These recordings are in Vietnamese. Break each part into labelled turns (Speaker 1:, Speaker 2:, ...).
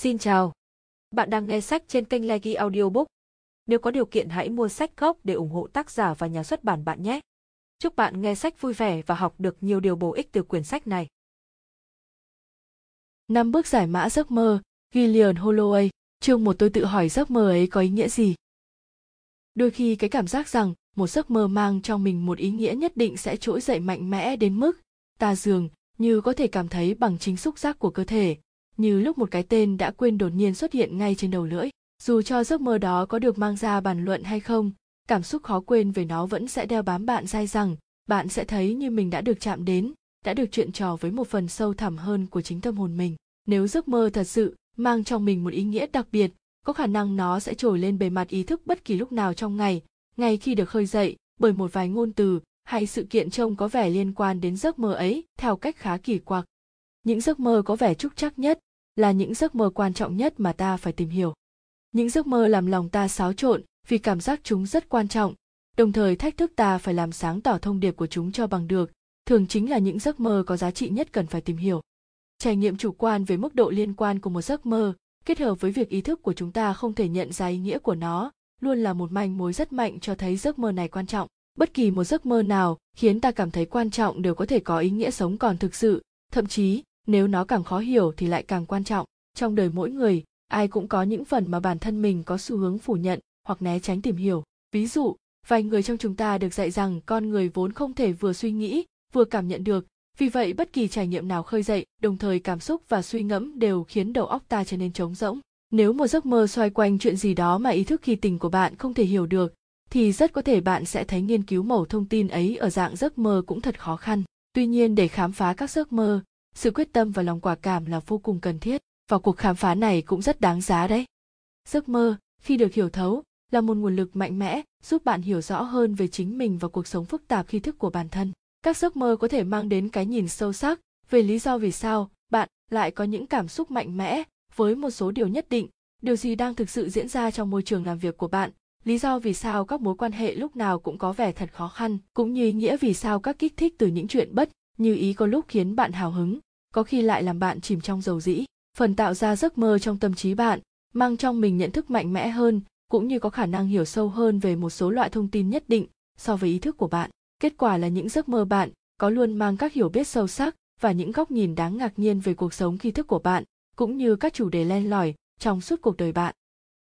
Speaker 1: Xin chào. Bạn đang nghe sách trên kênh Legi Audiobook. Nếu có điều kiện hãy mua sách gốc để ủng hộ tác giả và nhà xuất bản bạn nhé. Chúc bạn nghe sách vui vẻ và học được nhiều điều bổ ích từ quyển sách này.
Speaker 2: Năm bước giải mã giấc mơ, Gillian Holloway, chương một tôi tự hỏi giấc mơ ấy có ý nghĩa gì. Đôi khi cái cảm giác rằng một giấc mơ mang trong mình một ý nghĩa nhất định sẽ trỗi dậy mạnh mẽ đến mức ta dường như có thể cảm thấy bằng chính xúc giác của cơ thể, như lúc một cái tên đã quên đột nhiên xuất hiện ngay trên đầu lưỡi. Dù cho giấc mơ đó có được mang ra bàn luận hay không, cảm xúc khó quên về nó vẫn sẽ đeo bám bạn dai rằng bạn sẽ thấy như mình đã được chạm đến, đã được chuyện trò với một phần sâu thẳm hơn của chính tâm hồn mình. Nếu giấc mơ thật sự mang trong mình một ý nghĩa đặc biệt, có khả năng nó sẽ trồi lên bề mặt ý thức bất kỳ lúc nào trong ngày, ngay khi được khơi dậy bởi một vài ngôn từ hay sự kiện trông có vẻ liên quan đến giấc mơ ấy theo cách khá kỳ quặc. Những giấc mơ có vẻ trúc chắc nhất là những giấc mơ quan trọng nhất mà ta phải tìm hiểu. Những giấc mơ làm lòng ta xáo trộn vì cảm giác chúng rất quan trọng, đồng thời thách thức ta phải làm sáng tỏ thông điệp của chúng cho bằng được, thường chính là những giấc mơ có giá trị nhất cần phải tìm hiểu. Trải nghiệm chủ quan về mức độ liên quan của một giấc mơ, kết hợp với việc ý thức của chúng ta không thể nhận ra ý nghĩa của nó, luôn là một manh mối rất mạnh cho thấy giấc mơ này quan trọng. Bất kỳ một giấc mơ nào khiến ta cảm thấy quan trọng đều có thể có ý nghĩa sống còn thực sự, thậm chí nếu nó càng khó hiểu thì lại càng quan trọng. Trong đời mỗi người, ai cũng có những phần mà bản thân mình có xu hướng phủ nhận hoặc né tránh tìm hiểu. Ví dụ, vài người trong chúng ta được dạy rằng con người vốn không thể vừa suy nghĩ, vừa cảm nhận được. Vì vậy, bất kỳ trải nghiệm nào khơi dậy, đồng thời cảm xúc và suy ngẫm đều khiến đầu óc ta trở nên trống rỗng. Nếu một giấc mơ xoay quanh chuyện gì đó mà ý thức khi tình của bạn không thể hiểu được, thì rất có thể bạn sẽ thấy nghiên cứu mẩu thông tin ấy ở dạng giấc mơ cũng thật khó khăn. Tuy nhiên, để khám phá các giấc mơ sự quyết tâm và lòng quả cảm là vô cùng cần thiết, và cuộc khám phá này cũng rất đáng giá đấy. Giấc mơ, khi được hiểu thấu, là một nguồn lực mạnh mẽ, giúp bạn hiểu rõ hơn về chính mình và cuộc sống phức tạp khi thức của bản thân. Các giấc mơ có thể mang đến cái nhìn sâu sắc về lý do vì sao bạn lại có những cảm xúc mạnh mẽ với một số điều nhất định. Điều gì đang thực sự diễn ra trong môi trường làm việc của bạn? Lý do vì sao các mối quan hệ lúc nào cũng có vẻ thật khó khăn, cũng như ý nghĩa vì sao các kích thích từ những chuyện bất như ý có lúc khiến bạn hào hứng? Có khi lại làm bạn chìm trong dầu dĩ, phần tạo ra giấc mơ trong tâm trí bạn, mang trong mình nhận thức mạnh mẽ hơn, cũng như có khả năng hiểu sâu hơn về một số loại thông tin nhất định so với ý thức của bạn. Kết quả là những giấc mơ bạn có luôn mang các hiểu biết sâu sắc và những góc nhìn đáng ngạc nhiên về cuộc sống khi thức của bạn, cũng như các chủ đề len lỏi trong suốt cuộc đời bạn.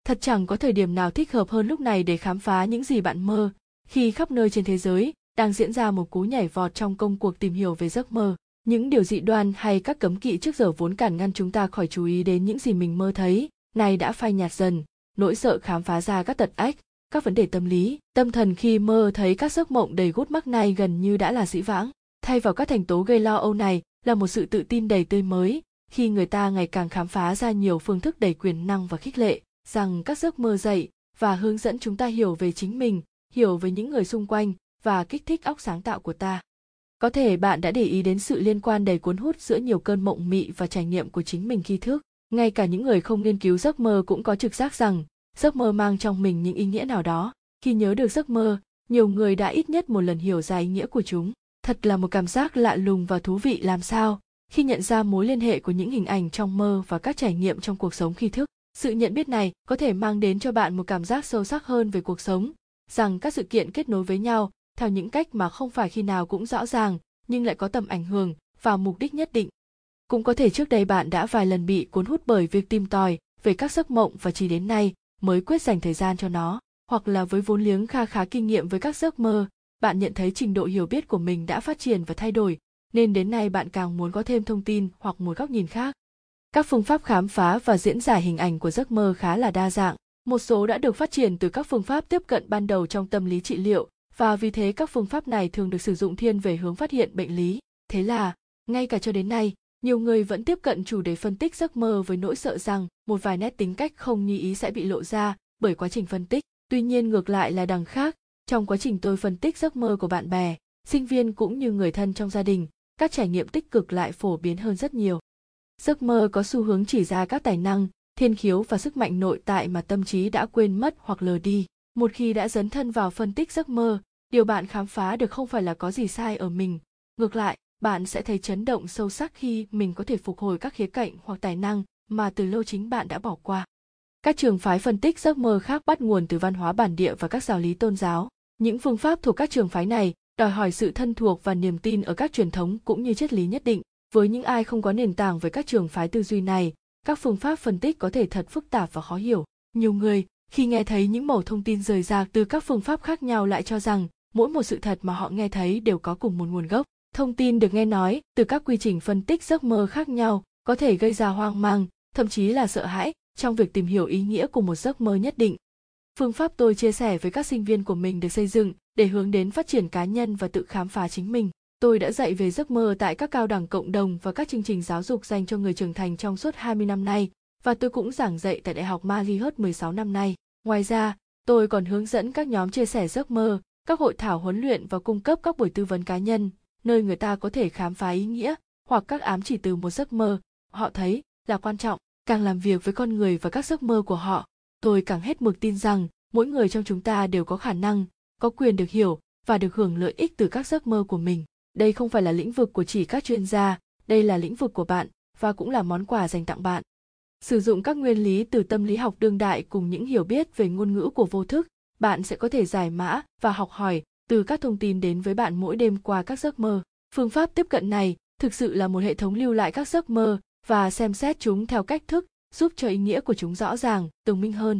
Speaker 2: Thật chẳng có thời điểm nào thích hợp hơn lúc này để khám phá những gì bạn mơ khi khắp nơi trên thế giới đang diễn ra một cú nhảy vọt trong công cuộc tìm hiểu về giấc mơ những điều dị đoan hay các cấm kỵ trước giờ vốn cản ngăn chúng ta khỏi chú ý đến những gì mình mơ thấy, nay đã phai nhạt dần. Nỗi sợ khám phá ra các tật ách, các vấn đề tâm lý, tâm thần khi mơ thấy các giấc mộng đầy gút mắc này gần như đã là dĩ vãng. Thay vào các thành tố gây lo âu này là một sự tự tin đầy tươi mới, khi người ta ngày càng khám phá ra nhiều phương thức đầy quyền năng và khích lệ, rằng các giấc mơ dậy và hướng dẫn chúng ta hiểu về chính mình, hiểu về những người xung quanh và kích thích óc sáng tạo của ta có thể bạn đã để ý đến sự liên quan đầy cuốn hút giữa nhiều cơn mộng mị và trải nghiệm của chính mình khi thức. Ngay cả những người không nghiên cứu giấc mơ cũng có trực giác rằng, giấc mơ mang trong mình những ý nghĩa nào đó. Khi nhớ được giấc mơ, nhiều người đã ít nhất một lần hiểu ra ý nghĩa của chúng. Thật là một cảm giác lạ lùng và thú vị làm sao? Khi nhận ra mối liên hệ của những hình ảnh trong mơ và các trải nghiệm trong cuộc sống khi thức, sự nhận biết này có thể mang đến cho bạn một cảm giác sâu sắc hơn về cuộc sống. Rằng các sự kiện kết nối với nhau theo những cách mà không phải khi nào cũng rõ ràng, nhưng lại có tầm ảnh hưởng và mục đích nhất định. Cũng có thể trước đây bạn đã vài lần bị cuốn hút bởi việc tìm tòi về các giấc mộng và chỉ đến nay mới quyết dành thời gian cho nó. Hoặc là với vốn liếng kha khá kinh nghiệm với các giấc mơ, bạn nhận thấy trình độ hiểu biết của mình đã phát triển và thay đổi, nên đến nay bạn càng muốn có thêm thông tin hoặc một góc nhìn khác. Các phương pháp khám phá và diễn giải hình ảnh của giấc mơ khá là đa dạng. Một số đã được phát triển từ các phương pháp tiếp cận ban đầu trong tâm lý trị liệu và vì thế các phương pháp này thường được sử dụng thiên về hướng phát hiện bệnh lý. Thế là, ngay cả cho đến nay, nhiều người vẫn tiếp cận chủ đề phân tích giấc mơ với nỗi sợ rằng một vài nét tính cách không như ý sẽ bị lộ ra bởi quá trình phân tích. Tuy nhiên ngược lại là đằng khác, trong quá trình tôi phân tích giấc mơ của bạn bè, sinh viên cũng như người thân trong gia đình, các trải nghiệm tích cực lại phổ biến hơn rất nhiều. Giấc mơ có xu hướng chỉ ra các tài năng, thiên khiếu và sức mạnh nội tại mà tâm trí đã quên mất hoặc lờ đi một khi đã dấn thân vào phân tích giấc mơ điều bạn khám phá được không phải là có gì sai ở mình ngược lại bạn sẽ thấy chấn động sâu sắc khi mình có thể phục hồi các khía cạnh hoặc tài năng mà từ lâu chính bạn đã bỏ qua. Các trường phái phân tích giấc mơ khác bắt nguồn từ văn hóa bản địa và các giáo lý tôn giáo. Những phương pháp thuộc các trường phái này đòi hỏi sự thân thuộc và niềm tin ở các truyền thống cũng như triết lý nhất định. Với những ai không có nền tảng với các trường phái tư duy này, các phương pháp phân tích có thể thật phức tạp và khó hiểu. Nhiều người, khi nghe thấy những mẩu thông tin rời rạc từ các phương pháp khác nhau lại cho rằng mỗi một sự thật mà họ nghe thấy đều có cùng một nguồn gốc. Thông tin được nghe nói từ các quy trình phân tích giấc mơ khác nhau có thể gây ra hoang mang, thậm chí là sợ hãi trong việc tìm hiểu ý nghĩa của một giấc mơ nhất định. Phương pháp tôi chia sẻ với các sinh viên của mình được xây dựng để hướng đến phát triển cá nhân và tự khám phá chính mình. Tôi đã dạy về giấc mơ tại các cao đẳng cộng đồng và các chương trình giáo dục dành cho người trưởng thành trong suốt 20 năm nay, và tôi cũng giảng dạy tại Đại học Mariot 16 năm nay. Ngoài ra, tôi còn hướng dẫn các nhóm chia sẻ giấc mơ, các hội thảo huấn luyện và cung cấp các buổi tư vấn cá nhân, nơi người ta có thể khám phá ý nghĩa hoặc các ám chỉ từ một giấc mơ họ thấy là quan trọng. Càng làm việc với con người và các giấc mơ của họ, tôi càng hết mực tin rằng mỗi người trong chúng ta đều có khả năng, có quyền được hiểu và được hưởng lợi ích từ các giấc mơ của mình. Đây không phải là lĩnh vực của chỉ các chuyên gia, đây là lĩnh vực của bạn và cũng là món quà dành tặng bạn. Sử dụng các nguyên lý từ tâm lý học đương đại cùng những hiểu biết về ngôn ngữ của vô thức, bạn sẽ có thể giải mã và học hỏi từ các thông tin đến với bạn mỗi đêm qua các giấc mơ. Phương pháp tiếp cận này thực sự là một hệ thống lưu lại các giấc mơ và xem xét chúng theo cách thức giúp cho ý nghĩa của chúng rõ ràng, tường minh hơn.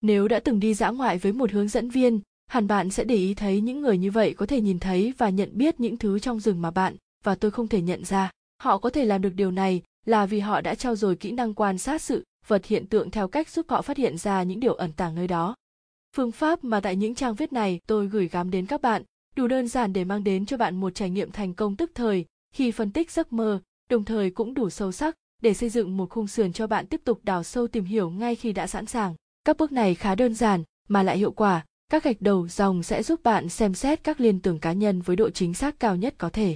Speaker 2: Nếu đã từng đi dã ngoại với một hướng dẫn viên, hẳn bạn sẽ để ý thấy những người như vậy có thể nhìn thấy và nhận biết những thứ trong rừng mà bạn và tôi không thể nhận ra. Họ có thể làm được điều này là vì họ đã trau dồi kỹ năng quan sát sự vật hiện tượng theo cách giúp họ phát hiện ra những điều ẩn tàng nơi đó. Phương pháp mà tại những trang viết này tôi gửi gắm đến các bạn đủ đơn giản để mang đến cho bạn một trải nghiệm thành công tức thời khi phân tích giấc mơ, đồng thời cũng đủ sâu sắc để xây dựng một khung sườn cho bạn tiếp tục đào sâu tìm hiểu ngay khi đã sẵn sàng. Các bước này khá đơn giản mà lại hiệu quả, các gạch đầu dòng sẽ giúp bạn xem xét các liên tưởng cá nhân với độ chính xác cao nhất có thể.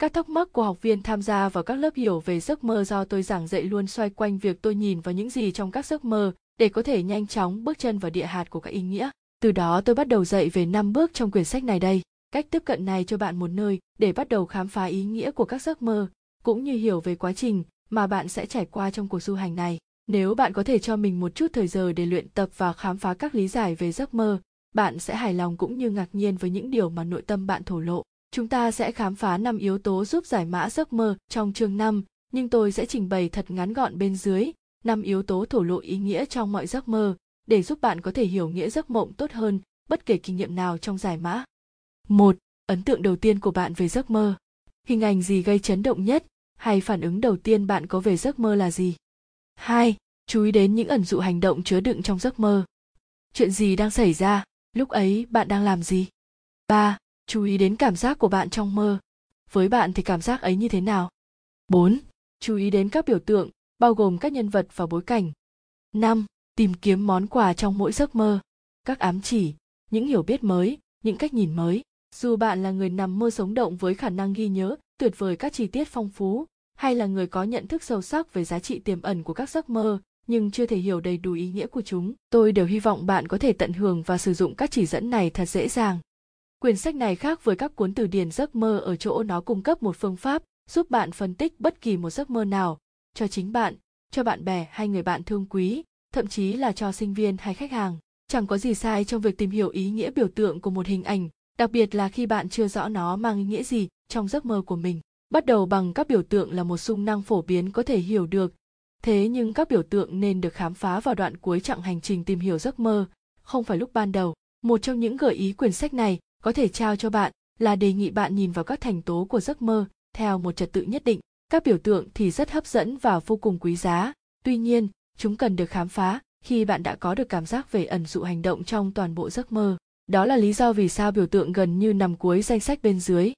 Speaker 2: Các thắc mắc của học viên tham gia vào các lớp hiểu về giấc mơ do tôi giảng dạy luôn xoay quanh việc tôi nhìn vào những gì trong các giấc mơ để có thể nhanh chóng bước chân vào địa hạt của các ý nghĩa. Từ đó tôi bắt đầu dạy về 5 bước trong quyển sách này đây. Cách tiếp cận này cho bạn một nơi để bắt đầu khám phá ý nghĩa của các giấc mơ, cũng như hiểu về quá trình mà bạn sẽ trải qua trong cuộc du hành này. Nếu bạn có thể cho mình một chút thời giờ để luyện tập và khám phá các lý giải về giấc mơ, bạn sẽ hài lòng cũng như ngạc nhiên với những điều mà nội tâm bạn thổ lộ. Chúng ta sẽ khám phá năm yếu tố giúp giải mã giấc mơ trong chương 5, nhưng tôi sẽ trình bày thật ngắn gọn bên dưới năm yếu tố thổ lộ ý nghĩa trong mọi giấc mơ để giúp bạn có thể hiểu nghĩa giấc mộng tốt hơn bất kể kinh nghiệm nào trong giải mã. 1. Ấn tượng đầu tiên của bạn về giấc mơ. Hình ảnh gì gây chấn động nhất hay phản ứng đầu tiên bạn có về giấc mơ là gì? 2. Chú ý đến những ẩn dụ hành động chứa đựng trong giấc mơ. Chuyện gì đang xảy ra? Lúc ấy bạn đang làm gì? 3. Chú ý đến cảm giác của bạn trong mơ. Với bạn thì cảm giác ấy như thế nào? 4. Chú ý đến các biểu tượng, bao gồm các nhân vật và bối cảnh. 5. Tìm kiếm món quà trong mỗi giấc mơ. Các ám chỉ, những hiểu biết mới, những cách nhìn mới. Dù bạn là người nằm mơ sống động với khả năng ghi nhớ, tuyệt vời các chi tiết phong phú, hay là người có nhận thức sâu sắc về giá trị tiềm ẩn của các giấc mơ, nhưng chưa thể hiểu đầy đủ ý nghĩa của chúng, tôi đều hy vọng bạn có thể tận hưởng và sử dụng các chỉ dẫn này thật dễ dàng. Quyển sách này khác với các cuốn từ điển giấc mơ ở chỗ nó cung cấp một phương pháp giúp bạn phân tích bất kỳ một giấc mơ nào cho chính bạn, cho bạn bè hay người bạn thương quý, thậm chí là cho sinh viên hay khách hàng. Chẳng có gì sai trong việc tìm hiểu ý nghĩa biểu tượng của một hình ảnh, đặc biệt là khi bạn chưa rõ nó mang ý nghĩa gì trong giấc mơ của mình. Bắt đầu bằng các biểu tượng là một xung năng phổ biến có thể hiểu được, thế nhưng các biểu tượng nên được khám phá vào đoạn cuối chặng hành trình tìm hiểu giấc mơ, không phải lúc ban đầu. Một trong những gợi ý quyển sách này có thể trao cho bạn là đề nghị bạn nhìn vào các thành tố của giấc mơ theo một trật tự nhất định. Các biểu tượng thì rất hấp dẫn và vô cùng quý giá, tuy nhiên, chúng cần được khám phá khi bạn đã có được cảm giác về ẩn dụ hành động trong toàn bộ giấc mơ. Đó là lý do vì sao biểu tượng gần như nằm cuối danh sách bên dưới.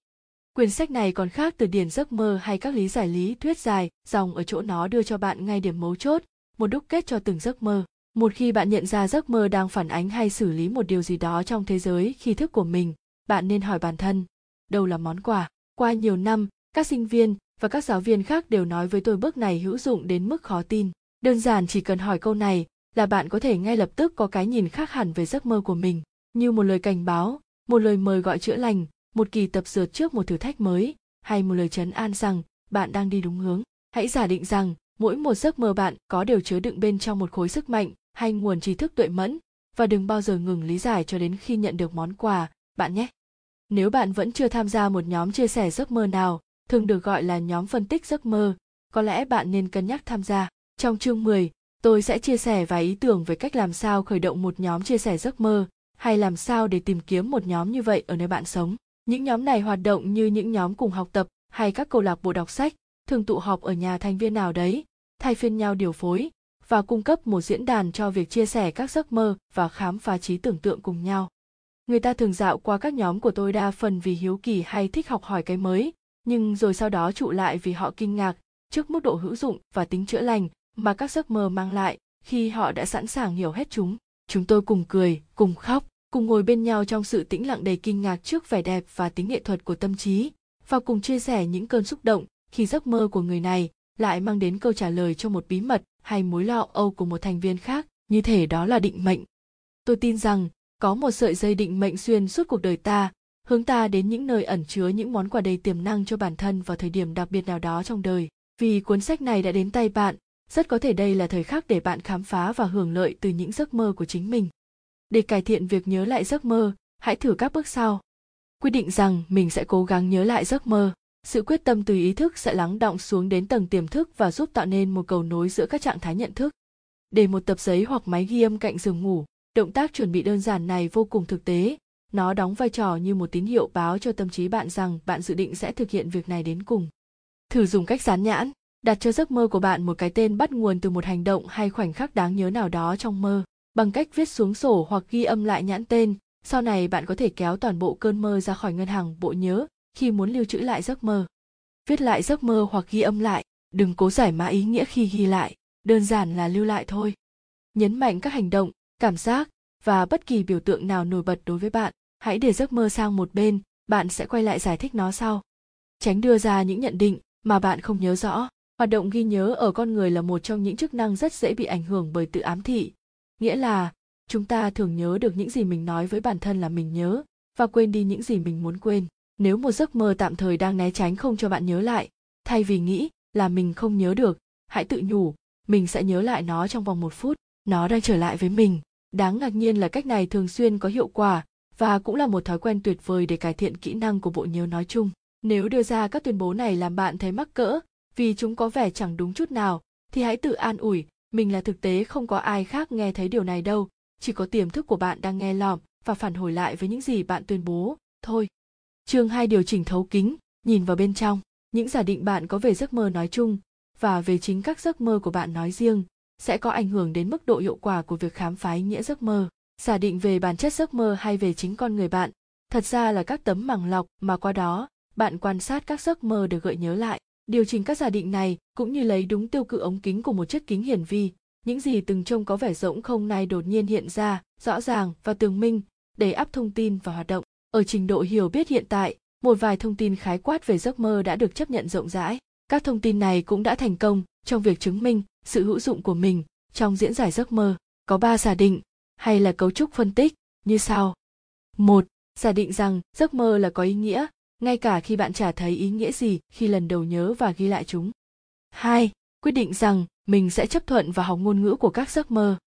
Speaker 2: Quyển sách này còn khác từ điển giấc mơ hay các lý giải lý thuyết dài, dòng ở chỗ nó đưa cho bạn ngay điểm mấu chốt, một đúc kết cho từng giấc mơ. Một khi bạn nhận ra giấc mơ đang phản ánh hay xử lý một điều gì đó trong thế giới khi thức của mình, bạn nên hỏi bản thân, đâu là món quà? Qua nhiều năm, các sinh viên và các giáo viên khác đều nói với tôi bước này hữu dụng đến mức khó tin. Đơn giản chỉ cần hỏi câu này là bạn có thể ngay lập tức có cái nhìn khác hẳn về giấc mơ của mình, như một lời cảnh báo, một lời mời gọi chữa lành, một kỳ tập dượt trước một thử thách mới, hay một lời chấn an rằng bạn đang đi đúng hướng. Hãy giả định rằng mỗi một giấc mơ bạn có đều chứa đựng bên trong một khối sức mạnh hay nguồn trí thức tuệ mẫn. Và đừng bao giờ ngừng lý giải cho đến khi nhận được món quà bạn nhé. Nếu bạn vẫn chưa tham gia một nhóm chia sẻ giấc mơ nào thường được gọi là nhóm phân tích giấc mơ có lẽ bạn nên cân nhắc tham gia. Trong chương 10, tôi sẽ chia sẻ vài ý tưởng về cách làm sao khởi động một nhóm chia sẻ giấc mơ hay làm sao để tìm kiếm một nhóm như vậy ở nơi bạn sống. Những nhóm này hoạt động như những nhóm cùng học tập hay các câu lạc bộ đọc sách thường tụ họp ở nhà thành viên nào đấy thay phiên nhau điều phối và cung cấp một diễn đàn cho việc chia sẻ các giấc mơ và khám phá trí tưởng tượng cùng nhau. Người ta thường dạo qua các nhóm của tôi đa phần vì hiếu kỳ hay thích học hỏi cái mới, nhưng rồi sau đó trụ lại vì họ kinh ngạc trước mức độ hữu dụng và tính chữa lành mà các giấc mơ mang lại khi họ đã sẵn sàng hiểu hết chúng. Chúng tôi cùng cười, cùng khóc, cùng ngồi bên nhau trong sự tĩnh lặng đầy kinh ngạc trước vẻ đẹp và tính nghệ thuật của tâm trí và cùng chia sẻ những cơn xúc động khi giấc mơ của người này lại mang đến câu trả lời cho một bí mật hay mối lo âu của một thành viên khác, như thể đó là định mệnh. Tôi tin rằng, có một sợi dây định mệnh xuyên suốt cuộc đời ta, hướng ta đến những nơi ẩn chứa những món quà đầy tiềm năng cho bản thân vào thời điểm đặc biệt nào đó trong đời. Vì cuốn sách này đã đến tay bạn, rất có thể đây là thời khắc để bạn khám phá và hưởng lợi từ những giấc mơ của chính mình. Để cải thiện việc nhớ lại giấc mơ, hãy thử các bước sau. Quyết định rằng mình sẽ cố gắng nhớ lại giấc mơ sự quyết tâm từ ý thức sẽ lắng động xuống đến tầng tiềm thức và giúp tạo nên một cầu nối giữa các trạng thái nhận thức. Để một tập giấy hoặc máy ghi âm cạnh giường ngủ, động tác chuẩn bị đơn giản này vô cùng thực tế. Nó đóng vai trò như một tín hiệu báo cho tâm trí bạn rằng bạn dự định sẽ thực hiện việc này đến cùng. Thử dùng cách dán nhãn, đặt cho giấc mơ của bạn một cái tên bắt nguồn từ một hành động hay khoảnh khắc đáng nhớ nào đó trong mơ, bằng cách viết xuống sổ hoặc ghi âm lại nhãn tên. Sau này bạn có thể kéo toàn bộ cơn mơ ra khỏi ngân hàng bộ nhớ khi muốn lưu trữ lại giấc mơ. Viết lại giấc mơ hoặc ghi âm lại, đừng cố giải mã ý nghĩa khi ghi lại, đơn giản là lưu lại thôi. Nhấn mạnh các hành động, cảm giác và bất kỳ biểu tượng nào nổi bật đối với bạn, hãy để giấc mơ sang một bên, bạn sẽ quay lại giải thích nó sau. Tránh đưa ra những nhận định mà bạn không nhớ rõ. Hoạt động ghi nhớ ở con người là một trong những chức năng rất dễ bị ảnh hưởng bởi tự ám thị. Nghĩa là, chúng ta thường nhớ được những gì mình nói với bản thân là mình nhớ và quên đi những gì mình muốn quên nếu một giấc mơ tạm thời đang né tránh không cho bạn nhớ lại, thay vì nghĩ là mình không nhớ được, hãy tự nhủ, mình sẽ nhớ lại nó trong vòng một phút. Nó đang trở lại với mình. Đáng ngạc nhiên là cách này thường xuyên có hiệu quả và cũng là một thói quen tuyệt vời để cải thiện kỹ năng của bộ nhớ nói chung. Nếu đưa ra các tuyên bố này làm bạn thấy mắc cỡ vì chúng có vẻ chẳng đúng chút nào, thì hãy tự an ủi, mình là thực tế, không có ai khác nghe thấy điều này đâu. Chỉ có tiềm thức của bạn đang nghe lỏm và phản hồi lại với những gì bạn tuyên bố. Thôi chương 2 điều chỉnh thấu kính, nhìn vào bên trong, những giả định bạn có về giấc mơ nói chung và về chính các giấc mơ của bạn nói riêng sẽ có ảnh hưởng đến mức độ hiệu quả của việc khám phá ý nghĩa giấc mơ. Giả định về bản chất giấc mơ hay về chính con người bạn, thật ra là các tấm màng lọc mà qua đó bạn quan sát các giấc mơ được gợi nhớ lại. Điều chỉnh các giả định này cũng như lấy đúng tiêu cự ống kính của một chiếc kính hiển vi, những gì từng trông có vẻ rỗng không nay đột nhiên hiện ra, rõ ràng và tường minh để áp thông tin và hoạt động ở trình độ hiểu biết hiện tại một vài thông tin khái quát về giấc mơ đã được chấp nhận rộng rãi các thông tin này cũng đã thành công trong việc chứng minh sự hữu dụng của mình trong diễn giải giấc mơ có ba giả định hay là cấu trúc phân tích như sau một giả định rằng giấc mơ là có ý nghĩa ngay cả khi bạn chả thấy ý nghĩa gì khi lần đầu nhớ và ghi lại chúng. Hai, Quyết định rằng mình sẽ chấp thuận và học ngôn ngữ của các giấc mơ.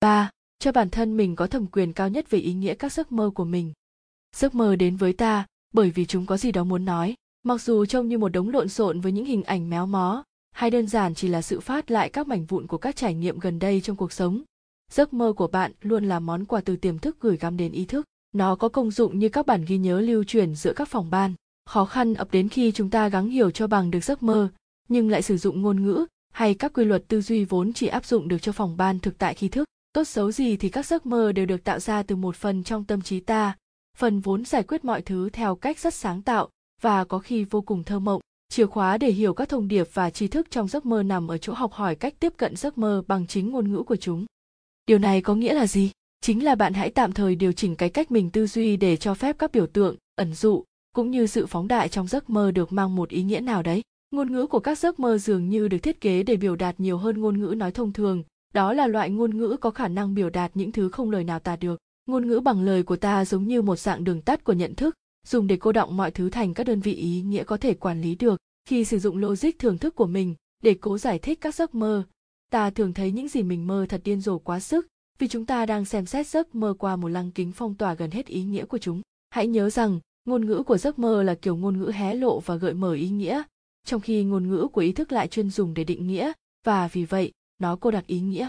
Speaker 2: Ba, Cho bản thân mình có thẩm quyền cao nhất về ý nghĩa các giấc mơ của mình. Giấc mơ đến với ta bởi vì chúng có gì đó muốn nói, mặc dù trông như một đống lộn xộn với những hình ảnh méo mó, hay đơn giản chỉ là sự phát lại các mảnh vụn của các trải nghiệm gần đây trong cuộc sống. Giấc mơ của bạn luôn là món quà từ tiềm thức gửi gắm đến ý thức. Nó có công dụng như các bản ghi nhớ lưu truyền giữa các phòng ban. Khó khăn ập đến khi chúng ta gắng hiểu cho bằng được giấc mơ, nhưng lại sử dụng ngôn ngữ hay các quy luật tư duy vốn chỉ áp dụng được cho phòng ban thực tại khi thức. Tốt xấu gì thì các giấc mơ đều được tạo ra từ một phần trong tâm trí ta, phần vốn giải quyết mọi thứ theo cách rất sáng tạo và có khi vô cùng thơ mộng. Chìa khóa để hiểu các thông điệp và tri thức trong giấc mơ nằm ở chỗ học hỏi cách tiếp cận giấc mơ bằng chính ngôn ngữ của chúng. Điều này có nghĩa là gì? chính là bạn hãy tạm thời điều chỉnh cái cách mình tư duy để cho phép các biểu tượng, ẩn dụ, cũng như sự phóng đại trong giấc mơ được mang một ý nghĩa nào đấy ngôn ngữ của các giấc mơ dường như được thiết kế để biểu đạt nhiều hơn ngôn ngữ nói thông thường đó là loại ngôn ngữ có khả năng biểu đạt những thứ không lời nào tả được ngôn ngữ bằng lời của ta giống như một dạng đường tắt của nhận thức, dùng để cô động mọi thứ thành các đơn vị ý nghĩa có thể quản lý được. Khi sử dụng logic thưởng thức của mình để cố giải thích các giấc mơ, ta thường thấy những gì mình mơ thật điên rồ quá sức. Vì chúng ta đang xem xét giấc mơ qua một lăng kính phong tỏa gần hết ý nghĩa của chúng. Hãy nhớ rằng, ngôn ngữ của giấc mơ là kiểu ngôn ngữ hé lộ và gợi mở ý nghĩa. Trong khi ngôn ngữ của ý thức lại chuyên dùng để định nghĩa, và vì vậy, nó cô đặc ý nghĩa.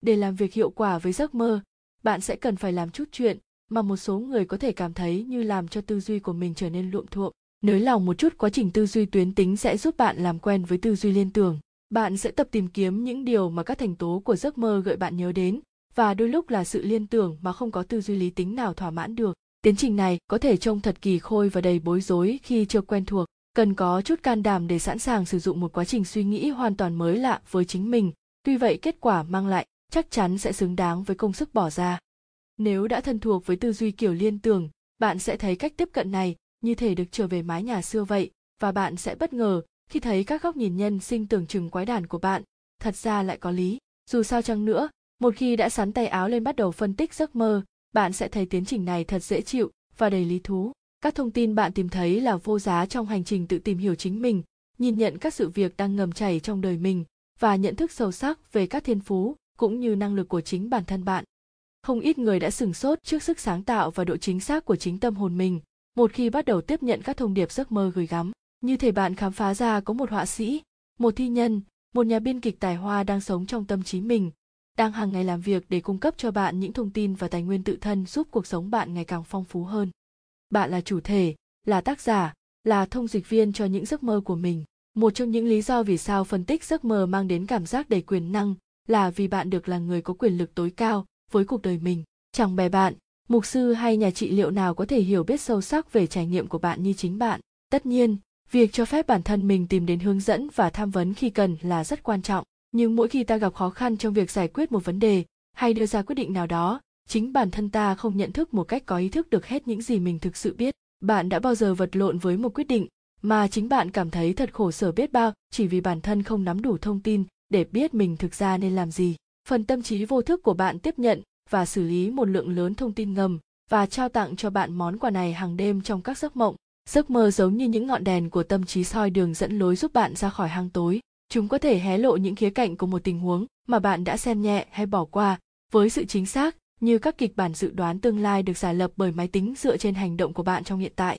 Speaker 2: Để làm việc hiệu quả với giấc mơ bạn sẽ cần phải làm chút chuyện mà một số người có thể cảm thấy như làm cho tư duy của mình trở nên luộm thuộm. Nới lòng một chút quá trình tư duy tuyến tính sẽ giúp bạn làm quen với tư duy liên tưởng. Bạn sẽ tập tìm kiếm những điều mà các thành tố của giấc mơ gợi bạn nhớ đến, và đôi lúc là sự liên tưởng mà không có tư duy lý tính nào thỏa mãn được. Tiến trình này có thể trông thật kỳ khôi và đầy bối rối khi chưa quen thuộc. Cần có chút can đảm để sẵn sàng sử dụng một quá trình suy nghĩ hoàn toàn mới lạ với chính mình. Tuy vậy, kết quả mang lại chắc chắn sẽ xứng đáng với công sức bỏ ra. Nếu đã thân thuộc với tư duy kiểu liên tưởng, bạn sẽ thấy cách tiếp cận này như thể được trở về mái nhà xưa vậy, và bạn sẽ bất ngờ khi thấy các góc nhìn nhân sinh tưởng chừng quái đản của bạn. Thật ra lại có lý. Dù sao chăng nữa, một khi đã sắn tay áo lên bắt đầu phân tích giấc mơ, bạn sẽ thấy tiến trình này thật dễ chịu và đầy lý thú. Các thông tin bạn tìm thấy là vô giá trong hành trình tự tìm hiểu chính mình, nhìn nhận các sự việc đang ngầm chảy trong đời mình và nhận thức sâu sắc về các thiên phú cũng như năng lực của chính bản thân bạn. Không ít người đã sửng sốt trước sức sáng tạo và độ chính xác của chính tâm hồn mình, một khi bắt đầu tiếp nhận các thông điệp giấc mơ gửi gắm. Như thể bạn khám phá ra có một họa sĩ, một thi nhân, một nhà biên kịch tài hoa đang sống trong tâm trí mình, đang hàng ngày làm việc để cung cấp cho bạn những thông tin và tài nguyên tự thân giúp cuộc sống bạn ngày càng phong phú hơn. Bạn là chủ thể, là tác giả, là thông dịch viên cho những giấc mơ của mình. Một trong những lý do vì sao phân tích giấc mơ mang đến cảm giác đầy quyền năng là vì bạn được là người có quyền lực tối cao với cuộc đời mình. Chẳng bè bạn, mục sư hay nhà trị liệu nào có thể hiểu biết sâu sắc về trải nghiệm của bạn như chính bạn? Tất nhiên, việc cho phép bản thân mình tìm đến hướng dẫn và tham vấn khi cần là rất quan trọng. Nhưng mỗi khi ta gặp khó khăn trong việc giải quyết một vấn đề hay đưa ra quyết định nào đó, chính bản thân ta không nhận thức một cách có ý thức được hết những gì mình thực sự biết. Bạn đã bao giờ vật lộn với một quyết định mà chính bạn cảm thấy thật khổ sở biết bao chỉ vì bản thân không nắm đủ thông tin để biết mình thực ra nên làm gì. Phần tâm trí vô thức của bạn tiếp nhận và xử lý một lượng lớn thông tin ngầm và trao tặng cho bạn món quà này hàng đêm trong các giấc mộng. Giấc mơ giống như những ngọn đèn của tâm trí soi đường dẫn lối giúp bạn ra khỏi hang tối. Chúng có thể hé lộ những khía cạnh của một tình huống mà bạn đã xem nhẹ hay bỏ qua với sự chính xác như các kịch bản dự đoán tương lai được giả lập bởi máy tính dựa trên hành động của bạn trong hiện tại.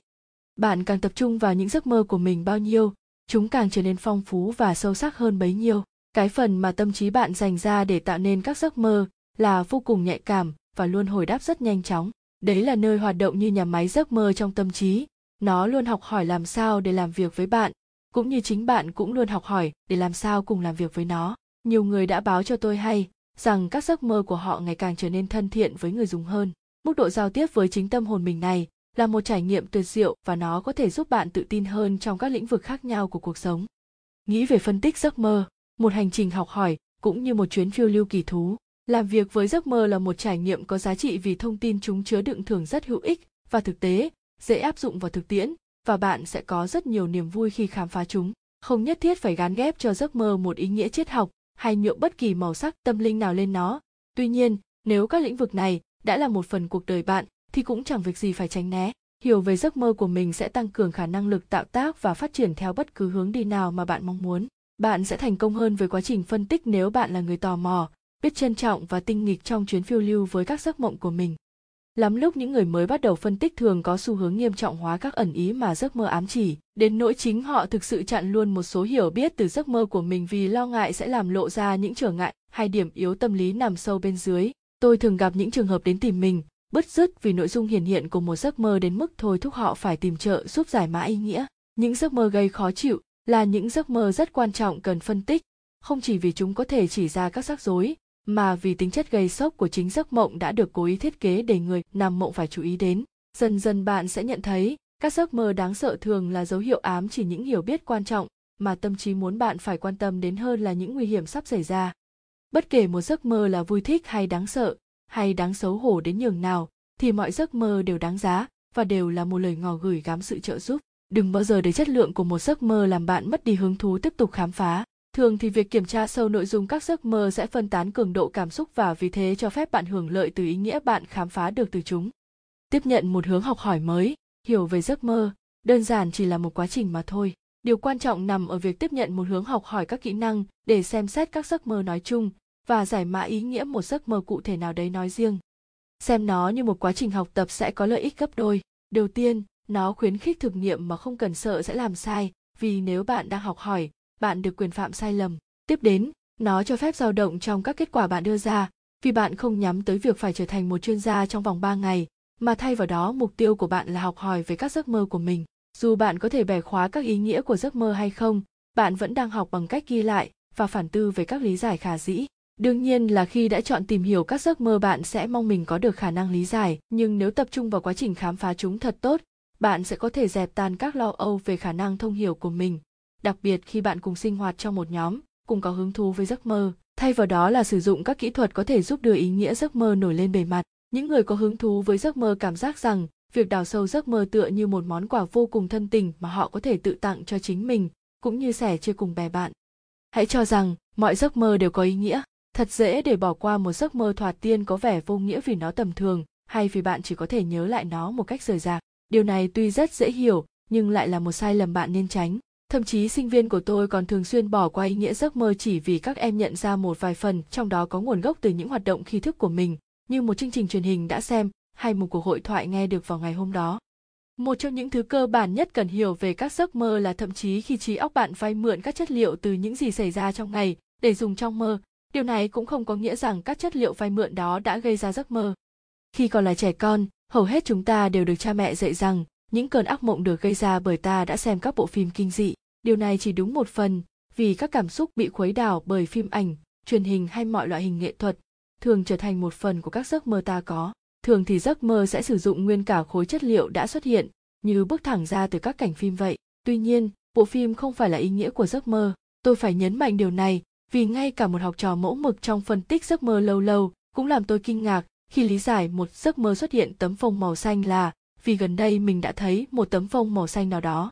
Speaker 2: Bạn càng tập trung vào những giấc mơ của mình bao nhiêu, chúng càng trở nên phong phú và sâu sắc hơn bấy nhiêu cái phần mà tâm trí bạn dành ra để tạo nên các giấc mơ là vô cùng nhạy cảm và luôn hồi đáp rất nhanh chóng. Đấy là nơi hoạt động như nhà máy giấc mơ trong tâm trí. Nó luôn học hỏi làm sao để làm việc với bạn, cũng như chính bạn cũng luôn học hỏi để làm sao cùng làm việc với nó. Nhiều người đã báo cho tôi hay rằng các giấc mơ của họ ngày càng trở nên thân thiện với người dùng hơn. Mức độ giao tiếp với chính tâm hồn mình này là một trải nghiệm tuyệt diệu và nó có thể giúp bạn tự tin hơn trong các lĩnh vực khác nhau của cuộc sống. Nghĩ về phân tích giấc mơ một hành trình học hỏi, cũng như một chuyến phiêu lưu kỳ thú. Làm việc với giấc mơ là một trải nghiệm có giá trị vì thông tin chúng chứa đựng thường rất hữu ích và thực tế, dễ áp dụng vào thực tiễn, và bạn sẽ có rất nhiều niềm vui khi khám phá chúng. Không nhất thiết phải gán ghép cho giấc mơ một ý nghĩa triết học hay nhuộm bất kỳ màu sắc tâm linh nào lên nó. Tuy nhiên, nếu các lĩnh vực này đã là một phần cuộc đời bạn, thì cũng chẳng việc gì phải tránh né. Hiểu về giấc mơ của mình sẽ tăng cường khả năng lực tạo tác và phát triển theo bất cứ hướng đi nào mà bạn mong muốn bạn sẽ thành công hơn với quá trình phân tích nếu bạn là người tò mò, biết trân trọng và tinh nghịch trong chuyến phiêu lưu với các giấc mộng của mình. Lắm lúc những người mới bắt đầu phân tích thường có xu hướng nghiêm trọng hóa các ẩn ý mà giấc mơ ám chỉ. Đến nỗi chính họ thực sự chặn luôn một số hiểu biết từ giấc mơ của mình vì lo ngại sẽ làm lộ ra những trở ngại hay điểm yếu tâm lý nằm sâu bên dưới. Tôi thường gặp những trường hợp đến tìm mình, bứt rứt vì nội dung hiển hiện của một giấc mơ đến mức thôi thúc họ phải tìm trợ giúp giải mã ý nghĩa. Những giấc mơ gây khó chịu là những giấc mơ rất quan trọng cần phân tích. Không chỉ vì chúng có thể chỉ ra các rắc rối, mà vì tính chất gây sốc của chính giấc mộng đã được cố ý thiết kế để người nằm mộng phải chú ý đến. Dần dần bạn sẽ nhận thấy, các giấc mơ đáng sợ thường là dấu hiệu ám chỉ những hiểu biết quan trọng mà tâm trí muốn bạn phải quan tâm đến hơn là những nguy hiểm sắp xảy ra. Bất kể một giấc mơ là vui thích hay đáng sợ, hay đáng xấu hổ đến nhường nào, thì mọi giấc mơ đều đáng giá và đều là một lời ngỏ gửi gắm sự trợ giúp đừng bao giờ để chất lượng của một giấc mơ làm bạn mất đi hứng thú tiếp tục khám phá. Thường thì việc kiểm tra sâu nội dung các giấc mơ sẽ phân tán cường độ cảm xúc và vì thế cho phép bạn hưởng lợi từ ý nghĩa bạn khám phá được từ chúng. Tiếp nhận một hướng học hỏi mới, hiểu về giấc mơ, đơn giản chỉ là một quá trình mà thôi. Điều quan trọng nằm ở việc tiếp nhận một hướng học hỏi các kỹ năng để xem xét các giấc mơ nói chung và giải mã ý nghĩa một giấc mơ cụ thể nào đấy nói riêng. Xem nó như một quá trình học tập sẽ có lợi ích gấp đôi. Đầu tiên nó khuyến khích thực nghiệm mà không cần sợ sẽ làm sai vì nếu bạn đang học hỏi bạn được quyền phạm sai lầm tiếp đến nó cho phép dao động trong các kết quả bạn đưa ra vì bạn không nhắm tới việc phải trở thành một chuyên gia trong vòng 3 ngày, mà thay vào đó mục tiêu của bạn là học hỏi về các giấc mơ của mình. Dù bạn có thể bẻ khóa các ý nghĩa của giấc mơ hay không, bạn vẫn đang học bằng cách ghi lại và phản tư về các lý giải khả dĩ. Đương nhiên là khi đã chọn tìm hiểu các giấc mơ bạn sẽ mong mình có được khả năng lý giải, nhưng nếu tập trung vào quá trình khám phá chúng thật tốt, bạn sẽ có thể dẹp tan các lo âu về khả năng thông hiểu của mình, đặc biệt khi bạn cùng sinh hoạt trong một nhóm, cùng có hứng thú với giấc mơ. Thay vào đó là sử dụng các kỹ thuật có thể giúp đưa ý nghĩa giấc mơ nổi lên bề mặt. Những người có hứng thú với giấc mơ cảm giác rằng việc đào sâu giấc mơ tựa như một món quà vô cùng thân tình mà họ có thể tự tặng cho chính mình cũng như sẻ chia cùng bè bạn. Hãy cho rằng mọi giấc mơ đều có ý nghĩa. Thật dễ để bỏ qua một giấc mơ thoạt tiên có vẻ vô nghĩa vì nó tầm thường hay vì bạn chỉ có thể nhớ lại nó một cách rời rạc điều này tuy rất dễ hiểu, nhưng lại là một sai lầm bạn nên tránh. Thậm chí sinh viên của tôi còn thường xuyên bỏ qua ý nghĩa giấc mơ chỉ vì các em nhận ra một vài phần, trong đó có nguồn gốc từ những hoạt động khi thức của mình, như một chương trình truyền hình đã xem, hay một cuộc hội thoại nghe được vào ngày hôm đó. Một trong những thứ cơ bản nhất cần hiểu về các giấc mơ là thậm chí khi trí óc bạn vay mượn các chất liệu từ những gì xảy ra trong ngày để dùng trong mơ. Điều này cũng không có nghĩa rằng các chất liệu vay mượn đó đã gây ra giấc mơ. Khi còn là trẻ con hầu hết chúng ta đều được cha mẹ dạy rằng, những cơn ác mộng được gây ra bởi ta đã xem các bộ phim kinh dị. Điều này chỉ đúng một phần, vì các cảm xúc bị khuấy đảo bởi phim ảnh, truyền hình hay mọi loại hình nghệ thuật, thường trở thành một phần của các giấc mơ ta có. Thường thì giấc mơ sẽ sử dụng nguyên cả khối chất liệu đã xuất hiện, như bước thẳng ra từ các cảnh phim vậy. Tuy nhiên, bộ phim không phải là ý nghĩa của giấc mơ. Tôi phải nhấn mạnh điều này, vì ngay cả một học trò mẫu mực trong phân tích giấc mơ lâu lâu cũng làm tôi kinh ngạc khi lý giải một giấc mơ xuất hiện tấm phông màu xanh là vì gần đây mình đã thấy một tấm phông màu xanh nào đó.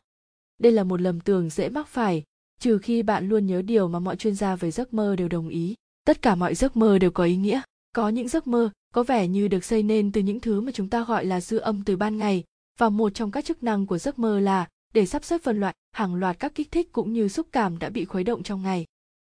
Speaker 2: Đây là một lầm tưởng dễ mắc phải, trừ khi bạn luôn nhớ điều mà mọi chuyên gia về giấc mơ đều đồng ý. Tất cả mọi giấc mơ đều có ý nghĩa. Có những giấc mơ có vẻ như được xây nên từ những thứ mà chúng ta gọi là dư âm từ ban ngày, và một trong các chức năng của giấc mơ là để sắp xếp phân loại hàng loạt các kích thích cũng như xúc cảm đã bị khuấy động trong ngày.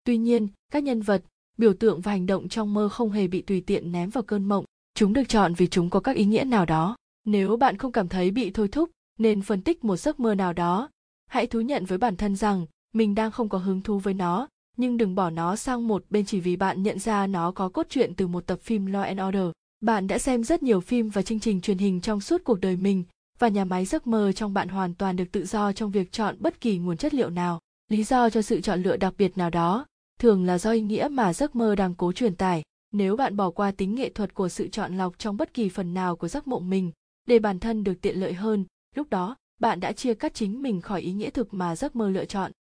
Speaker 2: Tuy nhiên, các nhân vật, biểu tượng và hành động trong mơ không hề bị tùy tiện ném vào cơn mộng, chúng được chọn vì chúng có các ý nghĩa nào đó nếu bạn không cảm thấy bị thôi thúc nên phân tích một giấc mơ nào đó hãy thú nhận với bản thân rằng mình đang không có hứng thú với nó nhưng đừng bỏ nó sang một bên chỉ vì bạn nhận ra nó có cốt truyện từ một tập phim Law and Order. Bạn đã xem rất nhiều phim và chương trình truyền hình trong suốt cuộc đời mình và nhà máy giấc mơ trong bạn hoàn toàn được tự do trong việc chọn bất kỳ nguồn chất liệu nào. Lý do cho sự chọn lựa đặc biệt nào đó thường là do ý nghĩa mà giấc mơ đang cố truyền tải. Nếu bạn bỏ qua tính nghệ thuật của sự chọn lọc trong bất kỳ phần nào của giấc mộng mình, để bản thân được tiện lợi hơn lúc đó bạn đã chia cắt chính mình khỏi ý nghĩa thực mà giấc mơ lựa chọn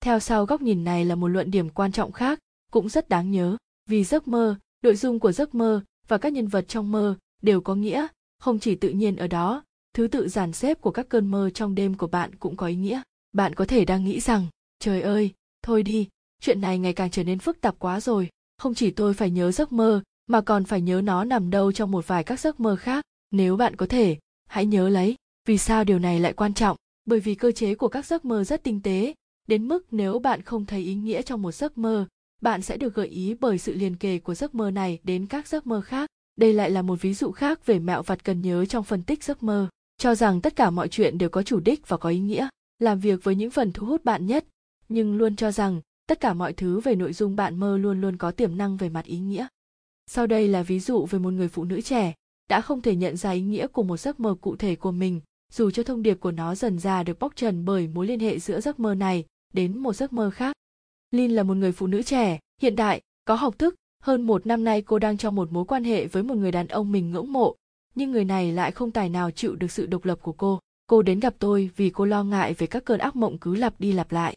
Speaker 2: theo sau góc nhìn này là một luận điểm quan trọng khác cũng rất đáng nhớ vì giấc mơ nội dung của giấc mơ và các nhân vật trong mơ đều có nghĩa không chỉ tự nhiên ở đó thứ tự dàn xếp của các cơn mơ trong đêm của bạn cũng có ý nghĩa bạn có thể đang nghĩ rằng trời ơi thôi đi chuyện này ngày càng trở nên phức tạp quá rồi. Không chỉ tôi phải nhớ giấc mơ, mà còn phải nhớ nó nằm đâu trong một vài các giấc mơ khác. Nếu bạn có thể, hãy nhớ lấy. Vì sao điều này lại quan trọng? Bởi vì cơ chế của các giấc mơ rất tinh tế. Đến mức nếu bạn không thấy ý nghĩa trong một giấc mơ, bạn sẽ được gợi ý bởi sự liền kề của giấc mơ này đến các giấc mơ khác. Đây lại là một ví dụ khác về mẹo vặt cần nhớ trong phân tích giấc mơ. Cho rằng tất cả mọi chuyện đều có chủ đích và có ý nghĩa, làm việc với những phần thu hút bạn nhất, nhưng luôn cho rằng tất cả mọi thứ về nội dung bạn mơ luôn luôn có tiềm năng về mặt ý nghĩa. Sau đây là ví dụ về một người phụ nữ trẻ, đã không thể nhận ra ý nghĩa của một giấc mơ cụ thể của mình, dù cho thông điệp của nó dần ra được bóc trần bởi mối liên hệ giữa giấc mơ này đến một giấc mơ khác. Lin là một người phụ nữ trẻ, hiện đại, có học thức. Hơn một năm nay cô đang trong một mối quan hệ với một người đàn ông mình ngưỡng mộ, nhưng người này lại không tài nào chịu được sự độc lập của cô. Cô đến gặp tôi vì cô lo ngại về các cơn ác mộng cứ lặp đi lặp lại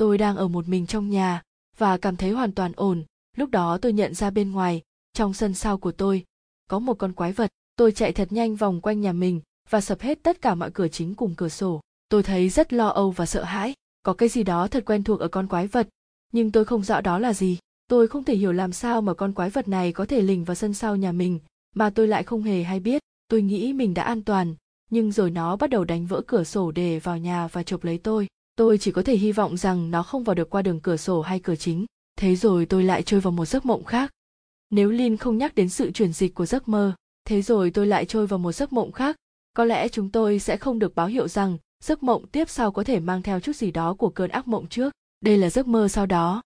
Speaker 2: tôi đang ở một mình trong nhà và cảm thấy hoàn toàn ổn. Lúc đó tôi nhận ra bên ngoài, trong sân sau của tôi, có một con quái vật. Tôi chạy thật nhanh vòng quanh nhà mình và sập hết tất cả mọi cửa chính cùng cửa sổ. Tôi thấy rất lo âu và sợ hãi. Có cái gì đó thật quen thuộc ở con quái vật, nhưng tôi không rõ đó là gì. Tôi không thể hiểu làm sao mà con quái vật này có thể lình vào sân sau nhà mình, mà tôi lại không hề hay biết. Tôi nghĩ mình đã an toàn, nhưng rồi nó bắt đầu đánh vỡ cửa sổ để vào nhà và chụp lấy tôi tôi chỉ có thể hy vọng rằng nó không vào được qua đường cửa sổ hay cửa chính. Thế rồi tôi lại trôi vào một giấc mộng khác. Nếu lin không nhắc đến sự chuyển dịch của giấc mơ, thế rồi tôi lại trôi vào một giấc mộng khác. Có lẽ chúng tôi sẽ không được báo hiệu rằng giấc mộng tiếp sau có thể mang theo chút gì đó của cơn ác mộng trước. Đây là giấc mơ sau đó.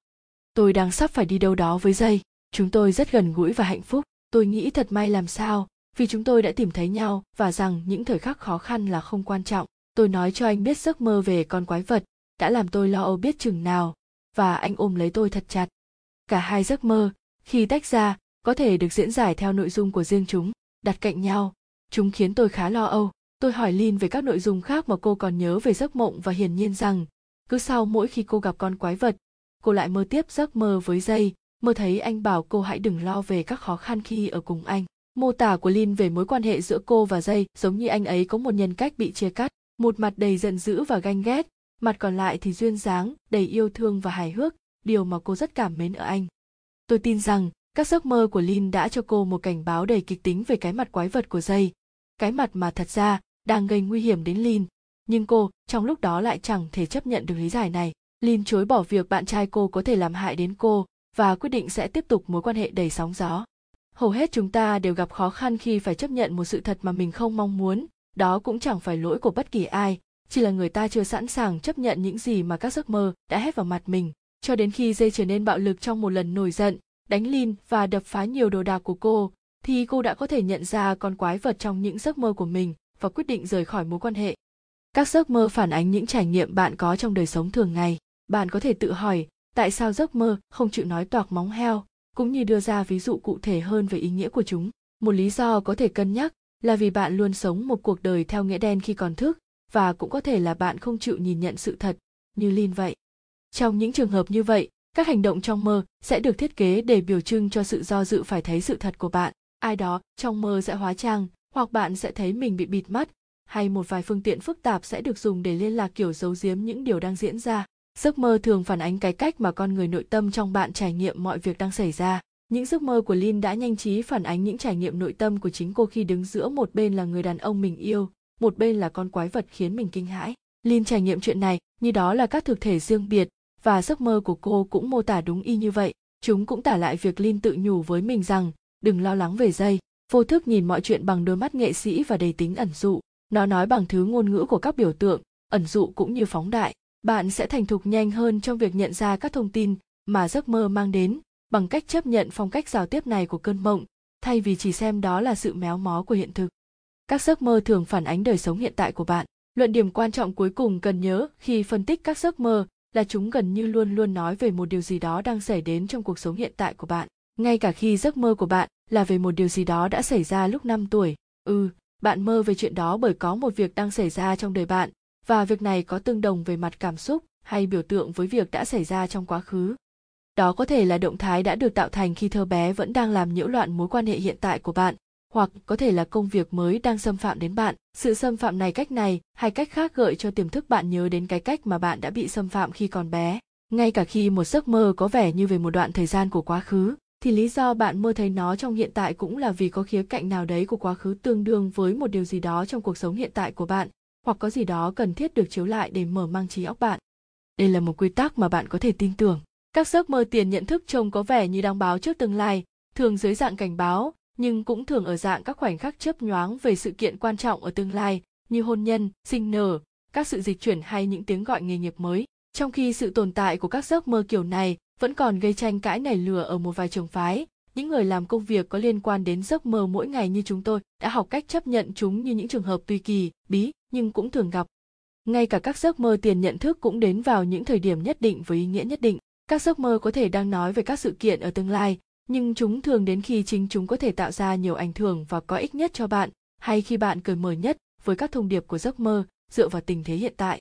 Speaker 2: Tôi đang sắp phải đi đâu đó với dây chúng tôi rất gần gũi và hạnh phúc. Tôi nghĩ thật may làm sao, vì chúng tôi đã tìm thấy nhau và rằng những thời khắc khó khăn là không quan trọng tôi nói cho anh biết giấc mơ về con quái vật đã làm tôi lo âu biết chừng nào, và anh ôm lấy tôi thật chặt. Cả hai giấc mơ, khi tách ra, có thể được diễn giải theo nội dung của riêng chúng, đặt cạnh nhau. Chúng khiến tôi khá lo âu. Tôi hỏi lin về các nội dung khác mà cô còn nhớ về giấc mộng và hiển nhiên rằng, cứ sau mỗi khi cô gặp con quái vật, cô lại mơ tiếp giấc mơ với dây, mơ thấy anh bảo cô hãy đừng lo về các khó khăn khi ở cùng anh. Mô tả của lin về mối quan hệ giữa cô và dây giống như anh ấy có một nhân cách bị chia cắt một mặt đầy giận dữ và ganh ghét, mặt còn lại thì duyên dáng, đầy yêu thương và hài hước, điều mà cô rất cảm mến ở anh. Tôi tin rằng, các giấc mơ của lin đã cho cô một cảnh báo đầy kịch tính về cái mặt quái vật của dây. Cái mặt mà thật ra đang gây nguy hiểm đến lin. Nhưng cô, trong lúc đó lại chẳng thể chấp nhận được lý giải này. Lin chối bỏ việc bạn trai cô có thể làm hại đến cô và quyết định sẽ tiếp tục mối quan hệ đầy sóng gió. Hầu hết chúng ta đều gặp khó khăn khi phải chấp nhận một sự thật mà mình không mong muốn đó cũng chẳng phải lỗi của bất kỳ ai, chỉ là người ta chưa sẵn sàng chấp nhận những gì mà các giấc mơ đã hét vào mặt mình. Cho đến khi dây trở nên bạo lực trong một lần nổi giận, đánh lin và đập phá nhiều đồ đạc của cô, thì cô đã có thể nhận ra con quái vật trong những giấc mơ của mình và quyết định rời khỏi mối quan hệ. Các giấc mơ phản ánh những trải nghiệm bạn có trong đời sống thường ngày. Bạn có thể tự hỏi, tại sao giấc mơ không chịu nói toạc móng heo, cũng như đưa ra ví dụ cụ thể hơn về ý nghĩa của chúng. Một lý do có thể cân nhắc là vì bạn luôn sống một cuộc đời theo nghĩa đen khi còn thức và cũng có thể là bạn không chịu nhìn nhận sự thật như Lin vậy. Trong những trường hợp như vậy, các hành động trong mơ sẽ được thiết kế để biểu trưng cho sự do dự phải thấy sự thật của bạn. Ai đó trong mơ sẽ hóa trang, hoặc bạn sẽ thấy mình bị bịt mắt, hay một vài phương tiện phức tạp sẽ được dùng để liên lạc kiểu giấu giếm những điều đang diễn ra. Giấc mơ thường phản ánh cái cách mà con người nội tâm trong bạn trải nghiệm mọi việc đang xảy ra. Những giấc mơ của Lin đã nhanh trí phản ánh những trải nghiệm nội tâm của chính cô khi đứng giữa một bên là người đàn ông mình yêu, một bên là con quái vật khiến mình kinh hãi. Lin trải nghiệm chuyện này như đó là các thực thể riêng biệt và giấc mơ của cô cũng mô tả đúng y như vậy. Chúng cũng tả lại việc Lin tự nhủ với mình rằng đừng lo lắng về dây, vô thức nhìn mọi chuyện bằng đôi mắt nghệ sĩ và đầy tính ẩn dụ. Nó nói bằng thứ ngôn ngữ của các biểu tượng, ẩn dụ cũng như phóng đại. Bạn sẽ thành thục nhanh hơn trong việc nhận ra các thông tin mà giấc mơ mang đến bằng cách chấp nhận phong cách giao tiếp này của cơn mộng, thay vì chỉ xem đó là sự méo mó của hiện thực. Các giấc mơ thường phản ánh đời sống hiện tại của bạn. Luận điểm quan trọng cuối cùng cần nhớ khi phân tích các giấc mơ là chúng gần như luôn luôn nói về một điều gì đó đang xảy đến trong cuộc sống hiện tại của bạn. Ngay cả khi giấc mơ của bạn là về một điều gì đó đã xảy ra lúc 5 tuổi ừ bạn mơ về chuyện đó bởi có một việc đang xảy ra trong đời bạn, và việc này có tương đồng về mặt cảm xúc hay biểu tượng với việc đã xảy ra trong quá khứ đó có thể là động thái đã được tạo thành khi thơ bé vẫn đang làm nhiễu loạn mối quan hệ hiện tại của bạn, hoặc có thể là công việc mới đang xâm phạm đến bạn. Sự xâm phạm này cách này, hay cách khác gợi cho tiềm thức bạn nhớ đến cái cách mà bạn đã bị xâm phạm khi còn bé. Ngay cả khi một giấc mơ có vẻ như về một đoạn thời gian của quá khứ, thì lý do bạn mơ thấy nó trong hiện tại cũng là vì có khía cạnh nào đấy của quá khứ tương đương với một điều gì đó trong cuộc sống hiện tại của bạn, hoặc có gì đó cần thiết được chiếu lại để mở mang trí óc bạn. Đây là một quy tắc mà bạn có thể tin tưởng các giấc mơ tiền nhận thức trông có vẻ như đang báo trước tương lai thường dưới dạng cảnh báo nhưng cũng thường ở dạng các khoảnh khắc chớp nhoáng về sự kiện quan trọng ở tương lai như hôn nhân, sinh nở, các sự dịch chuyển hay những tiếng gọi nghề nghiệp mới. Trong khi sự tồn tại của các giấc mơ kiểu này vẫn còn gây tranh cãi nảy lửa ở một vài trường phái, những người làm công việc có liên quan đến giấc mơ mỗi ngày như chúng tôi đã học cách chấp nhận chúng như những trường hợp tùy kỳ, bí nhưng cũng thường gặp. Ngay cả các giấc mơ tiền nhận thức cũng đến vào những thời điểm nhất định với ý nghĩa nhất định. Các giấc mơ có thể đang nói về các sự kiện ở tương lai, nhưng chúng thường đến khi chính chúng có thể tạo ra nhiều ảnh hưởng và có ích nhất cho bạn hay khi bạn cởi mở nhất với các thông điệp của giấc mơ dựa vào tình thế hiện tại.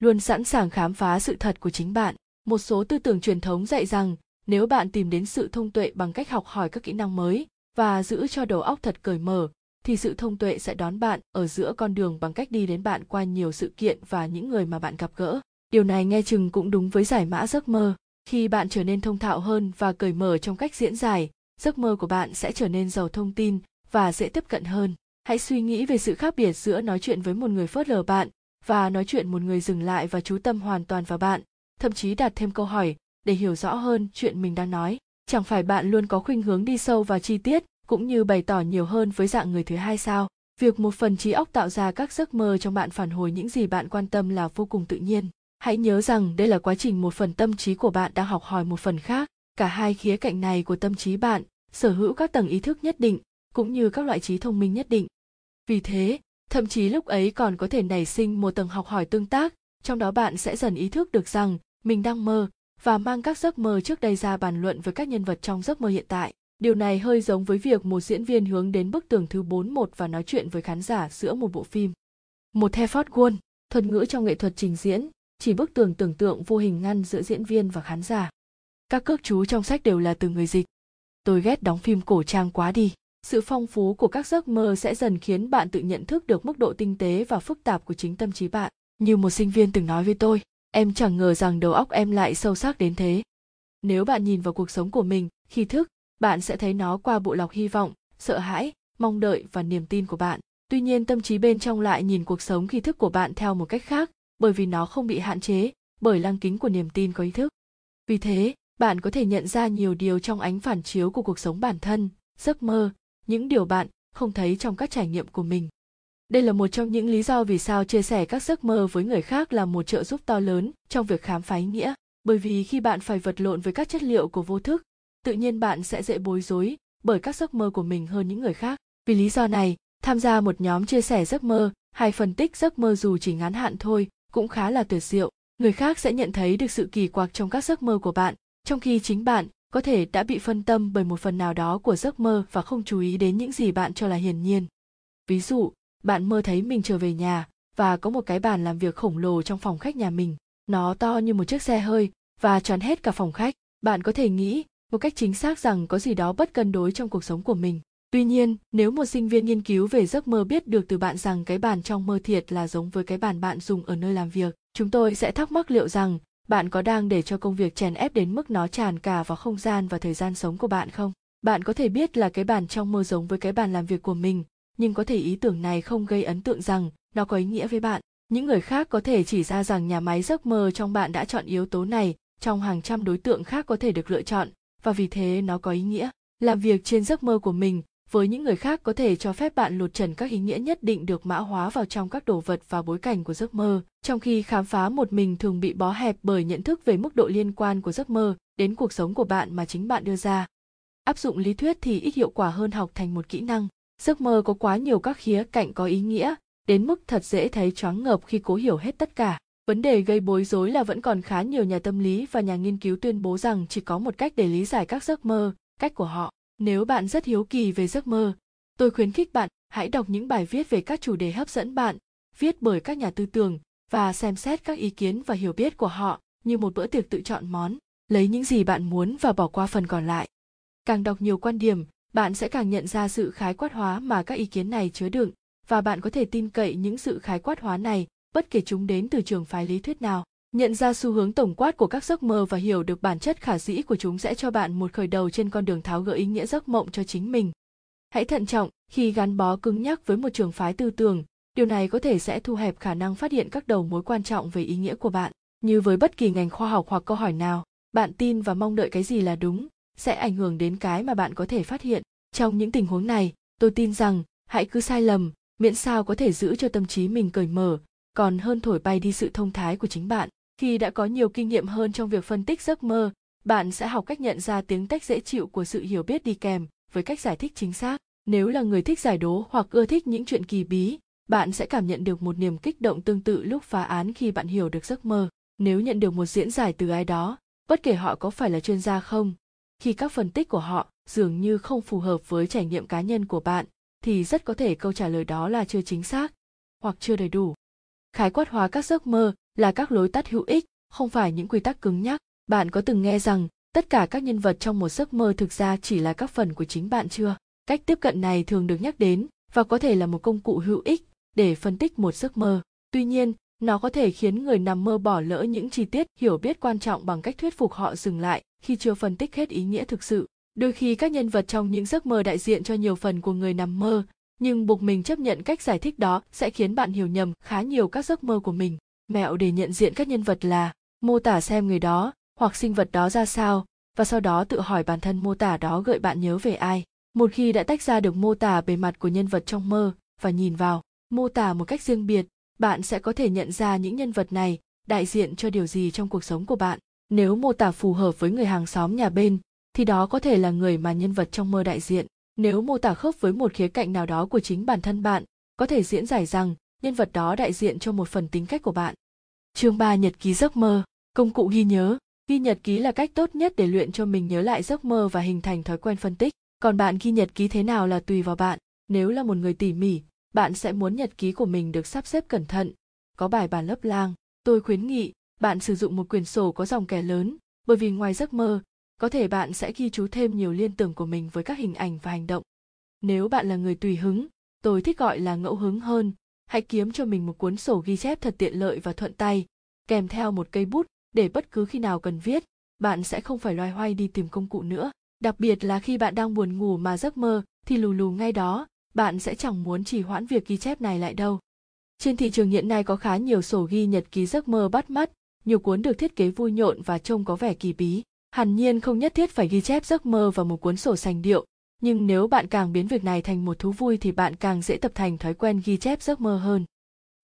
Speaker 2: Luôn sẵn sàng khám phá sự thật của chính bạn. Một số tư tưởng truyền thống dạy rằng nếu bạn tìm đến sự thông tuệ bằng cách học hỏi các kỹ năng mới và giữ cho đầu óc thật cởi mở thì sự thông tuệ sẽ đón bạn ở giữa con đường bằng cách đi đến bạn qua nhiều sự kiện và những người mà bạn gặp gỡ. Điều này nghe chừng cũng đúng với giải mã giấc mơ khi bạn trở nên thông thạo hơn và cởi mở trong cách diễn giải, giấc mơ của bạn sẽ trở nên giàu thông tin và dễ tiếp cận hơn. Hãy suy nghĩ về sự khác biệt giữa nói chuyện với một người phớt lờ bạn và nói chuyện một người dừng lại và chú tâm hoàn toàn vào bạn, thậm chí đặt thêm câu hỏi để hiểu rõ hơn chuyện mình đang nói. Chẳng phải bạn luôn có khuynh hướng đi sâu vào chi tiết cũng như bày tỏ nhiều hơn với dạng người thứ hai sao? Việc một phần trí óc tạo ra các giấc mơ trong bạn phản hồi những gì bạn quan tâm là vô cùng tự nhiên hãy nhớ rằng đây là quá trình một phần tâm trí của bạn đang học hỏi một phần khác cả hai khía cạnh này của tâm trí bạn sở hữu các tầng ý thức nhất định cũng như các loại trí thông minh nhất định vì thế thậm chí lúc ấy còn có thể nảy sinh một tầng học hỏi tương tác trong đó bạn sẽ dần ý thức được rằng mình đang mơ và mang các giấc mơ trước đây ra bàn luận với các nhân vật trong giấc mơ hiện tại. Điều này hơi giống với việc một diễn viên hướng đến bức tường thứ 41 và nói chuyện với khán giả giữa một bộ phim. Một the Wall, thuật ngữ trong nghệ thuật trình diễn, chỉ bức tường tưởng tượng vô hình ngăn giữa diễn viên và khán giả. Các cước chú trong sách đều là từ người dịch. Tôi ghét đóng phim cổ trang quá đi. Sự phong phú của các giấc mơ sẽ dần khiến bạn tự nhận thức được mức độ tinh tế và phức tạp của chính tâm trí bạn. Như một sinh viên từng nói với tôi, em chẳng ngờ rằng đầu óc em lại sâu sắc đến thế nếu bạn nhìn vào cuộc sống của mình khi thức bạn sẽ thấy nó qua bộ lọc hy vọng sợ hãi mong đợi và niềm tin của bạn tuy nhiên tâm trí bên trong lại nhìn cuộc sống khi thức của bạn theo một cách khác bởi vì nó không bị hạn chế, bởi lăng kính của niềm tin có ý thức. Vì thế, bạn có thể nhận ra nhiều điều trong ánh phản chiếu của cuộc sống bản thân, giấc mơ, những điều bạn không thấy trong các trải nghiệm của mình. Đây là một trong những lý do vì sao chia sẻ các giấc mơ với người khác là một trợ giúp to lớn trong việc khám phá ý nghĩa. Bởi vì khi bạn phải vật lộn với các chất liệu của vô thức, tự nhiên bạn sẽ dễ bối rối bởi các giấc mơ của mình hơn những người khác. Vì lý do này, tham gia một nhóm chia sẻ giấc mơ, hay phân tích giấc mơ dù chỉ ngắn hạn thôi cũng khá là tuyệt diệu. Người khác sẽ nhận thấy được sự kỳ quặc trong các giấc mơ của bạn, trong khi chính bạn có thể đã bị phân tâm bởi một phần nào đó của giấc mơ và không chú ý đến những gì bạn cho là hiển nhiên. Ví dụ, bạn mơ thấy mình trở về nhà và có một cái bàn làm việc khổng lồ trong phòng khách nhà mình. Nó to như một chiếc xe hơi và tròn hết cả phòng khách. Bạn có thể nghĩ một cách chính xác rằng có gì đó bất cân đối trong cuộc sống của mình tuy nhiên, nếu một sinh viên nghiên cứu về giấc mơ biết được từ bạn rằng cái bàn trong mơ thiệt là giống với cái bàn bạn dùng ở nơi làm việc, chúng tôi sẽ thắc mắc liệu rằng bạn có đang để cho công việc chèn ép đến mức nó tràn cả vào không gian và thời gian sống của bạn không? Bạn có thể biết là cái bàn trong mơ giống với cái bàn làm việc của mình, nhưng có thể ý tưởng này không gây ấn tượng rằng nó có ý nghĩa với bạn. Những người khác có thể chỉ ra rằng nhà máy giấc mơ trong bạn đã chọn yếu tố này trong hàng trăm đối tượng khác có thể được lựa chọn, và vì thế nó có ý nghĩa. Làm việc trên giấc mơ của mình với những người khác có thể cho phép bạn lột trần các ý nghĩa nhất định được mã hóa vào trong các đồ vật và bối cảnh của giấc mơ. Trong khi khám phá một mình thường bị bó hẹp bởi nhận thức về mức độ liên quan của giấc mơ đến cuộc sống của bạn mà chính bạn đưa ra. Áp dụng lý thuyết thì ít hiệu quả hơn học thành một kỹ năng. Giấc mơ có quá nhiều các khía cạnh có ý nghĩa, đến mức thật dễ thấy choáng ngợp khi cố hiểu hết tất cả. Vấn đề gây bối rối là vẫn còn khá nhiều nhà tâm lý và nhà nghiên cứu tuyên bố rằng chỉ có một cách để lý giải các giấc mơ, cách của họ nếu bạn rất hiếu kỳ về giấc mơ, tôi khuyến khích bạn hãy đọc những bài viết về các chủ đề hấp dẫn bạn, viết bởi các nhà tư tưởng và xem xét các ý kiến và hiểu biết của họ như một bữa tiệc tự chọn món, lấy những gì bạn muốn và bỏ qua phần còn lại. Càng đọc nhiều quan điểm, bạn sẽ càng nhận ra sự khái quát hóa mà các ý kiến này chứa đựng và bạn có thể tin cậy những sự khái quát hóa này bất kể chúng đến từ trường phái lý thuyết nào nhận ra xu hướng tổng quát của các giấc mơ và hiểu được bản chất khả dĩ của chúng sẽ cho bạn một khởi đầu trên con đường tháo gỡ ý nghĩa giấc mộng cho chính mình. Hãy thận trọng, khi gắn bó cứng nhắc với một trường phái tư tưởng, điều này có thể sẽ thu hẹp khả năng phát hiện các đầu mối quan trọng về ý nghĩa của bạn. Như với bất kỳ ngành khoa học hoặc câu hỏi nào, bạn tin và mong đợi cái gì là đúng, sẽ ảnh hưởng đến cái mà bạn có thể phát hiện. Trong những tình huống này, tôi tin rằng, hãy cứ sai lầm, miễn sao có thể giữ cho tâm trí mình cởi mở, còn hơn thổi bay đi sự thông thái của chính bạn khi đã có nhiều kinh nghiệm hơn trong việc phân tích giấc mơ, bạn sẽ học cách nhận ra tiếng tách dễ chịu của sự hiểu biết đi kèm với cách giải thích chính xác. Nếu là người thích giải đố hoặc ưa thích những chuyện kỳ bí, bạn sẽ cảm nhận được một niềm kích động tương tự lúc phá án khi bạn hiểu được giấc mơ. Nếu nhận được một diễn giải từ ai đó, bất kể họ có phải là chuyên gia không, khi các phân tích của họ dường như không phù hợp với trải nghiệm cá nhân của bạn, thì rất có thể câu trả lời đó là chưa chính xác hoặc chưa đầy đủ. Khái quát hóa các giấc mơ là các lối tắt hữu ích, không phải những quy tắc cứng nhắc. Bạn có từng nghe rằng, tất cả các nhân vật trong một giấc mơ thực ra chỉ là các phần của chính bạn chưa? Cách tiếp cận này thường được nhắc đến, và có thể là một công cụ hữu ích để phân tích một giấc mơ. Tuy nhiên, nó có thể khiến người nằm mơ bỏ lỡ những chi tiết hiểu biết quan trọng bằng cách thuyết phục họ dừng lại khi chưa phân tích hết ý nghĩa thực sự. Đôi khi các nhân vật trong những giấc mơ đại diện cho nhiều phần của người nằm mơ, nhưng buộc mình chấp nhận cách giải thích đó sẽ khiến bạn hiểu nhầm khá nhiều các giấc mơ của mình mẹo để nhận diện các nhân vật là mô tả xem người đó hoặc sinh vật đó ra sao, và sau đó tự hỏi bản thân mô tả đó gợi bạn nhớ về ai. Một khi đã tách ra được mô tả bề mặt của nhân vật trong mơ và nhìn vào mô tả một cách riêng biệt, bạn sẽ có thể nhận ra những nhân vật này đại diện cho điều gì trong cuộc sống của bạn. Nếu mô tả phù hợp với người hàng xóm nhà bên, thì đó có thể là người mà nhân vật trong mơ đại diện. Nếu mô tả khớp với một khía cạnh nào đó của chính bản thân bạn, có thể diễn giải rằng nhân vật đó đại diện cho một phần tính cách của bạn. Chương 3 nhật ký giấc mơ. Công cụ ghi nhớ. Ghi nhật ký là cách tốt nhất để luyện cho mình nhớ lại giấc mơ và hình thành thói quen phân tích. Còn bạn ghi nhật ký thế nào là tùy vào bạn. Nếu là một người tỉ mỉ, bạn sẽ muốn nhật ký của mình được sắp xếp cẩn thận. Có bài bản lớp lang. Tôi khuyến nghị bạn sử dụng một quyển sổ có dòng kẻ lớn, bởi vì ngoài giấc mơ, có thể bạn sẽ ghi chú thêm nhiều liên tưởng của mình với các hình ảnh và hành động. Nếu bạn là người tùy hứng, tôi thích gọi là ngẫu hứng hơn hãy kiếm cho mình một cuốn sổ ghi chép thật tiện lợi và thuận tay, kèm theo một cây bút để bất cứ khi nào cần viết, bạn sẽ không phải loay hoay đi tìm công cụ nữa. Đặc biệt là khi bạn đang buồn ngủ mà giấc mơ thì lù lù ngay đó, bạn sẽ chẳng muốn trì hoãn việc ghi chép này lại đâu. Trên thị trường hiện nay có khá nhiều sổ ghi nhật ký giấc mơ bắt mắt, nhiều cuốn được thiết kế vui nhộn và trông có vẻ kỳ bí. Hẳn nhiên không nhất thiết phải ghi chép giấc mơ vào một cuốn sổ sành điệu nhưng nếu bạn càng biến việc này thành một thú vui thì bạn càng dễ tập thành thói quen ghi chép giấc mơ hơn.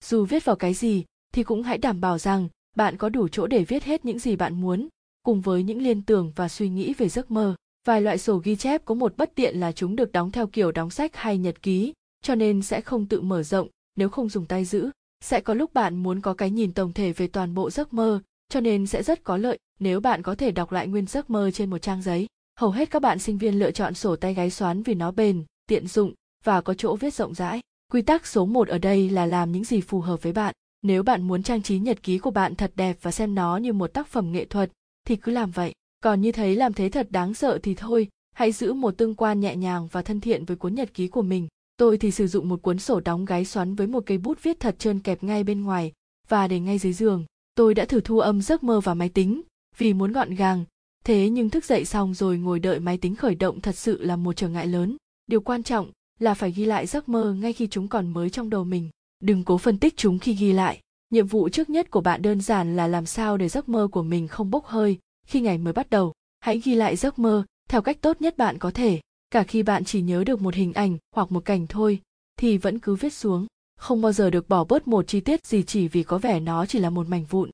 Speaker 2: Dù viết vào cái gì, thì cũng hãy đảm bảo rằng bạn có đủ chỗ để viết hết những gì bạn muốn, cùng với những liên tưởng và suy nghĩ về giấc mơ. Vài loại sổ ghi chép có một bất tiện là chúng được đóng theo kiểu đóng sách hay nhật ký, cho nên sẽ không tự mở rộng, nếu không dùng tay giữ. Sẽ có lúc bạn muốn có cái nhìn tổng thể về toàn bộ giấc mơ, cho nên sẽ rất có lợi nếu bạn có thể đọc lại nguyên giấc mơ trên một trang giấy hầu hết các bạn sinh viên lựa chọn sổ tay gáy xoắn vì nó bền, tiện dụng và có chỗ viết rộng rãi. Quy tắc số một ở đây là làm những gì phù hợp với bạn. Nếu bạn muốn trang trí nhật ký của bạn thật đẹp và xem nó như một tác phẩm nghệ thuật, thì cứ làm vậy. Còn như thấy làm thế thật đáng sợ thì thôi, hãy giữ một tương quan nhẹ nhàng và thân thiện với cuốn nhật ký của mình. Tôi thì sử dụng một cuốn sổ đóng gáy xoắn với một cây bút viết thật trơn kẹp ngay bên ngoài và để ngay dưới giường. Tôi đã thử thu âm giấc mơ vào máy tính vì muốn gọn gàng thế nhưng thức dậy xong rồi ngồi đợi máy tính khởi động thật sự là một trở ngại lớn. Điều quan trọng là phải ghi lại giấc mơ ngay khi chúng còn mới trong đầu mình. Đừng cố phân tích chúng khi ghi lại. Nhiệm vụ trước nhất của bạn đơn giản là làm sao để giấc mơ của mình không bốc hơi khi ngày mới bắt đầu. Hãy ghi lại giấc mơ theo cách tốt nhất bạn có thể. Cả khi bạn chỉ nhớ được một hình ảnh hoặc một cảnh thôi, thì vẫn cứ viết xuống. Không bao giờ được bỏ bớt một chi tiết gì chỉ vì có vẻ nó chỉ là một mảnh vụn.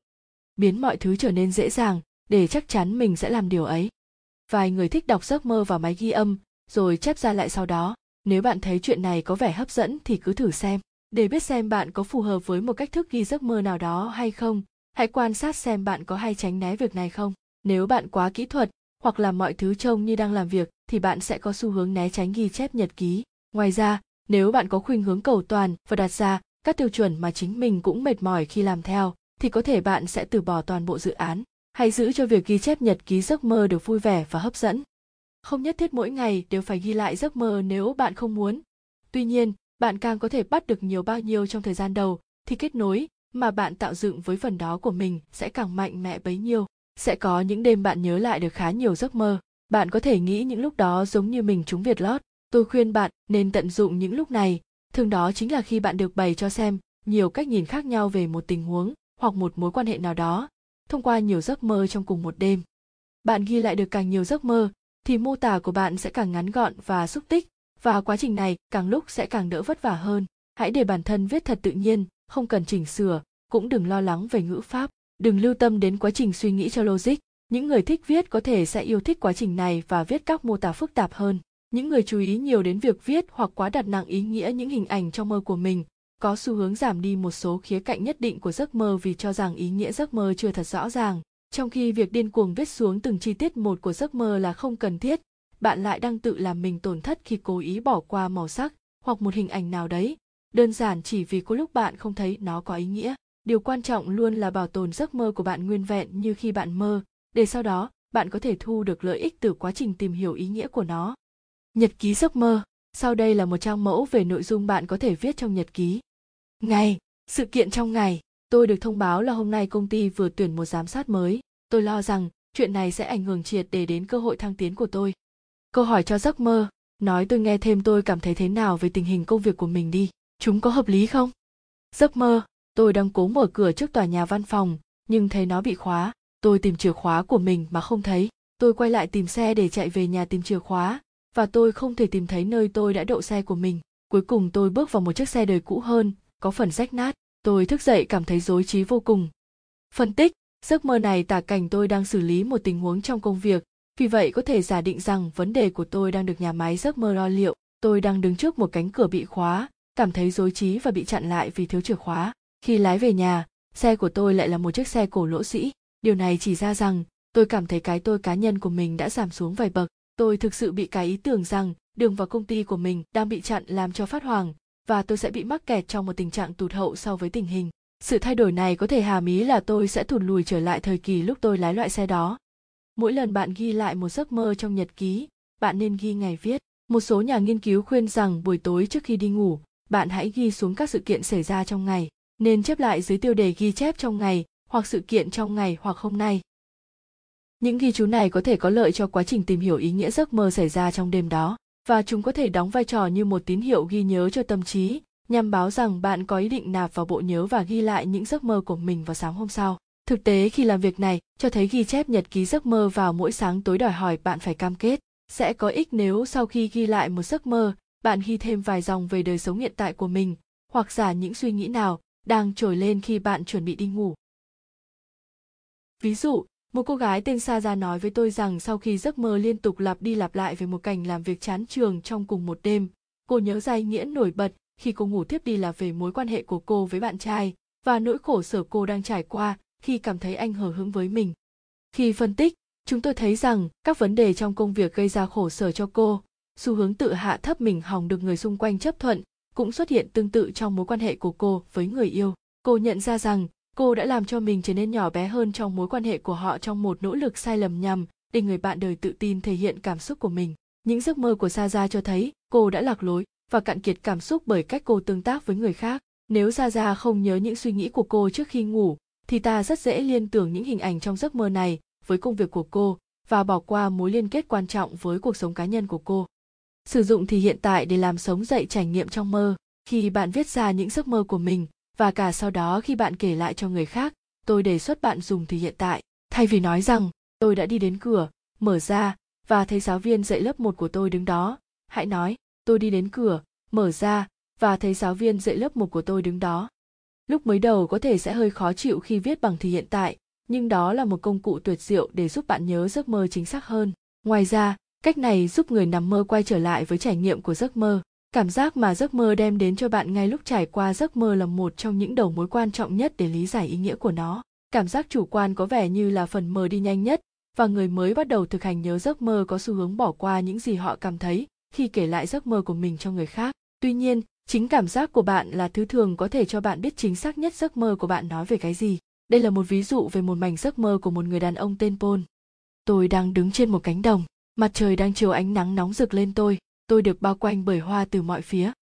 Speaker 2: Biến mọi thứ trở nên dễ dàng để chắc chắn mình sẽ làm điều ấy. Vài người thích đọc giấc mơ vào máy ghi âm, rồi chép ra lại sau đó. Nếu bạn thấy chuyện này có vẻ hấp dẫn thì cứ thử xem. Để biết xem bạn có phù hợp với một cách thức ghi giấc mơ nào đó hay không, hãy quan sát xem bạn có hay tránh né việc này không. Nếu bạn quá kỹ thuật, hoặc làm mọi thứ trông như đang làm việc, thì bạn sẽ có xu hướng né tránh ghi chép nhật ký. Ngoài ra, nếu bạn có khuynh hướng cầu toàn và đặt ra các tiêu chuẩn mà chính mình cũng mệt mỏi khi làm theo, thì có thể bạn sẽ từ bỏ toàn bộ dự án hãy giữ cho việc ghi chép nhật ký giấc mơ được vui vẻ và hấp dẫn. Không nhất thiết mỗi ngày đều phải ghi lại giấc mơ nếu bạn không muốn. Tuy nhiên, bạn càng có thể bắt được nhiều bao nhiêu trong thời gian đầu, thì kết nối mà bạn tạo dựng với phần đó của mình sẽ càng mạnh mẽ bấy nhiêu. Sẽ có những đêm bạn nhớ lại được khá nhiều giấc mơ. Bạn có thể nghĩ những lúc đó giống như mình trúng việt lót. Tôi khuyên bạn nên tận dụng những lúc này. Thường đó chính là khi bạn được bày cho xem nhiều cách nhìn khác nhau về một tình huống hoặc một mối quan hệ nào đó thông qua nhiều giấc mơ trong cùng một đêm. Bạn ghi lại được càng nhiều giấc mơ, thì mô tả của bạn sẽ càng ngắn gọn và xúc tích, và quá trình này càng lúc sẽ càng đỡ vất vả hơn. Hãy để bản thân viết thật tự nhiên, không cần chỉnh sửa, cũng đừng lo lắng về ngữ pháp. Đừng lưu tâm đến quá trình suy nghĩ cho logic. Những người thích viết có thể sẽ yêu thích quá trình này và viết các mô tả phức tạp hơn. Những người chú ý nhiều đến việc viết hoặc quá đặt nặng ý nghĩa những hình ảnh trong mơ của mình có xu hướng giảm đi một số khía cạnh nhất định của giấc mơ vì cho rằng ý nghĩa giấc mơ chưa thật rõ ràng. Trong khi việc điên cuồng viết xuống từng chi tiết một của giấc mơ là không cần thiết, bạn lại đang tự làm mình tổn thất khi cố ý bỏ qua màu sắc hoặc một hình ảnh nào đấy. Đơn giản chỉ vì có lúc bạn không thấy nó có ý nghĩa. Điều quan trọng luôn là bảo tồn giấc mơ của bạn nguyên vẹn như khi bạn mơ, để sau đó, bạn có thể thu được lợi ích từ quá trình tìm hiểu ý nghĩa của nó. Nhật ký giấc mơ. Sau đây là một trang mẫu về nội dung bạn có thể viết trong nhật ký ngày, sự kiện trong ngày. Tôi được thông báo là hôm nay công ty vừa tuyển một giám sát mới. Tôi lo rằng chuyện này sẽ ảnh hưởng triệt để đến cơ hội thăng tiến của tôi. Câu hỏi cho giấc mơ. Nói tôi nghe thêm tôi cảm thấy thế nào về tình hình công việc của mình đi. Chúng có hợp lý không? Giấc mơ. Tôi đang cố mở cửa trước tòa nhà văn phòng, nhưng thấy nó bị khóa. Tôi tìm chìa khóa của mình mà không thấy. Tôi quay lại tìm xe để chạy về nhà tìm chìa khóa, và tôi không thể tìm thấy nơi tôi đã đậu xe của mình. Cuối cùng tôi bước vào một chiếc xe đời cũ hơn có phần rách nát, tôi thức dậy cảm thấy rối trí vô cùng. Phân tích, giấc mơ này tả cảnh tôi đang xử lý một tình huống trong công việc, vì vậy có thể giả định rằng vấn đề của tôi đang được nhà máy giấc mơ lo liệu. Tôi đang đứng trước một cánh cửa bị khóa, cảm thấy rối trí và bị chặn lại vì thiếu chìa khóa. Khi lái về nhà, xe của tôi lại là một chiếc xe cổ lỗ sĩ. Điều này chỉ ra rằng, tôi cảm thấy cái tôi cá nhân của mình đã giảm xuống vài bậc. Tôi thực sự bị cái ý tưởng rằng đường vào công ty của mình đang bị chặn làm cho phát hoàng và tôi sẽ bị mắc kẹt trong một tình trạng tụt hậu so với tình hình. Sự thay đổi này có thể hàm ý là tôi sẽ thụt lùi trở lại thời kỳ lúc tôi lái loại xe đó. Mỗi lần bạn ghi lại một giấc mơ trong nhật ký, bạn nên ghi ngày viết. Một số nhà nghiên cứu khuyên rằng buổi tối trước khi đi ngủ, bạn hãy ghi xuống các sự kiện xảy ra trong ngày, nên chép lại dưới tiêu đề ghi chép trong ngày hoặc sự kiện trong ngày hoặc hôm nay. Những ghi chú này có thể có lợi cho quá trình tìm hiểu ý nghĩa giấc mơ xảy ra trong đêm đó và chúng có thể đóng vai trò như một tín hiệu ghi nhớ cho tâm trí, nhằm báo rằng bạn có ý định nạp vào bộ nhớ và ghi lại những giấc mơ của mình vào sáng hôm sau. Thực tế, khi làm việc này, cho thấy ghi chép nhật ký giấc mơ vào mỗi sáng tối đòi hỏi bạn phải cam kết, sẽ có ích nếu sau khi ghi lại một giấc mơ, bạn ghi thêm vài dòng về đời sống hiện tại của mình, hoặc giả những suy nghĩ nào đang trồi lên khi bạn chuẩn bị đi ngủ. Ví dụ một cô gái tên Sa nói với tôi rằng sau khi giấc mơ liên tục lặp đi lặp lại về một cảnh làm việc chán trường trong cùng một đêm, cô nhớ ra ý nghĩa nổi bật khi cô ngủ tiếp đi là về mối quan hệ của cô với bạn trai và nỗi khổ sở cô đang trải qua khi cảm thấy anh hờ hững với mình. Khi phân tích, chúng tôi thấy rằng các vấn đề trong công việc gây ra khổ sở cho cô, xu hướng tự hạ thấp mình hòng được người xung quanh chấp thuận cũng xuất hiện tương tự trong mối quan hệ của cô với người yêu. Cô nhận ra rằng cô đã làm cho mình trở nên nhỏ bé hơn trong mối quan hệ của họ trong một nỗ lực sai lầm nhằm để người bạn đời tự tin thể hiện cảm xúc của mình. Những giấc mơ của Sa cho thấy cô đã lạc lối và cạn kiệt cảm xúc bởi cách cô tương tác với người khác. Nếu Sa không nhớ những suy nghĩ của cô trước khi ngủ, thì ta rất dễ liên tưởng những hình ảnh trong giấc mơ này với công việc của cô và bỏ qua mối liên kết quan trọng với cuộc sống cá nhân của cô. Sử dụng thì hiện tại để làm sống dậy trải nghiệm trong mơ. Khi bạn viết ra những giấc mơ của mình, và cả sau đó khi bạn kể lại cho người khác, tôi đề xuất bạn dùng thì hiện tại. Thay vì nói rằng, tôi đã đi đến cửa, mở ra, và thấy giáo viên dạy lớp một của tôi đứng đó, hãy nói, tôi đi đến cửa, mở ra, và thấy giáo viên dạy lớp một của tôi đứng đó lúc mới đầu có thể sẽ hơi khó chịu khi viết bằng thì hiện tại, nhưng đó là một công cụ tuyệt diệu để giúp bạn nhớ giấc mơ chính xác hơn. Ngoài ra, cách này giúp người nằm mơ quay trở lại với trải nghiệm của giấc mơ cảm giác mà giấc mơ đem đến cho bạn ngay lúc trải qua giấc mơ là một trong những đầu mối quan trọng nhất để lý giải ý nghĩa của nó. Cảm giác chủ quan có vẻ như là phần mờ đi nhanh nhất, và người mới bắt đầu thực hành nhớ giấc mơ có xu hướng bỏ qua những gì họ cảm thấy khi kể lại giấc mơ của mình cho người khác. Tuy nhiên, chính cảm giác của bạn là thứ thường có thể cho bạn biết chính xác nhất giấc mơ của bạn nói về cái gì. Đây là một ví dụ về một mảnh giấc mơ của một người đàn ông tên paul. Tôi đang đứng trên một cánh đồng, mặt trời đang chiếu ánh nắng nóng rực lên tôi tôi được bao quanh bởi hoa từ mọi phía.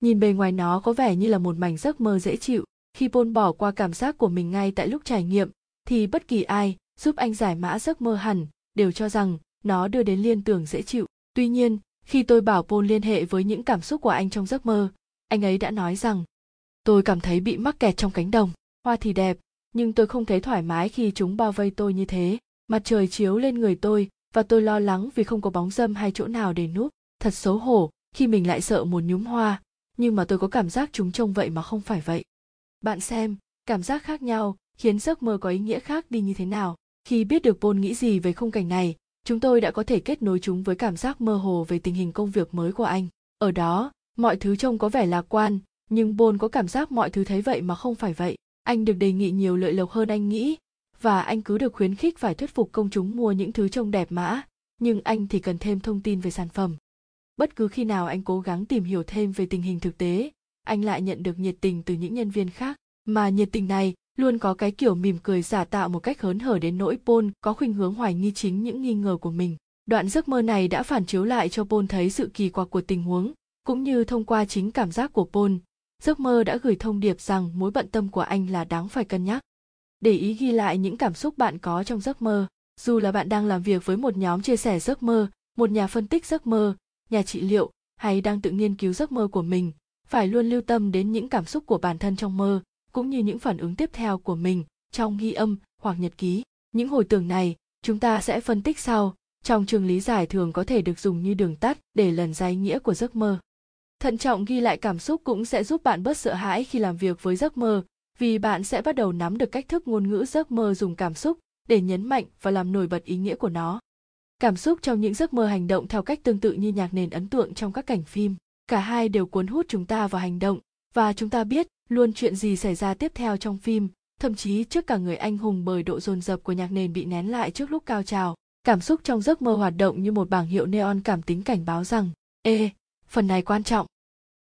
Speaker 2: Nhìn bề ngoài nó có vẻ như là một mảnh giấc mơ dễ chịu. Khi bôn bỏ qua cảm giác của mình ngay tại lúc trải nghiệm, thì bất kỳ ai giúp anh giải mã giấc mơ hẳn đều cho rằng nó đưa đến liên tưởng dễ chịu. Tuy nhiên, khi tôi bảo Paul liên hệ với những cảm xúc của anh trong giấc mơ, anh ấy đã nói rằng, tôi cảm thấy bị mắc kẹt trong cánh đồng. Hoa thì đẹp, nhưng tôi không thấy thoải mái khi chúng bao vây tôi như thế. Mặt trời chiếu lên người tôi và tôi lo lắng vì không có bóng dâm hay chỗ nào để núp thật xấu hổ khi mình lại sợ một nhúm hoa. Nhưng mà tôi có cảm giác chúng trông vậy mà không phải vậy. Bạn xem, cảm giác khác nhau khiến giấc mơ có ý nghĩa khác đi như thế nào. Khi biết được Paul nghĩ gì về khung cảnh này, chúng tôi đã có thể kết nối chúng với cảm giác mơ hồ về tình hình công việc mới của anh. Ở đó, mọi thứ trông có vẻ lạc quan, nhưng Paul có cảm giác mọi thứ thấy vậy mà không phải vậy. Anh được đề nghị nhiều lợi lộc hơn anh nghĩ, và anh cứ được khuyến khích phải thuyết phục công chúng mua những thứ trông đẹp mã. Nhưng anh thì cần thêm thông tin về sản phẩm bất cứ khi nào anh cố gắng tìm hiểu thêm về tình hình thực tế anh lại nhận được nhiệt tình từ những nhân viên khác mà nhiệt tình này luôn có cái kiểu mỉm cười giả tạo một cách hớn hở đến nỗi Paul có khuynh hướng hoài nghi chính những nghi ngờ của mình. Đoạn giấc mơ này đã phản chiếu lại cho Paul thấy sự kỳ quặc của tình huống, cũng như thông qua chính cảm giác của Paul, giấc mơ đã gửi thông điệp rằng mối bận tâm của anh là đáng phải cân nhắc. Để ý ghi lại những cảm xúc bạn có trong giấc mơ, dù là bạn đang làm việc với một nhóm chia sẻ giấc mơ, một nhà phân tích giấc mơ, nhà trị liệu hay đang tự nghiên cứu giấc mơ của mình phải luôn lưu tâm đến những cảm xúc của bản thân trong mơ, cũng như những phản ứng tiếp theo của mình trong ghi âm hoặc nhật ký. Những hồi tưởng này chúng ta sẽ phân tích sau trong trường lý giải thường có thể được dùng như đường tắt để lần ra ý nghĩa của giấc mơ. Thận trọng ghi lại cảm xúc cũng sẽ giúp bạn bớt sợ hãi khi làm việc với giấc mơ, vì bạn sẽ bắt đầu nắm được cách thức ngôn ngữ giấc mơ dùng cảm xúc để nhấn mạnh và làm nổi bật ý nghĩa của nó cảm xúc trong những giấc mơ hành động theo cách tương tự như nhạc nền ấn tượng trong các cảnh phim, cả hai đều cuốn hút chúng ta vào hành động, và chúng ta biết luôn chuyện gì xảy ra tiếp theo trong phim, thậm chí trước cả người anh hùng bởi độ dồn dập của nhạc nền bị nén lại trước lúc cao trào. Cảm xúc trong giấc mơ hoạt động như một bảng hiệu neon cảm tính cảnh báo rằng, ê, phần này quan trọng.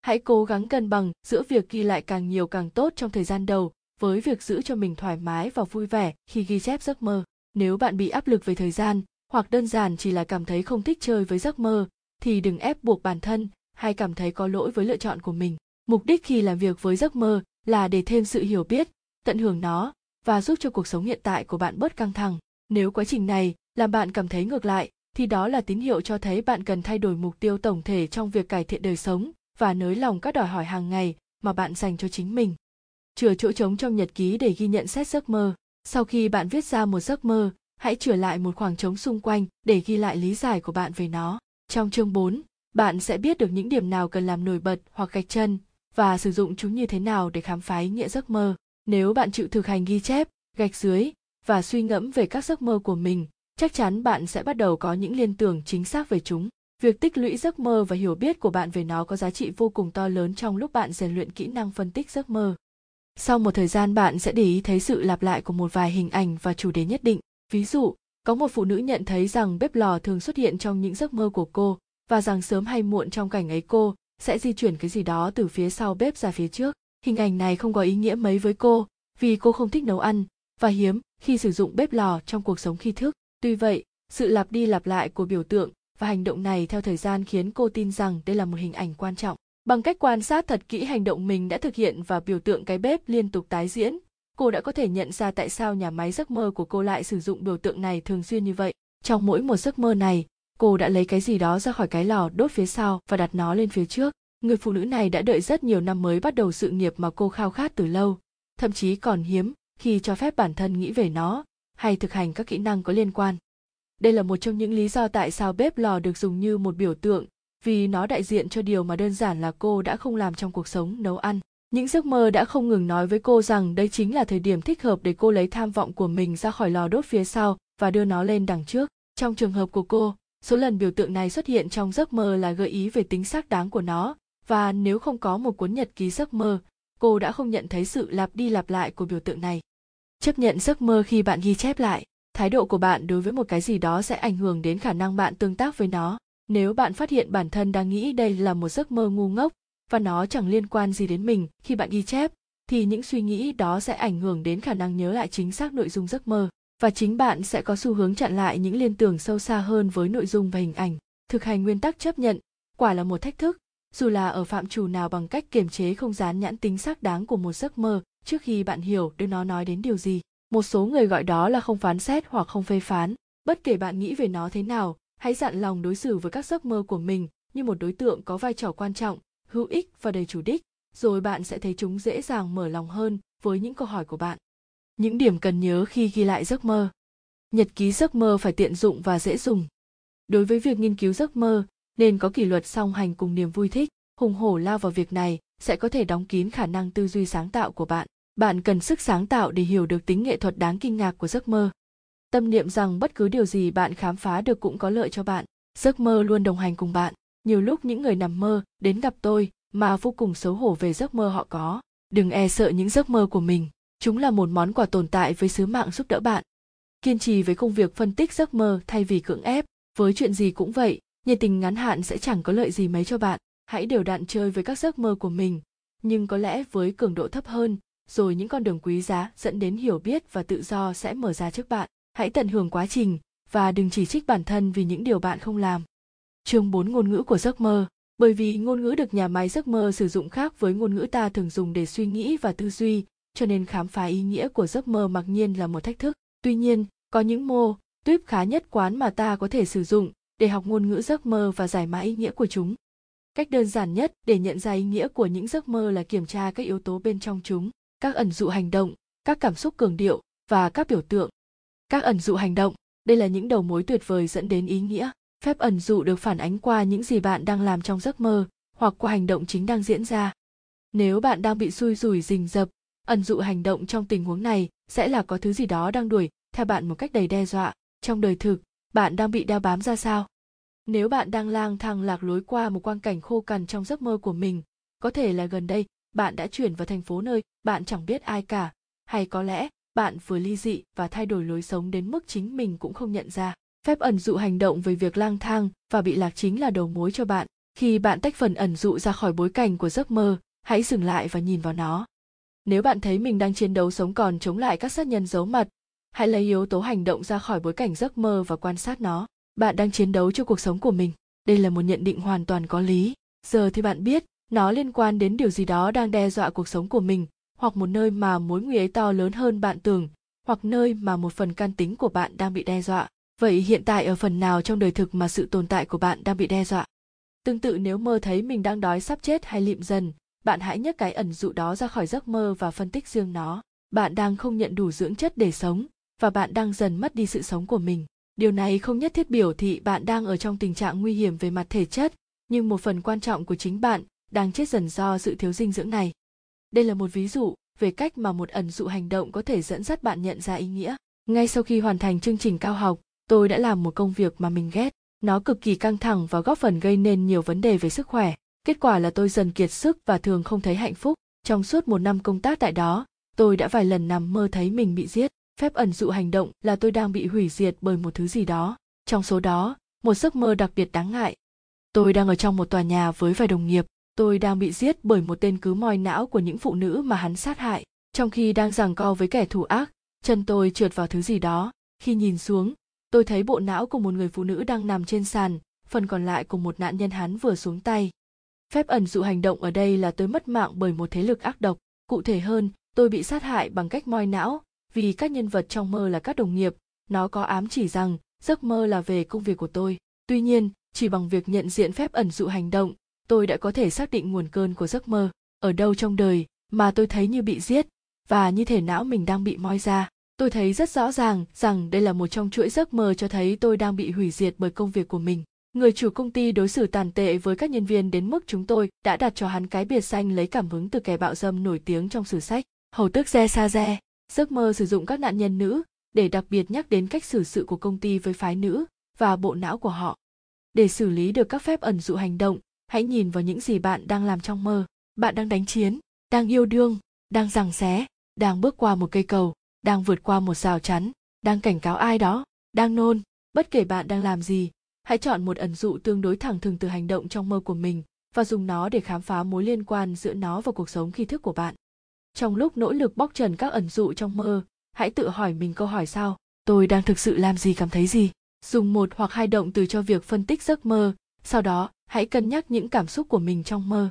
Speaker 2: Hãy cố gắng cân bằng giữa việc ghi lại càng nhiều càng tốt trong thời gian đầu với việc giữ cho mình thoải mái và vui vẻ khi ghi chép giấc mơ. Nếu bạn bị áp lực về thời gian hoặc đơn giản chỉ là cảm thấy không thích chơi với giấc mơ, thì đừng ép buộc bản thân hay cảm thấy có lỗi với lựa chọn của mình. Mục đích khi làm việc với giấc mơ là để thêm sự hiểu biết, tận hưởng nó và giúp cho cuộc sống hiện tại của bạn bớt căng thẳng. Nếu quá trình này làm bạn cảm thấy ngược lại, thì đó là tín hiệu cho thấy bạn cần thay đổi mục tiêu tổng thể trong việc cải thiện đời sống và nới lòng các đòi hỏi hàng ngày mà bạn dành cho chính mình. Chừa chỗ trống trong nhật ký để ghi nhận xét giấc mơ. Sau khi bạn viết ra một giấc mơ hãy chừa lại một khoảng trống xung quanh để ghi lại lý giải của bạn về nó trong chương 4, bạn sẽ biết được những điểm nào cần làm nổi bật hoặc gạch chân và sử dụng chúng như thế nào để khám phá ý nghĩa giấc mơ. Nếu bạn chịu thực hành ghi chép, gạch dưới và suy ngẫm về các giấc mơ của mình, chắc chắn bạn sẽ bắt đầu có những liên tưởng chính xác về chúng. Việc tích lũy giấc mơ và hiểu biết của bạn về nó có giá trị vô cùng to lớn trong lúc bạn rèn luyện kỹ năng phân tích giấc mơ. Sau một thời gian bạn sẽ để ý thấy sự lặp lại của một vài hình ảnh và chủ đề nhất định. Ví dụ, có một phụ nữ nhận thấy rằng bếp lò thường xuất hiện trong những giấc mơ của cô và rằng sớm hay muộn trong cảnh ấy cô sẽ di chuyển cái gì đó từ phía sau bếp ra phía trước. Hình ảnh này không có ý nghĩa mấy với cô vì cô không thích nấu ăn và hiếm khi sử dụng bếp lò trong cuộc sống khi thức. Tuy vậy, sự lặp đi lặp lại của biểu tượng và hành động này theo thời gian khiến cô tin rằng đây là một hình ảnh quan trọng. Bằng cách quan sát thật kỹ hành động mình đã thực hiện và biểu tượng cái bếp liên tục tái diễn, cô đã có thể nhận ra tại sao nhà máy giấc mơ của cô lại sử dụng biểu tượng này thường xuyên như vậy. Trong mỗi một giấc mơ này, cô đã lấy cái gì đó ra khỏi cái lò đốt phía sau và đặt nó lên phía trước. Người phụ nữ này đã đợi rất nhiều năm mới bắt đầu sự nghiệp mà cô khao khát từ lâu, thậm chí còn hiếm khi cho phép bản thân nghĩ về nó hay thực hành các kỹ năng có liên quan. Đây là một trong những lý do tại sao bếp lò được dùng như một biểu tượng, vì nó đại diện cho điều mà đơn giản là cô đã không làm trong cuộc sống nấu ăn. Những giấc mơ đã không ngừng nói với cô rằng đây chính là thời điểm thích hợp để cô lấy tham vọng của mình ra khỏi lò đốt phía sau và đưa nó lên đằng trước. Trong trường hợp của cô, số lần biểu tượng này xuất hiện trong giấc mơ là gợi ý về tính xác đáng của nó, và nếu không có một cuốn nhật ký giấc mơ, cô đã không nhận thấy sự lặp đi lặp lại của biểu tượng này. Chấp nhận giấc mơ khi bạn ghi chép lại, thái độ của bạn đối với một cái gì đó sẽ ảnh hưởng đến khả năng bạn tương tác với nó. Nếu bạn phát hiện bản thân đang nghĩ đây là một giấc mơ ngu ngốc, và nó chẳng liên quan gì đến mình. Khi bạn ghi chép, thì những suy nghĩ đó sẽ ảnh hưởng đến khả năng nhớ lại chính xác nội dung giấc mơ, và chính bạn sẽ có xu hướng chặn lại những liên tưởng sâu xa hơn với nội dung và hình ảnh. Thực hành nguyên tắc chấp nhận, quả là một thách thức. Dù là ở phạm trù nào bằng cách kiềm chế không dán nhãn tính xác đáng của một giấc mơ, trước khi bạn hiểu được nó nói đến điều gì. Một số người gọi đó là không phán xét hoặc không phê phán. Bất kể bạn nghĩ về nó thế nào, hãy dặn lòng đối xử với các giấc mơ của mình như một đối tượng có vai trò quan trọng hữu ích và đầy chủ đích, rồi bạn sẽ thấy chúng dễ dàng mở lòng hơn với những câu hỏi của bạn. Những điểm cần nhớ khi ghi lại giấc mơ. Nhật ký giấc mơ phải tiện dụng và dễ dùng. Đối với việc nghiên cứu giấc mơ, nên có kỷ luật song hành cùng niềm vui thích, hùng hổ lao vào việc này sẽ có thể đóng kín khả năng tư duy sáng tạo của bạn. Bạn cần sức sáng tạo để hiểu được tính nghệ thuật đáng kinh ngạc của giấc mơ. Tâm niệm rằng bất cứ điều gì bạn khám phá được cũng có lợi cho bạn. Giấc mơ luôn đồng hành cùng bạn nhiều lúc những người nằm mơ đến gặp tôi mà vô cùng xấu hổ về giấc mơ họ có. Đừng e sợ những giấc mơ của mình. Chúng là một món quà tồn tại với sứ mạng giúp đỡ bạn. Kiên trì với công việc phân tích giấc mơ thay vì cưỡng ép. Với chuyện gì cũng vậy, nhiệt tình ngắn hạn sẽ chẳng có lợi gì mấy cho bạn. Hãy đều đặn chơi với các giấc mơ của mình. Nhưng có lẽ với cường độ thấp hơn, rồi những con đường quý giá dẫn đến hiểu biết và tự do sẽ mở ra trước bạn. Hãy tận hưởng quá trình và đừng chỉ trích bản thân vì những điều bạn không làm. Chương 4 ngôn ngữ của giấc mơ. Bởi vì ngôn ngữ được nhà máy giấc mơ sử dụng khác với ngôn ngữ ta thường dùng để suy nghĩ và tư duy, cho nên khám phá ý nghĩa của giấc mơ mặc nhiên là một thách thức. Tuy nhiên, có những mô, tuyếp khá nhất quán mà ta có thể sử dụng, để học ngôn ngữ giấc mơ và giải mã ý nghĩa của chúng cách đơn giản nhất để nhận ra ý nghĩa của những giấc mơ là kiểm tra các yếu tố bên trong chúng các ẩn dụ hành động các cảm xúc cường điệu và các biểu tượng các ẩn dụ hành động đây là những đầu mối tuyệt vời dẫn đến ý nghĩa phép ẩn dụ được phản ánh qua những gì bạn đang làm trong giấc mơ hoặc qua hành động chính đang diễn ra. Nếu bạn đang bị xui rủi rình rập, ẩn dụ hành động trong tình huống này sẽ là có thứ gì đó đang đuổi theo bạn một cách đầy đe dọa. Trong đời thực, bạn đang bị đeo bám ra sao? Nếu bạn đang lang thang lạc lối qua một quang cảnh khô cằn trong giấc mơ của mình, có thể là gần đây, bạn đã chuyển vào thành phố nơi bạn chẳng biết ai cả. Hay có lẽ, bạn vừa ly dị và thay đổi lối sống đến mức chính mình cũng không nhận ra phép ẩn dụ hành động về việc lang thang và bị lạc chính là đầu mối cho bạn. Khi bạn tách phần ẩn dụ ra khỏi bối cảnh của giấc mơ, hãy dừng lại và nhìn vào nó. Nếu bạn thấy mình đang chiến đấu sống còn chống lại các sát nhân giấu mặt, hãy lấy yếu tố hành động ra khỏi bối cảnh giấc mơ và quan sát nó. Bạn đang chiến đấu cho cuộc sống của mình. Đây là một nhận định hoàn toàn có lý. Giờ thì bạn biết, nó liên quan đến điều gì đó đang đe dọa cuộc sống của mình, hoặc một nơi mà mối nguy ấy to lớn hơn bạn tưởng, hoặc nơi mà một phần can tính của bạn đang bị đe dọa vậy hiện tại ở phần nào trong đời thực mà sự tồn tại của bạn đang bị đe dọa? Tương tự nếu mơ thấy mình đang đói sắp chết hay lịm dần, bạn hãy nhấc cái ẩn dụ đó ra khỏi giấc mơ và phân tích riêng nó. Bạn đang không nhận đủ dưỡng chất để sống và bạn đang dần mất đi sự sống của mình. Điều này không nhất thiết biểu thị bạn đang ở trong tình trạng nguy hiểm về mặt thể chất, nhưng một phần quan trọng của chính bạn đang chết dần do sự thiếu dinh dưỡng này. Đây là một ví dụ về cách mà một ẩn dụ hành động có thể dẫn dắt bạn nhận ra ý nghĩa. Ngay sau khi hoàn thành chương trình cao học tôi đã làm một công việc mà mình ghét. Nó cực kỳ căng thẳng và góp phần gây nên nhiều vấn đề về sức khỏe. Kết quả là tôi dần kiệt sức và thường không thấy hạnh phúc. Trong suốt một năm công tác tại đó, tôi đã vài lần nằm mơ thấy mình bị giết. Phép ẩn dụ hành động là tôi đang bị hủy diệt bởi một thứ gì đó. Trong số đó, một giấc mơ đặc biệt đáng ngại. Tôi đang ở trong một tòa nhà với vài đồng nghiệp. Tôi đang bị giết bởi một tên cứ moi não của những phụ nữ mà hắn sát hại. Trong khi đang giằng co với kẻ thù ác, chân tôi trượt vào thứ gì đó. Khi nhìn xuống tôi thấy bộ não của một người phụ nữ đang nằm trên sàn, phần còn lại của một nạn nhân hắn vừa xuống tay. Phép ẩn dụ hành động ở đây là tôi mất mạng bởi một thế lực ác độc. Cụ thể hơn, tôi bị sát hại bằng cách moi não, vì các nhân vật trong mơ là các đồng nghiệp. Nó có ám chỉ rằng, giấc mơ là về công việc của tôi. Tuy nhiên, chỉ bằng việc nhận diện phép ẩn dụ hành động, tôi đã có thể xác định nguồn cơn của giấc mơ. Ở đâu trong đời mà tôi thấy như bị giết, và như thể não mình đang bị moi ra tôi thấy rất rõ ràng rằng đây là một trong chuỗi giấc mơ cho thấy tôi đang bị hủy diệt bởi công việc của mình. Người chủ công ty đối xử tàn tệ với các nhân viên đến mức chúng tôi đã đặt cho hắn cái biệt danh lấy cảm hứng từ kẻ bạo dâm nổi tiếng trong sử sách. Hầu tước re sa re giấc mơ sử dụng các nạn nhân nữ để đặc biệt nhắc đến cách xử sự của công ty với phái nữ và bộ não của họ. Để xử lý được các phép ẩn dụ hành động, hãy nhìn vào những gì bạn đang làm trong mơ. Bạn đang đánh chiến, đang yêu đương, đang giằng xé, đang bước qua một cây cầu đang vượt qua một rào chắn, đang cảnh cáo ai đó, đang nôn, bất kể bạn đang làm gì, hãy chọn một ẩn dụ tương đối thẳng thừng từ hành động trong mơ của mình và dùng nó để khám phá mối liên quan giữa nó và cuộc sống khi thức của bạn. Trong lúc nỗ lực bóc trần các ẩn dụ trong mơ, hãy tự hỏi mình câu hỏi sau tôi đang thực sự làm gì, cảm thấy gì? Dùng một hoặc hai động từ cho việc phân tích giấc mơ, sau đó hãy cân nhắc những cảm xúc của mình trong mơ.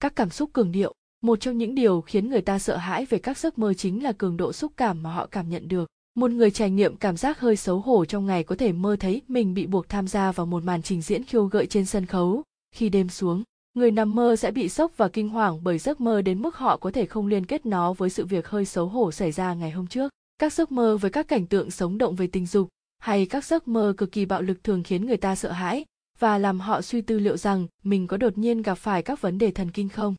Speaker 2: Các cảm xúc cường điệu một trong những điều khiến người ta sợ hãi về các giấc mơ chính là cường độ xúc cảm mà họ cảm nhận được. Một người trải nghiệm cảm giác hơi xấu hổ trong ngày có thể mơ thấy mình bị buộc tham gia vào một màn trình diễn khiêu gợi trên sân khấu. Khi đêm xuống, người nằm mơ sẽ bị sốc và kinh hoàng bởi giấc mơ đến mức họ có thể không liên kết nó với sự việc hơi xấu hổ xảy ra ngày hôm trước. Các giấc mơ với các cảnh tượng sống động về tình dục hay các giấc mơ cực kỳ bạo lực thường khiến người ta sợ hãi và làm họ suy tư liệu rằng mình có đột nhiên gặp phải các vấn đề thần kinh không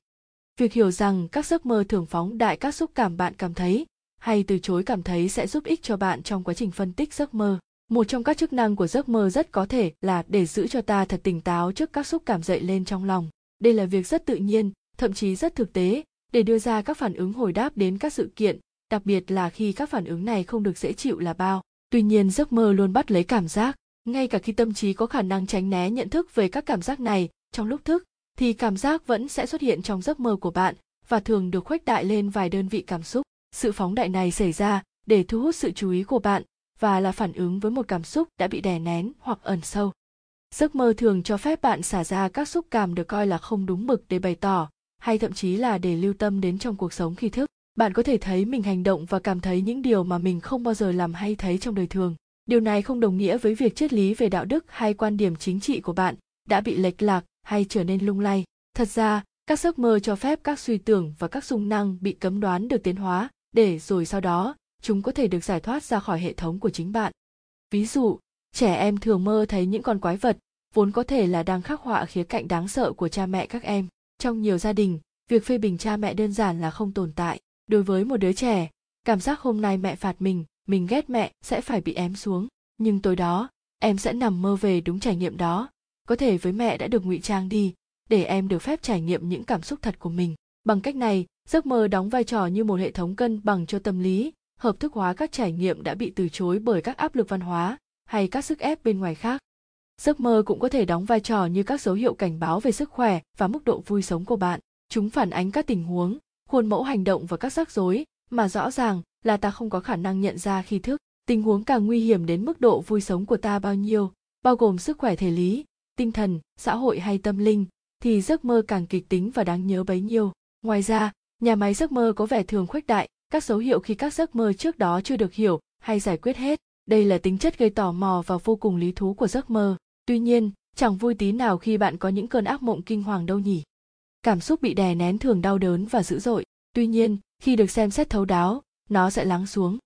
Speaker 2: việc hiểu rằng các giấc mơ thường phóng đại các xúc cảm bạn cảm thấy, hay từ chối cảm thấy sẽ giúp ích cho bạn trong quá trình phân tích giấc mơ. Một trong các chức năng của giấc mơ rất có thể là để giữ cho ta thật tỉnh táo trước các xúc cảm dậy lên trong lòng. Đây là việc rất tự nhiên, thậm chí rất thực tế. Để đưa ra các phản ứng hồi đáp đến các sự kiện, đặc biệt là khi các phản ứng này không được dễ chịu là bao. Tuy nhiên, giấc mơ luôn bắt lấy cảm giác. Ngay cả khi tâm trí có khả năng tránh né nhận thức về các cảm giác này, trong lúc thức thì cảm giác vẫn sẽ xuất hiện trong giấc mơ của bạn và thường được khuếch đại lên vài đơn vị cảm xúc. Sự phóng đại này xảy ra để thu hút sự chú ý của bạn và là phản ứng với một cảm xúc đã bị đè nén hoặc ẩn sâu. Giấc mơ thường cho phép bạn xả ra các xúc cảm được coi là không đúng mực để bày tỏ, hay thậm chí là để lưu tâm đến trong cuộc sống khi thức. Bạn có thể thấy mình hành động và cảm thấy những điều mà mình không bao giờ làm hay thấy trong đời thường. Điều này không đồng nghĩa với việc triết lý về đạo đức hay quan điểm chính trị của bạn đã bị lệch lạc hay trở nên lung lay. Thật ra, các giấc mơ cho phép các suy tưởng và các dung năng bị cấm đoán được tiến hóa, để rồi sau đó, chúng có thể được giải thoát ra khỏi hệ thống của chính bạn. Ví dụ, trẻ em thường mơ thấy những con quái vật, vốn có thể là đang khắc họa khía cạnh đáng sợ của cha mẹ các em. Trong nhiều gia đình, việc phê bình cha mẹ đơn giản là không tồn tại. Đối với một đứa trẻ, cảm giác hôm nay mẹ phạt mình mình ghét mẹ sẽ phải bị ém xuống. Nhưng tối đó, em sẽ nằm mơ về đúng trải nghiệm đó có thể với mẹ đã được ngụy trang đi, để em được phép trải nghiệm những cảm xúc thật của mình. Bằng cách này, giấc mơ đóng vai trò như một hệ thống cân bằng cho tâm lý, hợp thức hóa các trải nghiệm đã bị từ chối bởi các áp lực văn hóa hay các sức ép bên ngoài khác. Giấc mơ cũng có thể đóng vai trò như các dấu hiệu cảnh báo về sức khỏe và mức độ vui sống của bạn. Chúng phản ánh các tình huống, khuôn mẫu hành động và các rắc rối mà rõ ràng là ta không có khả năng nhận ra khi thức. Tình huống càng nguy hiểm đến mức độ vui sống của ta bao nhiêu, bao gồm sức khỏe, thể lý tinh thần, xã hội hay tâm linh, thì giấc mơ càng kịch tính và đáng nhớ bấy nhiêu. Ngoài ra, nhà máy giấc mơ có vẻ thường khuếch đại, các dấu hiệu khi các giấc mơ trước đó chưa được hiểu hay giải quyết hết, đây là tính chất gây tò mò và vô cùng lý thú của giấc mơ. Tuy nhiên, chẳng vui tí nào khi bạn có những cơn ác mộng kinh hoàng đâu nhỉ? Cảm xúc bị đè nén thường đau đớn và dữ dội. Tuy nhiên, khi được xem xét thấu đáo, nó sẽ lắng xuống.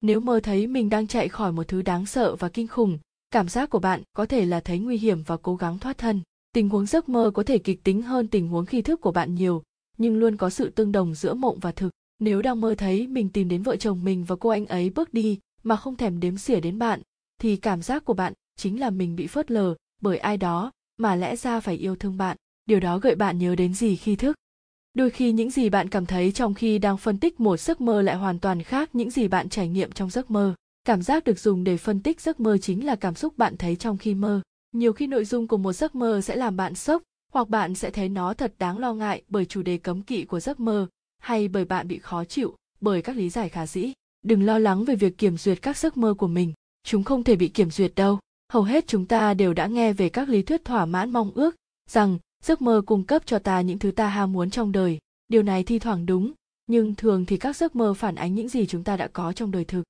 Speaker 2: Nếu mơ thấy mình đang chạy khỏi một thứ đáng sợ và kinh khủng cảm giác của bạn có thể là thấy nguy hiểm và cố gắng thoát thân. Tình huống giấc mơ có thể kịch tính hơn tình huống khi thức của bạn nhiều, nhưng luôn có sự tương đồng giữa mộng và thực. Nếu đang mơ thấy mình tìm đến vợ chồng mình và cô anh ấy bước đi mà không thèm đếm xỉa đến bạn, thì cảm giác của bạn chính là mình bị phớt lờ bởi ai đó mà lẽ ra phải yêu thương bạn. Điều đó gợi bạn nhớ đến gì khi thức? Đôi khi những gì bạn cảm thấy trong khi đang phân tích một giấc mơ lại hoàn toàn khác những gì bạn trải nghiệm trong giấc mơ cảm giác được dùng để phân tích giấc mơ chính là cảm xúc bạn thấy trong khi mơ. Nhiều khi nội dung của một giấc mơ sẽ làm bạn sốc, hoặc bạn sẽ thấy nó thật đáng lo ngại bởi chủ đề cấm kỵ của giấc mơ, hay bởi bạn bị khó chịu bởi các lý giải khả dĩ. Đừng lo lắng về việc kiểm duyệt các giấc mơ của mình, chúng không thể bị kiểm duyệt đâu. Hầu hết chúng ta đều đã nghe về các lý thuyết thỏa mãn mong ước rằng giấc mơ cung cấp cho ta những thứ ta ham muốn trong đời. Điều này thi thoảng đúng, nhưng thường thì các giấc mơ phản ánh những gì chúng ta đã có trong đời thực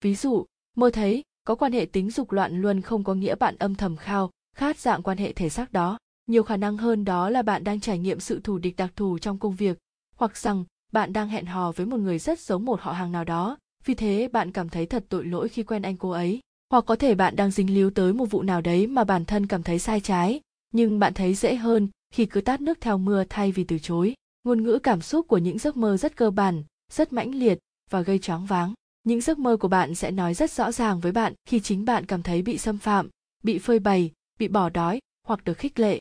Speaker 2: ví dụ, mơ thấy có quan hệ tính dục loạn luân không có nghĩa bạn âm thầm khao khát dạng quan hệ thể xác đó. Nhiều khả năng hơn đó là bạn đang trải nghiệm sự thù địch đặc thù trong công việc, hoặc rằng bạn đang hẹn hò với một người rất giống một họ hàng nào đó. Vì thế, bạn cảm thấy thật tội lỗi khi quen anh cô ấy. Hoặc có thể bạn đang dính líu tới một vụ nào đấy mà bản thân cảm thấy sai trái, nhưng bạn thấy dễ hơn khi cứ tát nước theo mưa thay vì từ chối. Ngôn ngữ cảm xúc của những giấc mơ rất cơ bản, rất mãnh liệt và gây choáng váng những giấc mơ của bạn sẽ nói rất rõ ràng với bạn khi chính bạn cảm thấy bị xâm phạm, bị phơi bày, bị bỏ đói hoặc được khích lệ.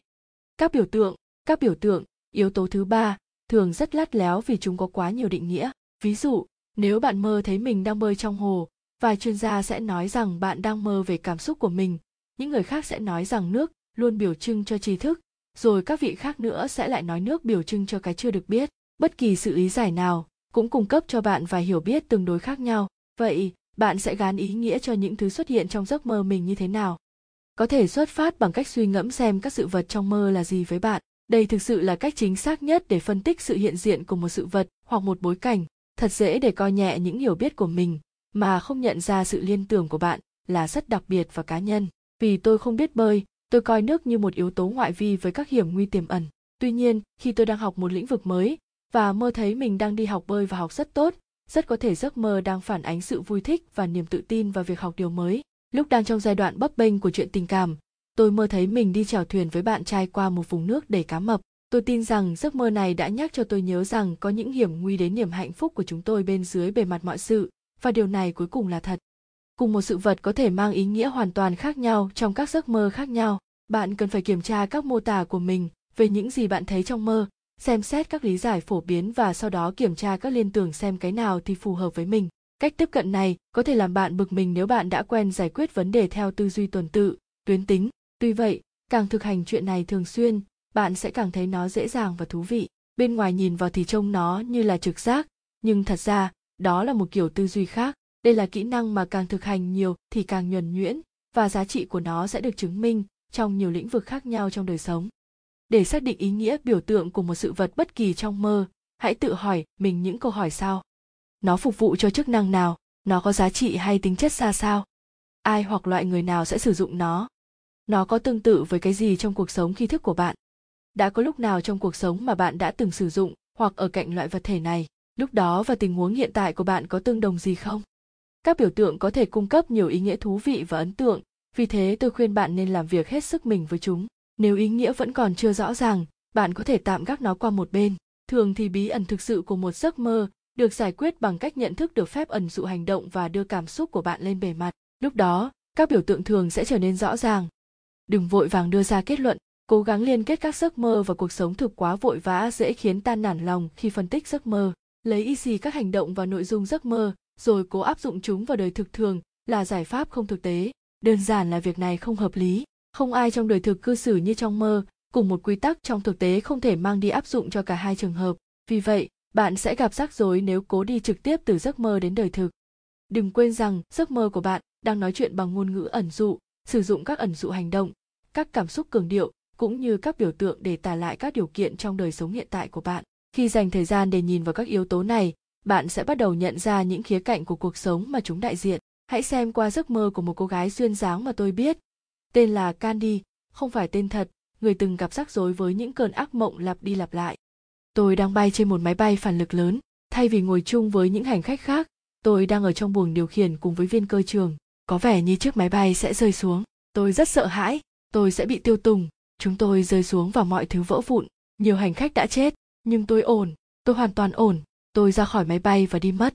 Speaker 2: Các biểu tượng, các biểu tượng, yếu tố thứ ba, thường rất lắt léo vì chúng có quá nhiều định nghĩa. Ví dụ, nếu bạn mơ thấy mình đang bơi trong hồ, vài chuyên gia sẽ nói rằng bạn đang mơ về cảm xúc của mình. Những người khác sẽ nói rằng nước luôn biểu trưng cho tri thức, rồi các vị khác nữa sẽ lại nói nước biểu trưng cho cái chưa được biết. Bất kỳ sự lý giải nào cũng cung cấp cho bạn vài hiểu biết tương đối khác nhau. Vậy, bạn sẽ gán ý nghĩa cho những thứ xuất hiện trong giấc mơ mình như thế nào? Có thể xuất phát bằng cách suy ngẫm xem các sự vật trong mơ là gì với bạn. Đây thực sự là cách chính xác nhất để phân tích sự hiện diện của một sự vật hoặc một bối cảnh. Thật dễ để coi nhẹ những hiểu biết của mình, mà không nhận ra sự liên tưởng của bạn là rất đặc biệt và cá nhân. Vì tôi không biết bơi, tôi coi nước như một yếu tố ngoại vi với các hiểm nguy tiềm ẩn. Tuy nhiên, khi tôi đang học một lĩnh vực mới và mơ thấy mình đang đi học bơi và học rất tốt, rất có thể giấc mơ đang phản ánh sự vui thích và niềm tự tin vào việc học điều mới. Lúc đang trong giai đoạn bấp bênh của chuyện tình cảm, tôi mơ thấy mình đi chèo thuyền với bạn trai qua một vùng nước đầy cá mập. Tôi tin rằng giấc mơ này đã nhắc cho tôi nhớ rằng có những hiểm nguy đến niềm hạnh phúc của chúng tôi bên dưới bề mặt mọi sự, và điều này cuối cùng là thật. Cùng một sự vật có thể mang ý nghĩa hoàn toàn khác nhau trong các giấc mơ khác nhau, bạn cần phải kiểm tra các mô tả của mình về những gì bạn thấy trong mơ xem xét các lý giải phổ biến và sau đó kiểm tra các liên tưởng xem cái nào thì phù hợp với mình. Cách tiếp cận này có thể làm bạn bực mình nếu bạn đã quen giải quyết vấn đề theo tư duy tuần tự, tuyến tính. Tuy vậy, càng thực hành chuyện này thường xuyên, bạn sẽ càng thấy nó dễ dàng và thú vị. Bên ngoài nhìn vào thì trông nó như là trực giác, nhưng thật ra, đó là một kiểu tư duy khác. Đây là kỹ năng mà càng thực hành nhiều thì càng nhuần nhuyễn, và giá trị của nó sẽ được chứng minh trong nhiều lĩnh vực khác nhau trong đời sống để xác định ý nghĩa biểu tượng của một sự vật bất kỳ trong mơ, hãy tự hỏi mình những câu hỏi sau. Nó phục vụ cho chức năng nào? Nó có giá trị hay tính chất ra sao? Ai hoặc loại người nào sẽ sử dụng nó? Nó có tương tự với cái gì trong cuộc sống khi thức của bạn? Đã có lúc nào trong cuộc sống mà bạn đã từng sử dụng hoặc ở cạnh loại vật thể này? Lúc đó và tình huống hiện tại của bạn có tương đồng gì không? Các biểu tượng có thể cung cấp nhiều ý nghĩa thú vị và ấn tượng, vì thế tôi khuyên bạn nên làm việc hết sức mình với chúng nếu ý nghĩa vẫn còn chưa rõ ràng, bạn có thể tạm gác nó qua một bên. Thường thì bí ẩn thực sự của một giấc mơ được giải quyết bằng cách nhận thức được phép ẩn dụ hành động và đưa cảm xúc của bạn lên bề mặt. Lúc đó, các biểu tượng thường sẽ trở nên rõ ràng. Đừng vội vàng đưa ra kết luận, cố gắng liên kết các giấc mơ và cuộc sống thực quá vội vã dễ khiến tan nản lòng khi phân tích giấc mơ. Lấy y gì các hành động và nội dung giấc mơ, rồi cố áp dụng chúng vào đời thực thường là giải pháp không thực tế. Đơn giản là việc này không hợp lý không ai trong đời thực cư xử như trong mơ, cùng một quy tắc trong thực tế không thể mang đi áp dụng cho cả hai trường hợp. Vì vậy, bạn sẽ gặp rắc rối nếu cố đi trực tiếp từ giấc mơ đến đời thực. Đừng quên rằng, giấc mơ của bạn đang nói chuyện bằng ngôn ngữ ẩn dụ, sử dụng các ẩn dụ hành động, các cảm xúc cường điệu, cũng như các biểu tượng để tả lại các điều kiện trong đời sống hiện tại của bạn. Khi dành thời gian để nhìn vào các yếu tố này, bạn sẽ bắt đầu nhận ra những khía cạnh của cuộc sống mà chúng đại diện. Hãy xem qua giấc mơ của một cô gái duyên dáng mà tôi biết tên là candy không phải tên thật, người từng gặp rắc rối với những cơn ác mộng lặp đi lặp lại. Tôi đang bay trên một máy bay phản lực lớn, thay vì ngồi chung với những hành khách khác, tôi đang ở trong buồng điều khiển cùng với viên cơ trường. Có vẻ như chiếc máy bay sẽ rơi xuống. Tôi rất sợ hãi, tôi sẽ bị tiêu tùng. Chúng tôi rơi xuống và mọi thứ vỡ vụn. Nhiều hành khách đã chết, nhưng tôi ổn, tôi hoàn toàn ổn. Tôi ra khỏi máy bay và đi mất.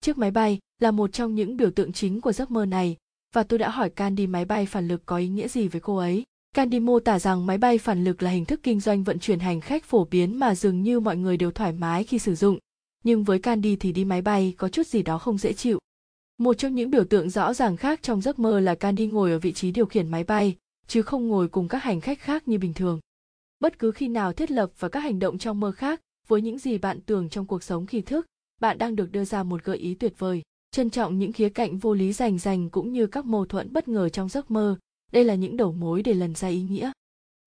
Speaker 2: Chiếc máy bay là một trong những biểu tượng chính của giấc mơ này và tôi đã hỏi Candy máy bay phản lực có ý nghĩa gì với cô ấy. Candy mô tả rằng máy bay phản lực là hình thức kinh doanh vận chuyển hành khách phổ biến mà dường như mọi người đều thoải mái khi sử dụng. Nhưng với Candy thì đi máy bay có chút gì đó không dễ chịu. Một trong những biểu tượng rõ ràng khác trong giấc mơ là Candy ngồi ở vị trí điều khiển máy bay, chứ không ngồi cùng các hành khách khác như bình thường. Bất cứ khi nào thiết lập và các hành động trong mơ khác với những gì bạn tưởng trong cuộc sống khi thức, bạn đang được đưa ra một gợi ý tuyệt vời. Trân trọng những khía cạnh vô lý rành rành cũng như các mâu thuẫn bất ngờ trong giấc mơ, đây là những đầu mối để lần ra ý nghĩa.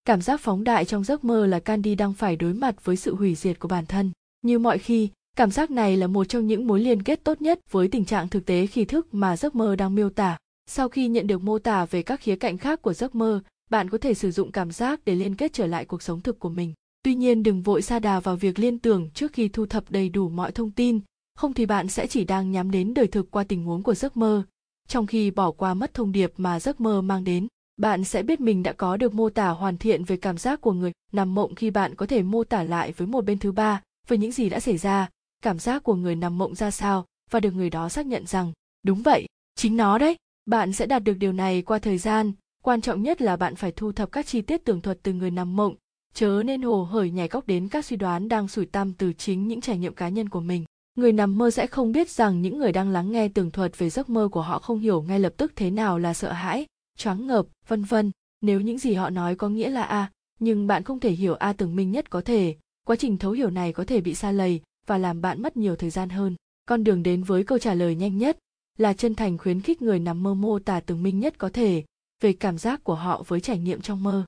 Speaker 2: Cảm giác phóng đại trong giấc mơ là Candy đang phải đối mặt với sự hủy diệt của bản thân. Như mọi khi, cảm giác này là một trong những mối liên kết tốt nhất với tình trạng thực tế khi thức mà giấc mơ đang miêu tả. Sau khi nhận được mô tả về các khía cạnh khác của giấc mơ, bạn có thể sử dụng cảm giác để liên kết trở lại cuộc sống thực của mình. Tuy nhiên đừng vội sa đà vào việc liên tưởng trước khi thu thập đầy đủ mọi thông tin, không thì bạn sẽ chỉ đang nhắm đến đời thực qua tình huống của giấc mơ, trong khi bỏ qua mất thông điệp mà giấc mơ mang đến. Bạn sẽ biết mình đã có được mô tả hoàn thiện về cảm giác của người nằm mộng khi bạn có thể mô tả lại với một bên thứ ba về những gì đã xảy ra, cảm giác của người nằm mộng ra sao và được người đó xác nhận rằng đúng vậy, chính nó đấy. Bạn sẽ đạt được điều này qua thời gian, quan trọng nhất là bạn phải thu thập các chi tiết tường thuật từ người nằm mộng, chớ nên hồ hởi nhảy góc đến các suy đoán đang sủi tăm từ chính những trải nghiệm cá nhân của mình người nằm mơ sẽ không biết rằng những người đang lắng nghe tường thuật về giấc mơ của họ không hiểu ngay lập tức thế nào là sợ hãi, choáng ngợp, vân vân. Nếu những gì họ nói có nghĩa là a, nhưng bạn không thể hiểu a tưởng minh nhất có thể. Quá trình thấu hiểu này có thể bị xa lầy và làm bạn mất nhiều thời gian hơn. Con đường đến với câu trả lời nhanh nhất là chân thành khuyến khích người nằm mơ mô tả tường minh nhất có thể về cảm giác của họ với trải nghiệm trong mơ.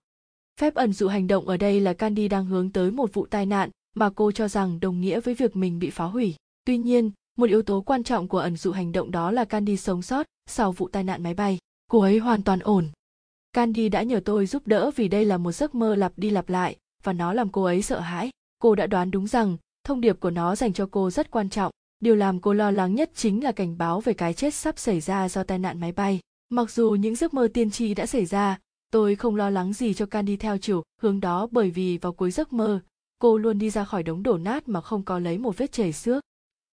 Speaker 2: Phép ẩn dụ hành động ở đây là candy đang hướng tới một vụ tai nạn mà cô cho rằng đồng nghĩa với việc mình bị phá hủy. Tuy nhiên, một yếu tố quan trọng của ẩn dụ hành động đó là Candy sống sót sau vụ tai nạn máy bay. Cô ấy hoàn toàn ổn. Candy đã nhờ tôi giúp đỡ vì đây là một giấc mơ lặp đi lặp lại và nó làm cô ấy sợ hãi. Cô đã đoán đúng rằng thông điệp của nó dành cho cô rất quan trọng. Điều làm cô lo lắng nhất chính là cảnh báo về cái chết sắp xảy ra do tai nạn máy bay. Mặc dù những giấc mơ tiên tri đã xảy ra, tôi không lo lắng gì cho Candy theo chiều hướng đó bởi vì vào cuối giấc mơ, cô luôn đi ra khỏi đống đổ nát mà không có lấy một vết chảy xước.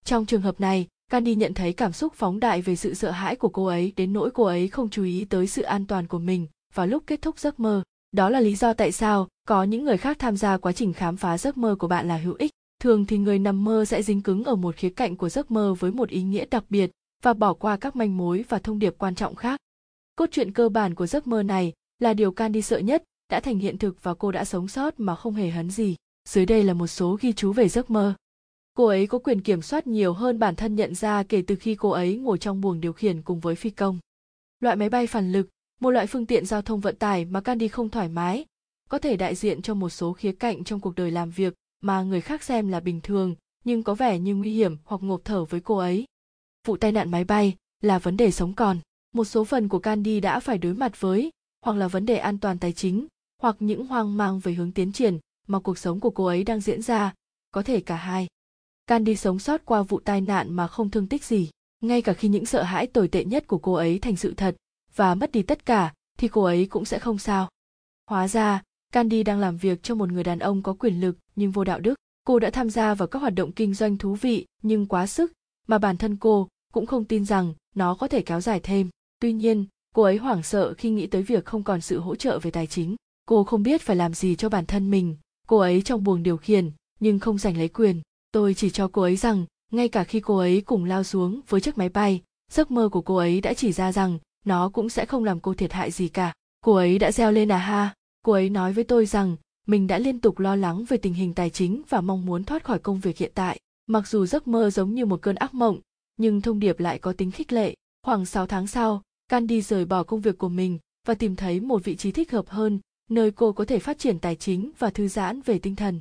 Speaker 2: Trong trường hợp này, Candy nhận thấy cảm xúc phóng đại về sự sợ hãi của cô ấy đến nỗi cô ấy không chú ý tới sự an toàn của mình vào lúc kết thúc giấc mơ. Đó là lý do tại sao có những người khác tham gia quá trình khám phá giấc mơ của bạn là hữu ích. Thường thì người nằm mơ sẽ dính cứng ở một khía cạnh của giấc mơ với một ý nghĩa đặc biệt và bỏ qua các manh mối và thông điệp quan trọng khác. Cốt truyện cơ bản của giấc mơ này là điều Candy sợ nhất đã thành hiện thực và cô đã sống sót mà không hề hấn gì. Dưới đây là một số ghi chú về giấc mơ cô ấy có quyền kiểm soát nhiều hơn bản thân nhận ra kể từ khi cô ấy ngồi trong buồng điều khiển cùng với phi công. Loại máy bay phản lực, một loại phương tiện giao thông vận tải mà candy không thoải mái, có thể đại diện cho một số khía cạnh trong cuộc đời làm việc mà người khác xem là bình thường, nhưng có vẻ như nguy hiểm hoặc ngộp thở với cô ấy. Vụ tai nạn máy bay là vấn đề sống còn. Một số phần của Candy đã phải đối mặt với, hoặc là vấn đề an toàn tài chính, hoặc những hoang mang về hướng tiến triển mà cuộc sống của cô ấy đang diễn ra, có thể cả hai. Candy sống sót qua vụ tai nạn mà không thương tích gì. Ngay cả khi những sợ hãi tồi tệ nhất của cô ấy thành sự thật và mất đi tất cả, thì cô ấy cũng sẽ không sao. Hóa ra, Candy đang làm việc cho một người đàn ông có quyền lực nhưng vô đạo đức. Cô đã tham gia vào các hoạt động kinh doanh thú vị nhưng quá sức mà bản thân cô cũng không tin rằng nó có thể kéo dài thêm. Tuy nhiên, cô ấy hoảng sợ khi nghĩ tới việc không còn sự hỗ trợ về tài chính. Cô không biết phải làm gì cho bản thân mình. Cô ấy trong buồng điều khiển nhưng không giành lấy quyền tôi chỉ cho cô ấy rằng, ngay cả khi cô ấy cùng lao xuống với chiếc máy bay, giấc mơ của cô ấy đã chỉ ra rằng nó cũng sẽ không làm cô thiệt hại gì cả. Cô ấy đã reo lên à ha, cô ấy nói với tôi rằng mình đã liên tục lo lắng về tình hình tài chính và mong muốn thoát khỏi công việc hiện tại. Mặc dù giấc mơ giống như một cơn ác mộng, nhưng thông điệp lại có tính khích lệ. Khoảng 6 tháng sau, candy rời bỏ công việc của mình và tìm thấy một vị trí thích hợp hơn, nơi cô có thể phát triển tài chính và thư giãn về tinh thần.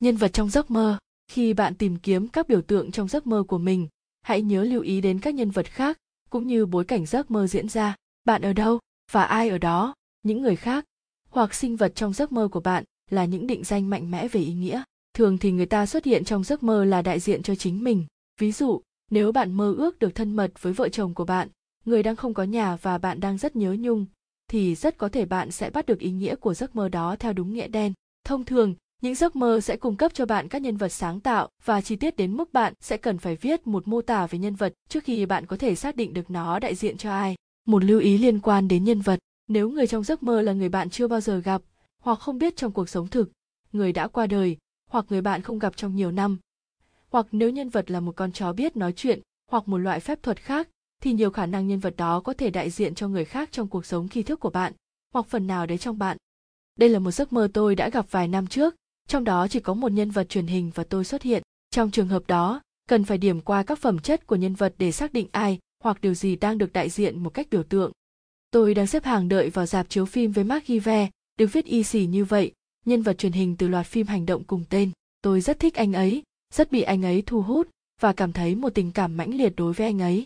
Speaker 2: Nhân vật trong giấc mơ khi bạn tìm kiếm các biểu tượng trong giấc mơ của mình, hãy nhớ lưu ý đến các nhân vật khác, cũng như bối cảnh giấc mơ diễn ra. Bạn ở đâu? Và ai ở đó? Những người khác? Hoặc sinh vật trong giấc mơ của bạn là những định danh mạnh mẽ về ý nghĩa. Thường thì người ta xuất hiện trong giấc mơ là đại diện cho chính mình. Ví dụ, nếu bạn mơ ước được thân mật với vợ chồng của bạn, người đang không có nhà và bạn đang rất nhớ nhung, thì rất có thể bạn sẽ bắt được ý nghĩa của giấc mơ đó theo đúng nghĩa đen. Thông thường những giấc mơ sẽ cung cấp cho bạn các nhân vật sáng tạo và chi tiết đến mức bạn sẽ cần phải viết một mô tả về nhân vật trước khi bạn có thể xác định được nó đại diện cho ai. Một lưu ý liên quan đến nhân vật. Nếu người trong giấc mơ là người bạn chưa bao giờ gặp, hoặc không biết trong cuộc sống thực, người đã qua đời, hoặc người bạn không gặp trong nhiều năm, hoặc nếu nhân vật là một con chó biết nói chuyện, hoặc một loại phép thuật khác, thì nhiều khả năng nhân vật đó có thể đại diện cho người khác trong cuộc sống khi thức của bạn, hoặc phần nào đấy trong bạn. Đây là một giấc mơ tôi đã gặp vài năm trước trong đó chỉ có một nhân vật truyền hình và tôi xuất hiện. Trong trường hợp đó, cần phải điểm qua các phẩm chất của nhân vật để xác định ai hoặc điều gì đang được đại diện một cách biểu tượng. Tôi đang xếp hàng đợi vào dạp chiếu phim với mark give được viết y xì như vậy, nhân vật truyền hình từ loạt phim hành động cùng tên. Tôi rất thích anh ấy, rất bị anh ấy thu hút và cảm thấy một tình cảm mãnh liệt đối với anh ấy.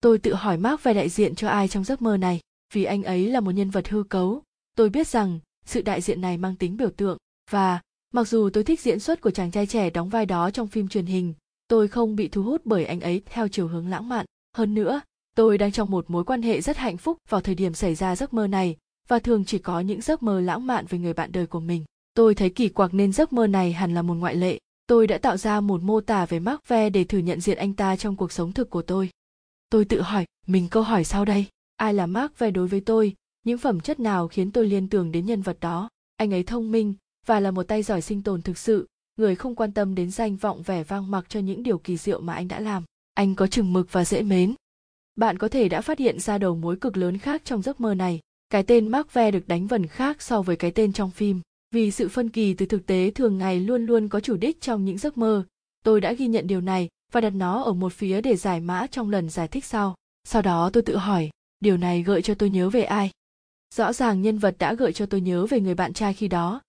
Speaker 2: Tôi tự hỏi mark về đại diện cho ai trong giấc mơ này. Vì anh ấy là một nhân vật hư cấu, tôi biết rằng sự đại diện này mang tính biểu tượng và mặc dù tôi thích diễn xuất của chàng trai trẻ đóng vai đó trong phim truyền hình, tôi không bị thu hút bởi anh ấy theo chiều hướng lãng mạn. Hơn nữa, tôi đang trong một mối quan hệ rất hạnh phúc vào thời điểm xảy ra giấc mơ này, và thường chỉ có những giấc mơ lãng mạn về người bạn đời của mình. Tôi thấy kỳ quặc nên giấc mơ này hẳn là một ngoại lệ. Tôi đã tạo ra một mô tả về mark ve để thử nhận diện anh ta trong cuộc sống thực của tôi. Tôi tự hỏi, mình câu hỏi sau đây, ai là mark ve đối với tôi? Những phẩm chất nào khiến tôi liên tưởng đến nhân vật đó? Anh ấy thông minh và là một tay giỏi sinh tồn thực sự. Người không quan tâm đến danh vọng vẻ vang mặc cho những điều kỳ diệu mà anh đã làm. Anh có chừng mực và dễ mến. Bạn có thể đã phát hiện ra đầu mối cực lớn khác trong giấc mơ này. Cái tên mark ve được đánh vần khác so với cái tên trong phim. Vì sự phân kỳ từ thực tế thường ngày luôn luôn có chủ đích trong những giấc mơ. Tôi đã ghi nhận điều này và đặt nó ở một phía để giải mã trong lần giải thích sau. Sau đó tôi tự hỏi, điều này gợi cho tôi nhớ về ai? Rõ ràng nhân vật đã gợi cho tôi nhớ về người bạn trai khi đó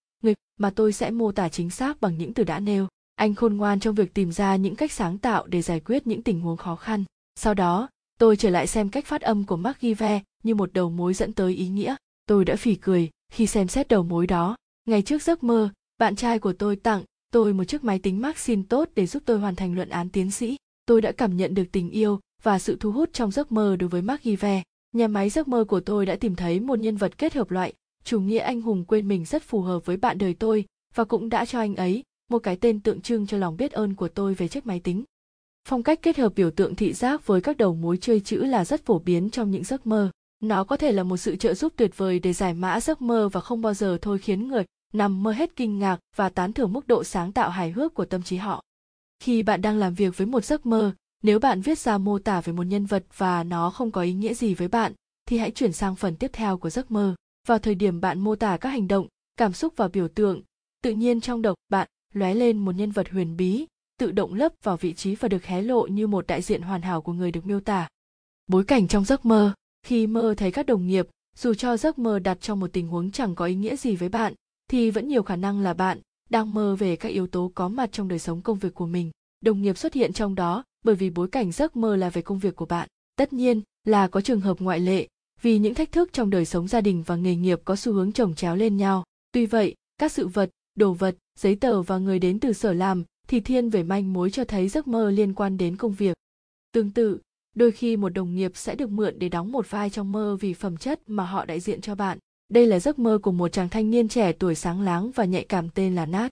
Speaker 2: mà tôi sẽ mô tả chính xác bằng những từ đã nêu. Anh khôn ngoan trong việc tìm ra những cách sáng tạo để giải quyết những tình huống khó khăn. Sau đó, tôi trở lại xem cách phát âm của mark như một đầu mối dẫn tới ý nghĩa. Tôi đã phỉ cười khi xem xét đầu mối đó. Ngày trước giấc mơ, bạn trai của tôi tặng tôi một chiếc máy tính Maxine tốt để giúp tôi hoàn thành luận án tiến sĩ. Tôi đã cảm nhận được tình yêu và sự thu hút trong giấc mơ đối với mark nhà máy giấc mơ của tôi đã tìm thấy một nhân vật kết hợp loại chủ nghĩa anh hùng quên mình rất phù hợp với bạn đời tôi, và cũng đã cho anh ấy một cái tên tượng trưng cho lòng biết ơn của tôi về chiếc máy tính. Phong cách kết hợp biểu tượng thị giác với các đầu mối chơi chữ là rất phổ biến trong những giấc mơ. Nó có thể là một sự trợ giúp tuyệt vời để giải mã giấc mơ và không bao giờ thôi khiến người nằm mơ hết kinh ngạc và tán thưởng mức độ sáng tạo hài hước của tâm trí họ. Khi bạn đang làm việc với một giấc mơ, nếu bạn viết ra mô tả về một nhân vật và nó không có ý nghĩa gì với bạn, thì hãy chuyển sang phần tiếp theo của giấc mơ vào thời điểm bạn mô tả các hành động, cảm xúc và biểu tượng, tự nhiên trong đầu bạn lóe lên một nhân vật huyền bí, tự động lấp vào vị trí và được hé lộ như một đại diện hoàn hảo của người được miêu tả. Bối cảnh trong giấc mơ, khi mơ thấy các đồng nghiệp, dù cho giấc mơ đặt trong một tình huống chẳng có ý nghĩa gì với bạn, thì vẫn nhiều khả năng là bạn đang mơ về các yếu tố có mặt trong đời sống công việc của mình. Đồng nghiệp xuất hiện trong đó bởi vì bối cảnh giấc mơ là về công việc của bạn. Tất nhiên là có trường hợp ngoại lệ vì những thách thức trong đời sống gia đình và nghề nghiệp có xu hướng chồng chéo lên nhau. Tuy vậy, các sự vật, đồ vật, giấy tờ và người đến từ sở làm thì thiên về manh mối cho thấy giấc mơ liên quan đến công việc. Tương tự, đôi khi một đồng nghiệp sẽ được mượn để đóng một vai trong mơ vì phẩm chất mà họ đại diện cho bạn. Đây là giấc mơ của một chàng thanh niên trẻ tuổi sáng láng và nhạy cảm tên là nat.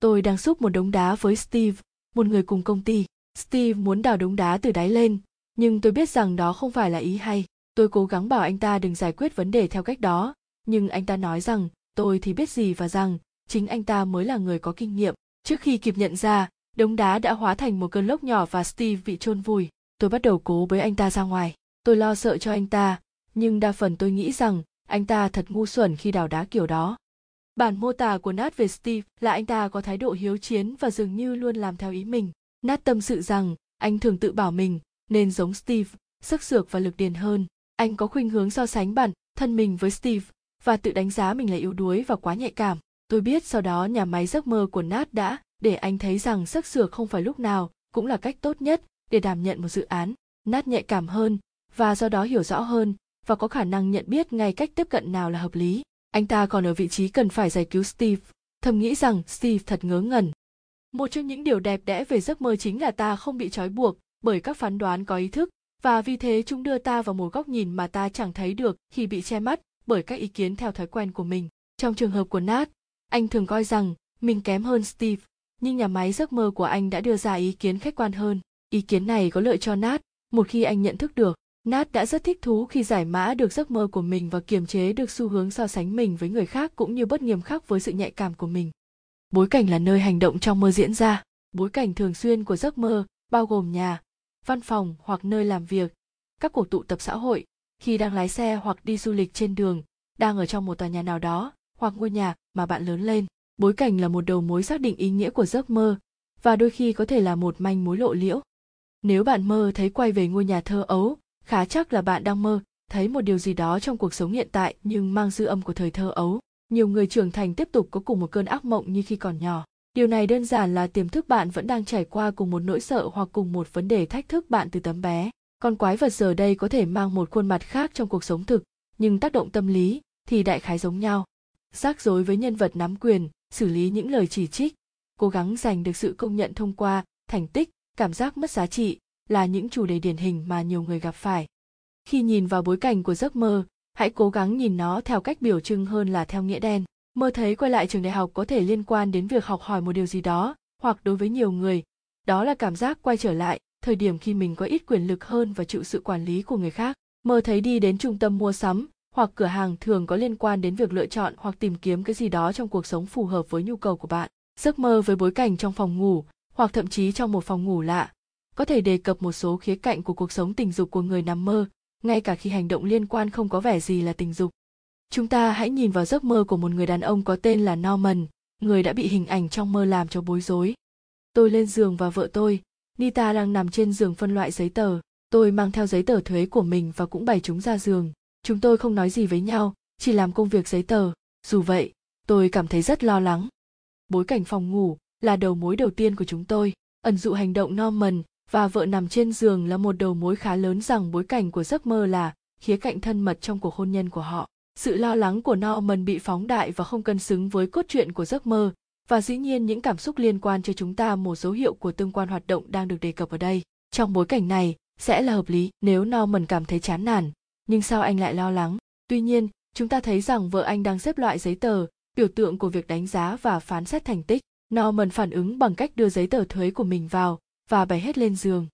Speaker 2: Tôi đang xúc một đống đá với steve, một người cùng công ty. Steve muốn đào đống đá từ đáy lên, nhưng tôi biết rằng đó không phải là ý hay tôi cố gắng bảo anh ta đừng giải quyết vấn đề theo cách đó, nhưng anh ta nói rằng, tôi thì biết gì và rằng, chính anh ta mới là người có kinh nghiệm. Trước khi kịp nhận ra, đống đá đã hóa thành một cơn lốc nhỏ và steve bị chôn vùi. Tôi bắt đầu cố với anh ta ra ngoài. Tôi lo sợ cho anh ta, nhưng đa phần tôi nghĩ rằng, anh ta thật ngu xuẩn khi đào đá kiểu đó. Bản mô tả của nat về steve là anh ta có thái độ hiếu chiến và dường như luôn làm theo ý mình. Nat tâm sự rằng, anh thường tự bảo mình, nên giống steve, sức sược và lực điền hơn anh có khuynh hướng so sánh bản thân mình với steve và tự đánh giá mình là yếu đuối và quá nhạy cảm. Tôi biết sau đó nhà máy giấc mơ của nat đã để anh thấy rằng sức sược không phải lúc nào cũng là cách tốt nhất để đảm nhận một dự án. Nat nhạy cảm hơn và do đó hiểu rõ hơn và có khả năng nhận biết ngay cách tiếp cận nào là hợp lý. Anh ta còn ở vị trí cần phải giải cứu steve. Thầm nghĩ rằng steve thật ngớ ngẩn. Một trong những điều đẹp đẽ về giấc mơ chính là ta không bị trói buộc bởi các phán đoán có ý thức và vì thế chúng đưa ta vào một góc nhìn mà ta chẳng thấy được khi bị che mắt bởi các ý kiến theo thói quen của mình. Trong trường hợp của nat, anh thường coi rằng mình kém hơn steve, nhưng nhà máy giấc mơ của anh đã đưa ra ý kiến khách quan hơn. Ý kiến này có lợi cho nat một khi anh nhận thức được nat đã rất thích thú khi giải mã được giấc mơ của mình và kiềm chế được xu hướng so sánh mình với người khác cũng như bất nghiêm khắc với sự nhạy cảm của mình. Bối cảnh là nơi hành động trong mơ diễn ra. Bối cảnh thường xuyên của giấc mơ bao gồm nhà văn phòng hoặc nơi làm việc, các cuộc tụ tập xã hội, khi đang lái xe hoặc đi du lịch trên đường, đang ở trong một tòa nhà nào đó hoặc ngôi nhà mà bạn lớn lên. Bối cảnh là một đầu mối xác định ý nghĩa của giấc mơ và đôi khi có thể là một manh mối lộ liễu. Nếu bạn mơ thấy quay về ngôi nhà thơ ấu, khá chắc là bạn đang mơ thấy một điều gì đó trong cuộc sống hiện tại nhưng mang dư âm của thời thơ ấu. Nhiều người trưởng thành tiếp tục có cùng một cơn ác mộng như khi còn nhỏ điều này đơn giản là tiềm thức bạn vẫn đang trải qua cùng một nỗi sợ hoặc cùng một vấn đề thách thức bạn từ tấm bé. Con quái vật giờ đây có thể mang một khuôn mặt khác trong cuộc sống thực, nhưng tác động tâm lý thì đại khái giống nhau. Rắc rối với nhân vật nắm quyền, xử lý những lời chỉ trích, cố gắng giành được sự công nhận thông qua thành tích, cảm giác mất giá trị là những chủ đề điển hình mà nhiều người gặp phải. Khi nhìn vào bối cảnh của giấc mơ, hãy cố gắng nhìn nó theo cách biểu trưng hơn là theo nghĩa đen mơ thấy quay lại trường đại học có thể liên quan đến việc học hỏi một điều gì đó, hoặc đối với nhiều người. Đó là cảm giác quay trở lại, thời điểm khi mình có ít quyền lực hơn và chịu sự quản lý của người khác. Mơ thấy đi đến trung tâm mua sắm, hoặc cửa hàng thường có liên quan đến việc lựa chọn hoặc tìm kiếm cái gì đó trong cuộc sống phù hợp với nhu cầu của bạn. Giấc mơ với bối cảnh trong phòng ngủ, hoặc thậm chí trong một phòng ngủ lạ, có thể đề cập một số khía cạnh của cuộc sống tình dục của người nằm mơ, ngay cả khi hành động liên quan không có vẻ gì là tình dục chúng ta hãy nhìn vào giấc mơ của một người đàn ông có tên là norman, người đã bị hình ảnh trong mơ làm cho bối rối. Tôi lên giường và vợ tôi, nita đang nằm trên giường phân loại giấy tờ. Tôi mang theo giấy tờ thuế của mình và cũng bày chúng ra giường. Chúng tôi không nói gì với nhau, chỉ làm công việc giấy tờ. Dù vậy, tôi cảm thấy rất lo lắng. Bối cảnh phòng ngủ là đầu mối đầu tiên của chúng tôi. Ẩn dụ hành động norman và vợ nằm trên giường là một đầu mối khá lớn rằng bối cảnh của giấc mơ là khía cạnh thân mật trong cuộc hôn nhân của họ sự lo lắng của norman bị phóng đại và không cân xứng với cốt truyện của giấc mơ, và dĩ nhiên những cảm xúc liên quan cho chúng ta một dấu hiệu của tương quan hoạt động đang được đề cập ở đây. Trong bối cảnh này, sẽ là hợp lý nếu norman cảm thấy chán nản. Nhưng sao anh lại lo lắng? Tuy nhiên, chúng ta thấy rằng vợ anh đang xếp loại giấy tờ, biểu tượng của việc đánh giá và phán xét thành tích. Norman phản ứng bằng cách đưa giấy tờ thuế của mình vào và bày hết lên giường.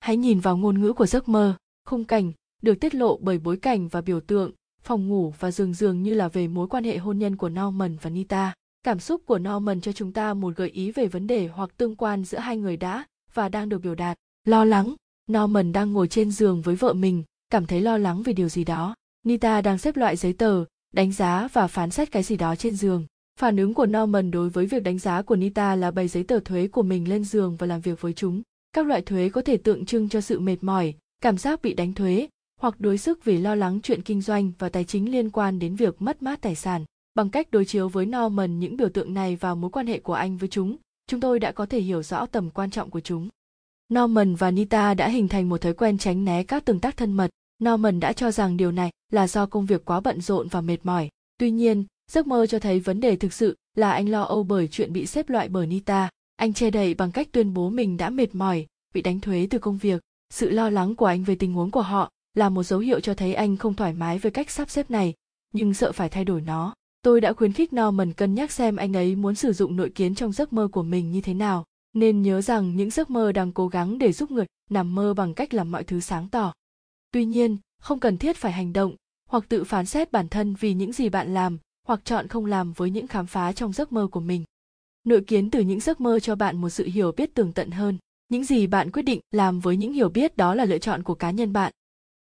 Speaker 2: Hãy nhìn vào ngôn ngữ của giấc mơ. Khung cảnh được tiết lộ bởi bối cảnh và biểu tượng phòng ngủ và giường giường như là về mối quan hệ hôn nhân của norman và nita. Cảm xúc của norman cho chúng ta một gợi ý về vấn đề hoặc tương quan giữa hai người đã và đang được biểu đạt. Lo lắng. Norman đang ngồi trên giường với vợ mình, cảm thấy lo lắng về điều gì đó. Nita đang xếp loại giấy tờ, đánh giá và phán xét cái gì đó trên giường. Phản ứng của norman đối với việc đánh giá của nita là bày giấy tờ thuế của mình lên giường và làm việc với chúng. Các loại thuế có thể tượng trưng cho sự mệt mỏi, cảm giác bị đánh thuế hoặc đối sức vì lo lắng chuyện kinh doanh và tài chính liên quan đến việc mất mát tài sản bằng cách đối chiếu với norman những biểu tượng này vào mối quan hệ của anh với chúng chúng tôi đã có thể hiểu rõ tầm quan trọng của chúng norman và nita đã hình thành một thói quen tránh né các tương tác thân mật Norman đã cho rằng điều này là do công việc quá bận rộn và mệt mỏi. Tuy nhiên, giấc mơ cho thấy vấn đề thực sự là anh lo âu bởi chuyện bị xếp loại bởi Nita. Anh che đậy bằng cách tuyên bố mình đã mệt mỏi, bị đánh thuế từ công việc. Sự lo lắng của anh về tình huống của họ là một dấu hiệu cho thấy anh không thoải mái với cách sắp xếp này, nhưng sợ phải thay đổi nó. Tôi đã khuyến khích Norman cân nhắc xem anh ấy muốn sử dụng nội kiến trong giấc mơ của mình như thế nào. Nên nhớ rằng những giấc mơ đang cố gắng để giúp người nằm mơ bằng cách làm mọi thứ sáng tỏ. Tuy nhiên, không cần thiết phải hành động hoặc tự phán xét bản thân vì những gì bạn làm hoặc chọn không làm với những khám phá trong giấc mơ của mình. Nội kiến từ những giấc mơ cho bạn một sự hiểu biết tường tận hơn. Những gì bạn quyết định làm với những hiểu biết đó là lựa chọn của cá nhân bạn.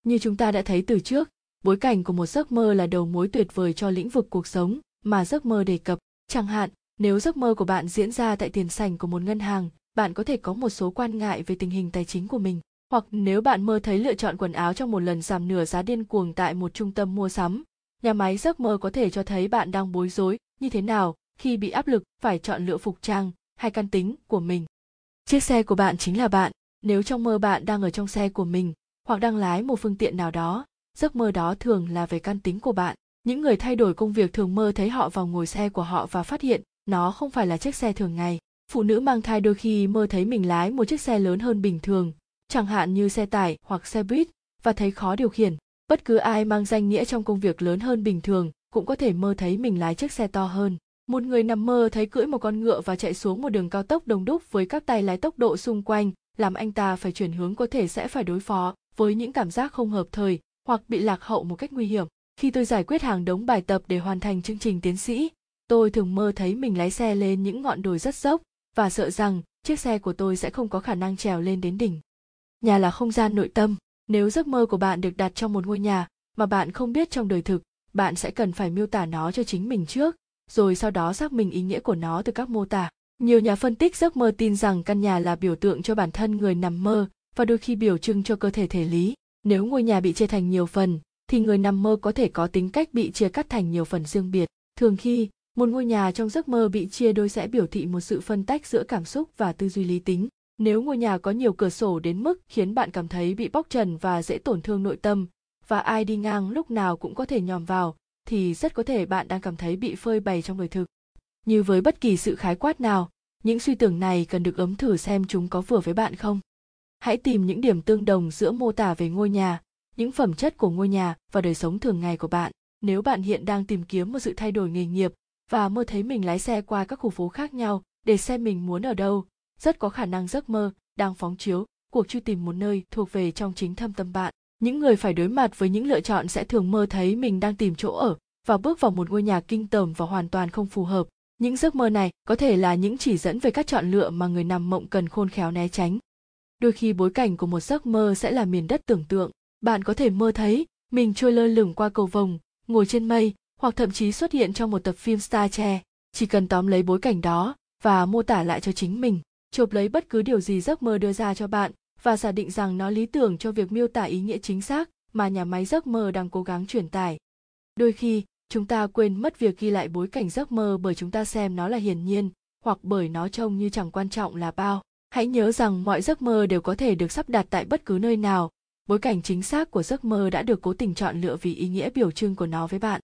Speaker 2: Như chúng ta đã thấy từ trước, bối cảnh của một giấc mơ là đầu mối tuyệt vời cho lĩnh vực cuộc sống mà giấc mơ đề cập. Chẳng hạn, nếu giấc mơ của bạn diễn ra tại tiền sảnh của một ngân hàng, bạn có thể có một số quan ngại về tình hình tài chính của mình. Hoặc nếu bạn mơ thấy lựa chọn quần áo trong một lần giảm nửa giá điên cuồng tại một trung tâm mua sắm, nhà máy giấc mơ có thể cho thấy bạn đang bối rối như thế nào khi bị áp lực phải chọn lựa phục trang hay căn tính của mình. Chiếc xe của bạn chính là bạn, nếu trong mơ bạn đang ở trong xe của mình hoặc đang lái một phương tiện nào đó, giấc mơ đó thường là về căn tính của bạn. Những người thay đổi công việc thường mơ thấy họ vào ngồi xe của họ và phát hiện nó không phải là chiếc xe thường ngày. Phụ nữ mang thai đôi khi mơ thấy mình lái một chiếc xe lớn hơn bình thường, chẳng hạn như xe tải hoặc xe buýt, và thấy khó điều khiển. Bất cứ ai mang danh nghĩa trong công việc lớn hơn bình thường cũng có thể mơ thấy mình lái chiếc xe to hơn. Một người nằm mơ thấy cưỡi một con ngựa và chạy xuống một đường cao tốc đông đúc với các tay lái tốc độ xung quanh, làm anh ta phải chuyển hướng có thể sẽ phải đối phó với những cảm giác không hợp thời hoặc bị lạc hậu một cách nguy hiểm. Khi tôi giải quyết hàng đống bài tập để hoàn thành chương trình tiến sĩ, tôi thường mơ thấy mình lái xe lên những ngọn đồi rất dốc và sợ rằng chiếc xe của tôi sẽ không có khả năng trèo lên đến đỉnh. Nhà là không gian nội tâm. Nếu giấc mơ của bạn được đặt trong một ngôi nhà mà bạn không biết trong đời thực, bạn sẽ cần phải miêu tả nó cho chính mình trước, rồi sau đó xác minh ý nghĩa của nó từ các mô tả. Nhiều nhà phân tích giấc mơ tin rằng căn nhà là biểu tượng cho bản thân người nằm mơ và đôi khi biểu trưng cho cơ thể thể lý. Nếu ngôi nhà bị chia thành nhiều phần, thì người nằm mơ có thể có tính cách bị chia cắt thành nhiều phần riêng biệt. Thường khi một ngôi nhà trong giấc mơ bị chia đôi sẽ biểu thị một sự phân tách giữa cảm xúc và tư duy lý tính. Nếu ngôi nhà có nhiều cửa sổ đến mức khiến bạn cảm thấy bị bóc trần và dễ tổn thương nội tâm, và ai đi ngang lúc nào cũng có thể nhòm vào, thì rất có thể bạn đang cảm thấy bị phơi bày trong đời thực. Như với bất kỳ sự khái quát nào, những suy tưởng này cần được ấm thử xem chúng có vừa với bạn không. Hãy tìm những điểm tương đồng giữa mô tả về ngôi nhà, những phẩm chất của ngôi nhà và đời sống thường ngày của bạn. Nếu bạn hiện đang tìm kiếm một sự thay đổi nghề nghiệp và mơ thấy mình lái xe qua các khu phố khác nhau để xem mình muốn ở đâu, rất có khả năng giấc mơ đang phóng chiếu cuộc truy tìm một nơi thuộc về trong chính thâm tâm bạn. Những người phải đối mặt với những lựa chọn sẽ thường mơ thấy mình đang tìm chỗ ở và bước vào một ngôi nhà kinh tởm và hoàn toàn không phù hợp. Những giấc mơ này có thể là những chỉ dẫn về các chọn lựa mà người nằm mộng cần khôn khéo né tránh. Đôi khi bối cảnh của một giấc mơ sẽ là miền đất tưởng tượng. Bạn có thể mơ thấy mình trôi lơ lửng qua cầu vồng, ngồi trên mây, hoặc thậm chí xuất hiện trong một tập phim Star Trek. Chỉ cần tóm lấy bối cảnh đó và mô tả lại cho chính mình, chụp lấy bất cứ điều gì giấc mơ đưa ra cho bạn và giả định rằng nó lý tưởng cho việc miêu tả ý nghĩa chính xác mà nhà máy giấc mơ đang cố gắng truyền tải. Đôi khi, chúng ta quên mất việc ghi lại bối cảnh giấc mơ bởi chúng ta xem nó là hiển nhiên hoặc bởi nó trông như chẳng quan trọng là bao. Hãy nhớ rằng mọi giấc mơ đều có thể được sắp đặt tại bất cứ nơi nào, bối cảnh chính xác của giấc mơ đã được cố tình chọn lựa vì ý nghĩa biểu trưng của nó với bạn.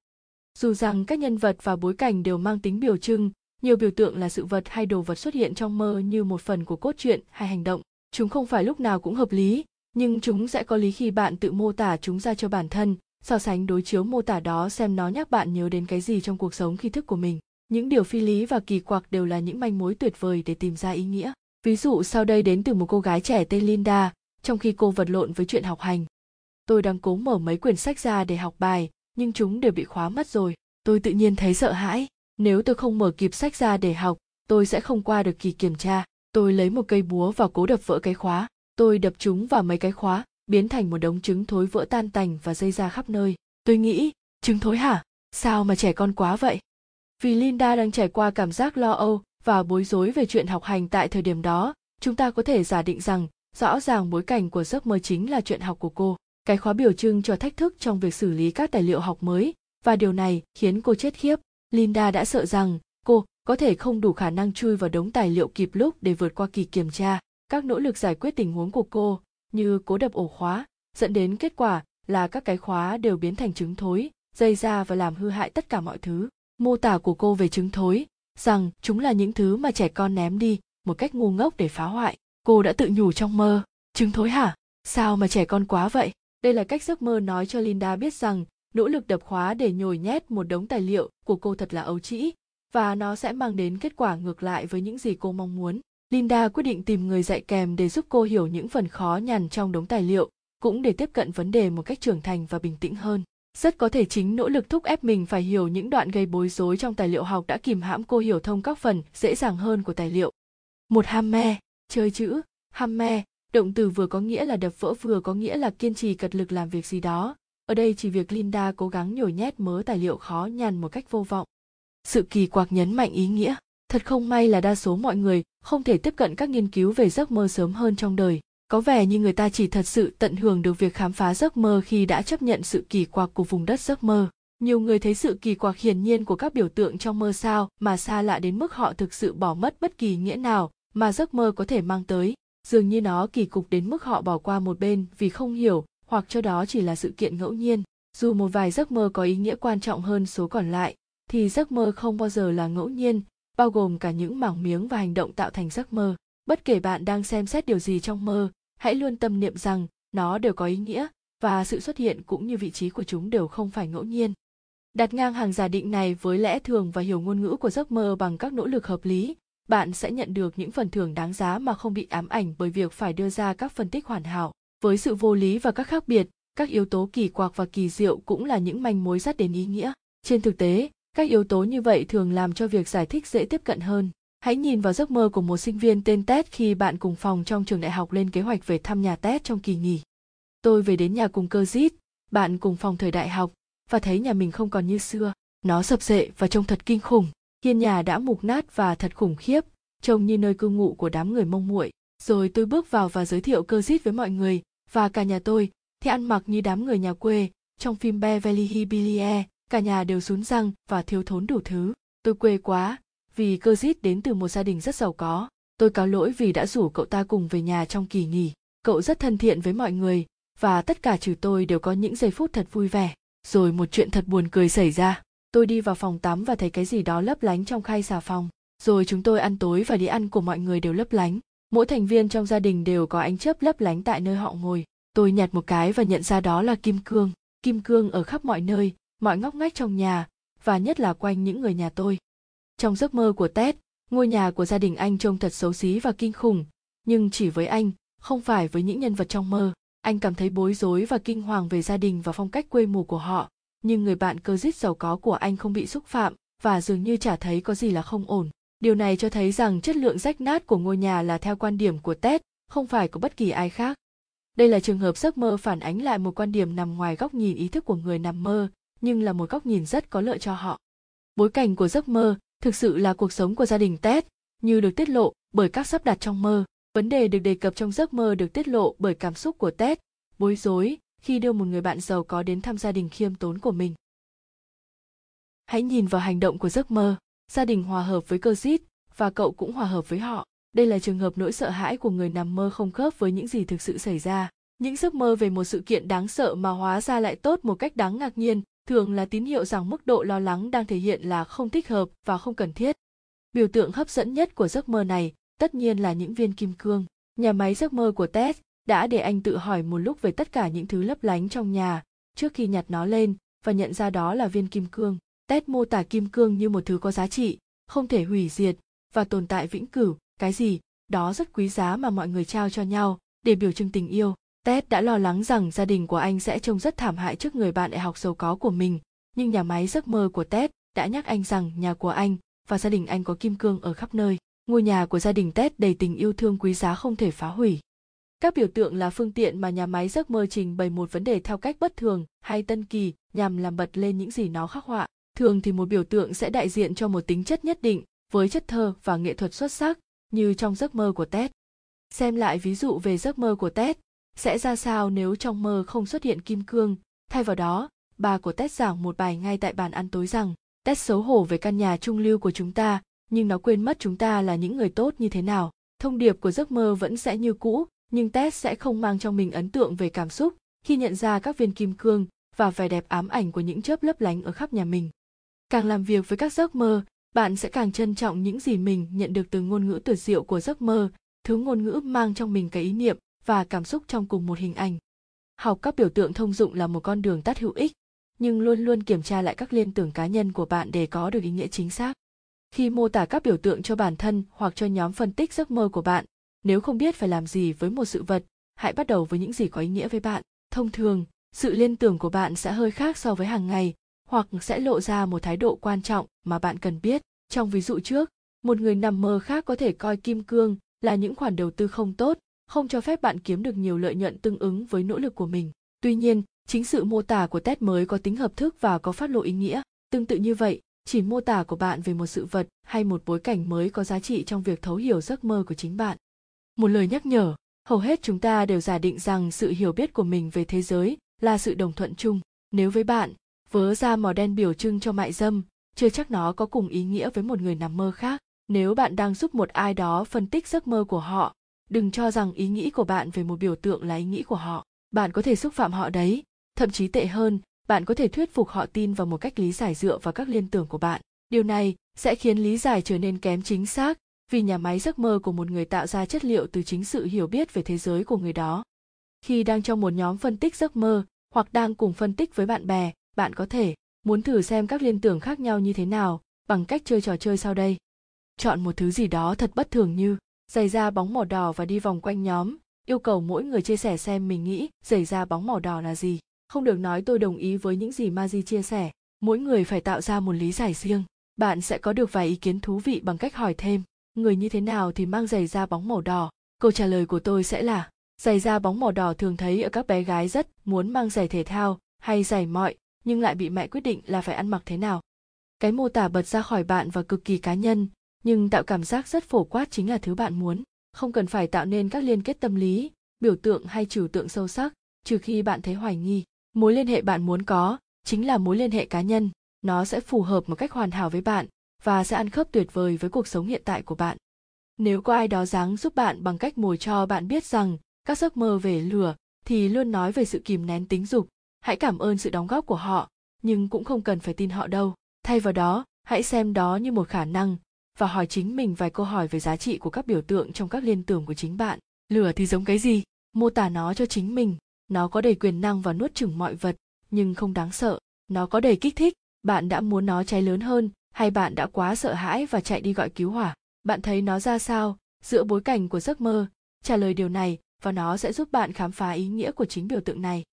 Speaker 2: Dù rằng các nhân vật và bối cảnh đều mang tính biểu trưng, nhiều biểu tượng là sự vật hay đồ vật xuất hiện trong mơ như một phần của cốt truyện hay hành động. Chúng không phải lúc nào cũng hợp lý, nhưng chúng sẽ có lý khi bạn tự mô tả chúng ra cho bản thân, so sánh đối chiếu mô tả đó xem nó nhắc bạn nhớ đến cái gì trong cuộc sống khi thức của mình. Những điều phi lý và kỳ quặc đều là những manh mối tuyệt vời để tìm ra ý nghĩa. Ví dụ sau đây đến từ một cô gái trẻ tên Linda, trong khi cô vật lộn với chuyện học hành. Tôi đang cố mở mấy quyển sách ra để học bài, nhưng chúng đều bị khóa mất rồi. Tôi tự nhiên thấy sợ hãi. Nếu tôi không mở kịp sách ra để học, tôi sẽ không qua được kỳ kiểm tra. Tôi lấy một cây búa và cố đập vỡ cái khóa. Tôi đập chúng vào mấy cái khóa, biến thành một đống trứng thối vỡ tan tành và dây ra khắp nơi. Tôi nghĩ, trứng thối hả? Sao mà trẻ con quá vậy? Vì Linda đang trải qua cảm giác lo âu và bối rối về chuyện học hành tại thời điểm đó, chúng ta có thể giả định rằng rõ ràng bối cảnh của giấc mơ chính là chuyện học của cô. Cái khóa biểu trưng cho thách thức trong việc xử lý các tài liệu học mới, và điều này khiến cô chết khiếp. Linda đã sợ rằng cô có thể không đủ khả năng chui vào đống tài liệu kịp lúc để vượt qua kỳ kiểm tra. Các nỗ lực giải quyết tình huống của cô, như cố đập ổ khóa, dẫn đến kết quả là các cái khóa đều biến thành trứng thối, dây ra và làm hư hại tất cả mọi thứ. Mô tả của cô về trứng thối, rằng chúng là những thứ mà trẻ con ném đi một cách ngu ngốc để phá hoại. Cô đã tự nhủ trong mơ, trứng thối hả? Sao mà trẻ con quá vậy? Đây là cách giấc mơ nói cho Linda biết rằng nỗ lực đập khóa để nhồi nhét một đống tài liệu của cô thật là ấu trĩ và nó sẽ mang đến kết quả ngược lại với những gì cô mong muốn. Linda quyết định tìm người dạy kèm để giúp cô hiểu những phần khó nhằn trong đống tài liệu, cũng để tiếp cận vấn đề một cách trưởng thành và bình tĩnh hơn. Rất có thể chính nỗ lực thúc ép mình phải hiểu những đoạn gây bối rối trong tài liệu học đã kìm hãm cô hiểu thông các phần dễ dàng hơn của tài liệu. Một ham me, chơi chữ, ham me, động từ vừa có nghĩa là đập vỡ vừa có nghĩa là kiên trì cật lực làm việc gì đó. Ở đây chỉ việc Linda cố gắng nhồi nhét mớ tài liệu khó nhằn một cách vô vọng. Sự kỳ quặc nhấn mạnh ý nghĩa. Thật không may là đa số mọi người không thể tiếp cận các nghiên cứu về giấc mơ sớm hơn trong đời. Có vẻ như người ta chỉ thật sự tận hưởng được việc khám phá giấc mơ khi đã chấp nhận sự kỳ quặc của vùng đất giấc mơ. Nhiều người thấy sự kỳ quặc hiển nhiên của các biểu tượng trong mơ sao mà xa lạ đến mức họ thực sự bỏ mất bất kỳ nghĩa nào mà giấc mơ có thể mang tới. Dường như nó kỳ cục đến mức họ bỏ qua một bên vì không hiểu hoặc cho đó chỉ là sự kiện ngẫu nhiên. Dù một vài giấc mơ có ý nghĩa quan trọng hơn số còn lại, thì giấc mơ không bao giờ là ngẫu nhiên, bao gồm cả những mảng miếng và hành động tạo thành giấc mơ. Bất kể bạn đang xem xét điều gì trong mơ, hãy luôn tâm niệm rằng nó đều có ý nghĩa và sự xuất hiện cũng như vị trí của chúng đều không phải ngẫu nhiên. Đặt ngang hàng giả định này với lẽ thường và hiểu ngôn ngữ của giấc mơ bằng các nỗ lực hợp lý, bạn sẽ nhận được những phần thưởng đáng giá mà không bị ám ảnh bởi việc phải đưa ra các phân tích hoàn hảo. Với sự vô lý và các khác biệt, các yếu tố kỳ quặc và kỳ diệu cũng là những manh mối dắt đến ý nghĩa. Trên thực tế, các yếu tố như vậy thường làm cho việc giải thích dễ tiếp cận hơn. Hãy nhìn vào giấc mơ của một sinh viên tên Ted khi bạn cùng phòng trong trường đại học lên kế hoạch về thăm nhà Ted trong kỳ nghỉ. Tôi về đến nhà cùng cơ dít, bạn cùng phòng thời đại học, và thấy nhà mình không còn như xưa. Nó sập sệ và trông thật kinh khủng. Hiên nhà đã mục nát và thật khủng khiếp, trông như nơi cư ngụ của đám người mông muội. Rồi tôi bước vào và giới thiệu cơ dít với mọi người, và cả nhà tôi thì ăn mặc như đám người nhà quê trong phim Beverly Hillbillies cả nhà đều sún răng và thiếu thốn đủ thứ tôi quê quá vì cơ dít đến từ một gia đình rất giàu có. Tôi cáo lỗi vì đã rủ cậu ta cùng về nhà trong kỳ nghỉ. Cậu rất thân thiện với mọi người, và tất cả trừ tôi đều có những giây phút thật vui vẻ. Rồi một chuyện thật buồn cười xảy ra. Tôi đi vào phòng tắm và thấy cái gì đó lấp lánh trong khay xà phòng. Rồi chúng tôi ăn tối và đi ăn của mọi người đều lấp lánh. Mỗi thành viên trong gia đình đều có ánh chớp lấp lánh tại nơi họ ngồi. Tôi nhặt một cái và nhận ra đó là kim cương. Kim cương ở khắp mọi nơi, mọi ngóc ngách trong nhà, và nhất là quanh những người nhà tôi trong giấc mơ của ted, ngôi nhà của gia đình anh trông thật xấu xí và kinh khủng. Nhưng chỉ với anh, không phải với những nhân vật trong mơ. Anh cảm thấy bối rối và kinh hoàng về gia đình và phong cách quê mùa của họ. Nhưng người bạn cơ dít giàu có của anh không bị xúc phạm và dường như chả thấy có gì là không ổn. Điều này cho thấy rằng chất lượng rách nát của ngôi nhà là theo quan điểm của ted, không phải của bất kỳ ai khác. Đây là trường hợp giấc mơ phản ánh lại một quan điểm nằm ngoài góc nhìn ý thức của người nằm mơ, nhưng là một góc nhìn rất có lợi cho họ. Bối cảnh của giấc mơ thực sự là cuộc sống của gia đình ted như được tiết lộ bởi các sắp đặt trong mơ. Vấn đề được đề cập trong giấc mơ được tiết lộ bởi cảm xúc của ted bối rối khi đưa một người bạn giàu có đến thăm gia đình khiêm tốn của mình. Hãy nhìn vào hành động của giấc mơ. Gia đình hòa hợp với cơ dít và cậu cũng hòa hợp với họ. Đây là trường hợp nỗi sợ hãi của người nằm mơ không khớp với những gì thực sự xảy ra. Những giấc mơ về một sự kiện đáng sợ mà hóa ra lại tốt một cách đáng ngạc nhiên thường là tín hiệu rằng mức độ lo lắng đang thể hiện là không thích hợp và không cần thiết. Biểu tượng hấp dẫn nhất của giấc mơ này tất nhiên là những viên kim cương. Nhà máy giấc mơ của ted đã để anh tự hỏi một lúc về tất cả những thứ lấp lánh trong nhà trước khi nhặt nó lên và nhận ra đó là viên kim cương. Ted mô tả kim cương như một thứ có giá trị, không thể hủy diệt và tồn tại vĩnh cửu. Cái gì? Đó rất quý giá mà mọi người trao cho nhau để biểu trưng tình yêu ted đã lo lắng rằng gia đình của anh sẽ trông rất thảm hại trước người bạn đại học giàu có của mình, nhưng nhà máy giấc mơ của ted đã nhắc anh rằng nhà của anh và gia đình anh có kim cương ở khắp nơi. Ngôi nhà của gia đình ted đầy tình yêu thương quý giá không thể phá hủy. Các biểu tượng là phương tiện mà nhà máy giấc mơ trình bày một vấn đề theo cách bất thường hay tân kỳ nhằm làm bật lên những gì nó khắc họa. Thường thì một biểu tượng sẽ đại diện cho một tính chất nhất định với chất thơ và nghệ thuật xuất sắc như trong giấc mơ của ted. Xem lại ví dụ về giấc mơ của ted sẽ ra sao nếu trong mơ không xuất hiện kim cương thay vào đó bà của tết giảng một bài ngay tại bàn ăn tối rằng tết xấu hổ về căn nhà trung lưu của chúng ta nhưng nó quên mất chúng ta là những người tốt như thế nào thông điệp của giấc mơ vẫn sẽ như cũ nhưng ted sẽ không mang trong mình ấn tượng về cảm xúc khi nhận ra các viên kim cương và vẻ đẹp ám ảnh của những chớp lấp lánh ở khắp nhà mình. Càng làm việc với các giấc mơ, bạn sẽ càng trân trọng những gì mình nhận được từ ngôn ngữ tuyệt diệu của giấc mơ, thứ ngôn ngữ mang trong mình cái ý niệm và cảm xúc trong cùng một hình ảnh. Học các biểu tượng thông dụng là một con đường tắt hữu ích, nhưng luôn luôn kiểm tra lại các liên tưởng cá nhân của bạn để có được ý nghĩa chính xác. Khi mô tả các biểu tượng cho bản thân hoặc cho nhóm phân tích giấc mơ của bạn, nếu không biết phải làm gì với một sự vật, hãy bắt đầu với những gì có ý nghĩa với bạn. Thông thường, sự liên tưởng của bạn sẽ hơi khác so với hàng ngày, hoặc sẽ lộ ra một thái độ quan trọng mà bạn cần biết. Trong ví dụ trước, một người nằm mơ khác có thể coi kim cương là những khoản đầu tư không tốt, không cho phép bạn kiếm được nhiều lợi nhuận tương ứng với nỗ lực của mình. Tuy nhiên, chính sự mô tả của test mới có tính hợp thức và có phát lộ ý nghĩa. Tương tự như vậy, chỉ mô tả của bạn về một sự vật hay một bối cảnh mới có giá trị trong việc thấu hiểu giấc mơ của chính bạn. Một lời nhắc nhở, hầu hết chúng ta đều giả định rằng sự hiểu biết của mình về thế giới là sự đồng thuận chung. Nếu với bạn, vớ ra màu đen biểu trưng cho mại dâm, chưa chắc nó có cùng ý nghĩa với một người nằm mơ khác. Nếu bạn đang giúp một ai đó phân tích giấc mơ của họ, đừng cho rằng ý nghĩ của bạn về một biểu tượng là ý nghĩ của họ. Bạn có thể xúc phạm họ đấy, thậm chí tệ hơn, bạn có thể thuyết phục họ tin vào một cách lý giải dựa vào các liên tưởng của bạn. Điều này sẽ khiến lý giải trở nên kém chính xác, vì nhà máy giấc mơ của một người tạo ra chất liệu từ chính sự hiểu biết về thế giới của người đó. Khi đang trong một nhóm phân tích giấc mơ hoặc đang cùng phân tích với bạn bè, bạn có thể muốn thử xem các liên tưởng khác nhau như thế nào bằng cách chơi trò chơi sau đây. Chọn một thứ gì đó thật bất thường như giày da bóng màu đỏ và đi vòng quanh nhóm, yêu cầu mỗi người chia sẻ xem mình nghĩ giày da bóng màu đỏ là gì. Không được nói tôi đồng ý với những gì Maji chia sẻ, mỗi người phải tạo ra một lý giải riêng. Bạn sẽ có được vài ý kiến thú vị bằng cách hỏi thêm, người như thế nào thì mang giày da bóng màu đỏ? Câu trả lời của tôi sẽ là, giày da bóng màu đỏ thường thấy ở các bé gái rất muốn mang giày thể thao hay giày mọi, nhưng lại bị mẹ quyết định là phải ăn mặc thế nào. Cái mô tả bật ra khỏi bạn và cực kỳ cá nhân, nhưng tạo cảm giác rất phổ quát chính là thứ bạn muốn. Không cần phải tạo nên các liên kết tâm lý, biểu tượng hay trừu tượng sâu sắc, trừ khi bạn thấy hoài nghi. Mối liên hệ bạn muốn có chính là mối liên hệ cá nhân, nó sẽ phù hợp một cách hoàn hảo với bạn và sẽ ăn khớp tuyệt vời với cuộc sống hiện tại của bạn. Nếu có ai đó dáng giúp bạn bằng cách mồi cho bạn biết rằng các giấc mơ về lửa thì luôn nói về sự kìm nén tính dục, hãy cảm ơn sự đóng góp của họ, nhưng cũng không cần phải tin họ đâu. Thay vào đó, hãy xem đó như một khả năng và hỏi chính mình vài câu hỏi về giá trị của các biểu tượng trong các liên tưởng của chính bạn. Lửa thì giống cái gì? Mô tả nó cho chính mình. Nó có đầy quyền năng và nuốt chửng mọi vật, nhưng không đáng sợ. Nó có đầy kích thích. Bạn đã muốn nó cháy lớn hơn, hay bạn đã quá sợ hãi và chạy đi gọi cứu hỏa? Bạn thấy nó ra sao giữa bối cảnh của giấc mơ? Trả lời điều này và nó sẽ giúp bạn khám phá ý nghĩa của chính biểu tượng này.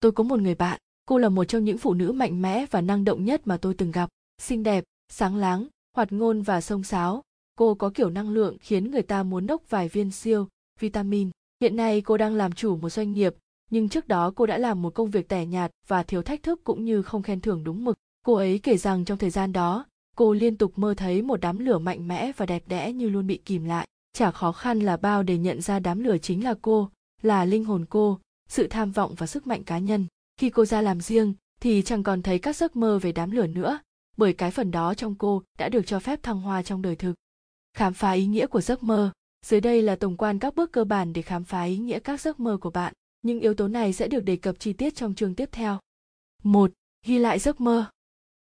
Speaker 2: Tôi có một người bạn, cô là một trong những phụ nữ mạnh mẽ và năng động nhất mà tôi từng gặp. Xinh đẹp, sáng láng, hoạt ngôn và sông sáo. Cô có kiểu năng lượng khiến người ta muốn nốc vài viên siêu, vitamin. Hiện nay cô đang làm chủ một doanh nghiệp, nhưng trước đó cô đã làm một công việc tẻ nhạt và thiếu thách thức cũng như không khen thưởng đúng mực. Cô ấy kể rằng trong thời gian đó, cô liên tục mơ thấy một đám lửa mạnh mẽ và đẹp đẽ như luôn bị kìm lại. Chả khó khăn là bao để nhận ra đám lửa chính là cô, là linh hồn cô, sự tham vọng và sức mạnh cá nhân. Khi cô ra làm riêng, thì chẳng còn thấy các giấc mơ về đám lửa nữa, bởi cái phần đó trong cô đã được cho phép thăng hoa trong đời thực. Khám phá ý nghĩa của giấc mơ. Dưới đây là tổng quan các bước cơ bản để khám phá ý nghĩa các giấc mơ của bạn. Những yếu tố này sẽ được đề cập chi tiết trong chương tiếp theo. 1. Ghi lại giấc mơ.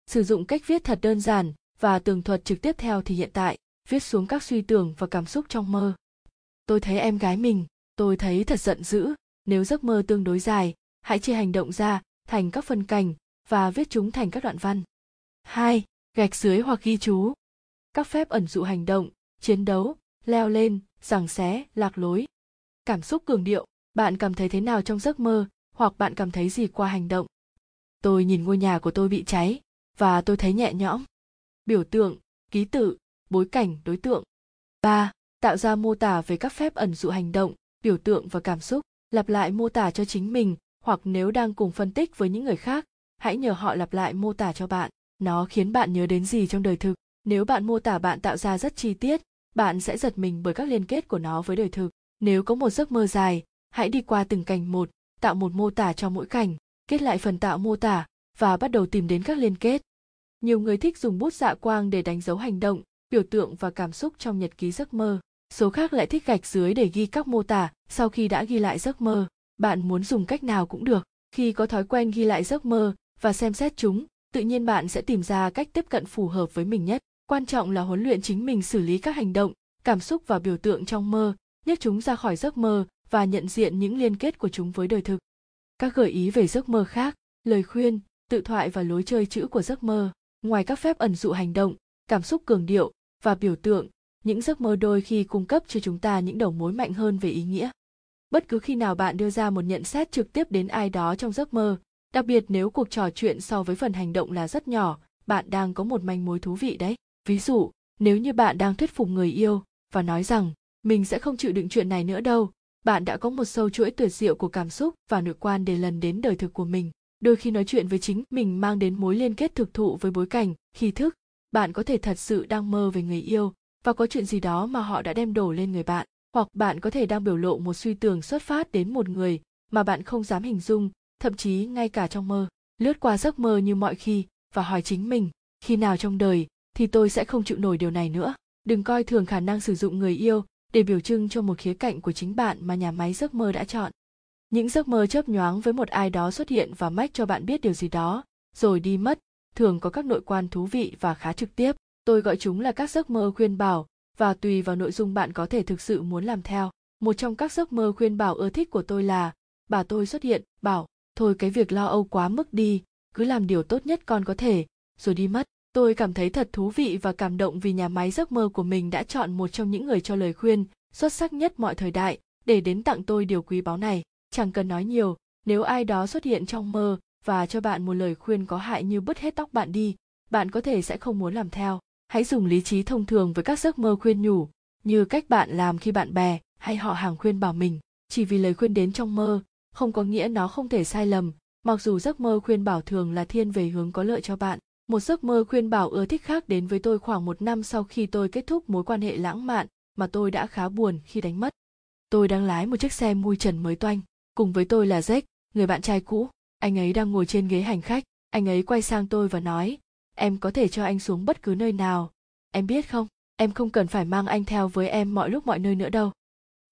Speaker 2: Sử dụng cách viết thật đơn giản và tường thuật trực tiếp theo thì hiện tại, viết xuống các suy tưởng và cảm xúc trong mơ. Tôi thấy em gái mình, tôi thấy thật giận dữ, nếu giấc mơ tương đối dài, hãy chia hành động ra thành các phân cảnh và viết chúng thành các đoạn văn. 2. Gạch dưới hoặc ghi chú. Các phép ẩn dụ hành động, chiến đấu, leo lên, giằng xé, lạc lối. Cảm xúc cường điệu, bạn cảm thấy thế nào trong giấc mơ, hoặc bạn cảm thấy gì qua hành động. Tôi nhìn ngôi nhà của tôi bị cháy, và tôi thấy nhẹ nhõm. Biểu tượng, ký tự, bối cảnh, đối tượng. 3. Tạo ra mô tả về các phép ẩn dụ hành động, biểu tượng và cảm xúc. Lặp lại mô tả cho chính mình, hoặc nếu đang cùng phân tích với những người khác, hãy nhờ họ lặp lại mô tả cho bạn nó khiến bạn nhớ đến gì trong đời thực? Nếu bạn mô tả bạn tạo ra rất chi tiết, bạn sẽ giật mình bởi các liên kết của nó với đời thực. Nếu có một giấc mơ dài, hãy đi qua từng cảnh một, tạo một mô tả cho mỗi cảnh, kết lại phần tạo mô tả, và bắt đầu tìm đến các liên kết. Nhiều người thích dùng bút dạ quang để đánh dấu hành động, biểu tượng và cảm xúc trong nhật ký giấc mơ. Số khác lại thích gạch dưới để ghi các mô tả sau khi đã ghi lại giấc mơ. Bạn muốn dùng cách nào cũng được. Khi có thói quen ghi lại giấc mơ và xem xét chúng tự nhiên bạn sẽ tìm ra cách tiếp cận phù hợp với mình nhất. Quan trọng là huấn luyện chính mình xử lý các hành động, cảm xúc và biểu tượng trong mơ, nhấc chúng ra khỏi giấc mơ và nhận diện những liên kết của chúng với đời thực. Các gợi ý về giấc mơ khác, lời khuyên, tự thoại và lối chơi chữ của giấc mơ. Ngoài các phép ẩn dụ hành động, cảm xúc cường điệu và biểu tượng, những giấc mơ đôi khi cung cấp cho chúng ta những đầu mối mạnh hơn về ý nghĩa. Bất cứ khi nào bạn đưa ra một nhận xét trực tiếp đến ai đó trong giấc mơ đặc biệt nếu cuộc trò chuyện so với phần hành động là rất nhỏ, bạn đang có một manh mối thú vị đấy. Ví dụ, nếu như bạn đang thuyết phục người yêu và nói rằng, mình sẽ không chịu đựng chuyện này nữa đâu. Bạn đã có một sâu chuỗi tuyệt diệu của cảm xúc và nội quan để lần đến đời thực của mình. Đôi khi nói chuyện với chính mình mang đến mối liên kết thực thụ với bối cảnh, khi thức, bạn có thể thật sự đang mơ về người yêu và có chuyện gì đó mà họ đã đem đổ lên người bạn. Hoặc bạn có thể đang biểu lộ một suy tưởng xuất phát đến một người mà bạn không dám hình dung thậm chí ngay cả trong mơ. Lướt qua giấc mơ như mọi khi và hỏi chính mình, khi nào trong đời thì tôi sẽ không chịu nổi điều này nữa? Đừng coi thường khả năng sử dụng người yêu để biểu trưng cho một khía cạnh của chính bạn mà nhà máy giấc mơ đã chọn. Những giấc mơ chớp nhoáng với một ai đó xuất hiện và mách cho bạn biết điều gì đó, rồi đi mất, thường có các nội quan thú vị và khá trực tiếp. Tôi gọi chúng là các giấc mơ khuyên bảo và tùy vào nội dung bạn có thể thực sự muốn làm theo. Một trong các giấc mơ khuyên bảo ưa thích của tôi là, bà tôi xuất hiện, bảo thôi cái việc lo âu quá mức đi, cứ làm điều tốt nhất con có thể. Rồi đi mất. Tôi cảm thấy thật thú vị và cảm động vì nhà máy giấc mơ của mình đã chọn một trong những người cho lời khuyên, xuất sắc nhất mọi thời đại, để đến tặng tôi điều quý báu này. Chẳng cần nói nhiều, nếu ai đó xuất hiện trong mơ và cho bạn một lời khuyên có hại như bứt hết tóc bạn đi, bạn có thể sẽ không muốn làm theo. Hãy dùng lý trí thông thường với các giấc mơ khuyên nhủ, như cách bạn làm khi bạn bè hay họ hàng khuyên bảo mình. Chỉ vì lời khuyên đến trong mơ không có nghĩa nó không thể sai lầm mặc dù giấc mơ khuyên bảo thường là thiên về hướng có lợi cho bạn một giấc mơ khuyên bảo ưa thích khác đến với tôi khoảng một năm sau khi tôi kết thúc mối quan hệ lãng mạn mà tôi đã khá buồn khi đánh mất tôi đang lái một chiếc xe mui trần mới toanh cùng với tôi là Jack, người bạn trai cũ. Anh ấy đang ngồi trên ghế hành khách, anh ấy quay sang tôi và nói, em có thể cho anh xuống bất cứ nơi nào. Em biết không, em không cần phải mang anh theo với em mọi lúc mọi nơi nữa đâu.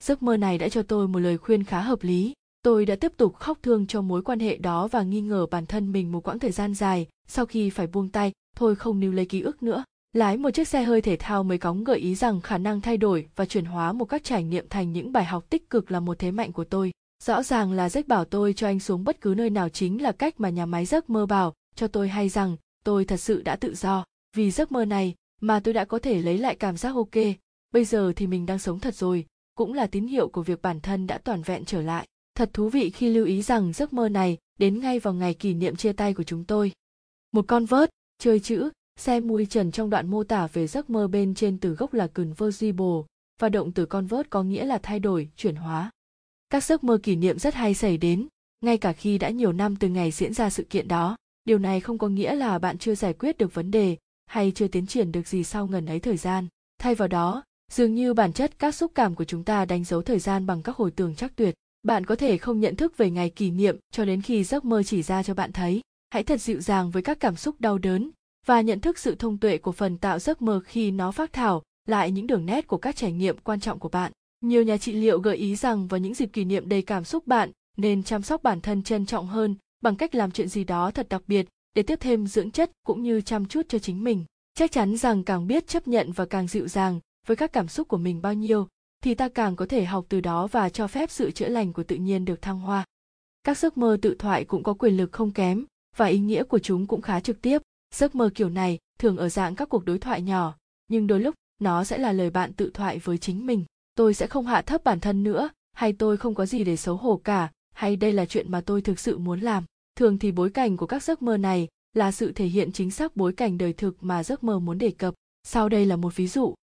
Speaker 2: Giấc mơ này đã cho tôi một lời khuyên khá hợp lý. Tôi đã tiếp tục khóc thương cho mối quan hệ đó và nghi ngờ bản thân mình một quãng thời gian dài sau khi phải buông tay, thôi không níu lấy ký ức nữa. Lái một chiếc xe hơi thể thao mới cóng gợi ý rằng khả năng thay đổi và chuyển hóa một các trải nghiệm thành những bài học tích cực là một thế mạnh của tôi. Rõ ràng là rách bảo tôi cho anh xuống bất cứ nơi nào chính là cách mà nhà máy giấc mơ bảo cho tôi hay rằng tôi thật sự đã tự do. Vì giấc mơ này mà tôi đã có thể lấy lại cảm giác ok, bây giờ thì mình đang sống thật rồi, cũng là tín hiệu của việc bản thân đã toàn vẹn trở lại. Thật thú vị khi lưu ý rằng giấc mơ này đến ngay vào ngày kỷ niệm chia tay của chúng tôi. Một con vớt, chơi chữ, xe mui trần trong đoạn mô tả về giấc mơ bên trên từ gốc là convertible và động từ convert có nghĩa là thay đổi, chuyển hóa. Các giấc mơ kỷ niệm rất hay xảy đến ngay cả khi đã nhiều năm từ ngày diễn ra sự kiện đó. Điều này không có nghĩa là bạn chưa giải quyết được vấn đề hay chưa tiến triển được gì sau ngần ấy thời gian. Thay vào đó dường như bản chất các xúc cảm của chúng ta đánh dấu thời gian bằng các hồi tưởng chắc tuyệt bạn có thể không nhận thức về ngày kỷ niệm cho đến khi giấc mơ chỉ ra cho bạn thấy hãy thật dịu dàng với các cảm xúc đau đớn và nhận thức sự thông tuệ của phần tạo giấc mơ khi nó phát thảo lại những đường nét của các trải nghiệm quan trọng của bạn nhiều nhà trị liệu gợi ý rằng vào những dịp kỷ niệm đầy cảm xúc bạn nên chăm sóc bản thân trân trọng hơn bằng cách làm chuyện gì đó thật đặc biệt để tiếp thêm dưỡng chất cũng như chăm chút cho chính mình. Chắc chắn rằng càng biết chấp nhận và càng dịu dàng với các cảm xúc của mình bao nhiêu thì ta càng có thể học từ đó và cho phép sự chữa lành của tự nhiên được thăng hoa. Các giấc mơ tự thoại cũng có quyền lực không kém và ý nghĩa của chúng cũng khá trực tiếp. Giấc mơ kiểu này thường ở dạng các cuộc đối thoại nhỏ, nhưng đôi lúc nó sẽ là lời bạn tự thoại với chính mình tôi sẽ không hạ thấp bản thân nữa hay tôi không có gì để xấu hổ cả hay đây là chuyện mà tôi thực sự muốn làm thường thì bối cảnh của các giấc mơ này là sự thể hiện chính xác bối cảnh đời thực mà giấc mơ muốn đề cập sau đây là một ví dụ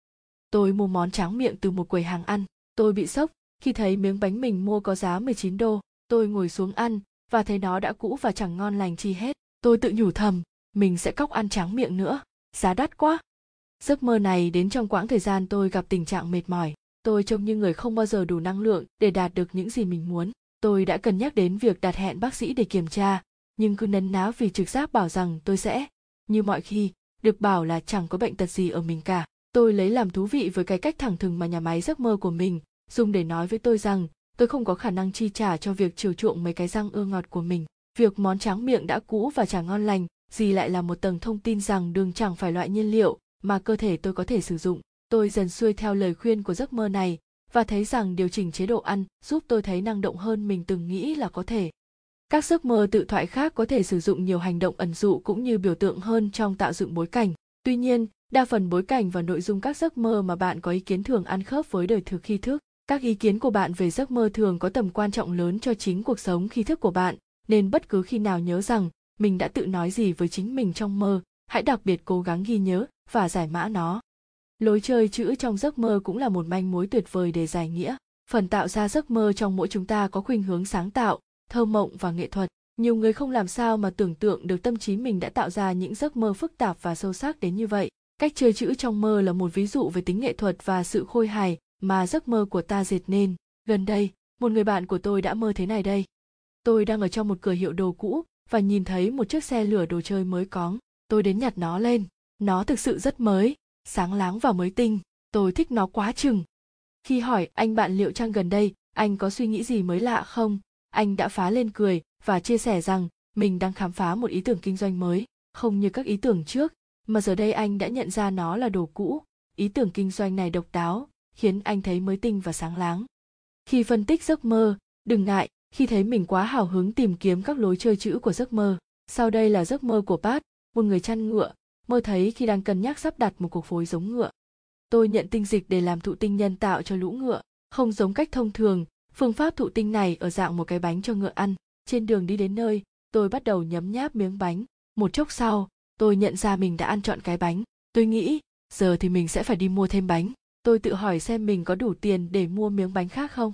Speaker 2: tôi mua món tráng miệng từ một quầy hàng ăn. Tôi bị sốc. Khi thấy miếng bánh mình mua có giá 19 đô, tôi ngồi xuống ăn, và thấy nó đã cũ và chẳng ngon lành chi hết. Tôi tự nhủ thầm, mình sẽ cóc ăn tráng miệng nữa. Giá đắt quá. Giấc mơ này đến trong quãng thời gian tôi gặp tình trạng mệt mỏi. Tôi trông như người không bao giờ đủ năng lượng để đạt được những gì mình muốn. Tôi đã cân nhắc đến việc đặt hẹn bác sĩ để kiểm tra, nhưng cứ nấn ná vì trực giác bảo rằng tôi sẽ. Như mọi khi, được bảo là chẳng có bệnh tật gì ở mình cả tôi lấy làm thú vị với cái cách thẳng thừng mà nhà máy giấc mơ của mình dùng để nói với tôi rằng tôi không có khả năng chi trả cho việc chiều chuộng mấy cái răng ưa ngọt của mình. Việc món tráng miệng đã cũ và chả ngon lành, gì lại là một tầng thông tin rằng đường chẳng phải loại nhiên liệu mà cơ thể tôi có thể sử dụng. Tôi dần xuôi theo lời khuyên của giấc mơ này và thấy rằng điều chỉnh chế độ ăn giúp tôi thấy năng động hơn mình từng nghĩ là có thể. Các giấc mơ tự thoại khác có thể sử dụng nhiều hành động ẩn dụ cũng như biểu tượng hơn trong tạo dựng bối cảnh. Tuy nhiên đa phần bối cảnh và nội dung các giấc mơ mà bạn có ý kiến thường ăn khớp với đời thực khi thức. Các ý kiến của bạn về giấc mơ thường có tầm quan trọng lớn cho chính cuộc sống khi thức của bạn, nên bất cứ khi nào nhớ rằng mình đã tự nói gì với chính mình trong mơ, hãy đặc biệt cố gắng ghi nhớ và giải mã nó. Lối chơi chữ trong giấc mơ cũng là một manh mối tuyệt vời để giải nghĩa, phần tạo ra giấc mơ trong mỗi chúng ta có khuynh hướng sáng tạo, thơ mộng và nghệ thuật. Nhiều người không làm sao mà tưởng tượng được tâm trí mình đã tạo ra những giấc mơ phức tạp và sâu sắc đến như vậy cách chơi chữ trong mơ là một ví dụ về tính nghệ thuật và sự khôi hài mà giấc mơ của ta dệt nên. Gần đây, một người bạn của tôi đã mơ thế này đây. Tôi đang ở trong một cửa hiệu đồ cũ và nhìn thấy một chiếc xe lửa đồ chơi mới có. Tôi đến nhặt nó lên. Nó thực sự rất mới, sáng láng và mới tinh. Tôi thích nó quá chừng. Khi hỏi, anh bạn liệu trang gần đây, anh có suy nghĩ gì mới lạ không? Anh đã phá lên cười và chia sẻ rằng mình đang khám phá một ý tưởng kinh doanh mới, không như các ý tưởng trước mà giờ đây anh đã nhận ra nó là đồ cũ. Ý tưởng kinh doanh này độc đáo, khiến anh thấy mới tinh và sáng láng. Khi phân tích giấc mơ, đừng ngại, khi thấy mình quá hào hứng tìm kiếm các lối chơi chữ của giấc mơ. Sau đây là giấc mơ của pat, một người chăn ngựa. Mơ thấy khi đang cân nhắc sắp đặt một cuộc phối giống ngựa. Tôi nhận tinh dịch để làm thụ tinh nhân tạo cho lũ ngựa. Không giống cách thông thường, phương pháp thụ tinh này ở dạng một cái bánh cho ngựa ăn. Trên đường đi đến nơi, tôi bắt đầu nhấm nháp miếng bánh. Một chốc sau tôi nhận ra mình đã ăn trọn cái bánh. Tôi nghĩ, giờ thì mình sẽ phải đi mua thêm bánh. Tôi tự hỏi xem mình có đủ tiền để mua miếng bánh khác không.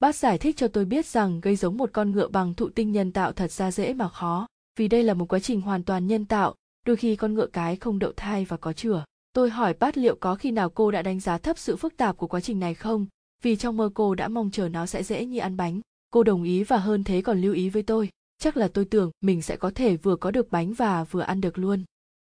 Speaker 2: Bác giải thích cho tôi biết rằng gây giống một con ngựa bằng thụ tinh nhân tạo thật ra dễ mà khó, vì đây là một quá trình hoàn toàn nhân tạo, đôi khi con ngựa cái không đậu thai và có chửa tôi hỏi bát liệu có khi nào cô đã đánh giá thấp sự phức tạp của quá trình này không? Vì trong mơ cô đã mong chờ nó sẽ dễ như ăn bánh. Cô đồng ý và hơn thế còn lưu ý với tôi chắc là tôi tưởng mình sẽ có thể vừa có được bánh và vừa ăn được luôn.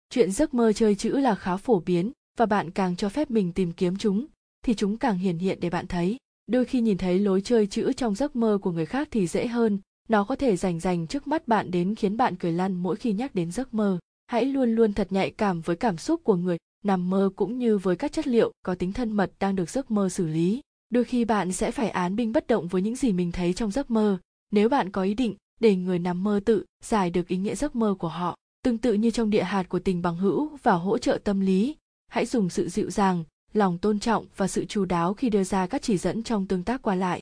Speaker 2: Chuyện giấc mơ chơi chữ là khá phổ biến, và bạn càng cho phép mình tìm kiếm chúng, thì chúng càng hiển hiện để bạn thấy. Đôi khi nhìn thấy lối chơi chữ trong giấc mơ của người khác thì dễ hơn, nó có thể rành rành trước mắt bạn đến khiến bạn cười lăn mỗi khi nhắc đến giấc mơ. Hãy luôn luôn thật nhạy cảm với cảm xúc của người nằm mơ cũng như với các chất liệu có tính thân mật đang được giấc mơ xử lý. Đôi khi bạn sẽ phải án binh bất động với những gì mình thấy trong giấc mơ. Nếu bạn có ý định để người nằm mơ tự giải được ý nghĩa giấc mơ của họ. Tương tự như trong địa hạt của tình bằng hữu và hỗ trợ tâm lý, hãy dùng sự dịu dàng, lòng tôn trọng và sự chú đáo khi đưa ra các chỉ dẫn trong tương tác qua lại.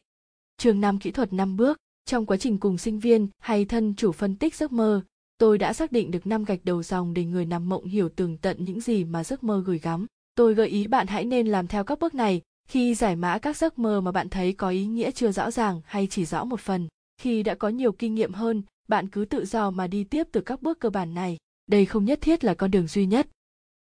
Speaker 2: Trường năm kỹ thuật 5 bước. Trong quá trình cùng sinh viên hay thân chủ phân tích giấc mơ, tôi đã xác định được năm gạch đầu dòng để người nằm mộng hiểu tường tận những gì mà giấc mơ gửi gắm. Tôi gợi ý bạn hãy nên làm theo các bước này khi giải mã các giấc mơ mà bạn thấy có ý nghĩa chưa rõ ràng hay chỉ rõ một phần khi đã có nhiều kinh nghiệm hơn, bạn cứ tự do mà đi tiếp từ các bước cơ bản này đây không nhất thiết là con đường duy nhất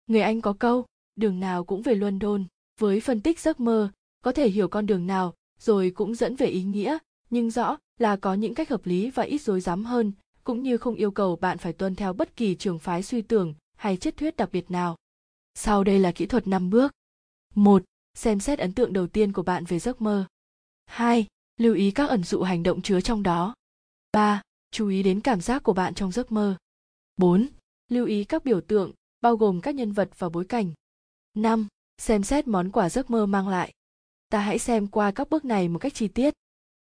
Speaker 2: người anh có câu, đường nào cũng về london với phân tích giấc mơ, có thể hiểu con đường nào, rồi cũng dẫn về ý nghĩa nhưng rõ là có những cách hợp lý và ít rối rắm hơn, cũng như không yêu cầu bạn phải tuân theo bất kỳ trường phái suy tưởng hay triết thuyết đặc biệt nào. Sau đây là kỹ thuật 5 bước. 1. Xem xét ấn tượng đầu tiên của bạn về giấc mơ. 2. Lưu ý các ẩn dụ hành động chứa trong đó. 3. Chú ý đến cảm giác của bạn trong giấc mơ. 4. Lưu ý các biểu tượng, bao gồm các nhân vật và bối cảnh. 5. Xem xét món quà giấc mơ mang lại. Ta hãy xem qua các bước này một cách chi tiết.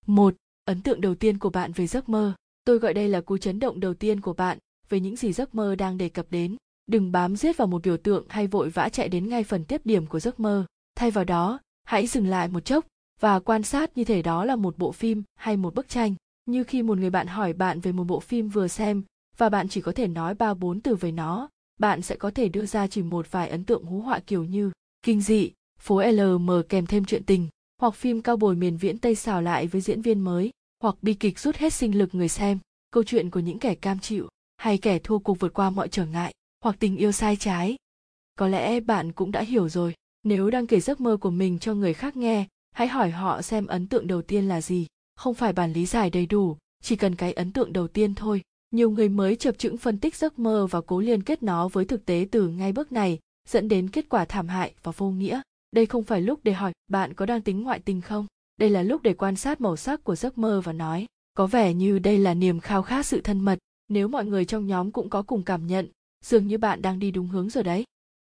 Speaker 2: 1. Ấn tượng đầu tiên của bạn về giấc mơ tôi gọi đây là cú chấn động đầu tiên của bạn về những gì giấc mơ đang đề cập đến đừng bám giết vào một biểu tượng hay vội vã chạy đến ngay phần tiếp điểm của giấc mơ thay vào đó hãy dừng lại một chốc và quan sát như thể đó là một bộ phim hay một bức tranh. Như khi một người bạn hỏi bạn về một bộ phim vừa xem, và bạn chỉ có thể nói ba bốn từ về nó, bạn sẽ có thể đưa ra chỉ một vài ấn tượng hú họa kiểu như kinh dị, phố lm kèm thêm chuyện tình, hoặc phim cao bồi miền viễn tây xào lại với diễn viên mới, hoặc bi kịch rút hết sinh lực người xem, câu chuyện của những kẻ cam chịu hay kẻ thua cuộc vượt qua mọi trở ngại, hoặc tình yêu sai trái. Có lẽ bạn cũng đã hiểu rồi, nếu đang kể giấc mơ của mình cho người khác nghe hãy hỏi họ xem ấn tượng đầu tiên là gì. Không phải bản lý giải đầy đủ, chỉ cần cái ấn tượng đầu tiên thôi. Nhiều người mới chập chững phân tích giấc mơ và cố liên kết nó với thực tế từ ngay bước này, dẫn đến kết quả thảm hại và vô nghĩa. Đây không phải lúc để hỏi, bạn có đang tính ngoại tình không? Đây là lúc để quan sát màu sắc của giấc mơ và nói, có vẻ như đây là niềm khao khát sự thân mật. Nếu mọi người trong nhóm cũng có cùng cảm nhận, dường như bạn đang đi đúng hướng rồi đấy.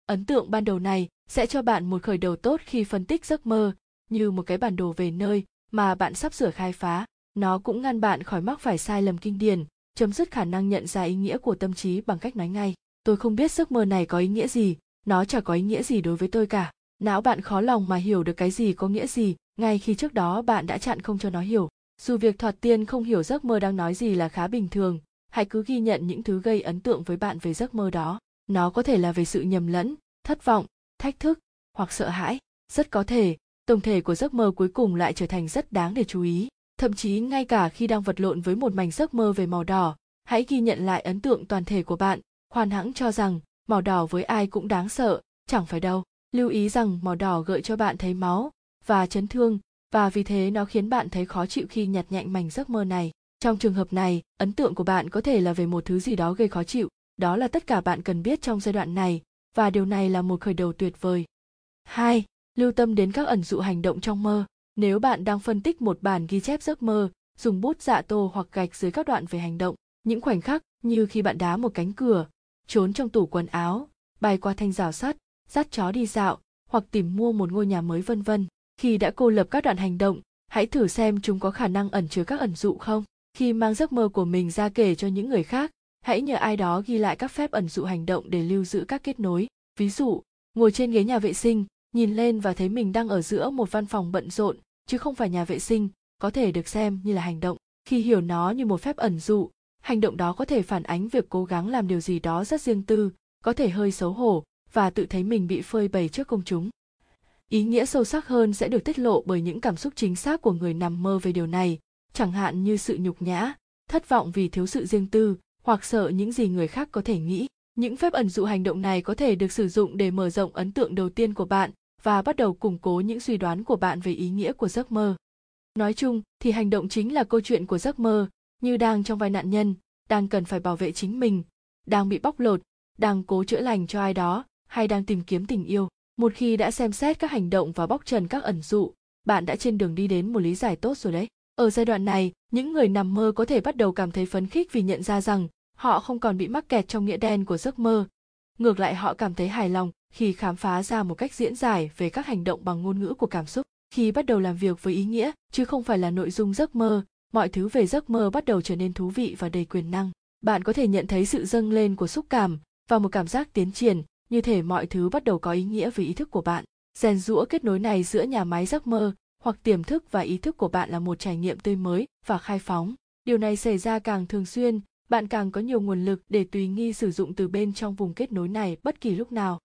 Speaker 2: Ấn tượng ban đầu này sẽ cho bạn một khởi đầu tốt khi phân tích giấc mơ như một cái bản đồ về nơi mà bạn sắp sửa khai phá. Nó cũng ngăn bạn khỏi mắc phải sai lầm kinh điển, chấm dứt khả năng nhận ra ý nghĩa của tâm trí bằng cách nói ngay. Tôi không biết giấc mơ này có ý nghĩa gì, nó chả có ý nghĩa gì đối với tôi cả. Não bạn khó lòng mà hiểu được cái gì có nghĩa gì, ngay khi trước đó bạn đã chặn không cho nó hiểu. Dù việc thoạt tiên không hiểu giấc mơ đang nói gì là khá bình thường, hãy cứ ghi nhận những thứ gây ấn tượng với bạn về giấc mơ đó. Nó có thể là về sự nhầm lẫn, thất vọng, thách thức hoặc sợ hãi. Rất có thể tổng thể của giấc mơ cuối cùng lại trở thành rất đáng để chú ý. Thậm chí, ngay cả khi đang vật lộn với một mảnh giấc mơ về màu đỏ, hãy ghi nhận lại ấn tượng toàn thể của bạn, khoan hãng cho rằng màu đỏ với ai cũng đáng sợ, chẳng phải đâu. Lưu ý rằng màu đỏ gợi cho bạn thấy máu và chấn thương, và vì thế nó khiến bạn thấy khó chịu khi nhặt nhạnh mảnh giấc mơ này. Trong trường hợp này, ấn tượng của bạn có thể là về một thứ gì đó gây khó chịu. Đó là tất cả bạn cần biết trong giai đoạn này, và điều này là một khởi đầu tuyệt vời. 2. Lưu tâm đến các ẩn dụ hành động trong mơ. Nếu bạn đang phân tích một bản ghi chép giấc mơ, dùng bút dạ tô hoặc gạch dưới các đoạn về hành động, những khoảnh khắc như khi bạn đá một cánh cửa, trốn trong tủ quần áo, bay qua thanh rào sắt, dắt chó đi dạo, hoặc tìm mua một ngôi nhà mới vân vân. Khi đã cô lập các đoạn hành động, hãy thử xem chúng có khả năng ẩn chứa các ẩn dụ không. Khi mang giấc mơ của mình ra kể cho những người khác, hãy nhờ ai đó ghi lại các phép ẩn dụ hành động để lưu giữ các kết nối. Ví dụ, ngồi trên ghế nhà vệ sinh, nhìn lên và thấy mình đang ở giữa một văn phòng bận rộn, chứ không phải nhà vệ sinh, có thể được xem như là hành động. Khi hiểu nó như một phép ẩn dụ, hành động đó có thể phản ánh việc cố gắng làm điều gì đó rất riêng tư, có thể hơi xấu hổ và tự thấy mình bị phơi bày trước công chúng. Ý nghĩa sâu sắc hơn sẽ được tiết lộ bởi những cảm xúc chính xác của người nằm mơ về điều này, chẳng hạn như sự nhục nhã, thất vọng vì thiếu sự riêng tư, hoặc sợ những gì người khác có thể nghĩ. Những phép ẩn dụ hành động này có thể được sử dụng để mở rộng ấn tượng đầu tiên của bạn và bắt đầu củng cố những suy đoán của bạn về ý nghĩa của giấc mơ. Nói chung thì hành động chính là câu chuyện của giấc mơ, như đang trong vai nạn nhân, đang cần phải bảo vệ chính mình, đang bị bóc lột, đang cố chữa lành cho ai đó hay đang tìm kiếm tình yêu. Một khi đã xem xét các hành động và bóc trần các ẩn dụ, bạn đã trên đường đi đến một lý giải tốt rồi đấy. Ở giai đoạn này, những người nằm mơ có thể bắt đầu cảm thấy phấn khích vì nhận ra rằng họ không còn bị mắc kẹt trong nghĩa đen của giấc mơ. Ngược lại họ cảm thấy hài lòng khi khám phá ra một cách diễn giải về các hành động bằng ngôn ngữ của cảm xúc. Khi bắt đầu làm việc với ý nghĩa, chứ không phải là nội dung giấc mơ, mọi thứ về giấc mơ bắt đầu trở nên thú vị và đầy quyền năng. Bạn có thể nhận thấy sự dâng lên của xúc cảm và một cảm giác tiến triển, như thể mọi thứ bắt đầu có ý nghĩa với ý thức của bạn. Rèn rũa kết nối này giữa nhà máy giấc mơ hoặc tiềm thức và ý thức của bạn là một trải nghiệm tươi mới và khai phóng. Điều này xảy ra càng thường xuyên, bạn càng có nhiều nguồn lực để tùy nghi sử dụng từ bên trong vùng kết nối này bất kỳ lúc nào.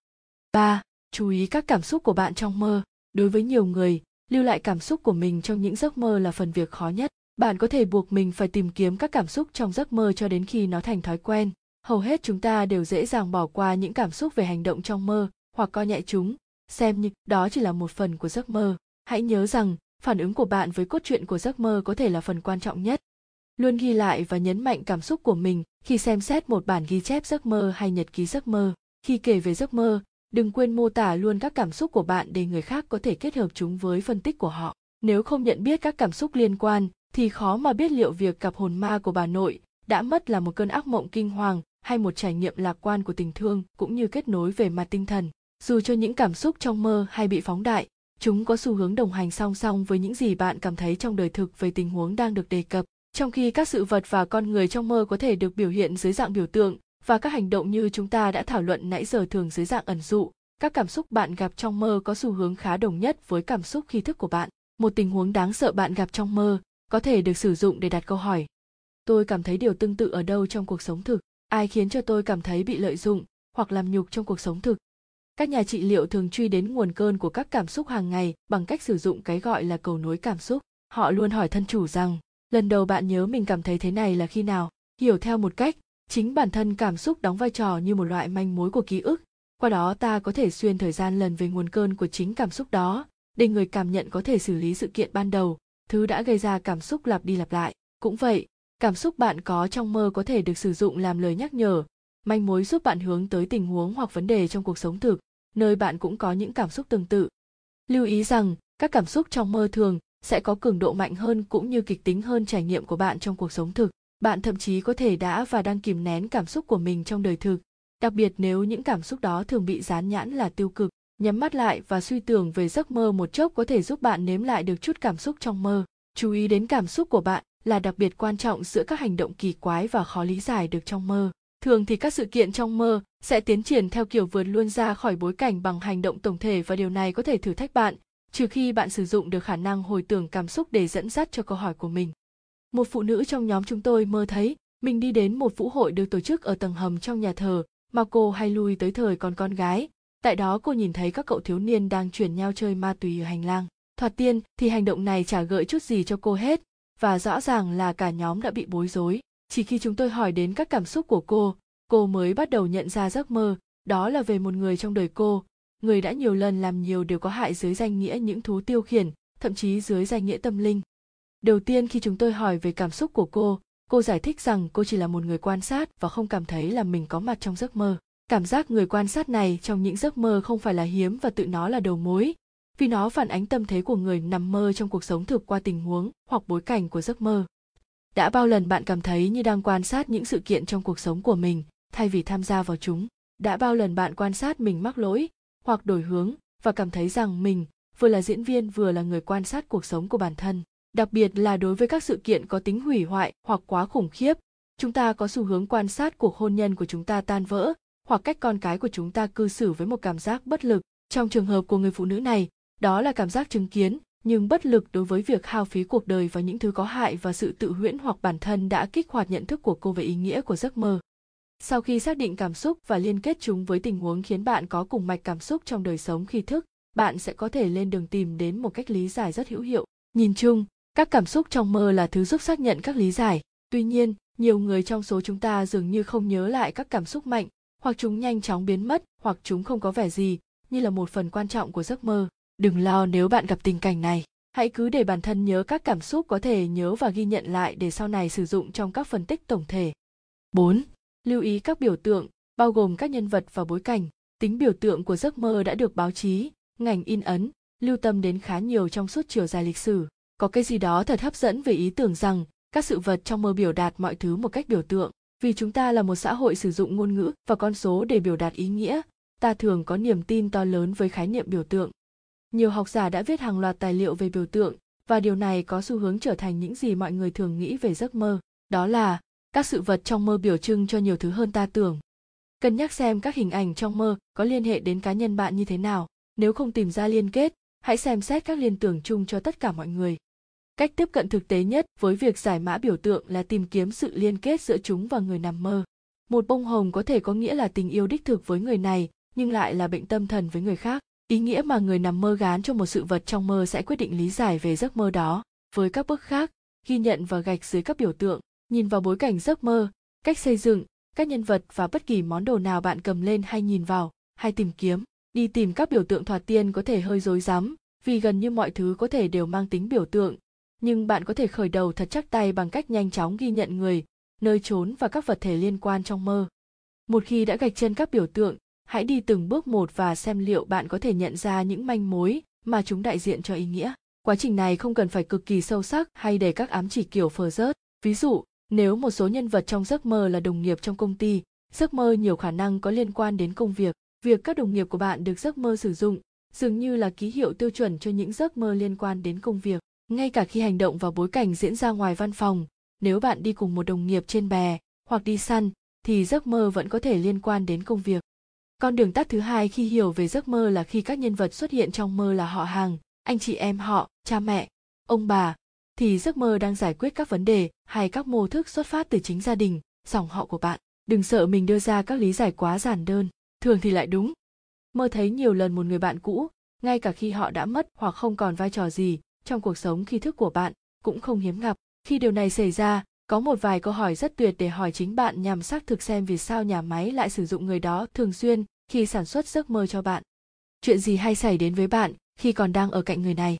Speaker 2: 3. Chú ý các cảm xúc của bạn trong mơ. Đối với nhiều người, lưu lại cảm xúc của mình trong những giấc mơ là phần việc khó nhất. Bạn có thể buộc mình phải tìm kiếm các cảm xúc trong giấc mơ cho đến khi nó thành thói quen. Hầu hết chúng ta đều dễ dàng bỏ qua những cảm xúc về hành động trong mơ hoặc coi nhẹ chúng, xem như đó chỉ là một phần của giấc mơ. Hãy nhớ rằng, phản ứng của bạn với cốt truyện của giấc mơ có thể là phần quan trọng nhất. Luôn ghi lại và nhấn mạnh cảm xúc của mình khi xem xét một bản ghi chép giấc mơ hay nhật ký giấc mơ. Khi kể về giấc mơ, đừng quên mô tả luôn các cảm xúc của bạn để người khác có thể kết hợp chúng với phân tích của họ. Nếu không nhận biết các cảm xúc liên quan, thì khó mà biết liệu việc gặp hồn ma của bà nội đã mất là một cơn ác mộng kinh hoàng hay một trải nghiệm lạc quan của tình thương cũng như kết nối về mặt tinh thần. Dù cho những cảm xúc trong mơ hay bị phóng đại, chúng có xu hướng đồng hành song song với những gì bạn cảm thấy trong đời thực về tình huống đang được đề cập. Trong khi các sự vật và con người trong mơ có thể được biểu hiện dưới dạng biểu tượng và các hành động như chúng ta đã thảo luận nãy giờ thường dưới dạng ẩn dụ, các cảm xúc bạn gặp trong mơ có xu hướng khá đồng nhất với cảm xúc khi thức của bạn. Một tình huống đáng sợ bạn gặp trong mơ có thể được sử dụng để đặt câu hỏi, tôi cảm thấy điều tương tự ở đâu trong cuộc sống thực? Ai khiến cho tôi cảm thấy bị lợi dụng hoặc làm nhục trong cuộc sống thực? Các nhà trị liệu thường truy đến nguồn cơn của các cảm xúc hàng ngày bằng cách sử dụng cái gọi là cầu nối cảm xúc. Họ luôn hỏi thân chủ rằng, lần đầu bạn nhớ mình cảm thấy thế này là khi nào? Hiểu theo một cách chính bản thân cảm xúc đóng vai trò như một loại manh mối của ký ức. Qua đó ta có thể xuyên thời gian lần về nguồn cơn của chính cảm xúc đó, để người cảm nhận có thể xử lý sự kiện ban đầu. Thứ đã gây ra cảm xúc lặp đi lặp lại. Cũng vậy, cảm xúc bạn có trong mơ có thể được sử dụng làm lời nhắc nhở, manh mối giúp bạn hướng tới tình huống hoặc vấn đề trong cuộc sống thực, nơi bạn cũng có những cảm xúc tương tự. Lưu ý rằng, các cảm xúc trong mơ thường sẽ có cường độ mạnh hơn cũng như kịch tính hơn trải nghiệm của bạn trong cuộc sống thực bạn thậm chí có thể đã và đang kìm nén cảm xúc của mình trong đời thực. Đặc biệt nếu những cảm xúc đó thường bị dán nhãn là tiêu cực, nhắm mắt lại và suy tưởng về giấc mơ một chốc có thể giúp bạn nếm lại được chút cảm xúc trong mơ. Chú ý đến cảm xúc của bạn là đặc biệt quan trọng giữa các hành động kỳ quái và khó lý giải được trong mơ. Thường thì các sự kiện trong mơ sẽ tiến triển theo kiểu vượt luôn ra khỏi bối cảnh bằng hành động tổng thể và điều này có thể thử thách bạn, trừ khi bạn sử dụng được khả năng hồi tưởng cảm xúc để dẫn dắt cho câu hỏi của mình một phụ nữ trong nhóm chúng tôi mơ thấy mình đi đến một vũ hội được tổ chức ở tầng hầm trong nhà thờ mà cô hay lui tới thời còn con gái. Tại đó cô nhìn thấy các cậu thiếu niên đang chuyển nhau chơi ma túy ở hành lang. Thoạt tiên thì hành động này chả gợi chút gì cho cô hết và rõ ràng là cả nhóm đã bị bối rối. Chỉ khi chúng tôi hỏi đến các cảm xúc của cô cô mới bắt đầu nhận ra giấc mơ. Đó là về một người trong đời cô. Người đã nhiều lần làm nhiều điều có hại dưới danh nghĩa những thú tiêu khiển, thậm chí dưới danh nghĩa tâm linh đầu tiên khi chúng tôi hỏi về cảm xúc của cô cô giải thích rằng cô chỉ là một người quan sát và không cảm thấy là mình có mặt trong giấc mơ. Cảm giác người quan sát này trong những giấc mơ không phải là hiếm và tự nó là đầu mối, vì nó phản ánh tâm thế của người nằm mơ trong cuộc sống thực qua tình huống hoặc bối cảnh của giấc mơ. Đã bao lần bạn cảm thấy như đang quan sát những sự kiện trong cuộc sống của mình, thay vì tham gia vào chúng. Đã bao lần bạn quan sát mình mắc lỗi hoặc đổi hướng và cảm thấy rằng mình vừa là diễn viên vừa là người quan sát cuộc sống của bản thân đặc biệt là đối với các sự kiện có tính hủy hoại hoặc quá khủng khiếp, chúng ta có xu hướng quan sát cuộc hôn nhân của chúng ta tan vỡ hoặc cách con cái của chúng ta cư xử với một cảm giác bất lực. Trong trường hợp của người phụ nữ này, đó là cảm giác chứng kiến, nhưng bất lực đối với việc hao phí cuộc đời và những thứ có hại và sự tự huyễn hoặc bản thân đã kích hoạt nhận thức của cô về ý nghĩa của giấc mơ. Sau khi xác định cảm xúc và liên kết chúng với tình huống khiến bạn có cùng mạch cảm xúc trong đời sống khi thức, bạn sẽ có thể lên đường tìm đến một cách lý giải rất hữu hiệu. Nhìn chung các cảm xúc trong mơ là thứ giúp xác nhận các lý giải tuy nhiên nhiều người trong số chúng ta dường như không nhớ lại các cảm xúc mạnh hoặc chúng nhanh chóng biến mất hoặc chúng không có vẻ gì như là một phần quan trọng của giấc mơ đừng lo nếu bạn gặp tình cảnh này hãy cứ để bản thân nhớ các cảm xúc có thể nhớ và ghi nhận lại để sau này sử dụng trong các phân tích tổng thể 4. Lưu ý các biểu tượng, bao gồm các nhân vật và bối cảnh. Tính biểu tượng của giấc mơ đã được báo chí, ngành in ấn, lưu tâm đến khá nhiều trong suốt chiều dài lịch sử. Có cái gì đó thật hấp dẫn về ý tưởng rằng các sự vật trong mơ biểu đạt mọi thứ một cách biểu tượng. Vì chúng ta là một xã hội sử dụng ngôn ngữ và con số để biểu đạt ý nghĩa, ta thường có niềm tin to lớn với khái niệm biểu tượng. Nhiều học giả đã viết hàng loạt tài liệu về biểu tượng và điều này có xu hướng trở thành những gì mọi người thường nghĩ về giấc mơ. Đó là các sự vật trong mơ biểu trưng cho nhiều thứ hơn ta tưởng cân nhắc xem các hình ảnh trong mơ có liên hệ đến cá nhân bạn như thế nào nếu không tìm ra liên kết hãy xem xét các liên tưởng chung cho tất cả mọi người cách tiếp cận thực tế nhất với việc giải mã biểu tượng là tìm kiếm sự liên kết giữa chúng và người nằm mơ. Một bông hồng có thể có nghĩa là tình yêu đích thực với người này, nhưng lại là bệnh tâm thần với người khác. Ý nghĩa mà người nằm mơ gán cho một sự vật trong mơ sẽ quyết định lý giải về giấc mơ đó. Với các bước khác, ghi nhận và gạch dưới các biểu tượng, nhìn vào bối cảnh giấc mơ, cách xây dựng, các nhân vật và bất kỳ món đồ nào bạn cầm lên hay nhìn vào, hay tìm kiếm, đi tìm các biểu tượng thoạt tiên có thể hơi rối rắm, vì gần như mọi thứ có thể đều mang tính biểu tượng nhưng bạn có thể khởi đầu thật chắc tay bằng cách nhanh chóng ghi nhận người, nơi trốn và các vật thể liên quan trong mơ. Một khi đã gạch chân các biểu tượng, hãy đi từng bước một và xem liệu bạn có thể nhận ra những manh mối mà chúng đại diện cho ý nghĩa. Quá trình này không cần phải cực kỳ sâu sắc hay để các ám chỉ kiểu phờ rớt. Ví dụ, nếu một số nhân vật trong giấc mơ là đồng nghiệp trong công ty, giấc mơ nhiều khả năng có liên quan đến công việc. Việc các đồng nghiệp của bạn được giấc mơ sử dụng dường như là ký hiệu tiêu chuẩn cho những giấc mơ liên quan đến công việc ngay cả khi hành động và bối cảnh diễn ra ngoài văn phòng, nếu bạn đi cùng một đồng nghiệp trên bè hoặc đi săn, thì giấc mơ vẫn có thể liên quan đến công việc. Con đường tắt thứ hai khi hiểu về giấc mơ là khi các nhân vật xuất hiện trong mơ là họ hàng, anh chị em họ, cha mẹ, ông bà, thì giấc mơ đang giải quyết các vấn đề hay các mô thức xuất phát từ chính gia đình, dòng họ của bạn. Đừng sợ mình đưa ra các lý giải quá giản đơn, thường thì lại đúng. Mơ thấy nhiều lần một người bạn cũ, ngay cả khi họ đã mất hoặc không còn vai trò gì trong cuộc sống khi thức của bạn cũng không hiếm gặp. Khi điều này xảy ra, có một vài câu hỏi rất tuyệt để hỏi chính bạn nhằm xác thực xem vì sao nhà máy lại sử dụng người đó thường xuyên khi sản xuất giấc mơ cho bạn. Chuyện gì hay xảy đến với bạn khi còn đang ở cạnh người này?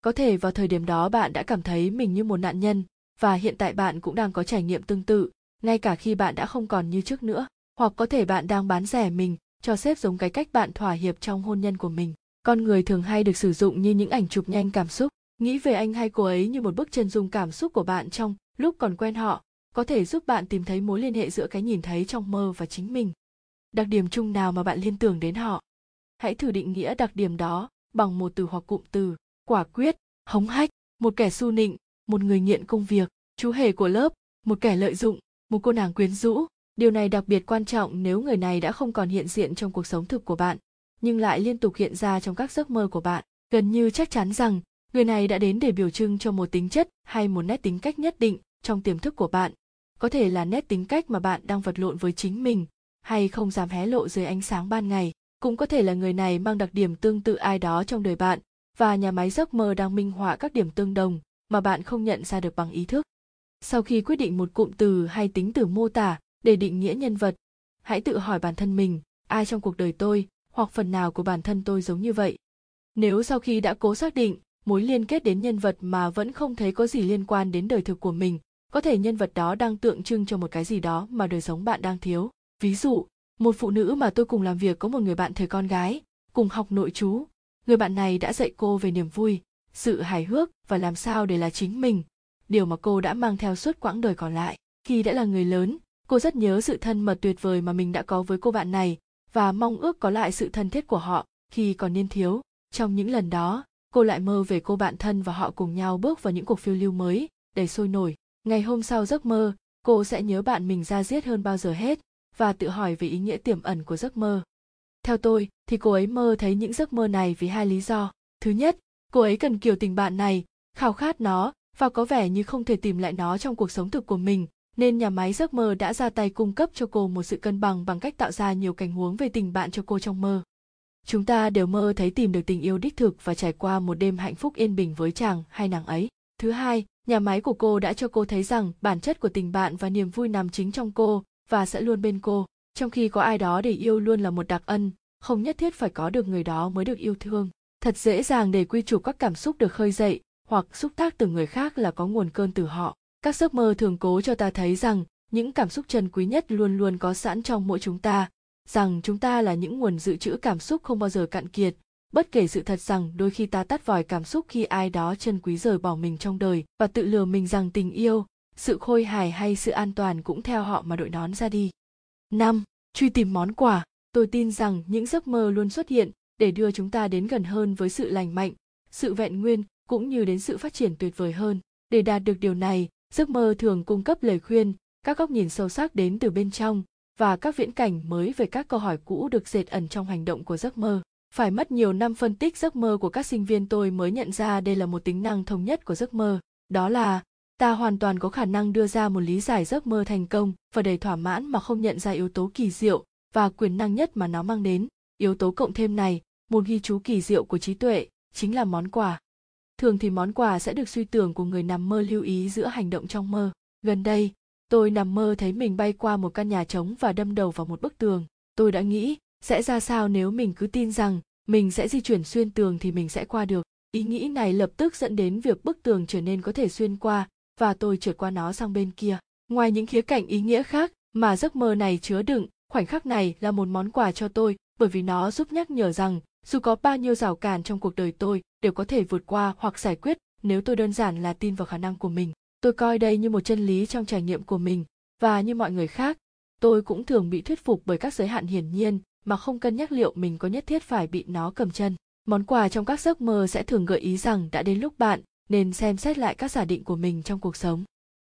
Speaker 2: Có thể vào thời điểm đó bạn đã cảm thấy mình như một nạn nhân và hiện tại bạn cũng đang có trải nghiệm tương tự, ngay cả khi bạn đã không còn như trước nữa. Hoặc có thể bạn đang bán rẻ mình cho sếp giống cái cách bạn thỏa hiệp trong hôn nhân của mình. Con người thường hay được sử dụng như những ảnh chụp nhanh cảm xúc nghĩ về anh hay cô ấy như một bức chân dung cảm xúc của bạn trong lúc còn quen họ, có thể giúp bạn tìm thấy mối liên hệ giữa cái nhìn thấy trong mơ và chính mình. Đặc điểm chung nào mà bạn liên tưởng đến họ? Hãy thử định nghĩa đặc điểm đó bằng một từ hoặc cụm từ. Quả quyết, hống hách, một kẻ su nịnh, một người nghiện công việc, chú hề của lớp, một kẻ lợi dụng, một cô nàng quyến rũ. Điều này đặc biệt quan trọng nếu người này đã không còn hiện diện trong cuộc sống thực của bạn, nhưng lại liên tục hiện ra trong các giấc mơ của bạn. Gần như chắc chắn rằng người này đã đến để biểu trưng cho một tính chất hay một nét tính cách nhất định trong tiềm thức của bạn. Có thể là nét tính cách mà bạn đang vật lộn với chính mình, hay không dám hé lộ dưới ánh sáng ban ngày. Cũng có thể là người này mang đặc điểm tương tự ai đó trong đời bạn, và nhà máy giấc mơ đang minh họa các điểm tương đồng mà bạn không nhận ra được bằng ý thức. Sau khi quyết định một cụm từ hay tính từ mô tả để định nghĩa nhân vật, hãy tự hỏi bản thân mình, ai trong cuộc đời tôi, hoặc phần nào của bản thân tôi giống như vậy? Nếu sau khi đã cố xác định mối liên kết đến nhân vật mà vẫn không thấy có gì liên quan đến đời thực của mình. Có thể nhân vật đó đang tượng trưng cho một cái gì đó mà đời sống bạn đang thiếu. Ví dụ, một phụ nữ mà tôi cùng làm việc có một người bạn thời con gái, cùng học nội chú người bạn này đã dạy cô về niềm vui, sự hài hước và làm sao để là chính mình. Điều mà cô đã mang theo suốt quãng đời còn lại. Khi đã là người lớn, cô rất nhớ sự thân mật tuyệt vời mà mình đã có với cô bạn này và mong ước có lại sự thân thiết của họ khi còn niên thiếu. Trong những lần đó cô lại mơ về cô bạn thân và họ cùng nhau bước vào những cuộc phiêu lưu mới. Đầy sôi nổi. Ngày hôm sau giấc mơ, cô sẽ nhớ bạn mình ra diết hơn bao giờ hết và tự hỏi về ý nghĩa tiềm ẩn của giấc mơ. Theo tôi, thì cô ấy mơ thấy những giấc mơ này vì hai lý do. Thứ nhất, cô ấy cần kiểu tình bạn này, khao khát nó và có vẻ như không thể tìm lại nó trong cuộc sống thực của mình, nên nhà máy giấc mơ đã ra tay cung cấp cho cô một sự cân bằng bằng cách tạo ra nhiều cảnh huống về tình bạn cho cô trong mơ chúng ta đều mơ thấy tìm được tình yêu đích thực và trải qua một đêm hạnh phúc yên bình với chàng hay nàng ấy. Thứ hai, nhà máy của cô đã cho cô thấy rằng bản chất của tình bạn và niềm vui nằm chính trong cô và sẽ luôn bên cô, trong khi có ai đó để yêu luôn là một đặc ân, không nhất thiết phải có được người đó mới được yêu thương. Thật dễ dàng để quy chụp các cảm xúc được khơi dậy hoặc xúc tác từ người khác là có nguồn cơn từ họ. Các giấc mơ thường cố cho ta thấy rằng những cảm xúc trần quý nhất luôn luôn có sẵn trong mỗi chúng ta rằng chúng ta là những nguồn dự trữ cảm xúc không bao giờ cạn kiệt bất kể sự thật rằng đôi khi ta tắt vòi cảm xúc khi ai đó chân quý rời bỏ mình trong đời và tự lừa mình rằng tình yêu sự khôi hài hay sự an toàn cũng theo họ mà đội nón ra đi. 5. Truy tìm món quà. Tôi tin rằng những giấc mơ luôn xuất hiện để đưa chúng ta đến gần hơn với sự lành mạnh, sự vẹn nguyên cũng như đến sự phát triển tuyệt vời hơn. Để đạt được điều này, giấc mơ thường cung cấp lời khuyên, các góc nhìn sâu sắc đến từ bên trong và các viễn cảnh mới về các câu hỏi cũ được dệt ẩn trong hành động của giấc mơ. Phải mất nhiều năm phân tích giấc mơ của các sinh viên tôi mới nhận ra đây là một tính năng thống nhất của giấc mơ. Đó là ta hoàn toàn có khả năng đưa ra một lý giải giấc mơ thành công và đầy thỏa mãn mà không nhận ra yếu tố kỳ diệu và quyền năng nhất mà nó mang đến. Yếu tố cộng thêm này, một ghi chú kỳ diệu của trí tuệ, chính là món quà. Thường thì món quà sẽ được suy tưởng của người nằm mơ lưu ý giữa hành động trong mơ. Gần đây, tôi nằm mơ thấy mình bay qua một căn nhà trống và đâm đầu vào một bức tường. Tôi đã nghĩ, sẽ ra sao nếu mình cứ tin rằng mình sẽ di chuyển xuyên tường thì mình sẽ qua được. Ý nghĩ này lập tức dẫn đến việc bức tường trở nên có thể xuyên qua và tôi trượt qua nó sang bên kia. Ngoài những khía cạnh ý nghĩa khác mà giấc mơ này chứa đựng, khoảnh khắc này là một món quà cho tôi bởi vì nó giúp nhắc nhở rằng dù có bao nhiêu rào cản trong cuộc đời tôi đều có thể vượt qua hoặc giải quyết nếu tôi đơn giản là tin vào khả năng của mình. Tôi coi đây như một chân lý trong trải nghiệm của mình và như mọi người khác, tôi cũng thường bị thuyết phục bởi các giới hạn hiển nhiên mà không cân nhắc liệu mình có nhất thiết phải bị nó cầm chân. Món quà trong các giấc mơ sẽ thường gợi ý rằng đã đến lúc bạn nên xem xét lại các giả định của mình trong cuộc sống.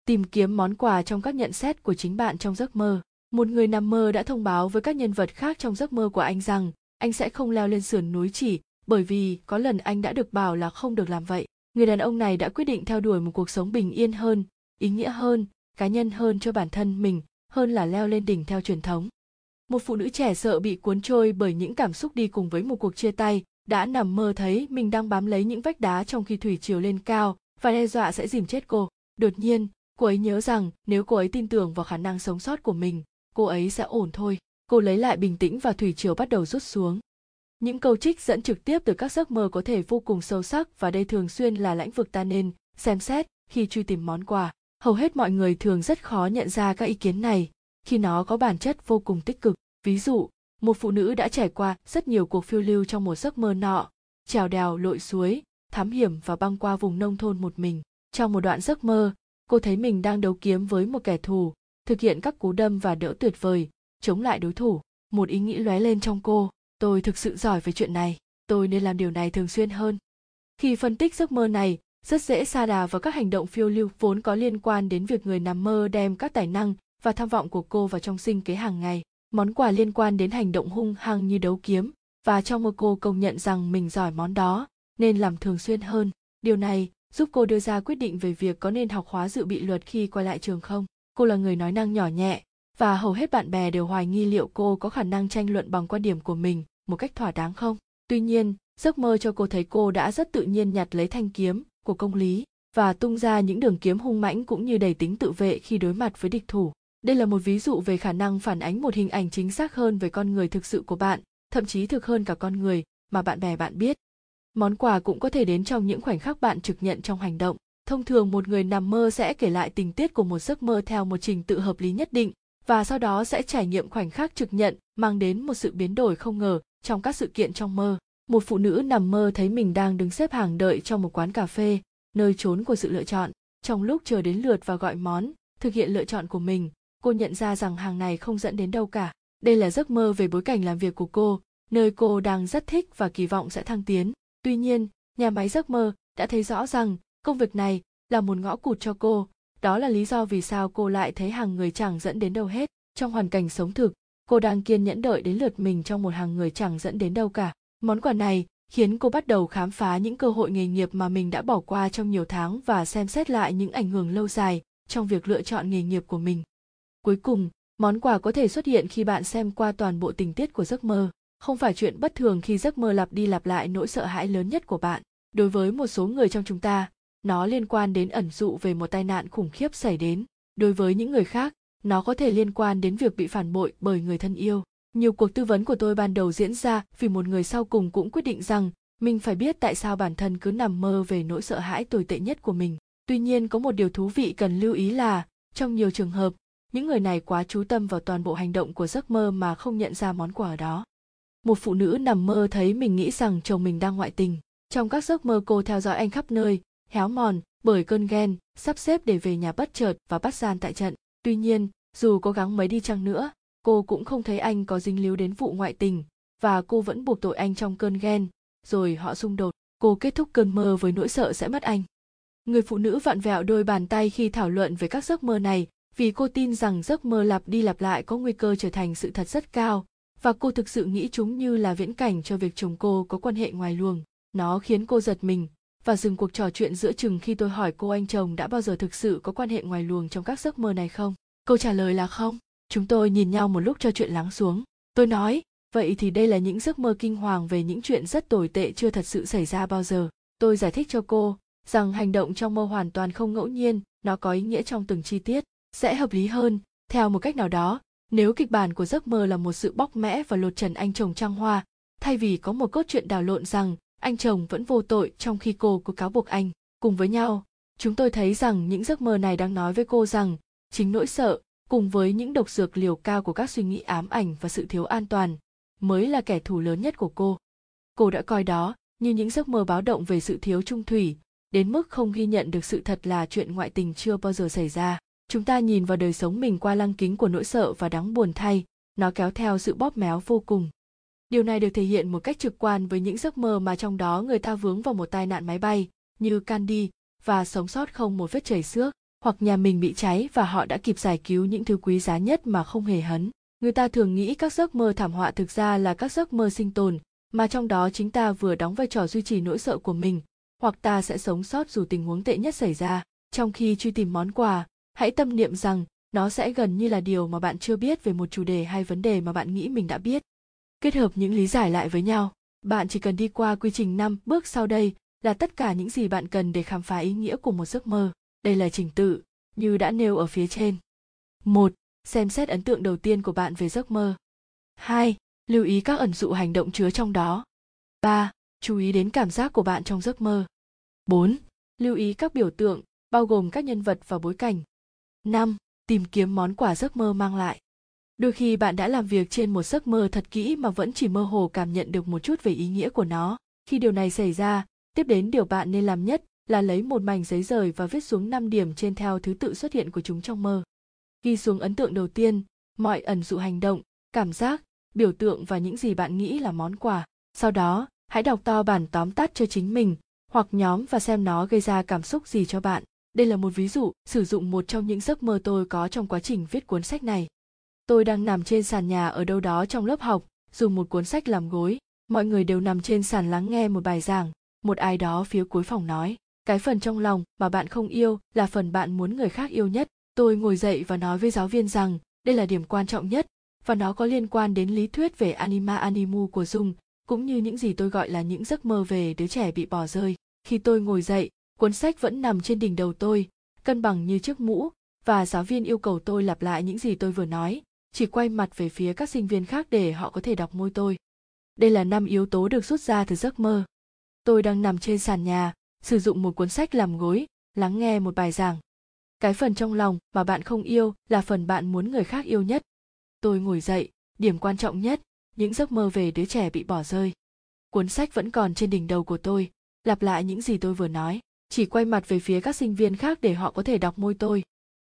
Speaker 2: Tìm kiếm món quà trong các nhận xét của chính bạn trong giấc mơ. Một người nằm mơ đã thông báo với các nhân vật khác trong giấc mơ của anh rằng anh sẽ không leo lên sườn núi chỉ bởi vì có lần anh đã được bảo là không được làm vậy người đàn ông này đã quyết định theo đuổi một cuộc sống bình yên hơn, ý nghĩa hơn, cá nhân hơn cho bản thân mình, hơn là leo lên đỉnh theo truyền thống. Một phụ nữ trẻ sợ bị cuốn trôi bởi những cảm xúc đi cùng với một cuộc chia tay, đã nằm mơ thấy mình đang bám lấy những vách đá trong khi thủy triều lên cao, và đe dọa sẽ dìm chết cô. Đột nhiên, cô ấy nhớ rằng nếu cô ấy tin tưởng vào khả năng sống sót của mình, cô ấy sẽ ổn thôi. Cô lấy lại bình tĩnh và thủy triều bắt đầu rút xuống những câu trích dẫn trực tiếp từ các giấc mơ có thể vô cùng sâu sắc và đây thường xuyên là lĩnh vực ta nên xem xét khi truy tìm món quà hầu hết mọi người thường rất khó nhận ra các ý kiến này khi nó có bản chất vô cùng tích cực ví dụ một phụ nữ đã trải qua rất nhiều cuộc phiêu lưu trong một giấc mơ nọ trèo đèo lội suối thám hiểm và băng qua vùng nông thôn một mình. Trong một đoạn giấc mơ, cô thấy mình đang đấu kiếm với một kẻ thù, thực hiện các cú đâm và đỡ tuyệt vời, chống lại đối thủ. Một ý nghĩ lóe lên trong cô, tôi thực sự giỏi về chuyện này, tôi nên làm điều này thường xuyên hơn. Khi phân tích giấc mơ này, rất dễ sa đà vào các hành động phiêu lưu vốn có liên quan đến việc người nằm mơ đem các tài năng và tham vọng của cô vào trong sinh kế hàng ngày. Món quà liên quan đến hành động hung hăng như đấu kiếm, và trong mơ cô công nhận rằng mình giỏi món đó, nên làm thường xuyên hơn. Điều này giúp cô đưa ra quyết định về việc có nên học khóa dự bị luật khi quay lại trường không. Cô là người nói năng nhỏ nhẹ, và hầu hết bạn bè đều hoài nghi liệu cô có khả năng tranh luận bằng quan điểm của mình một cách thỏa đáng không. Tuy nhiên, giấc mơ cho cô thấy cô đã rất tự nhiên nhặt lấy thanh kiếm của công lý và tung ra những đường kiếm hung mãnh cũng như đầy tính tự vệ khi đối mặt với địch thủ. Đây là một ví dụ về khả năng phản ánh một hình ảnh chính xác hơn về con người thực sự của bạn, thậm chí thực hơn cả con người mà bạn bè bạn biết. Món quà cũng có thể đến trong những khoảnh khắc bạn trực nhận trong hành động. Thông thường một người nằm mơ sẽ kể lại tình tiết của một giấc mơ theo một trình tự hợp lý nhất định và sau đó sẽ trải nghiệm khoảnh khắc trực nhận mang đến một sự biến đổi không ngờ trong các sự kiện trong mơ. Một phụ nữ nằm mơ thấy mình đang đứng xếp hàng đợi trong một quán cà phê, nơi trốn của sự lựa chọn. Trong lúc chờ đến lượt và gọi món, thực hiện lựa chọn của mình, cô nhận ra rằng hàng này không dẫn đến đâu cả. Đây là giấc mơ về bối cảnh làm việc của cô, nơi cô đang rất thích và kỳ vọng sẽ thăng tiến. Tuy nhiên, nhà máy giấc mơ đã thấy rõ rằng công việc này là một ngõ cụt cho cô. Đó là lý do vì sao cô lại thấy hàng người chẳng dẫn đến đâu hết. Trong hoàn cảnh sống thực, cô đang kiên nhẫn đợi đến lượt mình trong một hàng người chẳng dẫn đến đâu cả. Món quà này khiến cô bắt đầu khám phá những cơ hội nghề nghiệp mà mình đã bỏ qua trong nhiều tháng và xem xét lại những ảnh hưởng lâu dài trong việc lựa chọn nghề nghiệp của mình. Cuối cùng, món quà có thể xuất hiện khi bạn xem qua toàn bộ tình tiết của giấc mơ không phải chuyện bất thường khi giấc mơ lặp đi lặp lại nỗi sợ hãi lớn nhất của bạn đối với một số người trong chúng ta nó liên quan đến ẩn dụ về một tai nạn khủng khiếp xảy đến. Đối với những người khác, nó có thể liên quan đến việc bị phản bội bởi người thân yêu. Nhiều cuộc tư vấn của tôi ban đầu diễn ra vì một người sau cùng cũng quyết định rằng mình phải biết tại sao bản thân cứ nằm mơ về nỗi sợ hãi tồi tệ nhất của mình. Tuy nhiên, có một điều thú vị cần lưu ý là, trong nhiều trường hợp, những người này quá chú tâm vào toàn bộ hành động của giấc mơ mà không nhận ra món quà đó. Một phụ nữ nằm mơ thấy mình nghĩ rằng chồng mình đang ngoại tình. Trong các giấc mơ cô theo dõi anh khắp nơi héo mòn bởi cơn ghen, sắp xếp để về nhà bất chợt và bắt gian tại trận. Tuy nhiên, dù cố gắng mấy đi chăng nữa, cô cũng không thấy anh có dính líu đến vụ ngoại tình, và cô vẫn buộc tội anh trong cơn ghen, rồi họ xung đột. Cô kết thúc cơn mơ với nỗi sợ sẽ mất anh. Người phụ nữ vặn vẹo đôi bàn tay khi thảo luận về các giấc mơ này, vì cô tin rằng giấc mơ lặp đi lặp lại có nguy cơ trở thành sự thật rất cao, và cô thực sự nghĩ chúng như là viễn cảnh cho việc chồng cô có quan hệ ngoài luồng. Nó khiến cô giật mình và dừng cuộc trò chuyện giữa chừng khi tôi hỏi cô anh chồng đã bao giờ thực sự có quan hệ ngoài luồng trong các giấc mơ này không? Câu trả lời là không. Chúng tôi nhìn nhau một lúc cho chuyện lắng xuống. Tôi nói, vậy thì đây là những giấc mơ kinh hoàng về những chuyện rất tồi tệ chưa thật sự xảy ra bao giờ. Tôi giải thích cho cô rằng hành động trong mơ hoàn toàn không ngẫu nhiên, nó có ý nghĩa trong từng chi tiết, sẽ hợp lý hơn. Theo một cách nào đó, nếu kịch bản của giấc mơ là một sự bóc mẽ và lột trần anh chồng trang hoa, thay vì có một cốt truyện đảo lộn rằng anh chồng vẫn vô tội trong khi cô có cáo buộc anh. Cùng với nhau, chúng tôi thấy rằng những giấc mơ này đang nói với cô rằng, chính nỗi sợ, cùng với những độc dược liều cao của các suy nghĩ ám ảnh và sự thiếu an toàn, mới là kẻ thù lớn nhất của cô. Cô đã coi đó như những giấc mơ báo động về sự thiếu trung thủy, đến mức không ghi nhận được sự thật là chuyện ngoại tình chưa bao giờ xảy ra. Chúng ta nhìn vào đời sống mình qua lăng kính của nỗi sợ và đáng buồn thay, nó kéo theo sự bóp méo vô cùng điều này được thể hiện một cách trực quan với những giấc mơ mà trong đó người ta vướng vào một tai nạn máy bay như candy và sống sót không một vết chảy xước, hoặc nhà mình bị cháy và họ đã kịp giải cứu những thứ quý giá nhất mà không hề hấn. Người ta thường nghĩ các giấc mơ thảm họa thực ra là các giấc mơ sinh tồn, mà trong đó chính ta vừa đóng vai trò duy trì nỗi sợ của mình, hoặc ta sẽ sống sót dù tình huống tệ nhất xảy ra. Trong khi truy tìm món quà, hãy tâm niệm rằng nó sẽ gần như là điều mà bạn chưa biết về một chủ đề hay vấn đề mà bạn nghĩ mình đã biết kết hợp những lý giải lại với nhau bạn chỉ cần đi qua quy trình 5 bước sau đây là tất cả những gì bạn cần để khám phá ý nghĩa của một giấc mơ đây là trình tự như đã nêu ở phía trên một xem xét ấn tượng đầu tiên của bạn về giấc mơ 2. Lưu ý các ẩn dụ hành động chứa trong đó. 3. Chú ý đến cảm giác của bạn trong giấc mơ. 4. Lưu ý các biểu tượng, bao gồm các nhân vật và bối cảnh. 5. Tìm kiếm món quà giấc mơ mang lại. Đôi khi bạn đã làm việc trên một giấc mơ thật kỹ mà vẫn chỉ mơ hồ cảm nhận được một chút về ý nghĩa của nó. Khi điều này xảy ra, Tiếp đến điều bạn nên làm nhất là lấy một mảnh giấy rời và viết xuống 5 điểm trên theo thứ tự xuất hiện của chúng trong mơ. Ghi xuống ấn tượng đầu tiên, mọi ẩn dụ hành động, cảm giác, biểu tượng và những gì bạn nghĩ là món quà. Sau đó, hãy đọc to bản tóm tắt cho chính mình hoặc nhóm và xem nó gây ra cảm xúc gì cho bạn. Đây là một ví dụ sử dụng một trong những giấc mơ tôi có trong quá trình viết cuốn sách này. Tôi đang nằm trên sàn nhà ở đâu đó trong lớp học, dùng một cuốn sách làm gối. Mọi người đều nằm trên sàn lắng nghe một bài giảng. Một ai đó phía cuối phòng nói, cái phần trong lòng mà bạn không yêu là phần bạn muốn người khác yêu nhất. Tôi ngồi dậy và nói với giáo viên rằng đây là điểm quan trọng nhất và nó có liên quan đến lý thuyết về anima animu của Dung, cũng như những gì tôi gọi là những giấc mơ về đứa trẻ bị bỏ rơi. Khi tôi ngồi dậy, cuốn sách vẫn nằm trên đỉnh đầu tôi, cân bằng như chiếc mũ, và giáo viên yêu cầu tôi lặp lại những gì tôi vừa nói, chỉ quay mặt về phía các sinh viên khác để họ có thể đọc môi tôi. Đây là năm yếu tố được rút ra từ giấc mơ. Tôi đang nằm trên sàn nhà, sử dụng một cuốn sách làm gối, lắng nghe một bài giảng. Cái phần trong lòng mà bạn không yêu là phần bạn muốn người khác yêu nhất. Tôi ngồi dậy, điểm quan trọng nhất, những giấc mơ về đứa trẻ bị bỏ rơi. Cuốn sách vẫn còn trên đỉnh đầu của tôi, lặp lại những gì tôi vừa nói, chỉ quay mặt về phía các sinh viên khác để họ có thể đọc môi tôi.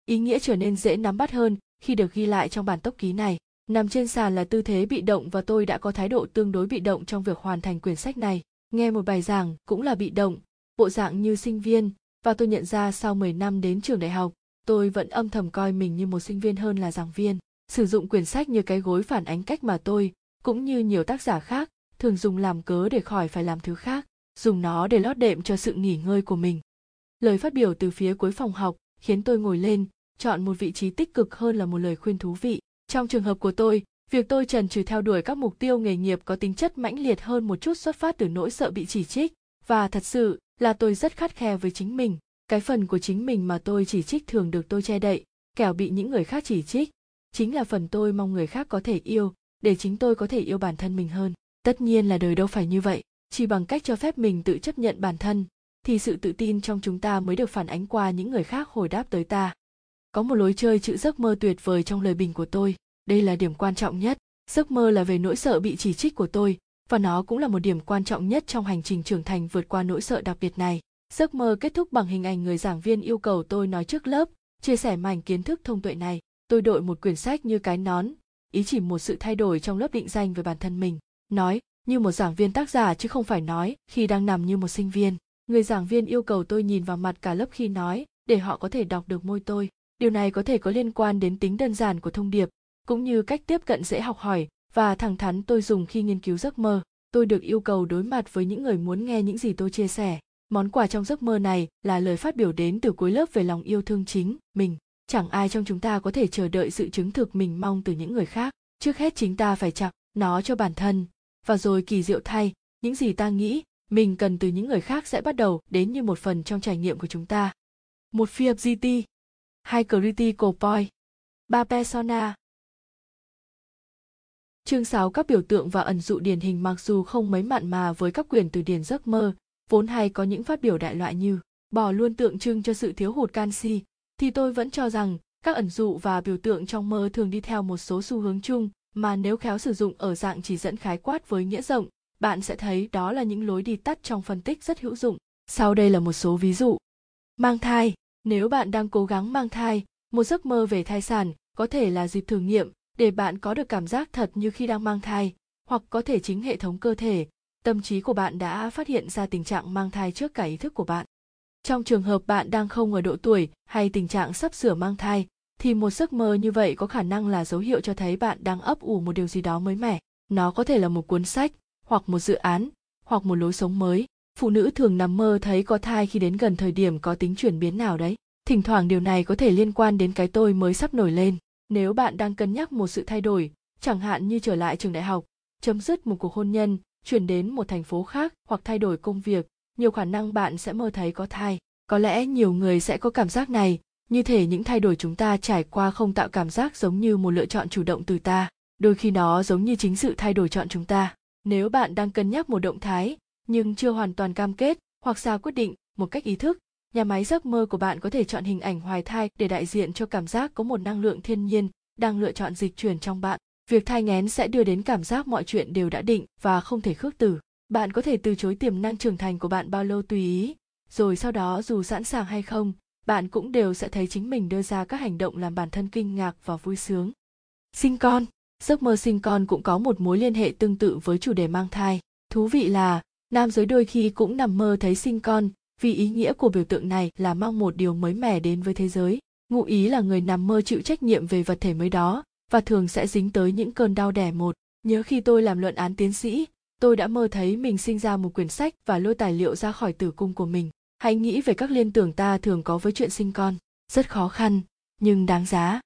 Speaker 2: Ý nghĩa trở nên dễ nắm bắt hơn khi được ghi lại trong bản tốc ký này. Nằm trên sàn là tư thế bị động và tôi đã có thái độ tương đối bị động trong việc hoàn thành quyển sách này. Nghe một bài giảng cũng là bị động, bộ dạng như sinh viên, và tôi nhận ra sau 10 năm đến trường đại học, tôi vẫn âm thầm coi mình như một sinh viên hơn là giảng viên. Sử dụng quyển sách như cái gối phản ánh cách mà tôi, cũng như nhiều tác giả khác, thường dùng làm cớ để khỏi phải làm thứ khác, dùng nó để lót đệm cho sự nghỉ ngơi của mình. Lời phát biểu từ phía cuối phòng học khiến tôi ngồi lên, chọn một vị trí tích cực hơn là một lời khuyên thú vị. Trong trường hợp của tôi, việc tôi trần trừ theo đuổi các mục tiêu nghề nghiệp có tính chất mãnh liệt hơn một chút xuất phát từ nỗi sợ bị chỉ trích, và thật sự là tôi rất khắt khe với chính mình. Cái phần của chính mình mà tôi chỉ trích thường được tôi che đậy, kẻo bị những người khác chỉ trích. Chính là phần tôi mong người khác có thể yêu, để chính tôi có thể yêu bản thân mình hơn. Tất nhiên là đời đâu phải như vậy, chỉ bằng cách cho phép mình tự chấp nhận bản thân, thì sự tự tin trong chúng ta mới được phản ánh qua những người khác hồi đáp tới ta. Có một lối chơi chữ giấc mơ tuyệt vời trong lời bình của tôi, đây là điểm quan trọng nhất. Giấc mơ là về nỗi sợ bị chỉ trích của tôi, và nó cũng là một điểm quan trọng nhất trong hành trình trưởng thành vượt qua nỗi sợ đặc biệt này. Giấc mơ kết thúc bằng hình ảnh người giảng viên yêu cầu tôi nói trước lớp, chia sẻ mảnh kiến thức thông tuệ này. Tôi đội một quyển sách như cái nón, ý chỉ một sự thay đổi trong lớp định danh về bản thân mình. Nói, như một giảng viên tác giả chứ không phải nói khi đang nằm như một sinh viên. Người giảng viên yêu cầu tôi nhìn vào mặt cả lớp khi nói, để họ có thể đọc được môi tôi. Điều này có thể có liên quan đến tính đơn giản của thông điệp, cũng như cách tiếp cận dễ học hỏi và thẳng thắn tôi dùng khi nghiên cứu giấc mơ. Tôi được yêu cầu đối mặt với những người muốn nghe những gì tôi chia sẻ. Món quà trong giấc mơ này là lời phát biểu đến từ cuối lớp về lòng yêu thương chính mình. Chẳng ai trong chúng ta có thể chờ đợi sự chứng thực mình mong từ những người khác. Trước hết chính ta phải chặt nó cho bản thân. Và rồi kỳ diệu thay, những gì ta nghĩ mình cần từ những người khác sẽ bắt đầu đến như một phần trong trải nghiệm của chúng ta. Một phiệp GT, hai critical point, ba persona, Chương 6 các biểu tượng và ẩn dụ điển hình mặc dù không mấy mặn mà với các quyền từ điển giấc mơ, vốn hay có những phát biểu đại loại như bỏ luôn tượng trưng cho sự thiếu hụt canxi, thì tôi vẫn cho rằng các ẩn dụ và biểu tượng trong mơ thường đi theo một số xu hướng chung mà nếu khéo sử dụng ở dạng chỉ dẫn khái quát với nghĩa rộng, bạn sẽ thấy đó là những lối đi tắt trong phân tích rất hữu dụng. Sau đây là một số ví dụ. Mang thai, nếu bạn đang cố gắng mang thai, một giấc mơ về thai sản có thể là dịp thử nghiệm để bạn có được cảm giác thật như khi đang mang thai hoặc có thể chính hệ thống cơ thể. Tâm trí của bạn đã phát hiện ra tình trạng mang thai trước cả ý thức của bạn. Trong trường hợp bạn đang không ở độ tuổi hay tình trạng sắp sửa mang thai thì một giấc mơ như vậy có khả năng là dấu hiệu cho thấy bạn đang ấp ủ một điều gì đó mới mẻ. Nó có thể là một cuốn sách hoặc một dự án hoặc một lối sống mới phụ nữ thường nằm mơ thấy có thai khi đến gần thời điểm có tính chuyển biến nào đấy. Thỉnh thoảng điều này có thể liên quan đến cái tôi mới sắp nổi lên. Nếu bạn đang cân nhắc một sự thay đổi, chẳng hạn như trở lại trường đại học, chấm dứt một cuộc hôn nhân, chuyển đến một thành phố khác hoặc thay đổi công việc, nhiều khả năng bạn sẽ mơ thấy có thai. Có lẽ nhiều người sẽ có cảm giác này. Như thể những thay đổi chúng ta trải qua không tạo cảm giác giống như một lựa chọn chủ động từ ta. Đôi khi nó giống như chính sự thay đổi chọn chúng ta. Nếu bạn đang cân nhắc một động thái nhưng chưa hoàn toàn cam kết hoặc ra quyết định một cách ý thức. Nhà máy giấc mơ của bạn có thể chọn hình ảnh hoài thai để đại diện cho cảm giác có một năng lượng thiên nhiên đang lựa chọn dịch chuyển trong bạn. Việc thai nghén sẽ đưa đến cảm giác mọi chuyện đều đã định và không thể khước từ. Bạn có thể từ chối tiềm năng trưởng thành của bạn bao lâu tùy ý, rồi sau đó dù sẵn sàng hay không, bạn cũng đều sẽ thấy chính mình đưa ra các hành động làm bản thân kinh ngạc và vui sướng. Sinh con. Giấc mơ sinh con cũng có một mối liên hệ tương tự với chủ đề mang thai. Thú vị là nam giới đôi khi cũng nằm mơ thấy sinh con, vì ý nghĩa của biểu tượng này là mong một điều mới mẻ đến với thế giới. Ngụ ý là người nằm mơ chịu trách nhiệm về vật thể mới đó, và thường sẽ dính tới những cơn đau đẻ một. Nhớ khi tôi làm luận án tiến sĩ, tôi đã mơ thấy mình sinh ra một quyển sách và lôi tài liệu ra khỏi tử cung của mình. Hãy nghĩ về các liên tưởng ta thường có với chuyện sinh con. Rất khó khăn, nhưng đáng giá.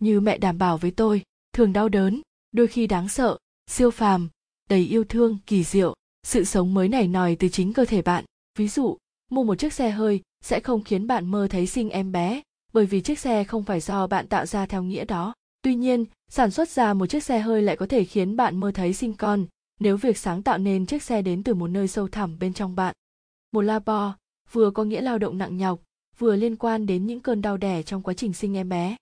Speaker 2: Như mẹ đảm bảo với tôi, thường đau đớn, đôi khi đáng sợ, siêu phàm, đầy yêu thương, kỳ diệu sự sống mới nảy nòi từ chính cơ thể bạn. Ví dụ, mua một chiếc xe hơi sẽ không khiến bạn mơ thấy sinh em bé, bởi vì chiếc xe không phải do bạn tạo ra theo nghĩa đó. Tuy nhiên, sản xuất ra một chiếc xe hơi lại có thể khiến bạn mơ thấy sinh con, nếu việc sáng tạo nên chiếc xe đến từ một nơi sâu thẳm bên trong bạn. Một labor, vừa có nghĩa lao động nặng nhọc, vừa liên quan đến những cơn đau đẻ trong quá trình sinh em bé.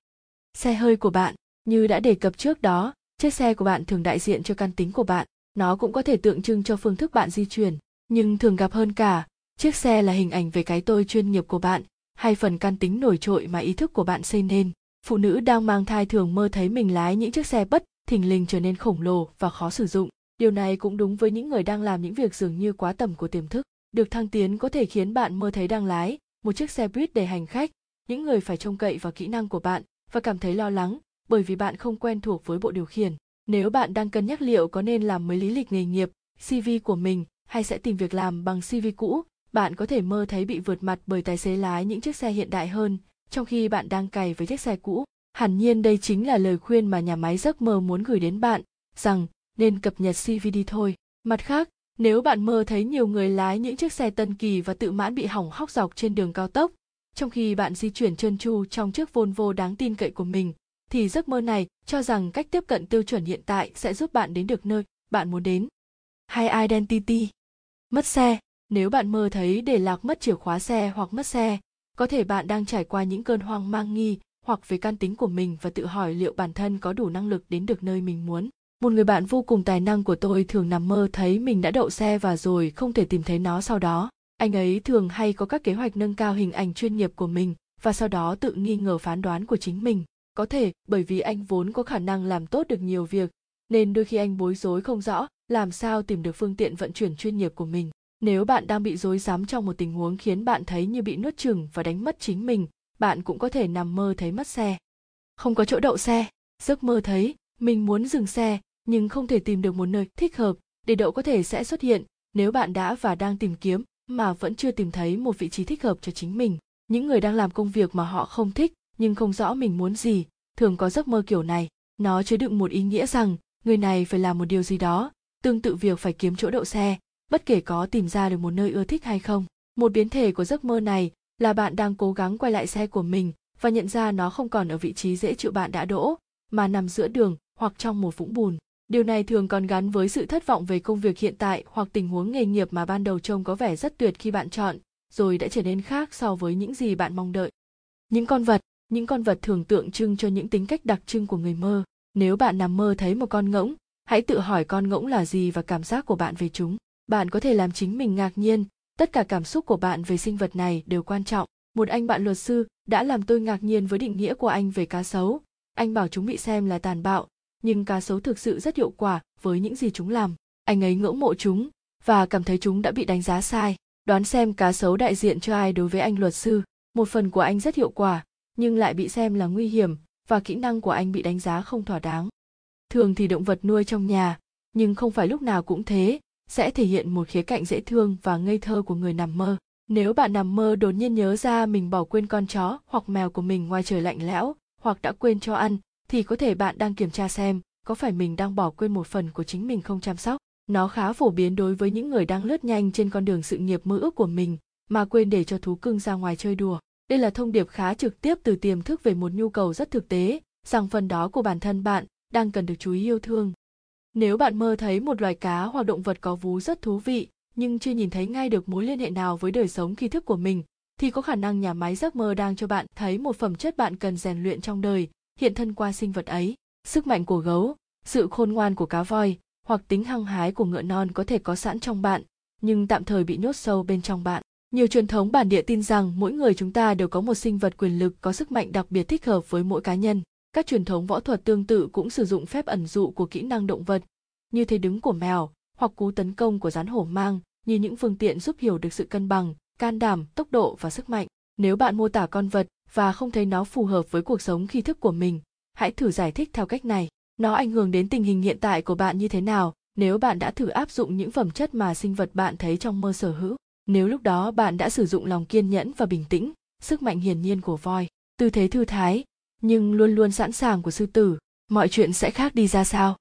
Speaker 2: Xe hơi của bạn, như đã đề cập trước đó, chiếc xe của bạn thường đại diện cho căn tính của bạn nó cũng có thể tượng trưng cho phương thức bạn di chuyển, nhưng thường gặp hơn cả. Chiếc xe là hình ảnh về cái tôi chuyên nghiệp của bạn, hay phần căn tính nổi trội mà ý thức của bạn xây nên. Phụ nữ đang mang thai thường mơ thấy mình lái những chiếc xe bất thình lình trở nên khổng lồ và khó sử dụng. Điều này cũng đúng với những người đang làm những việc dường như quá tầm của tiềm thức. Được thăng tiến có thể khiến bạn mơ thấy đang lái một chiếc xe buýt để hành khách, những người phải trông cậy vào kỹ năng của bạn và cảm thấy lo lắng bởi vì bạn không quen thuộc với bộ điều khiển nếu bạn đang cân nhắc liệu có nên làm mới lý lịch nghề nghiệp cv của mình hay sẽ tìm việc làm bằng cv cũ bạn có thể mơ thấy bị vượt mặt bởi tài xế lái những chiếc xe hiện đại hơn. Trong khi bạn đang cày với chiếc xe cũ hẳn nhiên đây chính là lời khuyên mà nhà máy giấc mơ muốn gửi đến bạn rằng nên cập nhật cv đi thôi. Mặt khác nếu bạn mơ thấy nhiều người lái những chiếc xe tân kỳ và tự mãn bị hỏng hóc dọc trên đường cao tốc trong khi bạn di chuyển trơn tru trong chiếc Volvo đáng tin cậy của mình, thì giấc mơ này cho rằng cách tiếp cận tiêu chuẩn hiện tại sẽ giúp bạn đến được nơi bạn muốn đến. Hay identity. Mất xe, nếu bạn mơ thấy để lạc mất chìa khóa xe hoặc mất xe, có thể bạn đang trải qua những cơn hoang mang nghi hoặc về căn tính của mình và tự hỏi liệu bản thân có đủ năng lực đến được nơi mình muốn. Một người bạn vô cùng tài năng của tôi thường nằm mơ thấy mình đã đậu xe và rồi không thể tìm thấy nó sau đó anh ấy thường hay có các kế hoạch nâng cao hình ảnh chuyên nghiệp của mình và sau đó tự nghi ngờ phán đoán của chính mình có thể, bởi vì anh vốn có khả năng làm tốt được nhiều việc, nên đôi khi anh bối rối không rõ làm sao tìm được phương tiện vận chuyển chuyên nghiệp của mình. Nếu bạn đang bị rối rắm trong một tình huống khiến bạn thấy như bị nuốt chừng và đánh mất chính mình, bạn cũng có thể nằm mơ thấy mất xe. Không có chỗ đậu xe. Giấc mơ thấy, mình muốn dừng xe, nhưng không thể tìm được một nơi thích hợp để đậu có thể sẽ xuất hiện nếu bạn đã và đang tìm kiếm mà vẫn chưa tìm thấy một vị trí thích hợp cho chính mình. Những người đang làm công việc mà họ không thích nhưng không rõ mình muốn gì. Thường có giấc mơ kiểu này nó chứa đựng một ý nghĩa rằng người này phải làm một điều gì đó tương tự việc phải kiếm chỗ đậu xe bất kể có tìm ra được một nơi ưa thích hay không. Một biến thể của giấc mơ này là bạn đang cố gắng quay lại xe của mình và nhận ra nó không còn ở vị trí dễ chịu bạn đã đỗ mà nằm giữa đường hoặc trong một vũng bùn. Điều này thường còn gắn với sự thất vọng về công việc hiện tại hoặc tình huống nghề nghiệp mà ban đầu trông có vẻ rất tuyệt khi bạn chọn, rồi đã trở nên khác so với những gì bạn mong đợi. Những con vật, những con vật thường tượng trưng cho những tính cách đặc trưng của người mơ. Nếu bạn nằm mơ thấy một con ngỗng, hãy tự hỏi con ngỗng là gì và cảm giác của bạn về chúng. Bạn có thể làm chính mình ngạc nhiên, tất cả cảm xúc của bạn về sinh vật này đều quan trọng. Một anh bạn luật sư đã làm tôi ngạc nhiên với định nghĩa của anh về cá sấu. Anh bảo chúng bị xem là tàn bạo, nhưng cá sấu thực sự rất hiệu quả với những gì chúng làm anh ấy ngưỡng mộ chúng và cảm thấy chúng đã bị đánh giá sai đoán xem cá sấu đại diện cho ai đối với anh luật sư một phần của anh rất hiệu quả nhưng lại bị xem là nguy hiểm và kỹ năng của anh bị đánh giá không thỏa đáng. Thường thì động vật nuôi trong nhà, nhưng không phải lúc nào cũng thế, sẽ thể hiện một khía cạnh dễ thương và ngây thơ của người nằm mơ. Nếu bạn nằm mơ đột nhiên nhớ ra mình bỏ quên con chó hoặc mèo của mình ngoài trời lạnh lẽo hoặc đã quên cho ăn, thì có thể bạn đang kiểm tra xem có phải mình đang bỏ quên một phần của chính mình không chăm sóc. Nó khá phổ biến đối với những người đang lướt nhanh trên con đường sự nghiệp mơ ước của mình mà quên để cho thú cưng ra ngoài chơi đùa đây là thông điệp khá trực tiếp từ tiềm thức về một nhu cầu rất thực tế, rằng phần đó của bản thân bạn đang cần được chú ý yêu thương. Nếu bạn mơ thấy một loài cá hoặc động vật có vú rất thú vị, nhưng chưa nhìn thấy ngay được mối liên hệ nào với đời sống khi thức của mình, thì có khả năng nhà máy giấc mơ đang cho bạn thấy một phẩm chất bạn cần rèn luyện trong đời, hiện thân qua sinh vật ấy. Sức mạnh của gấu, sự khôn ngoan của cá voi, hoặc tính hăng hái của ngựa non có thể có sẵn trong bạn, nhưng tạm thời bị nhốt sâu bên trong bạn nhiều truyền thống bản địa tin rằng mỗi người chúng ta đều có một sinh vật quyền lực có sức mạnh đặc biệt thích hợp với mỗi cá nhân. Các truyền thống võ thuật tương tự cũng sử dụng phép ẩn dụ của kỹ năng động vật, như thế đứng của mèo hoặc cú tấn công của rắn hổ mang như những phương tiện giúp hiểu được sự cân bằng, can đảm, tốc độ và sức mạnh. Nếu bạn mô tả con vật và không thấy nó phù hợp với cuộc sống khi thức của mình, hãy thử giải thích theo cách này. Nó ảnh hưởng đến tình hình hiện tại của bạn như thế nào nếu bạn đã thử áp dụng những phẩm chất mà sinh vật bạn thấy trong mơ sở hữu nếu lúc đó bạn đã sử dụng lòng kiên nhẫn và bình tĩnh, sức mạnh hiển nhiên của voi, tư thế thư thái, nhưng luôn luôn sẵn sàng của sư tử, mọi chuyện sẽ khác đi ra sao?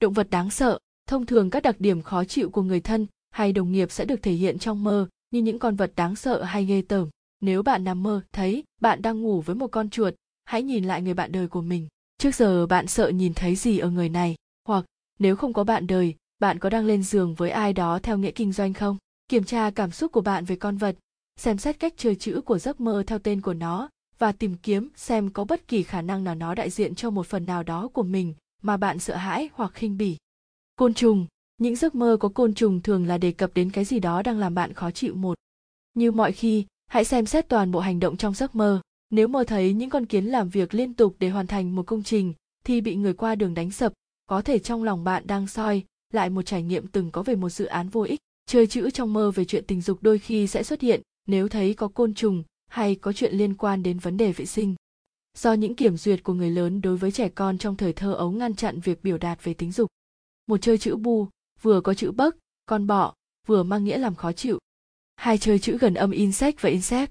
Speaker 2: Động vật đáng sợ, thông thường các đặc điểm khó chịu của người thân hay đồng nghiệp sẽ được thể hiện trong mơ, như những con vật đáng sợ hay ghê tởm. Nếu bạn nằm mơ, thấy bạn đang ngủ với một con chuột, hãy nhìn lại người bạn đời của mình. Trước giờ bạn sợ nhìn thấy gì ở người này? Hoặc, nếu không có bạn đời, bạn có đang lên giường với ai đó theo nghĩa kinh doanh không? Kiểm tra cảm xúc của bạn về con vật, xem xét cách chơi chữ của giấc mơ theo tên của nó và tìm kiếm xem có bất kỳ khả năng nào nó đại diện cho một phần nào đó của mình mà bạn sợ hãi hoặc khinh bỉ. Côn trùng. Những giấc mơ có côn trùng thường là đề cập đến cái gì đó đang làm bạn khó chịu một. Như mọi khi, hãy xem xét toàn bộ hành động trong giấc mơ. Nếu mơ thấy những con kiến làm việc liên tục để hoàn thành một công trình, thì bị người qua đường đánh sập, có thể trong lòng bạn đang soi lại một trải nghiệm từng có về một dự án vô ích chơi chữ trong mơ về chuyện tình dục đôi khi sẽ xuất hiện nếu thấy có côn trùng hay có chuyện liên quan đến vấn đề vệ sinh. Do những kiểm duyệt của người lớn đối với trẻ con trong thời thơ ấu ngăn chặn việc biểu đạt về tính dục. Một chơi chữ bu, vừa có chữ bấc, con bọ, vừa mang nghĩa làm khó chịu. Hai chơi chữ gần âm insect và insect.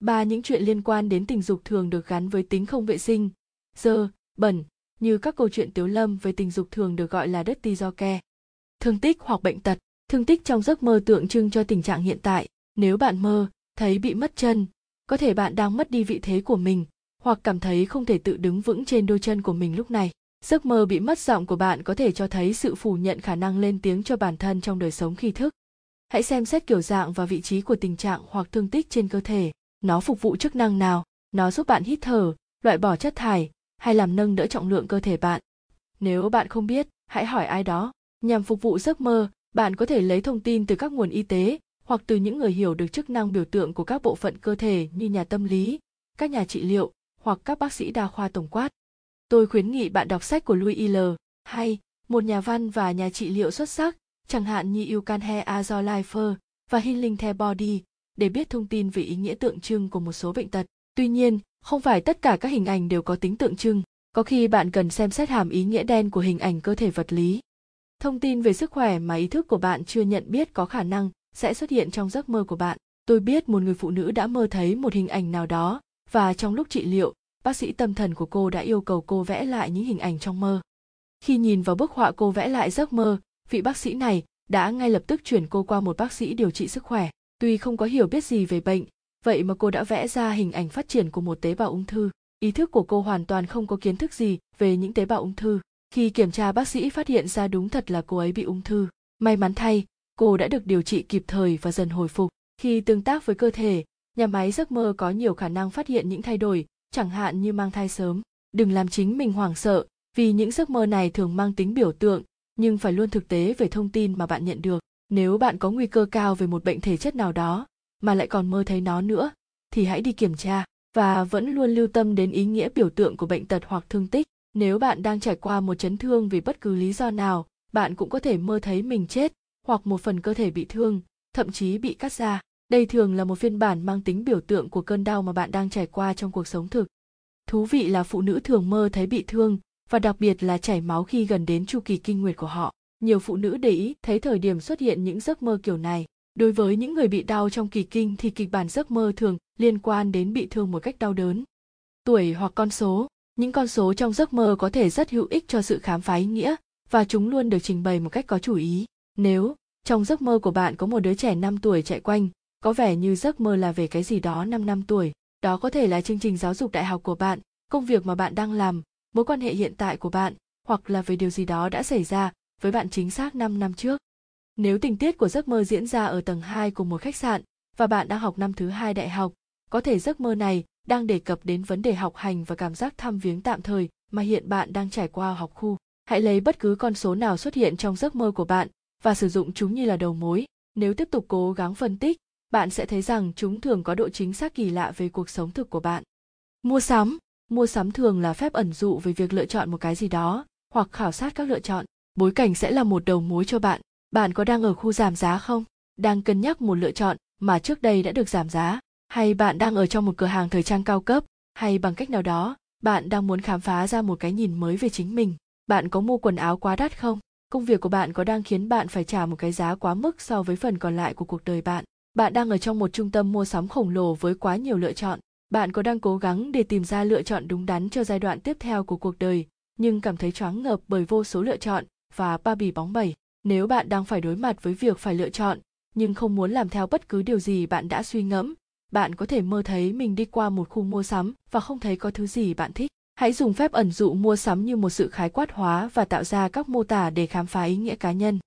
Speaker 2: Ba những chuyện liên quan đến tình dục thường được gắn với tính không vệ sinh, dơ, bẩn, như các câu chuyện tiếu lâm về tình dục thường được gọi là đất ti do ke thương tích hoặc bệnh tật thương tích trong giấc mơ tượng trưng cho tình trạng hiện tại. Nếu bạn mơ, thấy bị mất chân, có thể bạn đang mất đi vị thế của mình, hoặc cảm thấy không thể tự đứng vững trên đôi chân của mình lúc này. Giấc mơ bị mất giọng của bạn có thể cho thấy sự phủ nhận khả năng lên tiếng cho bản thân trong đời sống khi thức. Hãy xem xét kiểu dạng và vị trí của tình trạng hoặc thương tích trên cơ thể. Nó phục vụ chức năng nào? Nó giúp bạn hít thở, loại bỏ chất thải, hay làm nâng đỡ trọng lượng cơ thể bạn? Nếu bạn không biết, hãy hỏi ai đó. Nhằm phục vụ giấc mơ bạn có thể lấy thông tin từ các nguồn y tế hoặc từ những người hiểu được chức năng biểu tượng của các bộ phận cơ thể như nhà tâm lý các nhà trị liệu hoặc các bác sĩ đa khoa tổng quát tôi khuyến nghị bạn đọc sách của louis il hay một nhà văn và nhà trị liệu xuất sắc chẳng hạn như You Can Have a Joy Life và Healing the Body để biết thông tin về ý nghĩa tượng trưng của một số bệnh tật. Tuy nhiên, không phải tất cả các hình ảnh đều có tính tượng trưng, có khi bạn cần xem xét hàm ý nghĩa đen của hình ảnh cơ thể vật lý. Thông tin về sức khỏe mà ý thức của bạn chưa nhận biết có khả năng sẽ xuất hiện trong giấc mơ của bạn. Tôi biết một người phụ nữ đã mơ thấy một hình ảnh nào đó và trong lúc trị liệu, bác sĩ tâm thần của cô đã yêu cầu cô vẽ lại những hình ảnh trong mơ. Khi nhìn vào bức họa cô vẽ lại giấc mơ, vị bác sĩ này đã ngay lập tức chuyển cô qua một bác sĩ điều trị sức khỏe. Tuy không có hiểu biết gì về bệnh, vậy mà cô đã vẽ ra hình ảnh phát triển của một tế bào ung thư. Ý thức của cô hoàn toàn không có kiến thức gì về những tế bào ung thư. Khi kiểm tra bác sĩ phát hiện ra đúng thật là cô ấy bị ung thư. May mắn thay, cô đã được điều trị kịp thời và dần hồi phục. Khi tương tác với cơ thể, nhà máy giấc mơ có nhiều khả năng phát hiện những thay đổi, chẳng hạn như mang thai sớm. Đừng làm chính mình hoảng sợ, vì những giấc mơ này thường mang tính biểu tượng, nhưng phải luôn thực tế về thông tin mà bạn nhận được. Nếu bạn có nguy cơ cao về một bệnh thể chất nào đó, mà lại còn mơ thấy nó nữa, thì hãy đi kiểm tra và vẫn luôn lưu tâm đến ý nghĩa biểu tượng của bệnh tật hoặc thương tích. Nếu bạn đang trải qua một chấn thương vì bất cứ lý do nào, bạn cũng có thể mơ thấy mình chết hoặc một phần cơ thể bị thương, thậm chí bị cắt ra. Đây thường là một phiên bản mang tính biểu tượng của cơn đau mà bạn đang trải qua trong cuộc sống thực. Thú vị là phụ nữ thường mơ thấy bị thương và đặc biệt là chảy máu khi gần đến chu kỳ kinh nguyệt của họ. Nhiều phụ nữ để ý thấy thời điểm xuất hiện những giấc mơ kiểu này. Đối với những người bị đau trong kỳ kinh thì kịch bản giấc mơ thường liên quan đến bị thương một cách đau đớn. Tuổi hoặc con số, những con số trong giấc mơ có thể rất hữu ích cho sự khám phá ý nghĩa và chúng luôn được trình bày một cách có chủ ý. Nếu trong giấc mơ của bạn có một đứa trẻ 5 tuổi chạy quanh, có vẻ như giấc mơ là về cái gì đó 5 năm tuổi, đó có thể là chương trình giáo dục đại học của bạn, công việc mà bạn đang làm, mối quan hệ hiện tại của bạn, hoặc là về điều gì đó đã xảy ra với bạn chính xác 5 năm trước. Nếu tình tiết của giấc mơ diễn ra ở tầng 2 của một khách sạn và bạn đang học năm thứ hai đại học, có thể giấc mơ này đang đề cập đến vấn đề học hành và cảm giác thăm viếng tạm thời mà hiện bạn đang trải qua học khu. hãy lấy bất cứ con số nào xuất hiện trong giấc mơ của bạn và sử dụng chúng như là đầu mối. Nếu tiếp tục cố gắng phân tích, bạn sẽ thấy rằng chúng thường có độ chính xác kỳ lạ về cuộc sống thực của bạn. Mua sắm. Mua sắm thường là phép ẩn dụ về việc lựa chọn một cái gì đó hoặc khảo sát các lựa chọn. Bối cảnh sẽ là một đầu mối cho bạn. Bạn có đang ở khu giảm giá không? Đang cân nhắc một lựa chọn mà trước đây đã được giảm giá hay bạn đang ở trong một cửa hàng thời trang cao cấp, hay bằng cách nào đó, bạn đang muốn khám phá ra một cái nhìn mới về chính mình. Bạn có mua quần áo quá đắt không? Công việc của bạn có đang khiến bạn phải trả một cái giá quá mức so với phần còn lại của cuộc đời bạn. Bạn đang ở trong một trung tâm mua sắm khổng lồ với quá nhiều lựa chọn. Bạn có đang cố gắng để tìm ra lựa chọn đúng đắn cho giai đoạn tiếp theo của cuộc đời, nhưng cảm thấy choáng ngợp bởi vô số lựa chọn và ba bì bóng bẩy. Nếu bạn đang phải đối mặt với việc phải lựa chọn, nhưng không muốn làm theo bất cứ điều gì bạn đã suy ngẫm bạn có thể mơ thấy mình đi qua một khu mua sắm và không thấy có thứ gì bạn thích. Hãy dùng phép ẩn dụ mua sắm như một sự khái quát hóa và tạo ra các mô tả để khám phá ý nghĩa cá nhân.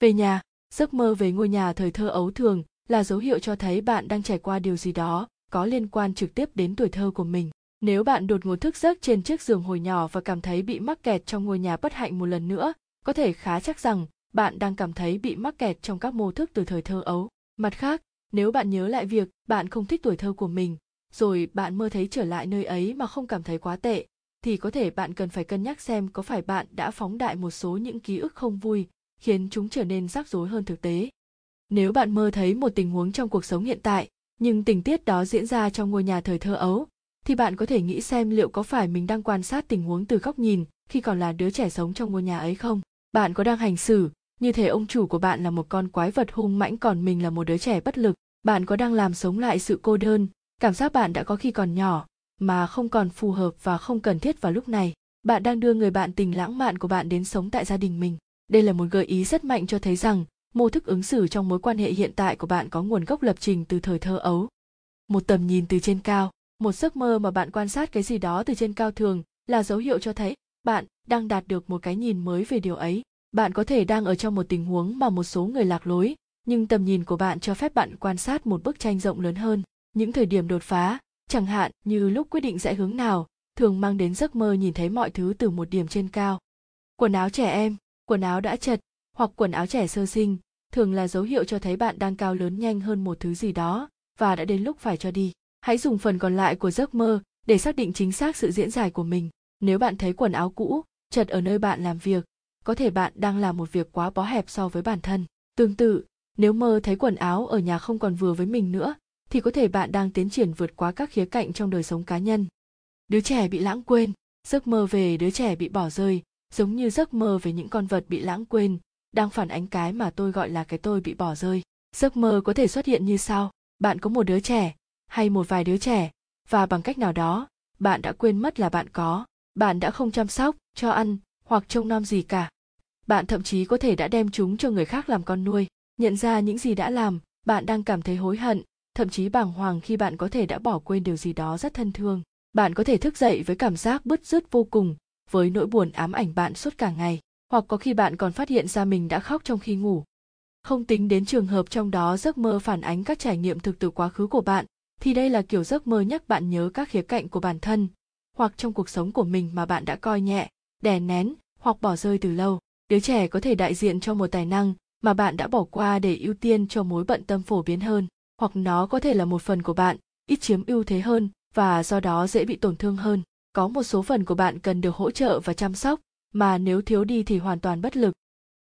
Speaker 2: Về nhà, giấc mơ về ngôi nhà thời thơ ấu thường là dấu hiệu cho thấy bạn đang trải qua điều gì đó có liên quan trực tiếp đến tuổi thơ của mình. Nếu bạn đột ngột thức giấc trên chiếc giường hồi nhỏ và cảm thấy bị mắc kẹt trong ngôi nhà bất hạnh một lần nữa, có thể khá chắc rằng bạn đang cảm thấy bị mắc kẹt trong các mô thức từ thời thơ ấu. Mặt khác nếu bạn nhớ lại việc bạn không thích tuổi thơ của mình, rồi bạn mơ thấy trở lại nơi ấy mà không cảm thấy quá tệ, thì có thể bạn cần phải cân nhắc xem có phải bạn đã phóng đại một số những ký ức không vui, khiến chúng trở nên rắc rối hơn thực tế. Nếu bạn mơ thấy một tình huống trong cuộc sống hiện tại, nhưng tình tiết đó diễn ra trong ngôi nhà thời thơ ấu, thì bạn có thể nghĩ xem liệu có phải mình đang quan sát tình huống từ góc nhìn khi còn là đứa trẻ sống trong ngôi nhà ấy không? Bạn có đang hành xử như thể ông chủ của bạn là một con quái vật hung mãnh còn mình là một đứa trẻ bất lực, bạn có đang làm sống lại sự cô đơn, cảm giác bạn đã có khi còn nhỏ, mà không còn phù hợp và không cần thiết vào lúc này. Bạn đang đưa người bạn tình lãng mạn của bạn đến sống tại gia đình mình. Đây là một gợi ý rất mạnh cho thấy rằng, mô thức ứng xử trong mối quan hệ hiện tại của bạn có nguồn gốc lập trình từ thời thơ ấu. Một tầm nhìn từ trên cao, một giấc mơ mà bạn quan sát cái gì đó từ trên cao thường là dấu hiệu cho thấy bạn đang đạt được một cái nhìn mới về điều ấy bạn có thể đang ở trong một tình huống mà một số người lạc lối, nhưng tầm nhìn của bạn cho phép bạn quan sát một bức tranh rộng lớn hơn. Những thời điểm đột phá, chẳng hạn như lúc quyết định rẽ hướng nào, thường mang đến giấc mơ nhìn thấy mọi thứ từ một điểm trên cao. Quần áo trẻ em, quần áo đã chật, hoặc quần áo trẻ sơ sinh, thường là dấu hiệu cho thấy bạn đang cao lớn nhanh hơn một thứ gì đó, và đã đến lúc phải cho đi. Hãy dùng phần còn lại của giấc mơ để xác định chính xác sự diễn giải của mình. Nếu bạn thấy quần áo cũ, chật ở nơi bạn làm việc có thể bạn đang làm một việc quá bó hẹp so với bản thân. Tương tự, nếu mơ thấy quần áo ở nhà không còn vừa với mình nữa, thì có thể bạn đang tiến triển vượt quá các khía cạnh trong đời sống cá nhân. Đứa trẻ bị lãng quên, giấc mơ về đứa trẻ bị bỏ rơi, giống như giấc mơ về những con vật bị lãng quên, đang phản ánh cái mà tôi gọi là cái tôi bị bỏ rơi. Giấc mơ có thể xuất hiện như sau. Bạn có một đứa trẻ, hay một vài đứa trẻ, và bằng cách nào đó, bạn đã quên mất là bạn có. Bạn đã không chăm sóc, cho ăn hoặc trông nom gì cả. Bạn thậm chí có thể đã đem chúng cho người khác làm con nuôi, nhận ra những gì đã làm, bạn đang cảm thấy hối hận, thậm chí bàng hoàng khi bạn có thể đã bỏ quên điều gì đó rất thân thương. Bạn có thể thức dậy với cảm giác bứt rứt vô cùng, với nỗi buồn ám ảnh bạn suốt cả ngày, hoặc có khi bạn còn phát hiện ra mình đã khóc trong khi ngủ. Không tính đến trường hợp trong đó giấc mơ phản ánh các trải nghiệm thực từ quá khứ của bạn, thì đây là kiểu giấc mơ nhắc bạn nhớ các khía cạnh của bản thân, hoặc trong cuộc sống của mình mà bạn đã coi nhẹ đè nén hoặc bỏ rơi từ lâu. Đứa trẻ có thể đại diện cho một tài năng mà bạn đã bỏ qua để ưu tiên cho mối bận tâm phổ biến hơn, hoặc nó có thể là một phần của bạn, ít chiếm ưu thế hơn và do đó dễ bị tổn thương hơn. Có một số phần của bạn cần được hỗ trợ và chăm sóc, mà nếu thiếu đi thì hoàn toàn bất lực.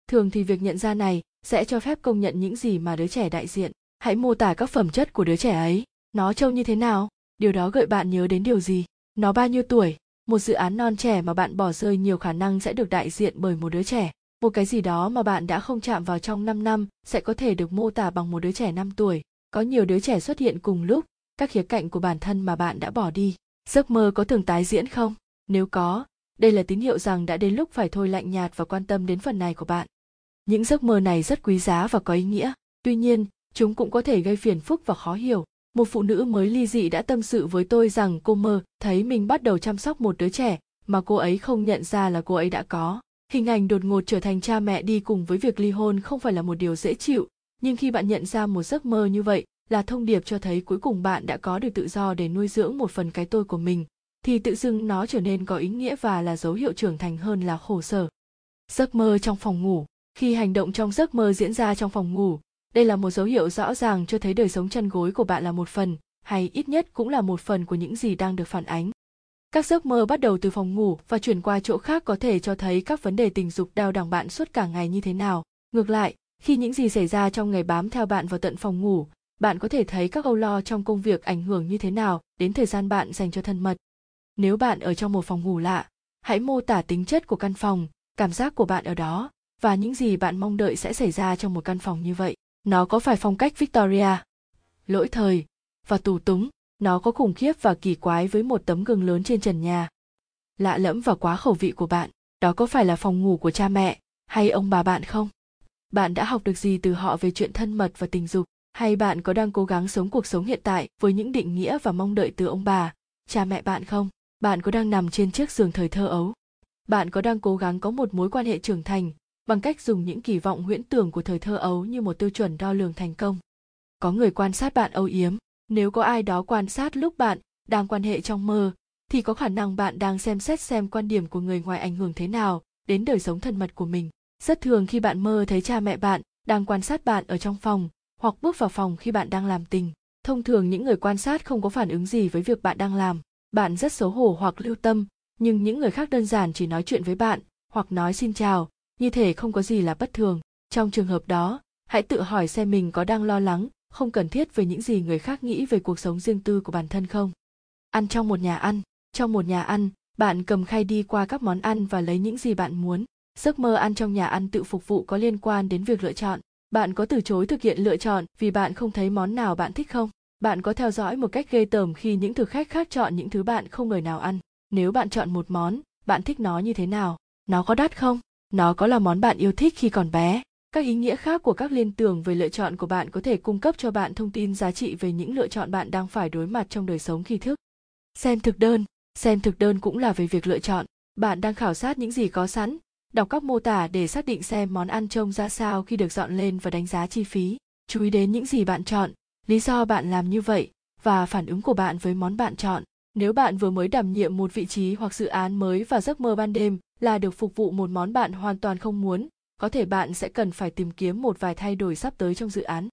Speaker 2: Thường thì việc nhận ra này sẽ cho phép công nhận những gì mà đứa trẻ đại diện. Hãy mô tả các phẩm chất của đứa trẻ ấy. Nó trông như thế nào? Điều đó gợi bạn nhớ đến điều gì? Nó bao nhiêu tuổi? Một dự án non trẻ mà bạn bỏ rơi nhiều khả năng sẽ được đại diện bởi một đứa trẻ một cái gì đó mà bạn đã không chạm vào trong 5 năm sẽ có thể được mô tả bằng một đứa trẻ 5 tuổi. Có nhiều đứa trẻ xuất hiện cùng lúc, các khía cạnh của bản thân mà bạn đã bỏ đi. Giấc mơ có thường tái diễn không? Nếu có, đây là tín hiệu rằng đã đến lúc phải thôi lạnh nhạt và quan tâm đến phần này của bạn. Những giấc mơ này rất quý giá và có ý nghĩa, tuy nhiên, chúng cũng có thể gây phiền phức và khó hiểu. Một phụ nữ mới ly dị đã tâm sự với tôi rằng cô mơ, thấy mình bắt đầu chăm sóc một đứa trẻ, mà cô ấy không nhận ra là cô ấy đã có. Hình ảnh đột ngột trở thành cha mẹ đi cùng với việc ly hôn không phải là một điều dễ chịu, nhưng khi bạn nhận ra một giấc mơ như vậy là thông điệp cho thấy cuối cùng bạn đã có được tự do để nuôi dưỡng một phần cái tôi của mình, thì tự dưng nó trở nên có ý nghĩa và là dấu hiệu trưởng thành hơn là khổ sở. Giấc mơ trong phòng ngủ. Khi hành động trong giấc mơ diễn ra trong phòng ngủ đây là một dấu hiệu rõ ràng cho thấy đời sống chân gối của bạn là một phần, hay ít nhất cũng là một phần của những gì đang được phản ánh. Các giấc mơ bắt đầu từ phòng ngủ và chuyển qua chỗ khác có thể cho thấy các vấn đề tình dục đau đằng bạn suốt cả ngày như thế nào. Ngược lại, khi những gì xảy ra trong ngày bám theo bạn vào tận phòng ngủ, bạn có thể thấy các âu lo trong công việc ảnh hưởng như thế nào đến thời gian bạn dành cho thân mật. Nếu bạn ở trong một phòng ngủ lạ, hãy mô tả tính chất của căn phòng, cảm giác của bạn ở đó và những gì bạn mong đợi sẽ xảy ra trong một căn phòng như vậy nó có phải phong cách victoria? Lỗi thời, và tù túng, nó có khủng khiếp và kỳ quái với một tấm gương lớn trên trần nhà. Lạ lẫm và quá khẩu vị của bạn, đó có phải là phòng ngủ của cha mẹ, hay ông bà bạn không? Bạn đã học được gì từ họ về chuyện thân mật và tình dục? Hay bạn có đang cố gắng sống cuộc sống hiện tại với những định nghĩa và mong đợi từ ông bà, cha mẹ bạn không? Bạn có đang nằm trên chiếc giường thời thơ ấu? Bạn có đang cố gắng có một mối quan hệ trưởng thành bằng cách dùng những kỳ vọng huyễn tưởng của thời thơ ấu như một tiêu chuẩn đo lường thành công. Có người quan sát bạn âu yếm, nếu có ai đó quan sát lúc bạn đang quan hệ trong mơ, thì có khả năng bạn đang xem xét xem quan điểm của người ngoài ảnh hưởng thế nào đến đời sống thân mật của mình. Rất thường khi bạn mơ thấy cha mẹ bạn đang quan sát bạn ở trong phòng hoặc bước vào phòng khi bạn đang làm tình, thông thường những người quan sát không có phản ứng gì với việc bạn đang làm. Bạn rất xấu hổ hoặc lưu tâm, nhưng những người khác đơn giản chỉ nói chuyện với bạn hoặc nói xin chào như thể không có gì là bất thường. Trong trường hợp đó, hãy tự hỏi xem mình có đang lo lắng, không cần thiết về những gì người khác nghĩ về cuộc sống riêng tư của bản thân không? Ăn trong một nhà ăn. Trong một nhà ăn, bạn cầm khay đi qua các món ăn và lấy những gì bạn muốn. Giấc mơ ăn trong nhà ăn tự phục vụ có liên quan đến việc lựa chọn. Bạn có từ chối thực hiện lựa chọn vì bạn không thấy món nào bạn thích không? Bạn có theo dõi một cách ghê tởm khi những thực khách khác chọn những thứ bạn không người nào ăn. Nếu bạn chọn một món, bạn thích nó như thế nào? Nó có đắt không? Nó có là món bạn yêu thích khi còn bé. Các ý nghĩa khác của các liên tưởng về lựa chọn của bạn có thể cung cấp cho bạn thông tin giá trị về những lựa chọn bạn đang phải đối mặt trong đời sống khi thức. Xem thực đơn. Xem thực đơn cũng là về việc lựa chọn. Bạn đang khảo sát những gì có sẵn. Đọc các mô tả để xác định xem món ăn trông ra sao khi được dọn lên và đánh giá chi phí. Chú ý đến những gì bạn chọn. Lý do bạn làm như vậy và phản ứng của bạn với món bạn chọn. Nếu bạn vừa mới đảm nhiệm một vị trí hoặc dự án mới và giấc mơ ban đêm là được phục vụ một món bạn hoàn toàn không muốn, có thể bạn sẽ cần phải tìm kiếm một vài thay đổi sắp tới trong dự án.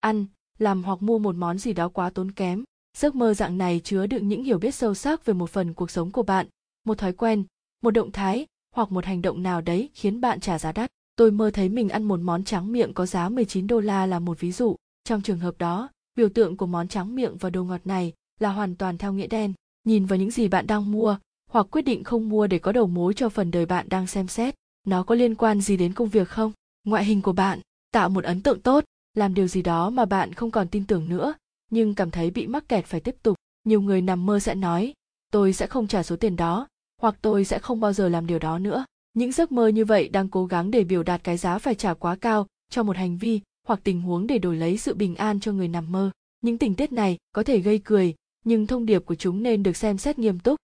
Speaker 2: Ăn, làm hoặc mua một món gì đó quá tốn kém. Giấc mơ dạng này chứa đựng những hiểu biết sâu sắc về một phần cuộc sống của bạn, một thói quen, một động thái, hoặc một hành động nào đấy khiến bạn trả giá đắt. Tôi mơ thấy mình ăn một món trắng miệng có giá 19 đô la là một ví dụ. Trong trường hợp đó, biểu tượng của món trắng miệng và đồ ngọt này là hoàn toàn theo nghĩa đen. Nhìn vào những gì bạn đang mua hoặc quyết định không mua để có đầu mối cho phần đời bạn đang xem xét. Nó có liên quan gì đến công việc không? Ngoại hình của bạn, tạo một ấn tượng tốt, làm điều gì đó mà bạn không còn tin tưởng nữa, nhưng cảm thấy bị mắc kẹt phải tiếp tục. Nhiều người nằm mơ sẽ nói, tôi sẽ không trả số tiền đó, hoặc tôi sẽ không bao giờ làm điều đó nữa. Những giấc mơ như vậy đang cố gắng để biểu đạt cái giá phải trả quá cao cho một hành vi hoặc tình huống để đổi lấy sự bình an cho người nằm mơ. Những tình tiết này có thể gây cười, nhưng thông điệp của chúng nên được xem xét nghiêm túc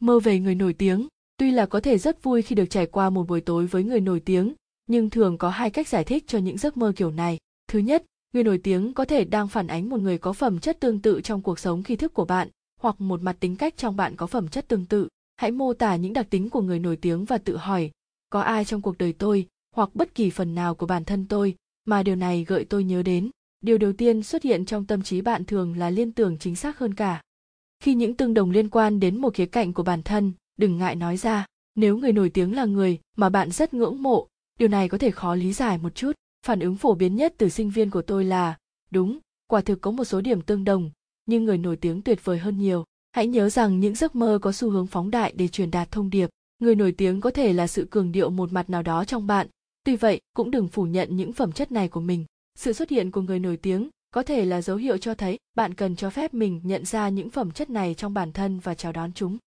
Speaker 2: mơ về người nổi tiếng. Tuy là có thể rất vui khi được trải qua một buổi tối với người nổi tiếng, nhưng thường có hai cách giải thích cho những giấc mơ kiểu này. Thứ nhất, người nổi tiếng có thể đang phản ánh một người có phẩm chất tương tự trong cuộc sống khi thức của bạn, hoặc một mặt tính cách trong bạn có phẩm chất tương tự. Hãy mô tả những đặc tính của người nổi tiếng và tự hỏi, có ai trong cuộc đời tôi, hoặc bất kỳ phần nào của bản thân tôi, mà điều này gợi tôi nhớ đến. Điều đầu tiên xuất hiện trong tâm trí bạn thường là liên tưởng chính xác hơn cả khi những tương đồng liên quan đến một khía cạnh của bản thân, đừng ngại nói ra. Nếu người nổi tiếng là người mà bạn rất ngưỡng mộ, điều này có thể khó lý giải một chút. Phản ứng phổ biến nhất từ sinh viên của tôi là, đúng, quả thực có một số điểm tương đồng, nhưng người nổi tiếng tuyệt vời hơn nhiều. Hãy nhớ rằng những giấc mơ có xu hướng phóng đại để truyền đạt thông điệp. Người nổi tiếng có thể là sự cường điệu một mặt nào đó trong bạn. Tuy vậy, cũng đừng phủ nhận những phẩm chất này của mình. Sự xuất hiện của người nổi tiếng có thể là dấu hiệu cho thấy bạn cần cho phép mình nhận ra những phẩm chất này trong bản thân và chào đón chúng.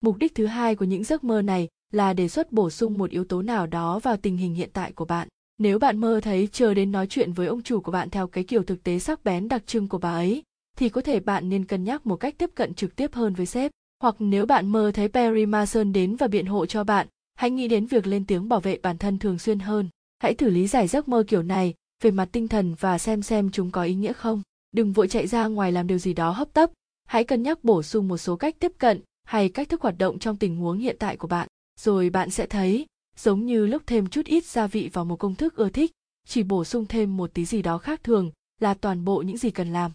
Speaker 2: Mục đích thứ hai của những giấc mơ này là đề xuất bổ sung một yếu tố nào đó vào tình hình hiện tại của bạn. Nếu bạn mơ thấy chờ đến nói chuyện với ông chủ của bạn theo cái kiểu thực tế sắc bén đặc trưng của bà ấy, thì có thể bạn nên cân nhắc một cách tiếp cận trực tiếp hơn với sếp. Hoặc nếu bạn mơ thấy Perry Mason đến và biện hộ cho bạn, hãy nghĩ đến việc lên tiếng bảo vệ bản thân thường xuyên hơn. Hãy thử lý giải giấc mơ kiểu này về mặt tinh thần và xem xem chúng có ý nghĩa không. Đừng vội chạy ra ngoài làm điều gì đó hấp tấp. Hãy cân nhắc bổ sung một số cách tiếp cận hay cách thức hoạt động trong tình huống hiện tại của bạn. Rồi bạn sẽ thấy, giống như lúc thêm chút ít gia vị vào một công thức ưa thích, chỉ bổ sung thêm một tí gì đó khác thường là toàn bộ những gì cần làm.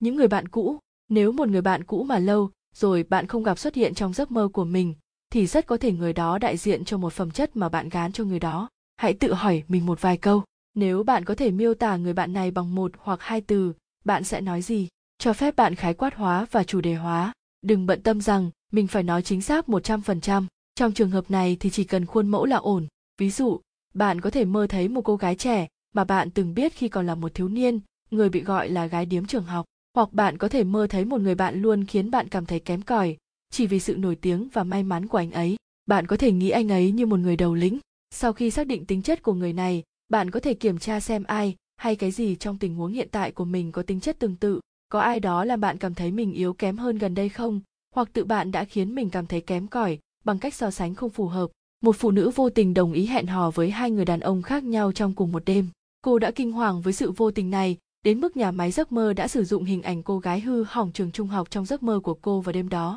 Speaker 2: Những người bạn cũ, nếu một người bạn cũ mà lâu rồi bạn không gặp xuất hiện trong giấc mơ của mình, thì rất có thể người đó đại diện cho một phẩm chất mà bạn gán cho người đó. Hãy tự hỏi mình một vài câu nếu bạn có thể miêu tả người bạn này bằng một hoặc hai từ bạn sẽ nói gì cho phép bạn khái quát hóa và chủ đề hóa đừng bận tâm rằng mình phải nói chính xác 100%. Trong trường hợp này thì chỉ cần khuôn mẫu là ổn. Ví dụ, bạn có thể mơ thấy một cô gái trẻ mà bạn từng biết khi còn là một thiếu niên, người bị gọi là gái điếm trường học. Hoặc bạn có thể mơ thấy một người bạn luôn khiến bạn cảm thấy kém cỏi, chỉ vì sự nổi tiếng và may mắn của anh ấy. Bạn có thể nghĩ anh ấy như một người đầu lĩnh. Sau khi xác định tính chất của người này, bạn có thể kiểm tra xem ai hay cái gì trong tình huống hiện tại của mình có tính chất tương tự. Có ai đó làm bạn cảm thấy mình yếu kém hơn gần đây không? Hoặc tự bạn đã khiến mình cảm thấy kém cỏi bằng cách so sánh không phù hợp. Một phụ nữ vô tình đồng ý hẹn hò với hai người đàn ông khác nhau trong cùng một đêm. Cô đã kinh hoàng với sự vô tình này, đến mức nhà máy giấc mơ đã sử dụng hình ảnh cô gái hư hỏng trường trung học trong giấc mơ của cô vào đêm đó.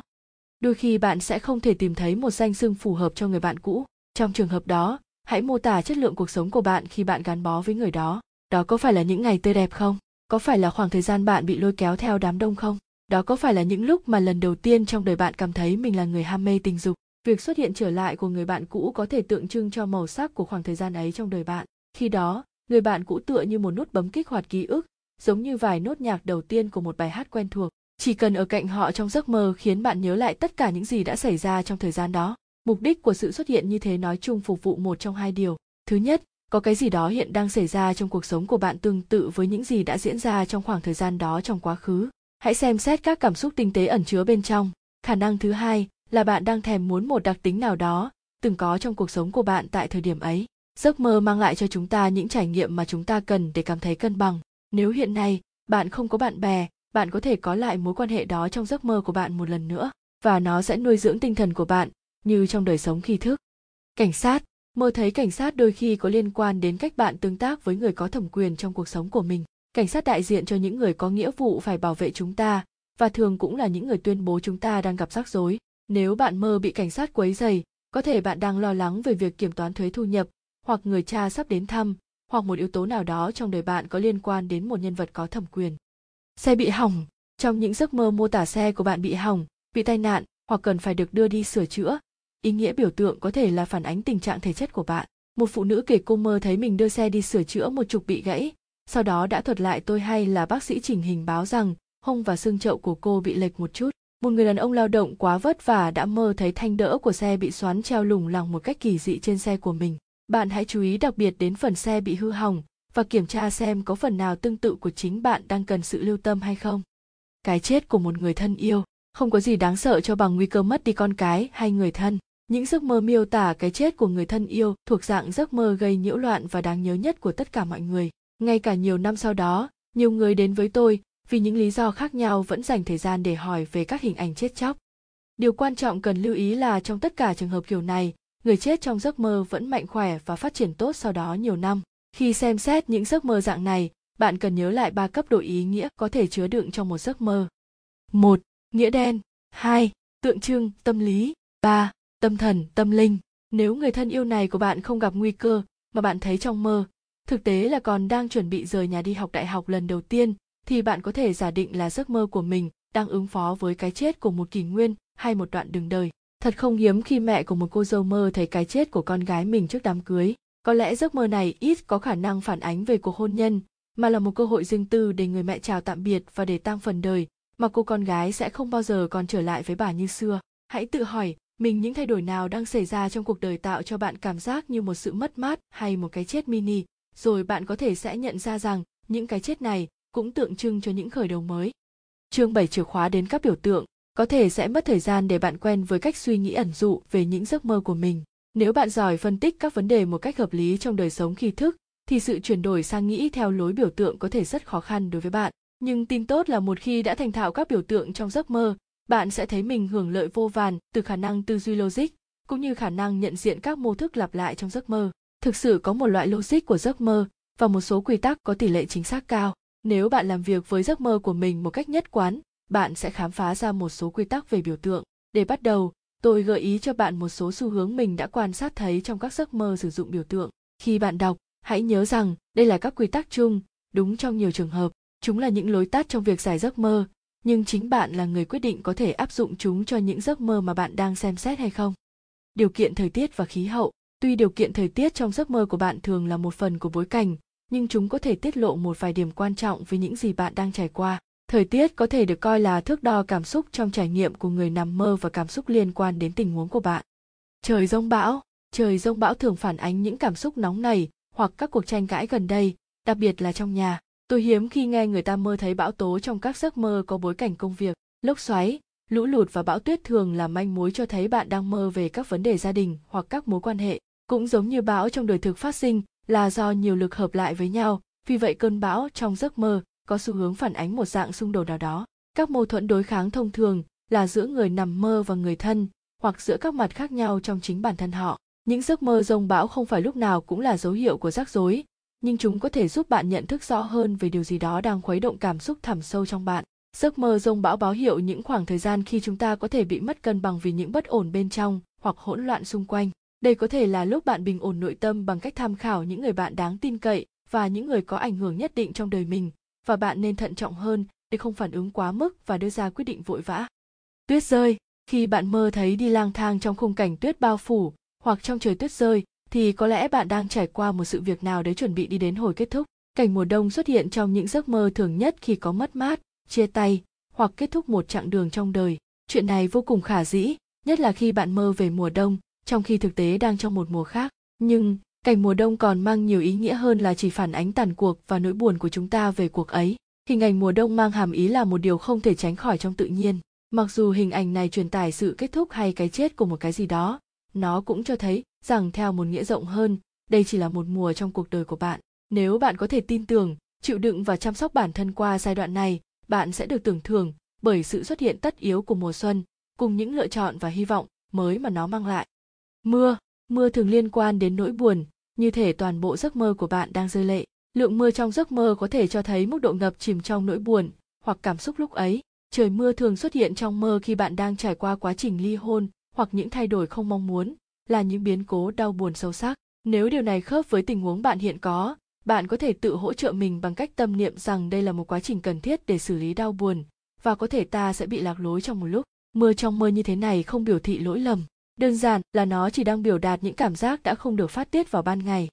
Speaker 2: Đôi khi bạn sẽ không thể tìm thấy một danh xưng phù hợp cho người bạn cũ. Trong trường hợp đó, hãy mô tả chất lượng cuộc sống của bạn khi bạn gắn bó với người đó. Đó có phải là những ngày tươi đẹp không? Có phải là khoảng thời gian bạn bị lôi kéo theo đám đông không? Đó có phải là những lúc mà lần đầu tiên trong đời bạn cảm thấy mình là người ham mê tình dục? Việc xuất hiện trở lại của người bạn cũ có thể tượng trưng cho màu sắc của khoảng thời gian ấy trong đời bạn. Khi đó, người bạn cũ tựa như một nút bấm kích hoạt ký ức, giống như vài nốt nhạc đầu tiên của một bài hát quen thuộc. Chỉ cần ở cạnh họ trong giấc mơ khiến bạn nhớ lại tất cả những gì đã xảy ra trong thời gian đó. Mục đích của sự xuất hiện như thế nói chung phục vụ một trong hai điều. Thứ nhất, có cái gì đó hiện đang xảy ra trong cuộc sống của bạn tương tự với những gì đã diễn ra trong khoảng thời gian đó trong quá khứ. Hãy xem xét các cảm xúc tinh tế ẩn chứa bên trong. Khả năng thứ hai là bạn đang thèm muốn một đặc tính nào đó từng có trong cuộc sống của bạn tại thời điểm ấy. Giấc mơ mang lại cho chúng ta những trải nghiệm mà chúng ta cần để cảm thấy cân bằng. Nếu hiện nay bạn không có bạn bè, bạn có thể có lại mối quan hệ đó trong giấc mơ của bạn một lần nữa và nó sẽ nuôi dưỡng tinh thần của bạn như trong đời sống khi thức. Cảnh sát, mơ thấy cảnh sát đôi khi có liên quan đến cách bạn tương tác với người có thẩm quyền trong cuộc sống của mình. Cảnh sát đại diện cho những người có nghĩa vụ phải bảo vệ chúng ta và thường cũng là những người tuyên bố chúng ta đang gặp rắc rối. Nếu bạn mơ bị cảnh sát quấy dày có thể bạn đang lo lắng về việc kiểm toán thuế thu nhập hoặc người cha sắp đến thăm hoặc một yếu tố nào đó trong đời bạn có liên quan đến một nhân vật có thẩm quyền. Xe bị hỏng. Trong những giấc mơ mô tả xe của bạn bị hỏng bị tai nạn hoặc cần phải được đưa đi sửa chữa ý nghĩa biểu tượng có thể là phản ánh tình trạng thể chất của bạn. Một phụ nữ kể cô mơ thấy mình đưa xe đi sửa chữa một trục bị gãy. Sau đó đã thuật lại tôi hay là bác sĩ chỉnh hình báo rằng hông và xương chậu của cô bị lệch một chút. Một người đàn ông lao động quá vất vả đã mơ thấy thanh đỡ của xe bị xoắn treo lủng lẳng một cách kỳ dị trên xe của mình. Bạn hãy chú ý đặc biệt đến phần xe bị hư hỏng và kiểm tra xem có phần nào tương tự của chính bạn đang cần sự lưu tâm hay không. Cái chết của một người thân yêu không có gì đáng sợ cho bằng nguy cơ mất đi con cái hay người thân những giấc mơ miêu tả cái chết của người thân yêu thuộc dạng giấc mơ gây nhiễu loạn và đáng nhớ nhất của tất cả mọi người. Ngay cả nhiều năm sau đó, nhiều người đến với tôi vì những lý do khác nhau vẫn dành thời gian để hỏi về các hình ảnh chết chóc. Điều quan trọng cần lưu ý là trong tất cả trường hợp kiểu này, người chết trong giấc mơ vẫn mạnh khỏe và phát triển tốt sau đó nhiều năm. Khi xem xét những giấc mơ dạng này, bạn cần nhớ lại ba cấp độ ý nghĩa có thể chứa đựng trong một giấc mơ. Một, nghĩa đen. Hai, tượng trưng tâm lý. Ba tâm thần, tâm linh. Nếu người thân yêu này của bạn không gặp nguy cơ mà bạn thấy trong mơ, thực tế là còn đang chuẩn bị rời nhà đi học đại học lần đầu tiên, thì bạn có thể giả định là giấc mơ của mình đang ứng phó với cái chết của một kỷ nguyên hay một đoạn đường đời. Thật không hiếm khi mẹ của một cô dâu mơ thấy cái chết của con gái mình trước đám cưới. Có lẽ giấc mơ này ít có khả năng phản ánh về cuộc hôn nhân, mà là một cơ hội riêng tư để người mẹ chào tạm biệt và để tang phần đời mà cô con gái sẽ không bao giờ còn trở lại với bà như xưa. Hãy tự hỏi mình những thay đổi nào đang xảy ra trong cuộc đời tạo cho bạn cảm giác như một sự mất mát hay một cái chết mini rồi bạn có thể sẽ nhận ra rằng những cái chết này cũng tượng trưng cho những khởi đầu mới. Chương 7 chìa khóa đến các biểu tượng, có thể sẽ mất thời gian để bạn quen với cách suy nghĩ ẩn dụ về những giấc mơ của mình. Nếu bạn giỏi phân tích các vấn đề một cách hợp lý trong đời sống khi thức, thì sự chuyển đổi sang nghĩ theo lối biểu tượng có thể rất khó khăn đối với bạn. Nhưng tin tốt là một khi đã thành thạo các biểu tượng trong giấc mơ, bạn sẽ thấy mình hưởng lợi vô vàn từ khả năng tư duy logic, cũng như khả năng nhận diện các mô thức lặp lại trong giấc mơ. Thực sự có một loại logic của giấc mơ và một số quy tắc có tỷ lệ chính xác cao. Nếu bạn làm việc với giấc mơ của mình một cách nhất quán bạn sẽ khám phá ra một số quy tắc về biểu tượng. Để bắt đầu tôi gợi ý cho bạn một số xu hướng mình đã quan sát thấy trong các giấc mơ sử dụng biểu tượng. Khi bạn đọc hãy nhớ rằng đây là các quy tắc chung đúng trong nhiều trường hợp. Chúng là những lối tắt trong việc giải giấc mơ nhưng chính bạn là người quyết định có thể áp dụng chúng cho những giấc mơ mà bạn đang xem xét hay không? Điều kiện thời tiết và khí hậu. Tuy điều kiện thời tiết trong giấc mơ của bạn thường là một phần của bối cảnh, nhưng chúng có thể tiết lộ một vài điểm quan trọng với những gì bạn đang trải qua. Thời tiết có thể được coi là thước đo cảm xúc trong trải nghiệm của người nằm mơ và cảm xúc liên quan đến tình huống của bạn. Trời rông bão. Trời rông bão thường phản ánh những cảm xúc nóng nảy hoặc các cuộc tranh cãi gần đây, đặc biệt là trong nhà tôi hiếm khi nghe người ta mơ thấy bão tố trong các giấc mơ có bối cảnh công việc, lốc xoáy, lũ lụt và bão tuyết thường là manh mối cho thấy bạn đang mơ về các vấn đề gia đình hoặc các mối quan hệ. Cũng giống như bão trong đời thực phát sinh là do nhiều lực hợp lại với nhau, vì vậy cơn bão trong giấc mơ có xu hướng phản ánh một dạng xung đột nào đó. Các mâu thuẫn đối kháng thông thường là giữa người nằm mơ và người thân, hoặc giữa các mặt khác nhau trong chính bản thân họ. Những giấc mơ rông bão không phải lúc nào cũng là dấu hiệu của rắc rối nhưng chúng có thể giúp bạn nhận thức rõ hơn về điều gì đó đang khuấy động cảm xúc thẳm sâu trong bạn giấc mơ rông bão báo hiệu những khoảng thời gian khi chúng ta có thể bị mất cân bằng vì những bất ổn bên trong hoặc hỗn loạn xung quanh đây có thể là lúc bạn bình ổn nội tâm bằng cách tham khảo những người bạn đáng tin cậy và những người có ảnh hưởng nhất định trong đời mình và bạn nên thận trọng hơn để không phản ứng quá mức và đưa ra quyết định vội vã. Tuyết rơi, khi bạn mơ thấy đi lang thang trong khung cảnh tuyết bao phủ hoặc trong trời tuyết rơi thì có lẽ bạn đang trải qua một sự việc nào đấy chuẩn bị đi đến hồi kết thúc. Cảnh mùa đông xuất hiện trong những giấc mơ thường nhất khi có mất mát, chia tay hoặc kết thúc một chặng đường trong đời. Chuyện này vô cùng khả dĩ, nhất là khi bạn mơ về mùa đông, trong khi thực tế đang trong một mùa khác. Nhưng, cảnh mùa đông còn mang nhiều ý nghĩa hơn là chỉ phản ánh tàn cuộc và nỗi buồn của chúng ta về cuộc ấy. Hình ảnh mùa đông mang hàm ý là một điều không thể tránh khỏi trong tự nhiên. Mặc dù hình ảnh này truyền tải sự kết thúc hay cái chết của một cái gì đó, nó cũng cho thấy rằng theo một nghĩa rộng hơn, đây chỉ là một mùa trong cuộc đời của bạn. Nếu bạn có thể tin tưởng, chịu đựng và chăm sóc bản thân qua giai đoạn này, bạn sẽ được tưởng thưởng bởi sự xuất hiện tất yếu của mùa xuân, cùng những lựa chọn và hy vọng mới mà nó mang lại. Mưa, mưa thường liên quan đến nỗi buồn, như thể toàn bộ giấc mơ của bạn đang rơi lệ. Lượng mưa trong giấc mơ có thể cho thấy mức độ ngập chìm trong nỗi buồn hoặc cảm xúc lúc ấy. Trời mưa thường xuất hiện trong mơ khi bạn đang trải qua quá trình ly hôn hoặc những thay đổi không mong muốn, là những biến cố đau buồn sâu sắc. Nếu điều này khớp với tình huống bạn hiện có, bạn có thể tự hỗ trợ mình bằng cách tâm niệm rằng đây là một quá trình cần thiết để xử lý đau buồn và có thể ta sẽ bị lạc lối trong một lúc. Mưa trong mơ như thế này không biểu thị lỗi lầm, đơn giản là nó chỉ đang biểu đạt những cảm giác đã không được phát tiết vào ban ngày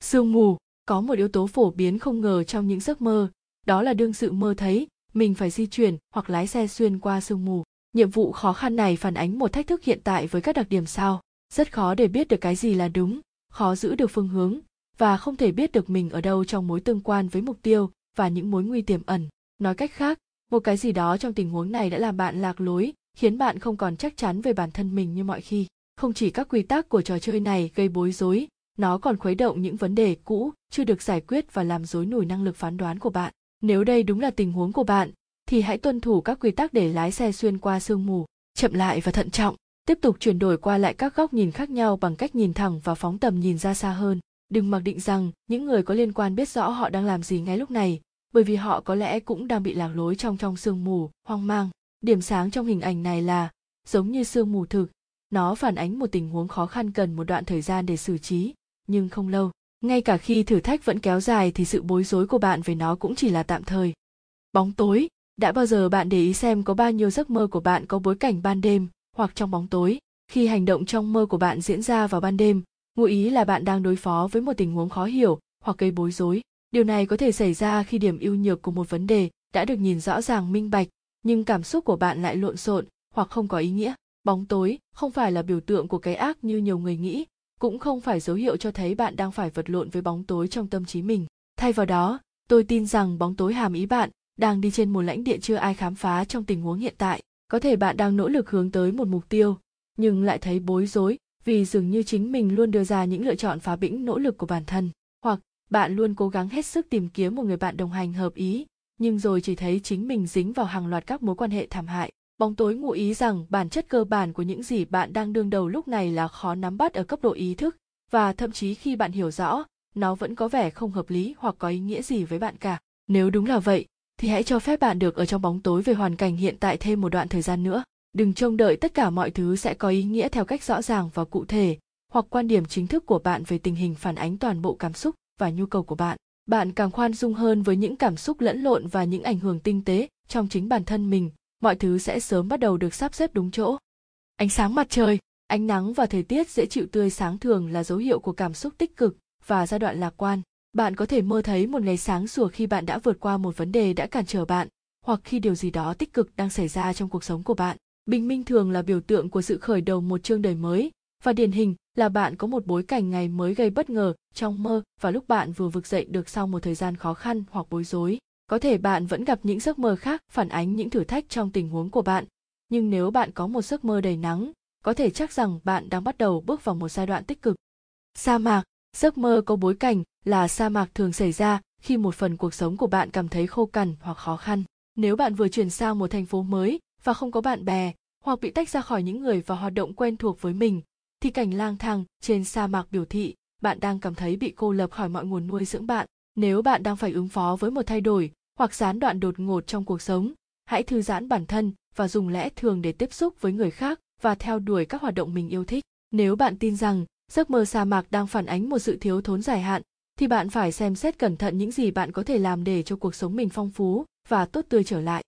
Speaker 2: sương mù có một yếu tố phổ biến không ngờ trong những giấc mơ đó là đương sự mơ thấy mình phải di chuyển hoặc lái xe xuyên qua sương mù nhiệm vụ khó khăn này phản ánh một thách thức hiện tại với các đặc điểm sau. Rất khó để biết được cái gì là đúng, khó giữ được phương hướng, và không thể biết được mình ở đâu trong mối tương quan với mục tiêu và những mối nguy tiềm ẩn. Nói cách khác, một cái gì đó trong tình huống này đã làm bạn lạc lối, khiến bạn không còn chắc chắn về bản thân mình như mọi khi. Không chỉ các quy tắc của trò chơi này gây bối rối, nó còn khuấy động những vấn đề cũ chưa được giải quyết và làm rối nổi năng lực phán đoán của bạn. Nếu đây đúng là tình huống của bạn thì hãy tuân thủ các quy tắc để lái xe xuyên qua sương mù, chậm lại và thận trọng. Tiếp tục chuyển đổi qua lại các góc nhìn khác nhau bằng cách nhìn thẳng và phóng tầm nhìn ra xa hơn. Đừng mặc định rằng những người có liên quan biết rõ họ đang làm gì ngay lúc này, bởi vì họ có lẽ cũng đang bị lạc lối trong trong sương mù, hoang mang. Điểm sáng trong hình ảnh này là, giống như sương mù thực, nó phản ánh một tình huống khó khăn cần một đoạn thời gian để xử trí, nhưng không lâu, ngay cả khi thử thách vẫn kéo dài thì sự bối rối của bạn về nó cũng chỉ là tạm thời. Bóng tối đã bao giờ bạn để ý xem có bao nhiêu giấc mơ của bạn có bối cảnh ban đêm hoặc trong bóng tối? Khi hành động trong mơ của bạn diễn ra vào ban đêm, ngụ ý là bạn đang đối phó với một tình huống khó hiểu hoặc gây bối rối. Điều này có thể xảy ra khi điểm ưu nhược của một vấn đề đã được nhìn rõ ràng minh bạch, nhưng cảm xúc của bạn lại lộn xộn hoặc không có ý nghĩa. Bóng tối không phải là biểu tượng của cái ác như nhiều người nghĩ, cũng không phải dấu hiệu cho thấy bạn đang phải vật lộn với bóng tối trong tâm trí mình. Thay vào đó, tôi tin rằng bóng tối hàm ý bạn đang đi trên một lãnh địa chưa ai khám phá trong tình huống hiện tại. Có thể bạn đang nỗ lực hướng tới một mục tiêu, nhưng lại thấy bối rối vì dường như chính mình luôn đưa ra những lựa chọn phá bĩnh nỗ lực của bản thân. Hoặc bạn luôn cố gắng hết sức tìm kiếm một người bạn đồng hành hợp ý, nhưng rồi chỉ thấy chính mình dính vào hàng loạt các mối quan hệ thảm hại. Bóng tối ngụ ý rằng bản chất cơ bản của những gì bạn đang đương đầu lúc này là khó nắm bắt ở cấp độ ý thức, và thậm chí khi bạn hiểu rõ, nó vẫn có vẻ không hợp lý hoặc có ý nghĩa gì với bạn cả. Nếu đúng là vậy thì hãy cho phép bạn được ở trong bóng tối về hoàn cảnh hiện tại thêm một đoạn thời gian nữa. Đừng trông đợi tất cả mọi thứ sẽ có ý nghĩa theo cách rõ ràng và cụ thể, hoặc quan điểm chính thức của bạn về tình hình phản ánh toàn bộ cảm xúc và nhu cầu của bạn. Bạn càng khoan dung hơn với những cảm xúc lẫn lộn và những ảnh hưởng tinh tế trong chính bản thân mình, mọi thứ sẽ sớm bắt đầu được sắp xếp đúng chỗ. Ánh sáng mặt trời, ánh nắng và thời tiết dễ chịu tươi sáng thường là dấu hiệu của cảm xúc tích cực và giai đoạn lạc quan bạn có thể mơ thấy một ngày sáng sủa khi bạn đã vượt qua một vấn đề đã cản trở bạn, hoặc khi điều gì đó tích cực đang xảy ra trong cuộc sống của bạn. Bình minh thường là biểu tượng của sự khởi đầu một chương đời mới, và điển hình là bạn có một bối cảnh ngày mới gây bất ngờ trong mơ và lúc bạn vừa vực dậy được sau một thời gian khó khăn hoặc bối rối. Có thể bạn vẫn gặp những giấc mơ khác phản ánh những thử thách trong tình huống của bạn. Nhưng nếu bạn có một giấc mơ đầy nắng, có thể chắc rằng bạn đang bắt đầu bước vào một giai đoạn tích cực. Sa mạc, giấc mơ có bối cảnh là sa mạc thường xảy ra khi một phần cuộc sống của bạn cảm thấy khô cằn hoặc khó khăn. Nếu bạn vừa chuyển sang một thành phố mới và không có bạn bè hoặc bị tách ra khỏi những người và hoạt động quen thuộc với mình, thì cảnh lang thang trên sa mạc biểu thị bạn đang cảm thấy bị cô lập khỏi mọi nguồn nuôi dưỡng bạn. Nếu bạn đang phải ứng phó với một thay đổi hoặc gián đoạn đột ngột trong cuộc sống, hãy thư giãn bản thân và dùng lẽ thường để tiếp xúc với người khác và theo đuổi các hoạt động mình yêu thích. Nếu bạn tin rằng giấc mơ sa mạc đang phản ánh một sự thiếu thốn dài hạn thì bạn phải xem xét cẩn thận những gì bạn có thể làm để cho cuộc sống mình phong phú và tốt tươi trở lại.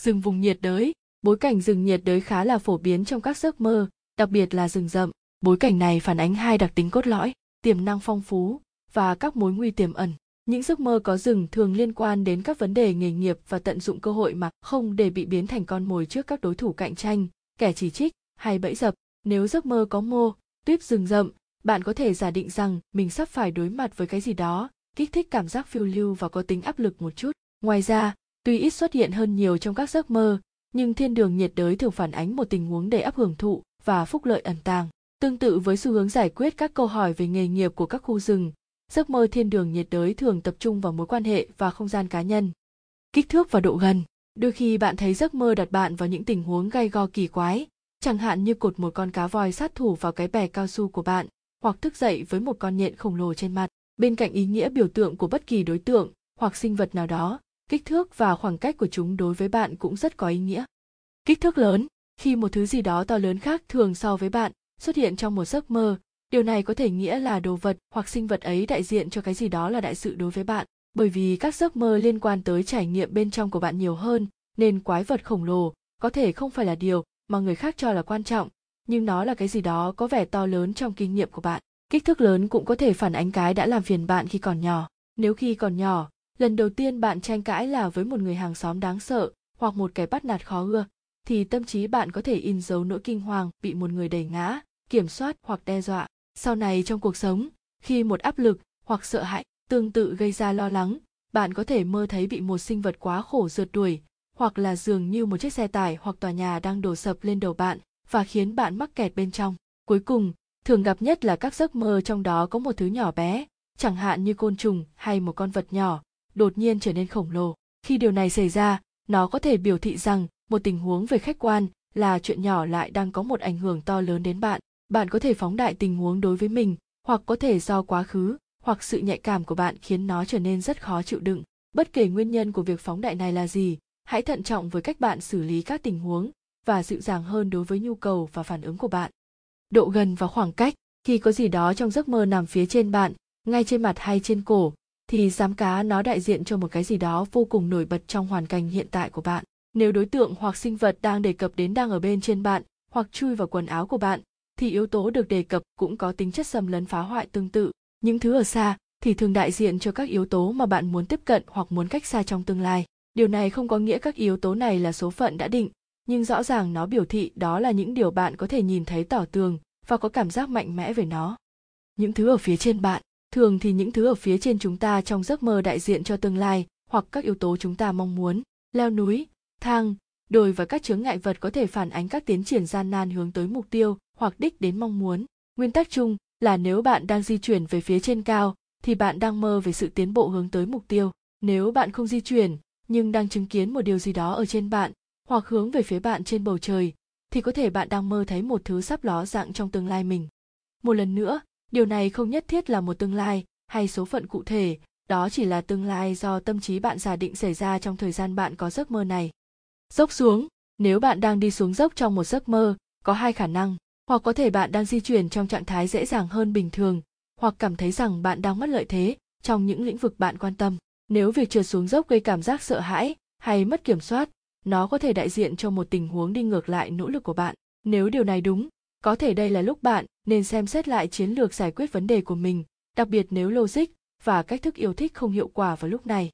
Speaker 2: Rừng vùng nhiệt đới. Bối cảnh rừng nhiệt đới khá là phổ biến trong các giấc mơ, đặc biệt là rừng rậm. Bối cảnh này phản ánh hai đặc tính cốt lõi, tiềm năng phong phú và các mối nguy tiềm ẩn. Những giấc mơ có rừng thường liên quan đến các vấn đề nghề nghiệp và tận dụng cơ hội mà không để bị biến thành con mồi trước các đối thủ cạnh tranh, kẻ chỉ trích hay bẫy dập. Nếu giấc mơ có mô, tuyết rừng rậm bạn có thể giả định rằng mình sắp phải đối mặt với cái gì đó, kích thích cảm giác phiêu lưu và có tính áp lực một chút. Ngoài ra, tuy ít xuất hiện hơn nhiều trong các giấc mơ, nhưng thiên đường nhiệt đới thường phản ánh một tình huống đầy áp hưởng thụ và phúc lợi ẩn tàng. Tương tự với xu hướng giải quyết các câu hỏi về nghề nghiệp của các khu rừng, giấc mơ thiên đường nhiệt đới thường tập trung vào mối quan hệ và không gian cá nhân. Kích thước và độ gần. Đôi khi bạn thấy giấc mơ đặt bạn vào những tình huống gay go kỳ quái, chẳng hạn như cột một con cá voi sát thủ vào cái bè cao su của bạn hoặc thức dậy với một con nhện khổng lồ trên mặt. Bên cạnh ý nghĩa biểu tượng của bất kỳ đối tượng, hoặc sinh vật nào đó, kích thước và khoảng cách của chúng đối với bạn cũng rất có ý nghĩa. Kích thước lớn, khi một thứ gì đó to lớn khác thường so với bạn, xuất hiện trong một giấc mơ, điều này có thể nghĩa là đồ vật hoặc sinh vật ấy đại diện cho cái gì đó là đại sự đối với bạn. Bởi vì các giấc mơ liên quan tới trải nghiệm bên trong của bạn nhiều hơn, nên quái vật khổng lồ có thể không phải là điều mà người khác cho là quan trọng nhưng nó là cái gì đó có vẻ to lớn trong kinh nghiệm của bạn. Kích thước lớn cũng có thể phản ánh cái đã làm phiền bạn khi còn nhỏ. Nếu khi còn nhỏ, lần đầu tiên bạn tranh cãi là với một người hàng xóm đáng sợ hoặc một kẻ bắt nạt khó ưa, thì tâm trí bạn có thể in dấu nỗi kinh hoàng bị một người đẩy ngã, kiểm soát hoặc đe dọa. Sau này trong cuộc sống, khi một áp lực hoặc sợ hãi tương tự gây ra lo lắng, bạn có thể mơ thấy bị một sinh vật quá khổ rượt đuổi hoặc là dường như một chiếc xe tải hoặc tòa nhà đang đổ sập lên đầu bạn và khiến bạn mắc kẹt bên trong. Cuối cùng, thường gặp nhất là các giấc mơ trong đó có một thứ nhỏ bé, chẳng hạn như côn trùng hay một con vật nhỏ, đột nhiên trở nên khổng lồ. Khi điều này xảy ra, nó có thể biểu thị rằng một tình huống về khách quan là chuyện nhỏ lại đang có một ảnh hưởng to lớn đến bạn. Bạn có thể phóng đại tình huống đối với mình, hoặc có thể do quá khứ, hoặc sự nhạy cảm của bạn khiến nó trở nên rất khó chịu đựng. Bất kể nguyên nhân của việc phóng đại này là gì, hãy thận trọng với cách bạn xử lý các tình huống và dịu dàng hơn đối với nhu cầu và phản ứng của bạn. Độ gần và khoảng cách, khi có gì đó trong giấc mơ nằm phía trên bạn, ngay trên mặt hay trên cổ, thì giám cá nó đại diện cho một cái gì đó vô cùng nổi bật trong hoàn cảnh hiện tại của bạn. Nếu đối tượng hoặc sinh vật đang đề cập đến đang ở bên trên bạn, hoặc chui vào quần áo của bạn, thì yếu tố được đề cập cũng có tính chất xâm lấn phá hoại tương tự. Những thứ ở xa thì thường đại diện cho các yếu tố mà bạn muốn tiếp cận hoặc muốn cách xa trong tương lai. Điều này không có nghĩa các yếu tố này là số phận đã định nhưng rõ ràng nó biểu thị đó là những điều bạn có thể nhìn thấy tỏ tường và có cảm giác mạnh mẽ về nó. Những thứ ở phía trên bạn, thường thì những thứ ở phía trên chúng ta trong giấc mơ đại diện cho tương lai hoặc các yếu tố chúng ta mong muốn, leo núi, thang, đồi và các chướng ngại vật có thể phản ánh các tiến triển gian nan hướng tới mục tiêu hoặc đích đến mong muốn. Nguyên tắc chung là nếu bạn đang di chuyển về phía trên cao thì bạn đang mơ về sự tiến bộ hướng tới mục tiêu. Nếu bạn không di chuyển nhưng đang chứng kiến một điều gì đó ở trên bạn hoặc hướng về phía bạn trên bầu trời, thì có thể bạn đang mơ thấy một thứ sắp ló dạng trong tương lai mình. Một lần nữa, điều này không nhất thiết là một tương lai, hay số phận cụ thể, đó chỉ là tương lai do tâm trí bạn giả định xảy ra trong thời gian bạn có giấc mơ này. Dốc xuống, nếu bạn đang đi xuống dốc trong một giấc mơ, có hai khả năng, hoặc có thể bạn đang di chuyển trong trạng thái dễ dàng hơn bình thường, hoặc cảm thấy rằng bạn đang mất lợi thế trong những lĩnh vực bạn quan tâm. Nếu việc trượt xuống dốc gây cảm giác sợ hãi, hay mất kiểm soát nó có thể đại diện cho một tình huống đi ngược lại nỗ lực của bạn. Nếu điều này đúng, có thể đây là lúc bạn nên xem xét lại chiến lược giải quyết vấn đề của mình, đặc biệt nếu logic và cách thức yêu thích không hiệu quả vào lúc này.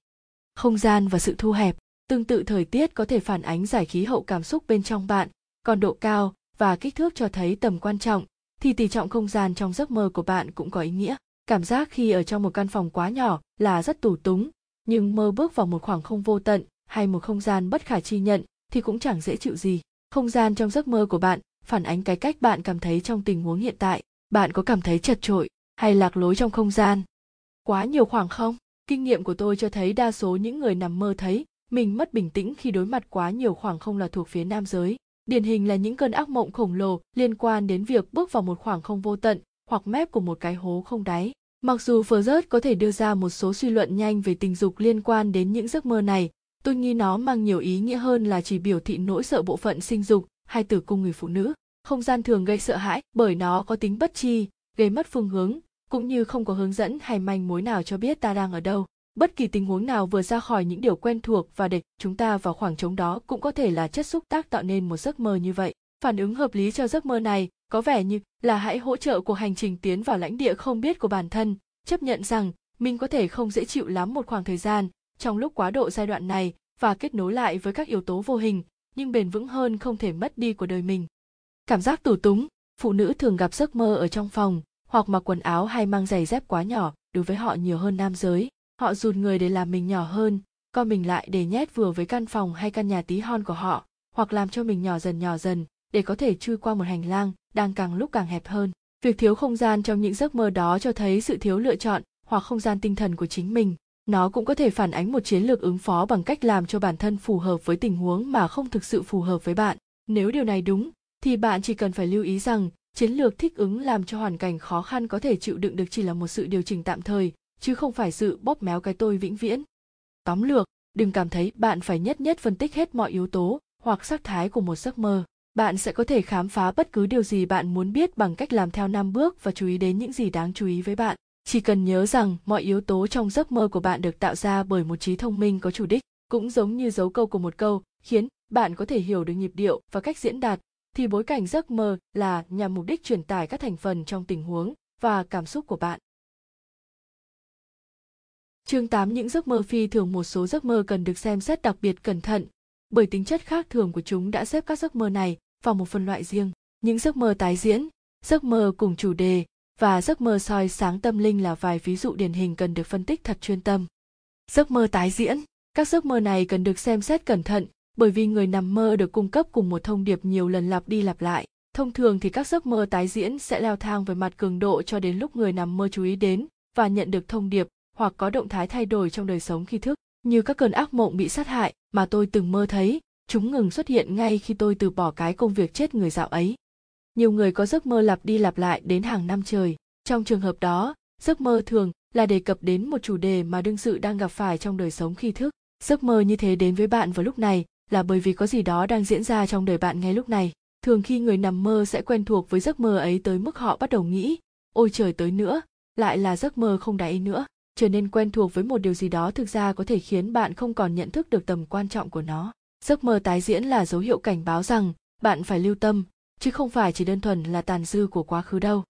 Speaker 2: Không gian và sự thu hẹp, tương tự thời tiết có thể phản ánh giải khí hậu cảm xúc bên trong bạn, còn độ cao và kích thước cho thấy tầm quan trọng, thì tỷ trọng không gian trong giấc mơ của bạn cũng có ý nghĩa. Cảm giác khi ở trong một căn phòng quá nhỏ là rất tủ túng, nhưng mơ bước vào một khoảng không vô tận hay một không gian bất khả chi nhận thì cũng chẳng dễ chịu gì. Không gian trong giấc mơ của bạn phản ánh cái cách bạn cảm thấy trong tình huống hiện tại. Bạn có cảm thấy chật trội hay lạc lối trong không gian? Quá nhiều khoảng không. Kinh nghiệm của tôi cho thấy đa số những người nằm mơ thấy mình mất bình tĩnh khi đối mặt quá nhiều khoảng không là thuộc phía nam giới. Điển hình là những cơn ác mộng khổng lồ liên quan đến việc bước vào một khoảng không vô tận hoặc mép của một cái hố không đáy. Mặc dù Freud có thể đưa ra một số suy luận nhanh về tình dục liên quan đến những giấc mơ này tôi nghi nó mang nhiều ý nghĩa hơn là chỉ biểu thị nỗi sợ bộ phận sinh dục hay tử cung người phụ nữ. Không gian thường gây sợ hãi bởi nó có tính bất chi, gây mất phương hướng, cũng như không có hướng dẫn hay manh mối nào cho biết ta đang ở đâu. Bất kỳ tình huống nào vừa ra khỏi những điều quen thuộc và để chúng ta vào khoảng trống đó cũng có thể là chất xúc tác tạo nên một giấc mơ như vậy. Phản ứng hợp lý cho giấc mơ này có vẻ như là hãy hỗ trợ cuộc hành trình tiến vào lãnh địa không biết của bản thân, chấp nhận rằng mình có thể không dễ chịu lắm một khoảng thời gian trong lúc quá độ giai đoạn này và kết nối lại với các yếu tố vô hình, nhưng bền vững hơn không thể mất đi của đời mình. Cảm giác tủ túng, phụ nữ thường gặp giấc mơ ở trong phòng, hoặc mặc quần áo hay mang giày dép quá nhỏ đối với họ nhiều hơn nam giới. Họ rụt người để làm mình nhỏ hơn, co mình lại để nhét vừa với căn phòng hay căn nhà tí hon của họ, hoặc làm cho mình nhỏ dần nhỏ dần để có thể chui qua một hành lang đang càng lúc càng hẹp hơn. Việc thiếu không gian trong những giấc mơ đó cho thấy sự thiếu lựa chọn hoặc không gian tinh thần của chính mình nó cũng có thể phản ánh một chiến lược ứng phó bằng cách làm cho bản thân phù hợp với tình huống mà không thực sự phù hợp với bạn. Nếu điều này đúng, thì bạn chỉ cần phải lưu ý rằng, chiến lược thích ứng làm cho hoàn cảnh khó khăn có thể chịu đựng được chỉ là một sự điều chỉnh tạm thời, chứ không phải sự bóp méo cái tôi vĩnh viễn. Tóm lược, đừng cảm thấy bạn phải nhất nhất phân tích hết mọi yếu tố hoặc sắc thái của một giấc mơ. Bạn sẽ có thể khám phá bất cứ điều gì bạn muốn biết bằng cách làm theo năm bước và chú ý đến những gì đáng chú ý với bạn chỉ cần nhớ rằng mọi yếu tố trong giấc mơ của bạn được tạo ra bởi một trí thông minh có chủ đích cũng giống như dấu câu của một câu khiến bạn có thể hiểu được nhịp điệu và cách diễn đạt thì bối cảnh giấc mơ là nhằm mục đích truyền tải các thành phần trong tình huống và cảm xúc của bạn. Chương 8 những giấc mơ phi thường một số giấc mơ cần được xem xét đặc biệt cẩn thận, bởi tính chất khác thường của chúng đã xếp các giấc mơ này vào một phân loại riêng. Những giấc mơ tái diễn, giấc mơ cùng chủ đề và giấc mơ soi sáng tâm linh là vài ví dụ điển hình cần được phân tích thật chuyên tâm. Giấc mơ tái diễn, các giấc mơ này cần được xem xét cẩn thận bởi vì người nằm mơ được cung cấp cùng một thông điệp nhiều lần lặp đi lặp lại. Thông thường thì các giấc mơ tái diễn sẽ leo thang về mặt cường độ cho đến lúc người nằm mơ chú ý đến và nhận được thông điệp hoặc có động thái thay đổi trong đời sống khi thức, như các cơn ác mộng bị sát hại mà tôi từng mơ thấy, chúng ngừng xuất hiện ngay khi tôi từ bỏ cái công việc chết người dạo ấy. Nhiều người có giấc mơ lặp đi lặp lại đến hàng năm trời. Trong trường hợp đó, giấc mơ thường là đề cập đến một chủ đề mà đương sự đang gặp phải trong đời sống khi thức. Giấc mơ như thế đến với bạn vào lúc này là bởi vì có gì đó đang diễn ra trong đời bạn ngay lúc này thường khi người nằm mơ sẽ quen thuộc với giấc mơ ấy tới mức họ bắt đầu nghĩ ôi trời tới nữa lại là giấc mơ không đáy nữa trở nên quen thuộc với một điều gì đó thực ra có thể khiến bạn không còn nhận thức được tầm quan trọng của nó giấc mơ tái diễn là dấu hiệu cảnh báo rằng bạn phải lưu tâm chứ không phải chỉ đơn thuần là tàn dư của quá khứ đâu.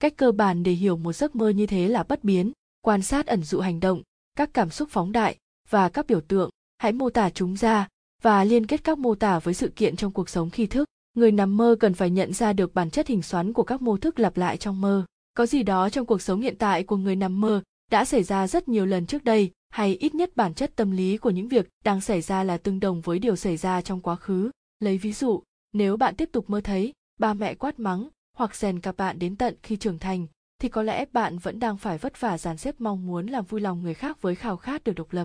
Speaker 2: Cách cơ bản để hiểu một giấc mơ như thế là bất biến, quan sát ẩn dụ hành động, các cảm xúc phóng đại, và các biểu tượng. Hãy mô tả chúng ra, và liên kết các mô tả với sự kiện trong cuộc sống khi thức. Người nằm mơ cần phải nhận ra được bản chất hình xoắn của các mô thức lặp lại trong mơ. Có gì đó trong cuộc sống hiện tại của người nằm mơ đã xảy ra rất nhiều lần trước đây, hay ít nhất bản chất tâm lý của những việc đang xảy ra là tương đồng với điều xảy ra trong quá khứ. Lấy ví dụ nếu bạn tiếp tục mơ thấy ba mẹ quát mắng hoặc rèn cặp bạn đến tận khi trưởng thành, thì có lẽ bạn vẫn đang phải vất vả dàn xếp mong muốn làm vui lòng người khác với khao khát được độc lập.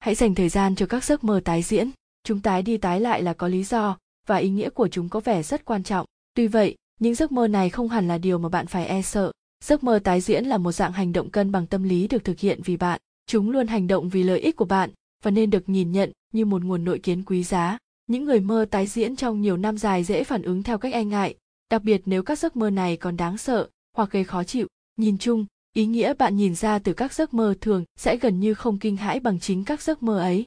Speaker 2: Hãy dành thời gian cho các giấc mơ tái diễn. Chúng tái đi tái lại là có lý do và ý nghĩa của chúng có vẻ rất quan trọng. Tuy vậy, những giấc mơ này không hẳn là điều mà bạn phải e sợ. Giấc mơ tái diễn là một dạng hành động cân bằng tâm lý được thực hiện vì bạn. Chúng luôn hành động vì lợi ích của bạn và nên được nhìn nhận như một nguồn nội kiến quý giá những người mơ tái diễn trong nhiều năm dài dễ phản ứng theo cách e ngại, đặc biệt nếu các giấc mơ này còn đáng sợ hoặc gây khó chịu. Nhìn chung, ý nghĩa bạn nhìn ra từ các giấc mơ thường sẽ gần như không kinh hãi bằng chính các giấc mơ ấy.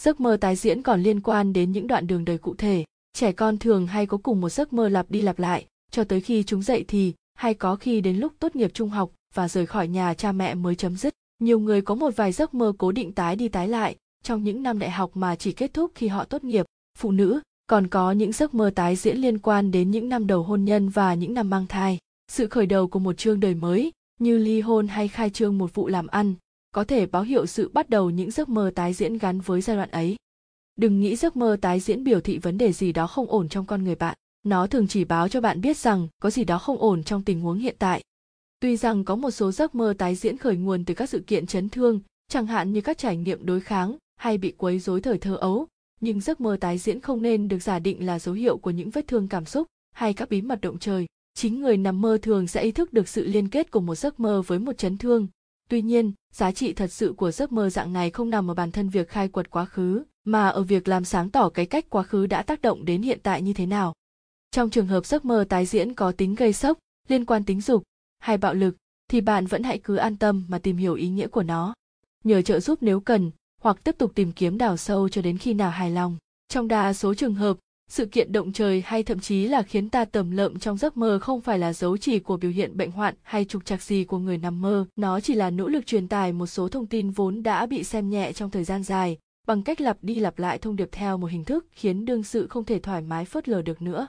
Speaker 2: Giấc mơ tái diễn còn liên quan đến những đoạn đường đời cụ thể. Trẻ con thường hay có cùng một giấc mơ lặp đi lặp lại, cho tới khi chúng dậy thì, hay có khi đến lúc tốt nghiệp trung học và rời khỏi nhà cha mẹ mới chấm dứt. Nhiều người có một vài giấc mơ cố định tái đi tái lại trong những năm đại học mà chỉ kết thúc khi họ tốt nghiệp phụ nữ, còn có những giấc mơ tái diễn liên quan đến những năm đầu hôn nhân và những năm mang thai. Sự khởi đầu của một chương đời mới, như ly hôn hay khai trương một vụ làm ăn, có thể báo hiệu sự bắt đầu những giấc mơ tái diễn gắn với giai đoạn ấy. Đừng nghĩ giấc mơ tái diễn biểu thị vấn đề gì đó không ổn trong con người bạn. Nó thường chỉ báo cho bạn biết rằng có gì đó không ổn trong tình huống hiện tại. Tuy rằng có một số giấc mơ tái diễn khởi nguồn từ các sự kiện chấn thương, chẳng hạn như các trải nghiệm đối kháng hay bị quấy rối thời thơ ấu nhưng giấc mơ tái diễn không nên được giả định là dấu hiệu của những vết thương cảm xúc hay các bí mật động trời. Chính người nằm mơ thường sẽ ý thức được sự liên kết của một giấc mơ với một chấn thương. Tuy nhiên, giá trị thật sự của giấc mơ dạng này không nằm ở bản thân việc khai quật quá khứ, mà ở việc làm sáng tỏ cái cách quá khứ đã tác động đến hiện tại như thế nào. Trong trường hợp giấc mơ tái diễn có tính gây sốc, liên quan tính dục, hay bạo lực, thì bạn vẫn hãy cứ an tâm mà tìm hiểu ý nghĩa của nó. Nhờ trợ giúp nếu cần hoặc tiếp tục tìm kiếm đào sâu cho đến khi nào hài lòng. Trong đa số trường hợp, sự kiện động trời hay thậm chí là khiến ta tầm lợm trong giấc mơ không phải là dấu chỉ của biểu hiện bệnh hoạn hay trục trặc gì của người nằm mơ. Nó chỉ là nỗ lực truyền tải một số thông tin vốn đã bị xem nhẹ trong thời gian dài, bằng cách lặp đi lặp lại thông điệp theo một hình thức khiến đương sự không thể thoải mái phớt lờ được nữa.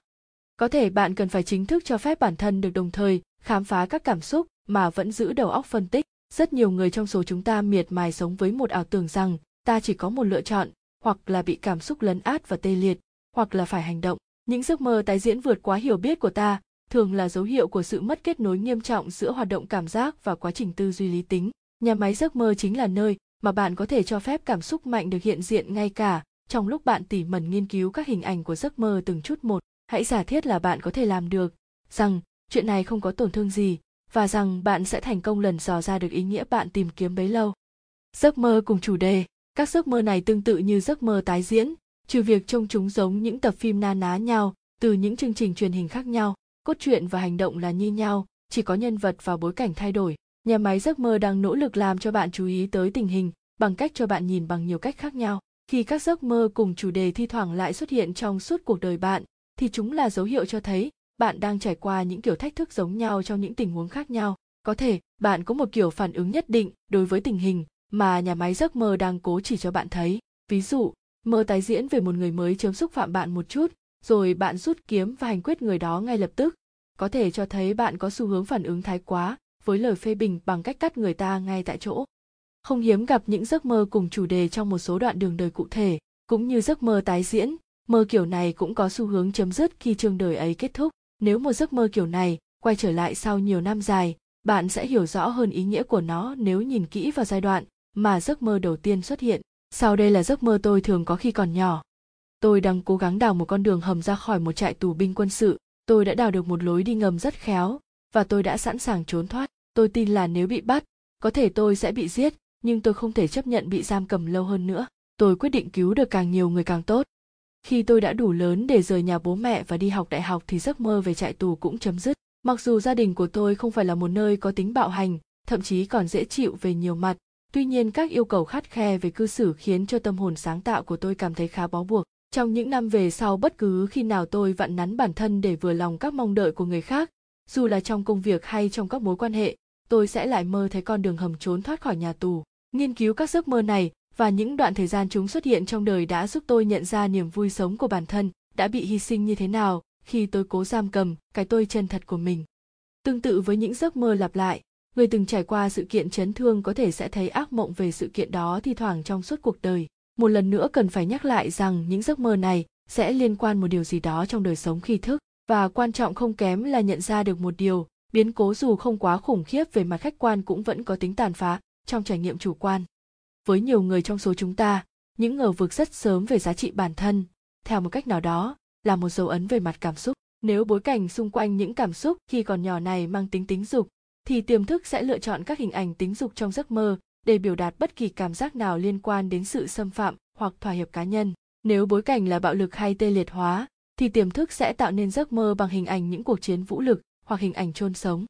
Speaker 2: Có thể bạn cần phải chính thức cho phép bản thân được đồng thời khám phá các cảm xúc mà vẫn giữ đầu óc phân tích rất nhiều người trong số chúng ta miệt mài sống với một ảo tưởng rằng ta chỉ có một lựa chọn, hoặc là bị cảm xúc lấn át và tê liệt, hoặc là phải hành động. Những giấc mơ tái diễn vượt quá hiểu biết của ta, thường là dấu hiệu của sự mất kết nối nghiêm trọng giữa hoạt động cảm giác và quá trình tư duy lý tính. Nhà máy giấc mơ chính là nơi mà bạn có thể cho phép cảm xúc mạnh được hiện diện ngay cả trong lúc bạn tỉ mẩn nghiên cứu các hình ảnh của giấc mơ từng chút một. Hãy giả thiết là bạn có thể làm được rằng chuyện này không có tổn thương gì và rằng bạn sẽ thành công lần dò ra được ý nghĩa bạn tìm kiếm bấy lâu. Giấc mơ cùng chủ đề. Các giấc mơ này tương tự như giấc mơ tái diễn, trừ việc trông chúng giống những tập phim na ná nhau từ những chương trình truyền hình khác nhau. Cốt truyện và hành động là như nhau, chỉ có nhân vật và bối cảnh thay đổi. Nhà máy giấc mơ đang nỗ lực làm cho bạn chú ý tới tình hình, bằng cách cho bạn nhìn bằng nhiều cách khác nhau. Khi các giấc mơ cùng chủ đề thi thoảng lại xuất hiện trong suốt cuộc đời bạn, thì chúng là dấu hiệu cho thấy bạn đang trải qua những kiểu thách thức giống nhau trong những tình huống khác nhau. Có thể, bạn có một kiểu phản ứng nhất định đối với tình hình mà nhà máy giấc mơ đang cố chỉ cho bạn thấy. Ví dụ, mơ tái diễn về một người mới chớm xúc phạm bạn một chút, rồi bạn rút kiếm và hành quyết người đó ngay lập tức. Có thể cho thấy bạn có xu hướng phản ứng thái quá với lời phê bình bằng cách cắt người ta ngay tại chỗ. Không hiếm gặp những giấc mơ cùng chủ đề trong một số đoạn đường đời cụ thể, cũng như giấc mơ tái diễn. Mơ kiểu này cũng có xu hướng chấm dứt khi chương đời ấy kết thúc nếu một giấc mơ kiểu này quay trở lại sau nhiều năm dài, bạn sẽ hiểu rõ hơn ý nghĩa của nó nếu nhìn kỹ vào giai đoạn mà giấc mơ đầu tiên xuất hiện. Sau đây là giấc mơ tôi thường có khi còn nhỏ. Tôi đang cố gắng đào một con đường hầm ra khỏi một trại tù binh quân sự. Tôi đã đào được một lối đi ngầm rất khéo và tôi đã sẵn sàng trốn thoát. Tôi tin là nếu bị bắt, có thể tôi sẽ bị giết, nhưng tôi không thể chấp nhận bị giam cầm lâu hơn nữa. Tôi quyết định cứu được càng nhiều người càng tốt khi tôi đã đủ lớn để rời nhà bố mẹ và đi học đại học thì giấc mơ về trại tù cũng chấm dứt. Mặc dù gia đình của tôi không phải là một nơi có tính bạo hành, thậm chí còn dễ chịu về nhiều mặt, tuy nhiên các yêu cầu khắt khe về cư xử khiến cho tâm hồn sáng tạo của tôi cảm thấy khá bó buộc. Trong những năm về sau, bất cứ khi nào tôi vặn nắn bản thân để vừa lòng các mong đợi của người khác, dù là trong công việc hay trong các mối quan hệ, tôi sẽ lại mơ thấy con đường hầm trốn thoát khỏi nhà tù. Nghiên cứu các giấc mơ này và những đoạn thời gian chúng xuất hiện trong đời đã giúp tôi nhận ra niềm vui sống của bản thân đã bị hy sinh như thế nào khi tôi cố giam cầm cái tôi chân thật của mình. Tương tự với những giấc mơ lặp lại, người từng trải qua sự kiện chấn thương có thể sẽ thấy ác mộng về sự kiện đó thi thoảng trong suốt cuộc đời. Một lần nữa cần phải nhắc lại rằng những giấc mơ này sẽ liên quan một điều gì đó trong đời sống khi thức. Và quan trọng không kém là nhận ra được một điều, biến cố dù không quá khủng khiếp về mặt khách quan cũng vẫn có tính tàn phá trong trải nghiệm chủ quan với nhiều người trong số chúng ta, những ngờ vực rất sớm về giá trị bản thân. Theo một cách nào đó, là một dấu ấn về mặt cảm xúc. Nếu bối cảnh xung quanh những cảm xúc khi còn nhỏ này mang tính tính dục, thì tiềm thức sẽ lựa chọn các hình ảnh tính dục trong giấc mơ để biểu đạt bất kỳ cảm giác nào liên quan đến sự xâm phạm hoặc thỏa hiệp cá nhân. Nếu bối cảnh là bạo lực hay tê liệt hóa, thì tiềm thức sẽ tạo nên giấc mơ bằng hình ảnh những cuộc chiến vũ lực hoặc hình ảnh chôn sống.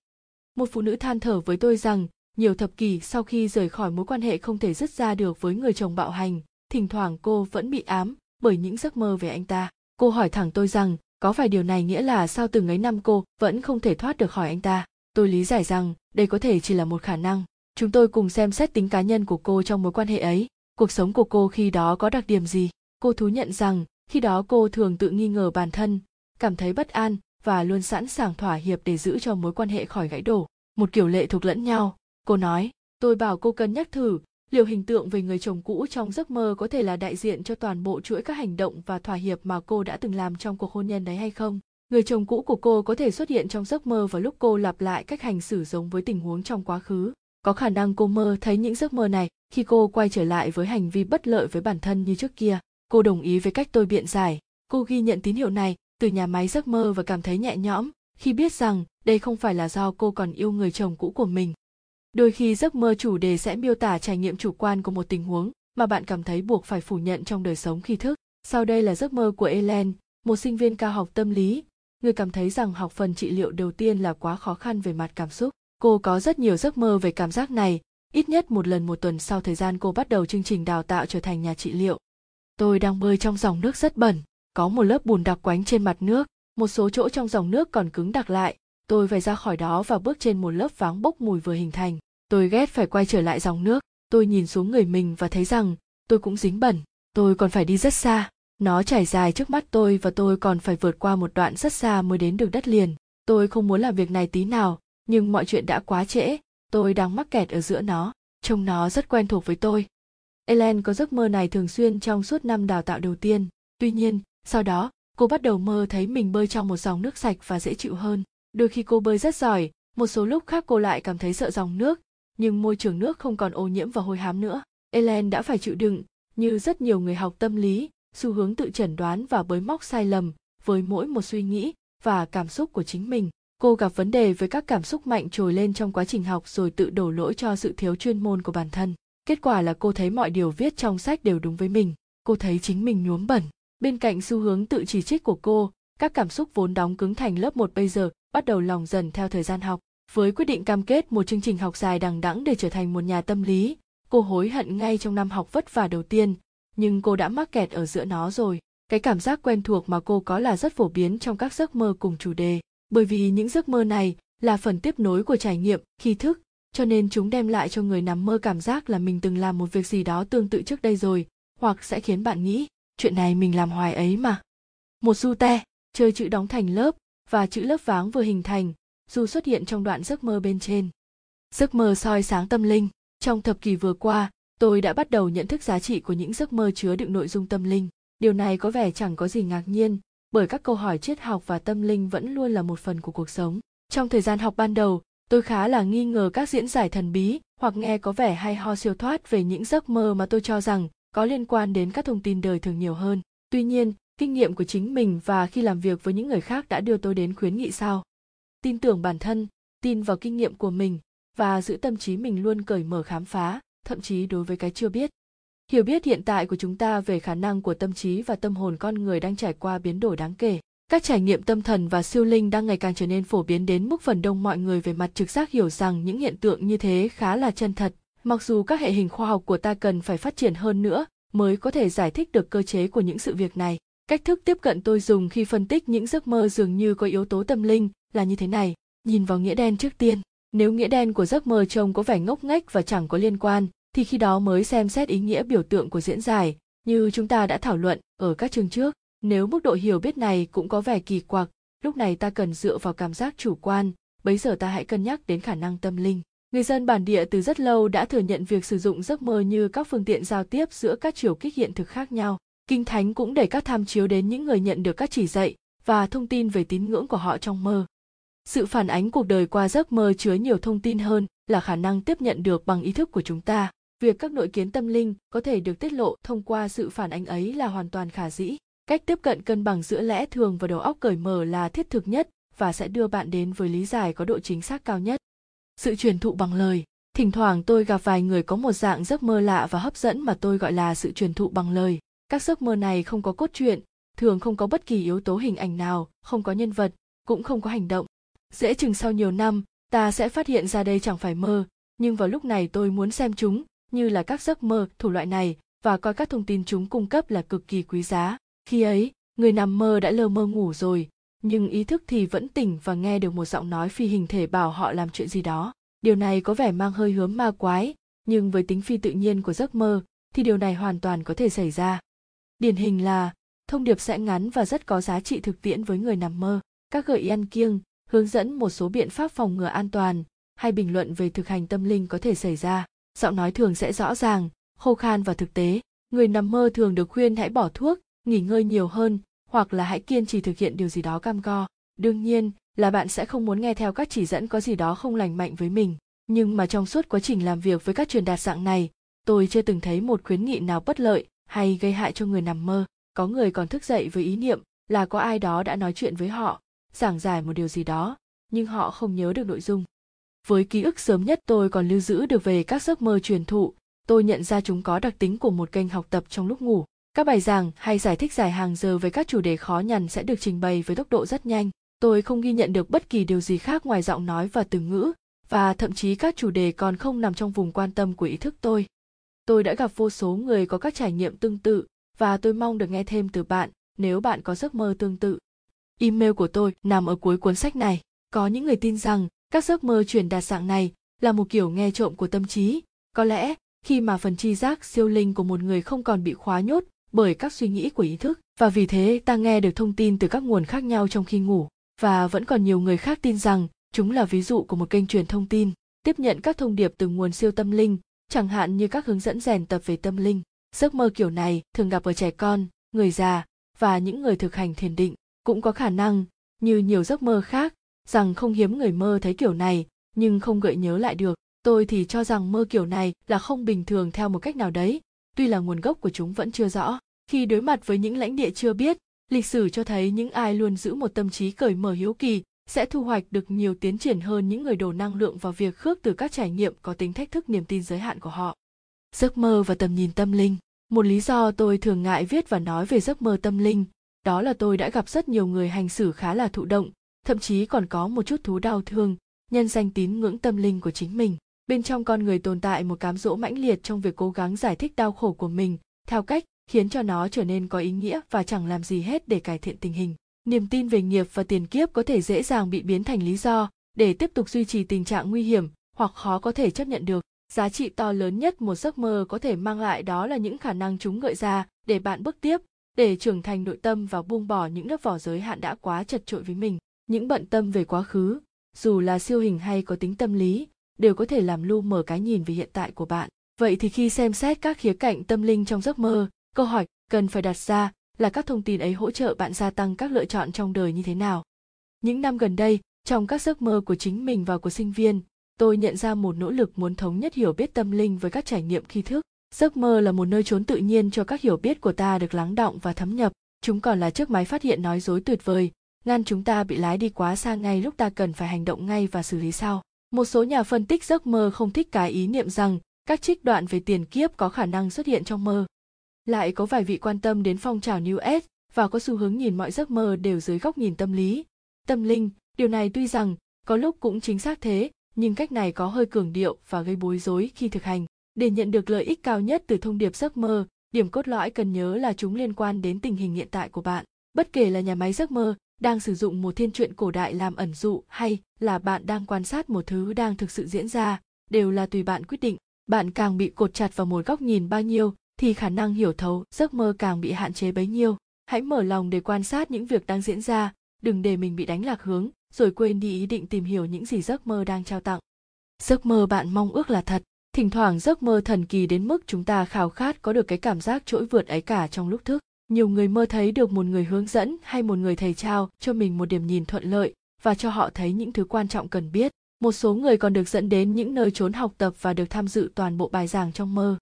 Speaker 2: Một phụ nữ than thở với tôi rằng nhiều thập kỷ sau khi rời khỏi mối quan hệ không thể dứt ra được với người chồng bạo hành, thỉnh thoảng cô vẫn bị ám bởi những giấc mơ về anh ta. Cô hỏi thẳng tôi rằng, có phải điều này nghĩa là sau từng ấy năm cô vẫn không thể thoát được khỏi anh ta? Tôi lý giải rằng, đây có thể chỉ là một khả năng. Chúng tôi cùng xem xét tính cá nhân của cô trong mối quan hệ ấy. Cuộc sống của cô khi đó có đặc điểm gì? Cô thú nhận rằng, khi đó cô thường tự nghi ngờ bản thân, cảm thấy bất an và luôn sẵn sàng thỏa hiệp để giữ cho mối quan hệ khỏi gãy đổ. Một kiểu lệ thuộc lẫn nhau cô nói, tôi bảo cô cân nhắc thử, liệu hình tượng về người chồng cũ trong giấc mơ có thể là đại diện cho toàn bộ chuỗi các hành động và thỏa hiệp mà cô đã từng làm trong cuộc hôn nhân đấy hay không? Người chồng cũ của cô có thể xuất hiện trong giấc mơ vào lúc cô lặp lại cách hành xử giống với tình huống trong quá khứ. Có khả năng cô mơ thấy những giấc mơ này khi cô quay trở lại với hành vi bất lợi với bản thân như trước kia. Cô đồng ý với cách tôi biện giải. Cô ghi nhận tín hiệu này từ nhà máy giấc mơ và cảm thấy nhẹ nhõm khi biết rằng đây không phải là do cô còn yêu người chồng cũ của mình đôi khi giấc mơ chủ đề sẽ miêu tả trải nghiệm chủ quan của một tình huống mà bạn cảm thấy buộc phải phủ nhận trong đời sống khi thức. Sau đây là giấc mơ của ellen, một sinh viên cao học tâm lý. Người cảm thấy rằng học phần trị liệu đầu tiên là quá khó khăn về mặt cảm xúc. Cô có rất nhiều giấc mơ về cảm giác này. Ít nhất một lần một tuần sau thời gian cô bắt đầu chương trình đào tạo trở thành nhà trị liệu. Tôi đang bơi trong dòng nước rất bẩn, có một lớp bùn đặc quánh trên mặt nước, một số chỗ trong dòng nước còn cứng đặc lại. Tôi phải ra khỏi đó và bước trên một lớp váng bốc mùi vừa hình thành tôi ghét phải quay trở lại dòng nước. Tôi nhìn xuống người mình và thấy rằng, tôi cũng dính bẩn. Tôi còn phải đi rất xa. Nó trải dài trước mắt tôi và tôi còn phải vượt qua một đoạn rất xa mới đến được đất liền. Tôi không muốn làm việc này tí nào, nhưng mọi chuyện đã quá trễ. Tôi đang mắc kẹt ở giữa nó. Trông nó rất quen thuộc với tôi. Ellen có giấc mơ này thường xuyên trong suốt năm đào tạo đầu tiên. Tuy nhiên, sau đó, cô bắt đầu mơ thấy mình bơi trong một dòng nước sạch và dễ chịu hơn. Đôi khi cô bơi rất giỏi, một số lúc khác cô lại cảm thấy sợ dòng nước nhưng môi trường nước không còn ô nhiễm và hôi hám nữa. Ellen đã phải chịu đựng, như rất nhiều người học tâm lý, xu hướng tự chẩn đoán và bới móc sai lầm với mỗi một suy nghĩ và cảm xúc của chính mình. Cô gặp vấn đề với các cảm xúc mạnh trồi lên trong quá trình học rồi tự đổ lỗi cho sự thiếu chuyên môn của bản thân. Kết quả là cô thấy mọi điều viết trong sách đều đúng với mình. Cô thấy chính mình nhuốm bẩn. Bên cạnh xu hướng tự chỉ trích của cô, các cảm xúc vốn đóng cứng thành lớp một bây giờ bắt đầu lòng dần theo thời gian học với quyết định cam kết một chương trình học dài đằng đẵng để trở thành một nhà tâm lý, cô hối hận ngay trong năm học vất vả đầu tiên, nhưng cô đã mắc kẹt ở giữa nó rồi. Cái cảm giác quen thuộc mà cô có là rất phổ biến trong các giấc mơ cùng chủ đề, bởi vì những giấc mơ này là phần tiếp nối của trải nghiệm khi thức, cho nên chúng đem lại cho người nằm mơ cảm giác là mình từng làm một việc gì đó tương tự trước đây rồi, hoặc sẽ khiến bạn nghĩ, chuyện này mình làm hoài ấy mà. Một su te, chơi chữ đóng thành lớp và chữ lớp váng vừa hình thành dù xuất hiện trong đoạn giấc mơ bên trên. Giấc mơ soi sáng tâm linh. Trong thập kỷ vừa qua, tôi đã bắt đầu nhận thức giá trị của những giấc mơ chứa đựng nội dung tâm linh. Điều này có vẻ chẳng có gì ngạc nhiên, bởi các câu hỏi triết học và tâm linh vẫn luôn là một phần của cuộc sống. Trong thời gian học ban đầu, tôi khá là nghi ngờ các diễn giải thần bí, hoặc nghe có vẻ hay ho siêu thoát về những giấc mơ mà tôi cho rằng có liên quan đến các thông tin đời thường nhiều hơn. Tuy nhiên, kinh nghiệm của chính mình và khi làm việc với những người khác đã đưa tôi đến khuyến nghị sau tin tưởng bản thân, tin vào kinh nghiệm của mình và giữ tâm trí mình luôn cởi mở khám phá, thậm chí đối với cái chưa biết. Hiểu biết hiện tại của chúng ta về khả năng của tâm trí và tâm hồn con người đang trải qua biến đổi đáng kể. Các trải nghiệm tâm thần và siêu linh đang ngày càng trở nên phổ biến đến mức phần đông mọi người về mặt trực giác hiểu rằng những hiện tượng như thế khá là chân thật. Mặc dù các hệ hình khoa học của ta cần phải phát triển hơn nữa mới có thể giải thích được cơ chế của những sự việc này, cách thức tiếp cận tôi dùng khi phân tích những giấc mơ dường như có yếu tố tâm linh là như thế này. Nhìn vào nghĩa đen trước tiên, nếu nghĩa đen của giấc mơ trông có vẻ ngốc nghếch và chẳng có liên quan, thì khi đó mới xem xét ý nghĩa biểu tượng của diễn giải, như chúng ta đã thảo luận ở các chương trước. Nếu mức độ hiểu biết này cũng có vẻ kỳ quặc, lúc này ta cần dựa vào cảm giác chủ quan, bấy giờ ta hãy cân nhắc đến khả năng tâm linh. Người dân bản địa từ rất lâu đã thừa nhận việc sử dụng giấc mơ như các phương tiện giao tiếp giữa các chiều kích hiện thực khác nhau. Kinh thánh cũng đẩy các tham chiếu đến những người nhận được các chỉ dạy và thông tin về tín ngưỡng của họ trong mơ sự phản ánh cuộc đời qua giấc mơ chứa nhiều thông tin hơn là khả năng tiếp nhận được bằng ý thức của chúng ta. Việc các nội kiến tâm linh có thể được tiết lộ thông qua sự phản ánh ấy là hoàn toàn khả dĩ. Cách tiếp cận cân bằng giữa lẽ thường và đầu óc cởi mở là thiết thực nhất và sẽ đưa bạn đến với lý giải có độ chính xác cao nhất. Sự truyền thụ bằng lời. Thỉnh thoảng tôi gặp vài người có một dạng giấc mơ lạ và hấp dẫn mà tôi gọi là sự truyền thụ bằng lời. Các giấc mơ này không có cốt truyện, thường không có bất kỳ yếu tố hình ảnh nào, không có nhân vật, cũng không có hành động dễ chừng sau nhiều năm, ta sẽ phát hiện ra đây chẳng phải mơ, nhưng vào lúc này tôi muốn xem chúng, như là các giấc mơ, thủ loại này, và coi các thông tin chúng cung cấp là cực kỳ quý giá. Khi ấy, người nằm mơ đã lơ mơ ngủ rồi, nhưng ý thức thì vẫn tỉnh và nghe được một giọng nói phi hình thể bảo họ làm chuyện gì đó. Điều này có vẻ mang hơi hướng ma quái, nhưng với tính phi tự nhiên của giấc mơ, thì điều này hoàn toàn có thể xảy ra. Điển hình là, thông điệp sẽ ngắn và rất có giá trị thực tiễn với người nằm mơ. Các gợi ý ăn kiêng hướng dẫn một số biện pháp phòng ngừa an toàn hay bình luận về thực hành tâm linh có thể xảy ra. Giọng nói thường sẽ rõ ràng, khô khan và thực tế. Người nằm mơ thường được khuyên hãy bỏ thuốc, nghỉ ngơi nhiều hơn, hoặc là hãy kiên trì thực hiện điều gì đó cam go. Đương nhiên là bạn sẽ không muốn nghe theo các chỉ dẫn có gì đó không lành mạnh với mình. Nhưng mà trong suốt quá trình làm việc với các truyền đạt dạng này, tôi chưa từng thấy một khuyến nghị nào bất lợi hay gây hại cho người nằm mơ. Có người còn thức dậy với ý niệm là có ai đó đã nói chuyện với họ giảng giải một điều gì đó, nhưng họ không nhớ được nội dung. Với ký ức sớm nhất tôi còn lưu giữ được về các giấc mơ truyền thụ, tôi nhận ra chúng có đặc tính của một kênh học tập trong lúc ngủ. Các bài giảng hay giải thích dài hàng giờ về các chủ đề khó nhằn sẽ được trình bày với tốc độ rất nhanh. Tôi không ghi nhận được bất kỳ điều gì khác ngoài giọng nói và từ ngữ, và thậm chí các chủ đề còn không nằm trong vùng quan tâm của ý thức tôi. Tôi đã gặp vô số người có các trải nghiệm tương tự, và tôi mong được nghe thêm từ bạn nếu bạn có giấc mơ tương tự email của tôi nằm ở cuối cuốn sách này. Có những người tin rằng các giấc mơ truyền đạt dạng này là một kiểu nghe trộm của tâm trí. Có lẽ khi mà phần tri giác siêu linh của một người không còn bị khóa nhốt bởi các suy nghĩ của ý thức, và vì thế ta nghe được thông tin từ các nguồn khác nhau trong khi ngủ. Và vẫn còn nhiều người khác tin rằng chúng là ví dụ của một kênh truyền thông tin, tiếp nhận các thông điệp từ nguồn siêu tâm linh, chẳng hạn như các hướng dẫn rèn tập về tâm linh. Giấc mơ kiểu này thường gặp ở trẻ con, người già và những người thực hành thiền định cũng có khả năng, như nhiều giấc mơ khác, rằng không hiếm người mơ thấy kiểu này, nhưng không gợi nhớ lại được. Tôi thì cho rằng mơ kiểu này là không bình thường theo một cách nào đấy. Tuy là nguồn gốc của chúng vẫn chưa rõ. Khi đối mặt với những lãnh địa chưa biết, lịch sử cho thấy những ai luôn giữ một tâm trí cởi mở hiếu kỳ sẽ thu hoạch được nhiều tiến triển hơn những người đổ năng lượng vào việc khước từ các trải nghiệm có tính thách thức niềm tin giới hạn của họ. Giấc mơ và tầm nhìn tâm linh. Một lý do tôi thường ngại viết và nói về giấc mơ tâm linh đó là tôi đã gặp rất nhiều người hành xử khá là thụ động, thậm chí còn có một chút thú đau thương, nhân danh tín ngưỡng tâm linh của chính mình. Bên trong con người tồn tại một cám dỗ mãnh liệt trong việc cố gắng giải thích đau khổ của mình, theo cách khiến cho nó trở nên có ý nghĩa và chẳng làm gì hết để cải thiện tình hình. Niềm tin về nghiệp và tiền kiếp có thể dễ dàng bị biến thành lý do để tiếp tục duy trì tình trạng nguy hiểm hoặc khó có thể chấp nhận được. Giá trị to lớn nhất một giấc mơ có thể mang lại đó là những khả năng chúng gợi ra để bạn bước tiếp để trưởng thành nội tâm và buông bỏ những lớp vỏ giới hạn đã quá chật trội với mình, những bận tâm về quá khứ, dù là siêu hình hay có tính tâm lý, đều có thể làm lu mờ cái nhìn về hiện tại của bạn. Vậy thì khi xem xét các khía cạnh tâm linh trong giấc mơ, câu hỏi cần phải đặt ra là các thông tin ấy hỗ trợ bạn gia tăng các lựa chọn trong đời như thế nào? Những năm gần đây, trong các giấc mơ của chính mình và của sinh viên, tôi nhận ra một nỗ lực muốn thống nhất hiểu biết tâm linh với các trải nghiệm khi thức giấc mơ là một nơi trốn tự nhiên cho các hiểu biết của ta được lắng động và thấm nhập chúng còn là chiếc máy phát hiện nói dối tuyệt vời ngăn chúng ta bị lái đi quá xa ngay lúc ta cần phải hành động ngay và xử lý sau một số nhà phân tích giấc mơ không thích cái ý niệm rằng các trích đoạn về tiền kiếp có khả năng xuất hiện trong mơ lại có vài vị quan tâm đến phong trào New Age và có xu hướng nhìn mọi giấc mơ đều dưới góc nhìn tâm lý, tâm linh. Điều này tuy rằng có lúc cũng chính xác thế, nhưng cách này có hơi cường điệu và gây bối rối khi thực hành. Để nhận được lợi ích cao nhất từ thông điệp giấc mơ, điểm cốt lõi cần nhớ là chúng liên quan đến tình hình hiện tại của bạn. Bất kể là nhà máy giấc mơ đang sử dụng một thiên truyện cổ đại làm ẩn dụ hay là bạn đang quan sát một thứ đang thực sự diễn ra, đều là tùy bạn quyết định. Bạn càng bị cột chặt vào một góc nhìn bao nhiêu thì khả năng hiểu thấu giấc mơ càng bị hạn chế bấy nhiêu hãy mở lòng để quan sát những việc đang diễn ra đừng để mình bị đánh lạc hướng rồi quên đi ý định tìm hiểu những gì giấc mơ đang trao tặng giấc mơ bạn mong ước là thật thỉnh thoảng giấc mơ thần kỳ đến mức chúng ta khao khát có được cái cảm giác trỗi vượt ấy cả trong lúc thức. Nhiều người mơ thấy được một người hướng dẫn hay một người thầy trao cho mình một điểm nhìn thuận lợi và cho họ thấy những thứ quan trọng cần biết. Một số người còn được dẫn đến những nơi trốn học tập và được tham dự toàn bộ bài giảng trong mơ.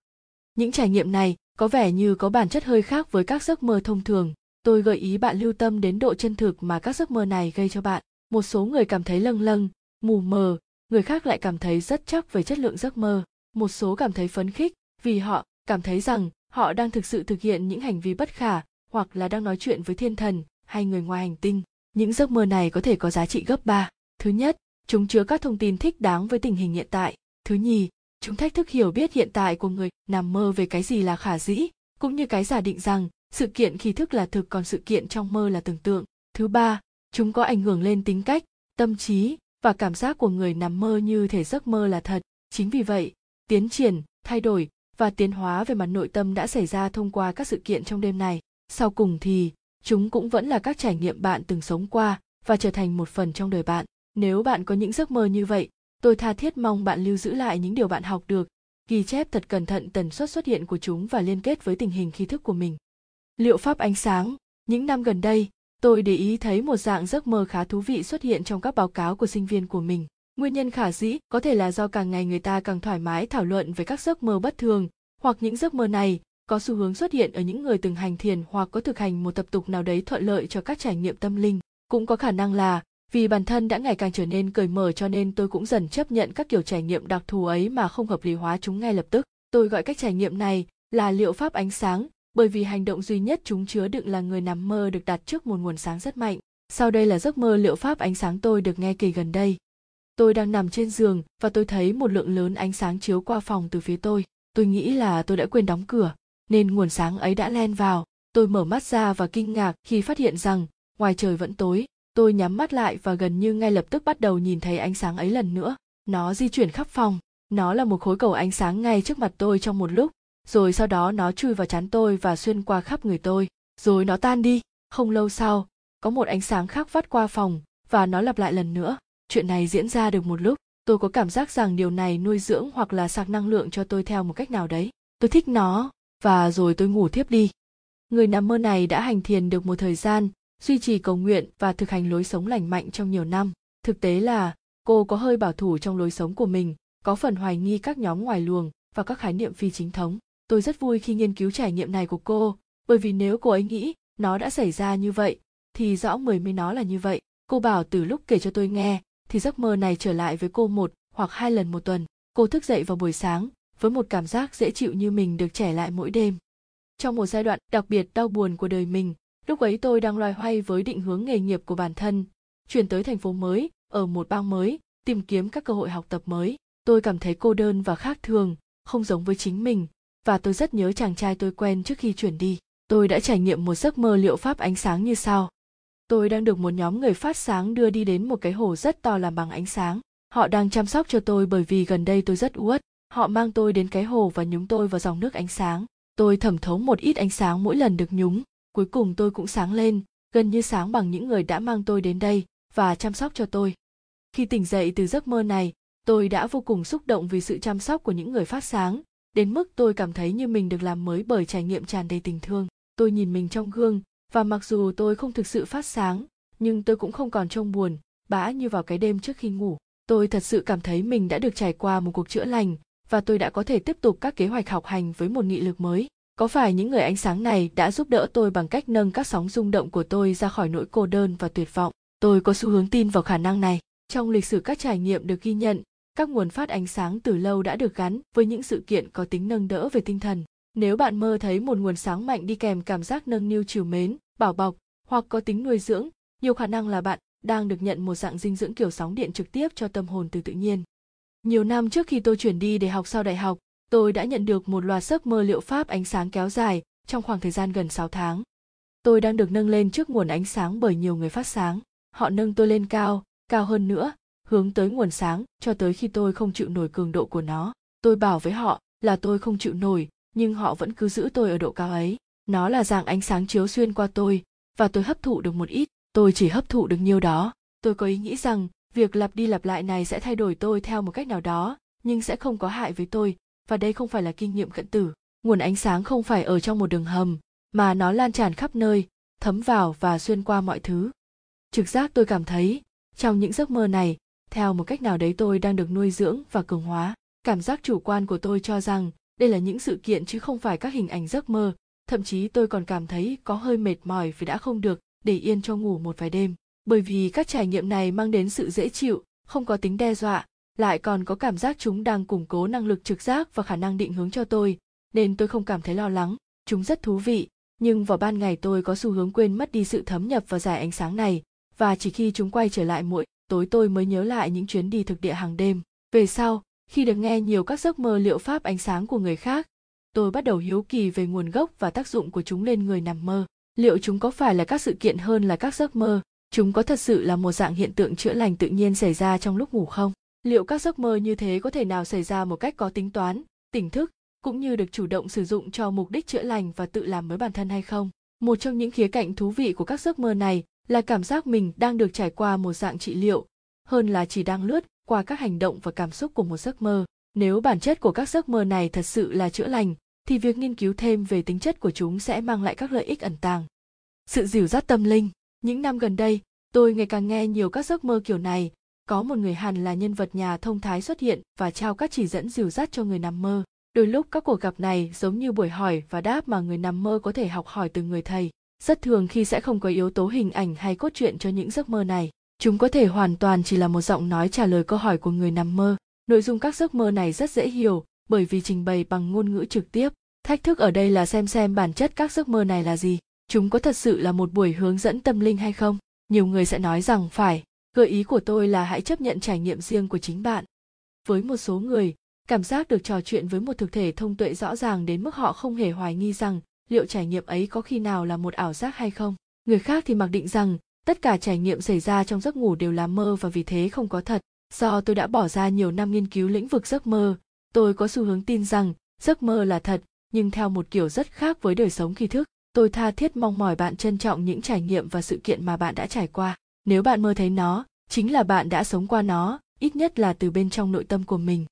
Speaker 2: Những trải nghiệm này có vẻ như có bản chất hơi khác với các giấc mơ thông thường. Tôi gợi ý bạn lưu tâm đến độ chân thực mà các giấc mơ này gây cho bạn. Một số người cảm thấy lâng lâng, mù mờ, người khác lại cảm thấy rất chắc về chất lượng giấc mơ một số cảm thấy phấn khích vì họ cảm thấy rằng họ đang thực sự thực hiện những hành vi bất khả hoặc là đang nói chuyện với thiên thần hay người ngoài hành tinh những giấc mơ này có thể có giá trị gấp ba Thứ nhất, chúng chứa các thông tin thích đáng với tình hình hiện tại. Thứ nhì, chúng thách thức hiểu biết hiện tại của người nằm mơ về cái gì là khả dĩ, cũng như cái giả định rằng sự kiện khi thức là thực còn sự kiện trong mơ là tưởng tượng. Thứ ba, chúng có ảnh hưởng lên tính cách, tâm trí và cảm giác của người nằm mơ như thể giấc mơ là thật. Chính vì vậy, tiến triển, thay đổi và tiến hóa về mặt nội tâm đã xảy ra thông qua các sự kiện trong đêm này. Sau cùng thì, chúng cũng vẫn là các trải nghiệm bạn từng sống qua và trở thành một phần trong đời bạn. Nếu bạn có những giấc mơ như vậy tôi tha thiết mong bạn lưu giữ lại những điều bạn học được ghi chép thật cẩn thận tần suất xuất hiện của chúng và liên kết với tình hình khi thức của mình. Liệu pháp ánh sáng? Những năm gần đây tôi để ý thấy một dạng giấc mơ khá thú vị xuất hiện trong các báo cáo của sinh viên của mình nguyên nhân khả dĩ có thể là do càng ngày người ta càng thoải mái thảo luận về các giấc mơ bất thường, hoặc những giấc mơ này có xu hướng xuất hiện ở những người từng hành thiền hoặc có thực hành một tập tục nào đấy thuận lợi cho các trải nghiệm tâm linh. Cũng có khả năng là vì bản thân đã ngày càng trở nên cởi mở cho nên tôi cũng dần chấp nhận các kiểu trải nghiệm đặc thù ấy mà không hợp lý hóa chúng ngay lập tức. Tôi gọi cách trải nghiệm này là liệu pháp ánh sáng, bởi vì hành động duy nhất chúng chứa đựng là người nằm mơ được đặt trước một nguồn sáng rất mạnh. Sau đây là giấc mơ liệu pháp ánh sáng tôi được nghe kỳ gần đây tôi đang nằm trên giường và tôi thấy một lượng lớn ánh sáng chiếu qua phòng từ phía tôi. Tôi nghĩ là tôi đã quên đóng cửa, nên nguồn sáng ấy đã len vào. Tôi mở mắt ra và kinh ngạc khi phát hiện rằng, ngoài trời vẫn tối, tôi nhắm mắt lại và gần như ngay lập tức bắt đầu nhìn thấy ánh sáng ấy lần nữa. Nó di chuyển khắp phòng. Nó là một khối cầu ánh sáng ngay trước mặt tôi trong một lúc. Rồi sau đó nó chui vào chán tôi và xuyên qua khắp người tôi. Rồi nó tan đi. Không lâu sau, có một ánh sáng khác vắt qua phòng và nó lặp lại lần nữa chuyện này diễn ra được một lúc tôi có cảm giác rằng điều này nuôi dưỡng hoặc là sạc năng lượng cho tôi theo một cách nào đấy tôi thích nó và rồi tôi ngủ thiếp đi. Người nằm mơ này đã hành thiền được một thời gian, duy trì cầu nguyện và thực hành lối sống lành mạnh trong nhiều năm. Thực tế là, cô có hơi bảo thủ trong lối sống của mình, có phần hoài nghi các nhóm ngoài luồng và các khái niệm phi chính thống. Tôi rất vui khi nghiên cứu trải nghiệm này của cô, bởi vì nếu cô ấy nghĩ nó đã xảy ra như vậy, thì rõ mười mươi nó là như vậy. Cô bảo từ lúc kể cho tôi nghe, thì giấc mơ này trở lại với cô một hoặc hai lần một tuần. Cô thức dậy vào buổi sáng, với một cảm giác dễ chịu như mình được trẻ lại mỗi đêm. Trong một giai đoạn đặc biệt đau buồn của đời mình, lúc ấy tôi đang loay hoay với định hướng nghề nghiệp của bản thân, chuyển tới thành phố mới, ở một bang mới, tìm kiếm các cơ hội học tập mới. Tôi cảm thấy cô đơn và khác thường, không giống với chính mình, và tôi rất nhớ chàng trai tôi quen trước khi chuyển đi. Tôi đã trải nghiệm một giấc mơ liệu pháp ánh sáng như sau. Tôi đang được một nhóm người phát sáng đưa đi đến một cái hồ rất to làm bằng ánh sáng. Họ đang chăm sóc cho tôi bởi vì gần đây tôi rất uất. Họ mang tôi đến cái hồ và nhúng tôi vào dòng nước ánh sáng. Tôi thẩm thấu một ít ánh sáng mỗi lần được nhúng. Cuối cùng tôi cũng sáng lên, gần như sáng bằng những người đã mang tôi đến đây và chăm sóc cho tôi. Khi tỉnh dậy từ giấc mơ này, tôi đã vô cùng xúc động vì sự chăm sóc của những người phát sáng. Đến mức tôi cảm thấy như mình được làm mới bởi trải nghiệm tràn đầy tình thương. Tôi nhìn mình trong gương và mặc dù tôi không thực sự phát sáng, nhưng tôi cũng không còn trông buồn, bã như vào cái đêm trước khi ngủ. Tôi thật sự cảm thấy mình đã được trải qua một cuộc chữa lành, và tôi đã có thể tiếp tục các kế hoạch học hành với một nghị lực mới. Có phải những người ánh sáng này đã giúp đỡ tôi bằng cách nâng các sóng rung động của tôi ra khỏi nỗi cô đơn và tuyệt vọng? Tôi có xu hướng tin vào khả năng này. Trong lịch sử các trải nghiệm được ghi nhận, các nguồn phát ánh sáng từ lâu đã được gắn với những sự kiện có tính nâng đỡ về tinh thần. Nếu bạn mơ thấy một nguồn sáng mạnh đi kèm cảm giác nâng niu chiều mến bảo bọc hoặc có tính nuôi dưỡng nhiều khả năng là bạn đang được nhận một dạng dinh dưỡng kiểu sóng điện trực tiếp cho tâm hồn từ tự nhiên nhiều năm trước khi tôi chuyển đi để học sau đại học, tôi đã nhận được một loạt giấc mơ liệu pháp ánh sáng kéo dài trong khoảng thời gian gần 6 tháng. Tôi đang được nâng lên trước nguồn ánh sáng bởi nhiều người phát sáng. Họ nâng tôi lên cao, cao hơn nữa, hướng tới nguồn sáng cho tới khi tôi không chịu nổi cường độ của nó. Tôi bảo với họ là tôi không chịu nổi, nhưng họ vẫn cứ giữ tôi ở độ cao ấy. Nó là dạng ánh sáng chiếu xuyên qua tôi, và tôi hấp thụ được một ít. Tôi chỉ hấp thụ được nhiêu đó. Tôi có ý nghĩ rằng việc lặp đi lặp lại này sẽ thay đổi tôi theo một cách nào đó nhưng sẽ không có hại với tôi và đây không phải là kinh nghiệm cận tử nguồn ánh sáng không phải ở trong một đường hầm mà nó lan tràn khắp nơi thấm vào và xuyên qua mọi thứ trực giác tôi cảm thấy trong những giấc mơ này theo một cách nào đấy tôi đang được nuôi dưỡng và cường hóa cảm giác chủ quan của tôi cho rằng đây là những sự kiện chứ không phải các hình ảnh giấc mơ thậm chí tôi còn cảm thấy có hơi mệt mỏi vì đã không được để yên cho ngủ một vài đêm. Bởi vì các trải nghiệm này mang đến sự dễ chịu, không có tính đe dọa, lại còn có cảm giác chúng đang củng cố năng lực trực giác và khả năng định hướng cho tôi, nên tôi không cảm thấy lo lắng. Chúng rất thú vị, nhưng vào ban ngày tôi có xu hướng quên mất đi sự thấm nhập vào giải ánh sáng này, và chỉ khi chúng quay trở lại mỗi tối tôi mới nhớ lại những chuyến đi thực địa hàng đêm. Về sau, khi được nghe nhiều các giấc mơ liệu pháp ánh sáng của người khác tôi bắt đầu hiếu kỳ về nguồn gốc và tác dụng của chúng lên người nằm mơ. Liệu chúng có phải là các sự kiện hơn là các giấc mơ? Chúng có thật sự là một dạng hiện tượng chữa lành tự nhiên xảy ra trong lúc ngủ không? Liệu các giấc mơ như thế có thể nào xảy ra một cách có tính toán, tỉnh thức, cũng như được chủ động sử dụng cho mục đích chữa lành và tự làm mới bản thân hay không? Một trong những khía cạnh thú vị của các giấc mơ này là cảm giác mình đang được trải qua một dạng trị liệu, hơn là chỉ đang lướt qua các hành động và cảm xúc của một giấc mơ. Nếu bản chất của các giấc mơ này thật sự là chữa lành thì việc nghiên cứu thêm về tính chất của chúng sẽ mang lại các lợi ích ẩn tàng. Sự dìu dắt tâm linh. Những năm gần đây, tôi ngày càng nghe nhiều các giấc mơ kiểu này. Có một người hàn là nhân vật nhà thông thái xuất hiện và trao các chỉ dẫn dìu dắt cho người nằm mơ. Đôi lúc các cuộc gặp này giống như buổi hỏi và đáp mà người nằm mơ có thể học hỏi từ người thầy. Rất thường khi sẽ không có yếu tố hình ảnh hay cốt truyện cho những giấc mơ này, chúng có thể hoàn toàn chỉ là một giọng nói trả lời câu hỏi của người nằm mơ. Nội dung các giấc mơ này rất dễ hiểu bởi vì trình bày bằng ngôn ngữ trực tiếp, thách thức ở đây là xem xem bản chất các giấc mơ này là gì. Chúng có thật sự là một buổi hướng dẫn tâm linh hay không? Nhiều người sẽ nói rằng phải, gợi ý của tôi là hãy chấp nhận trải nghiệm riêng của chính bạn. Với một số người, cảm giác được trò chuyện với một thực thể thông tuệ rõ ràng đến mức họ không hề hoài nghi rằng liệu trải nghiệm ấy có khi nào là một ảo giác hay không. Người khác thì mặc định rằng tất cả trải nghiệm xảy ra trong giấc ngủ đều là mơ và vì thế không có thật. Do tôi đã bỏ ra nhiều năm nghiên cứu lĩnh vực giấc mơ tôi có xu hướng tin rằng, giấc mơ là thật, nhưng theo một kiểu rất khác với đời sống khi thức, tôi tha thiết mong mỏi bạn trân trọng những trải nghiệm và sự kiện mà bạn đã trải qua. Nếu bạn mơ thấy nó, chính là bạn đã sống qua nó, ít nhất là từ bên trong nội tâm của mình.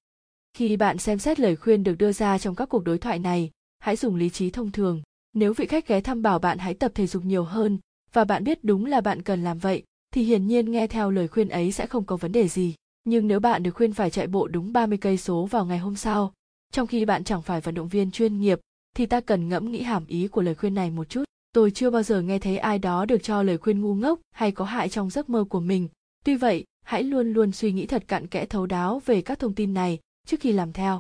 Speaker 2: Khi bạn xem xét lời khuyên được đưa ra trong các cuộc đối thoại này, hãy dùng lý trí thông thường. Nếu vị khách ghé thăm bảo bạn hãy tập thể dục nhiều hơn, và bạn biết đúng là bạn cần làm vậy, thì hiển nhiên nghe theo lời khuyên ấy sẽ không có vấn đề gì nhưng nếu bạn được khuyên phải chạy bộ đúng 30 cây số vào ngày hôm sau, trong khi bạn chẳng phải vận động viên chuyên nghiệp, thì ta cần ngẫm nghĩ hàm ý của lời khuyên này một chút. Tôi chưa bao giờ nghe thấy ai đó được cho lời khuyên ngu ngốc hay có hại trong giấc mơ của mình. Tuy vậy, hãy luôn luôn suy nghĩ thật cặn kẽ thấu đáo về các thông tin này trước khi làm theo.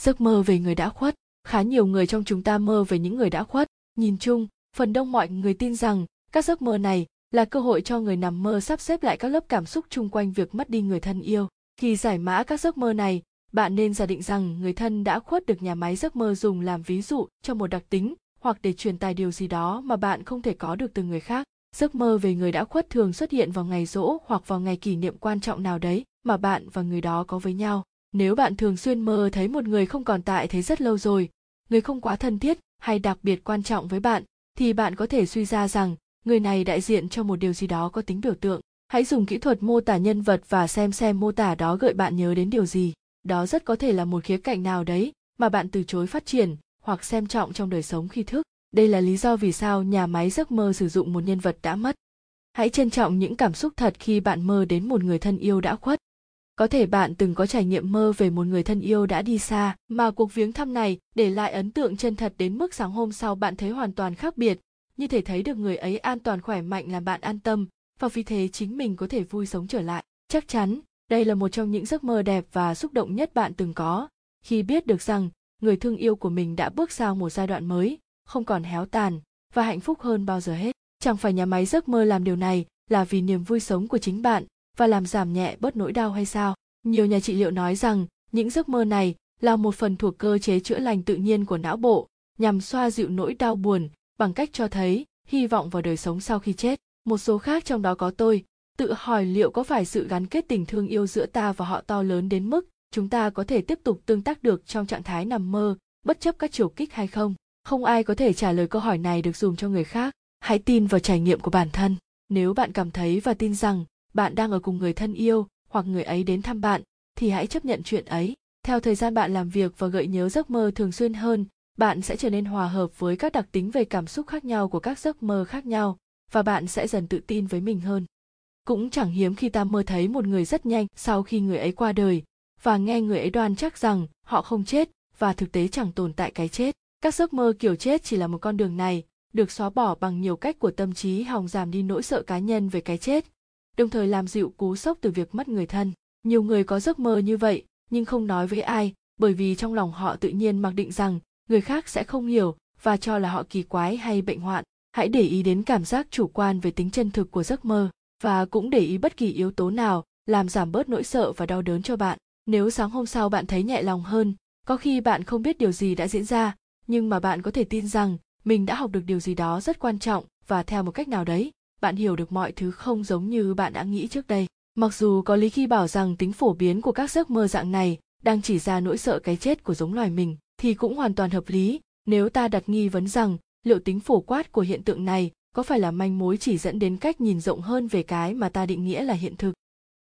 Speaker 2: Giấc mơ về người đã khuất. Khá nhiều người trong chúng ta mơ về những người đã khuất. Nhìn chung, phần đông mọi người tin rằng các giấc mơ này là cơ hội cho người nằm mơ sắp xếp lại các lớp cảm xúc chung quanh việc mất đi người thân yêu. Khi giải mã các giấc mơ này, bạn nên giả định rằng người thân đã khuất được nhà máy giấc mơ dùng làm ví dụ cho một đặc tính hoặc để truyền tài điều gì đó mà bạn không thể có được từ người khác. Giấc mơ về người đã khuất thường xuất hiện vào ngày rỗ hoặc vào ngày kỷ niệm quan trọng nào đấy mà bạn và người đó có với nhau. Nếu bạn thường xuyên mơ thấy một người không còn tại thế rất lâu rồi, người không quá thân thiết hay đặc biệt quan trọng với bạn, thì bạn có thể suy ra rằng người này đại diện cho một điều gì đó có tính biểu tượng. Hãy dùng kỹ thuật mô tả nhân vật và xem xem mô tả đó gợi bạn nhớ đến điều gì. Đó rất có thể là một khía cạnh nào đấy mà bạn từ chối phát triển hoặc xem trọng trong đời sống khi thức. Đây là lý do vì sao nhà máy giấc mơ sử dụng một nhân vật đã mất. Hãy trân trọng những cảm xúc thật khi bạn mơ đến một người thân yêu đã khuất. Có thể bạn từng có trải nghiệm mơ về một người thân yêu đã đi xa, mà cuộc viếng thăm này để lại ấn tượng chân thật đến mức sáng hôm sau bạn thấy hoàn toàn khác biệt như thể thấy được người ấy an toàn khỏe mạnh làm bạn an tâm, và vì thế chính mình có thể vui sống trở lại. Chắc chắn, đây là một trong những giấc mơ đẹp và xúc động nhất bạn từng có. Khi biết được rằng, người thương yêu của mình đã bước sang một giai đoạn mới, không còn héo tàn và hạnh phúc hơn bao giờ hết. Chẳng phải nhà máy giấc mơ làm điều này là vì niềm vui sống của chính bạn và làm giảm nhẹ bớt nỗi đau hay sao? Nhiều nhà trị liệu nói rằng, những giấc mơ này là một phần thuộc cơ chế chữa lành tự nhiên của não bộ, nhằm xoa dịu nỗi đau buồn bằng cách cho thấy, hy vọng vào đời sống sau khi chết. Một số khác trong đó có tôi, tự hỏi liệu có phải sự gắn kết tình thương yêu giữa ta và họ to lớn đến mức chúng ta có thể tiếp tục tương tác được trong trạng thái nằm mơ, bất chấp các chiều kích hay không? Không ai có thể trả lời câu hỏi này được dùng cho người khác. Hãy tin vào trải nghiệm của bản thân. Nếu bạn cảm thấy và tin rằng bạn đang ở cùng người thân yêu hoặc người ấy đến thăm bạn, thì hãy chấp nhận chuyện ấy. Theo thời gian bạn làm việc và gợi nhớ giấc mơ thường xuyên hơn bạn sẽ trở nên hòa hợp với các đặc tính về cảm xúc khác nhau của các giấc mơ khác nhau, và bạn sẽ dần tự tin với mình hơn. Cũng chẳng hiếm khi ta mơ thấy một người rất nhanh sau khi người ấy qua đời, và nghe người ấy đoan chắc rằng họ không chết, và thực tế chẳng tồn tại cái chết. Các giấc mơ kiểu chết chỉ là một con đường này, được xóa bỏ bằng nhiều cách của tâm trí hòng giảm đi nỗi sợ cá nhân về cái chết, đồng thời làm dịu cú sốc từ việc mất người thân. Nhiều người có giấc mơ như vậy, nhưng không nói với ai, bởi vì trong lòng họ tự nhiên mặc định rằng người khác sẽ không hiểu và cho là họ kỳ quái hay bệnh hoạn. Hãy để ý đến cảm giác chủ quan về tính chân thực của giấc mơ và cũng để ý bất kỳ yếu tố nào làm giảm bớt nỗi sợ và đau đớn cho bạn. Nếu sáng hôm sau bạn thấy nhẹ lòng hơn, có khi bạn không biết điều gì đã diễn ra, nhưng mà bạn có thể tin rằng mình đã học được điều gì đó rất quan trọng và theo một cách nào đấy, bạn hiểu được mọi thứ không giống như bạn đã nghĩ trước đây. Mặc dù có lý khi bảo rằng tính phổ biến của các giấc mơ dạng này đang chỉ ra nỗi sợ cái chết của giống loài mình thì cũng hoàn toàn hợp lý. Nếu ta đặt nghi vấn rằng liệu tính phổ quát của hiện tượng này có phải là manh mối chỉ dẫn đến cách nhìn rộng hơn về cái mà ta định nghĩa là hiện thực?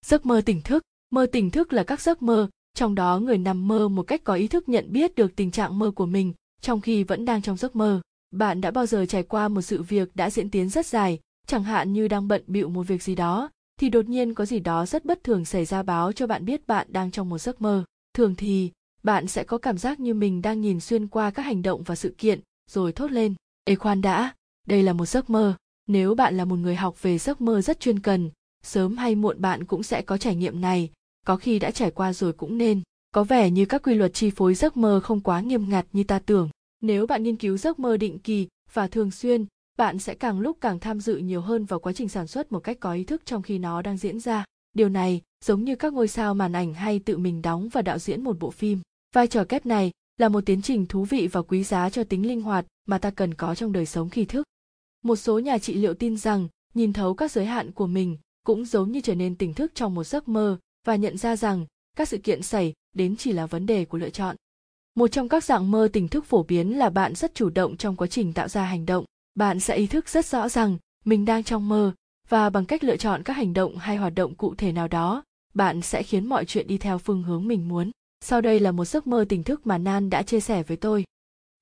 Speaker 2: Giấc mơ tỉnh thức. Mơ tỉnh thức là các giấc mơ, trong đó người nằm mơ một cách có ý thức nhận biết được tình trạng mơ của mình trong khi vẫn đang trong giấc mơ. Bạn đã bao giờ trải qua một sự việc đã diễn tiến rất dài, chẳng hạn như đang bận bịu một việc gì đó, thì đột nhiên có gì đó rất bất thường xảy ra báo cho bạn biết bạn đang trong một giấc mơ. Thường thì bạn sẽ có cảm giác như mình đang nhìn xuyên qua các hành động và sự kiện, rồi thốt lên, ê khoan đã, đây là một giấc mơ. Nếu bạn là một người học về giấc mơ rất chuyên cần, sớm hay muộn bạn cũng sẽ có trải nghiệm này. Có khi đã trải qua rồi cũng nên. Có vẻ như các quy luật chi phối giấc mơ không quá nghiêm ngặt như ta tưởng. Nếu bạn nghiên cứu giấc mơ định kỳ và thường xuyên, bạn sẽ càng lúc càng tham dự nhiều hơn vào quá trình sản xuất một cách có ý thức trong khi nó đang diễn ra. Điều này giống như các ngôi sao màn ảnh hay tự mình đóng và đạo diễn một bộ phim. Vai trò kép này là một tiến trình thú vị và quý giá cho tính linh hoạt mà ta cần có trong đời sống khi thức. Một số nhà trị liệu tin rằng, nhìn thấu các giới hạn của mình cũng giống như trở nên tỉnh thức trong một giấc mơ và nhận ra rằng các sự kiện xảy đến chỉ là vấn đề của lựa chọn. Một trong các dạng mơ tỉnh thức phổ biến là bạn rất chủ động trong quá trình tạo ra hành động. Bạn sẽ ý thức rất rõ rằng mình đang trong mơ và bằng cách lựa chọn các hành động hay hoạt động cụ thể nào đó, bạn sẽ khiến mọi chuyện đi theo phương hướng mình muốn. Sau đây là một giấc mơ tỉnh thức mà nan đã chia sẻ với tôi.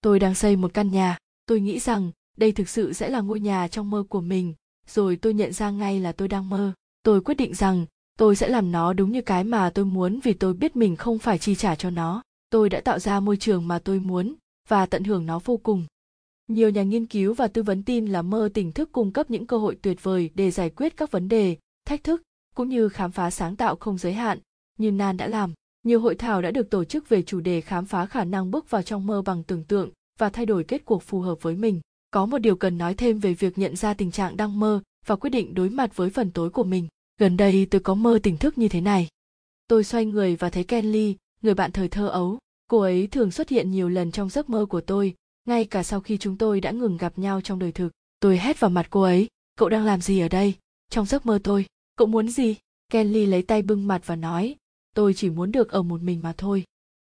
Speaker 2: Tôi đang xây một căn nhà. Tôi nghĩ rằng, đây thực sự sẽ là ngôi nhà trong mơ của mình. Rồi tôi nhận ra ngay là tôi đang mơ. Tôi quyết định rằng, tôi sẽ làm nó đúng như cái mà tôi muốn vì tôi biết mình không phải chi trả cho nó. Tôi đã tạo ra môi trường mà tôi muốn và tận hưởng nó vô cùng nhiều nhà nghiên cứu và tư vấn tin là mơ tỉnh thức cung cấp những cơ hội tuyệt vời để giải quyết các vấn đề, thách thức, cũng như khám phá sáng tạo không giới hạn, như nan đã làm. Nhiều hội thảo đã được tổ chức về chủ đề khám phá khả năng bước vào trong mơ bằng tưởng tượng và thay đổi kết cuộc phù hợp với mình. Có một điều cần nói thêm về việc nhận ra tình trạng đang mơ và quyết định đối mặt với phần tối của mình. Gần đây, tôi có mơ tỉnh thức như thế này. Tôi xoay người và thấy kenly người bạn thời thơ ấu. Cô ấy thường xuất hiện nhiều lần trong giấc mơ của tôi ngay cả sau khi chúng tôi đã ngừng gặp nhau trong đời thực, tôi hét vào mặt cô ấy, cậu đang làm gì ở đây? Trong giấc mơ tôi, cậu muốn gì? Kenly lấy tay bưng mặt và nói, tôi chỉ muốn được ở một mình mà thôi.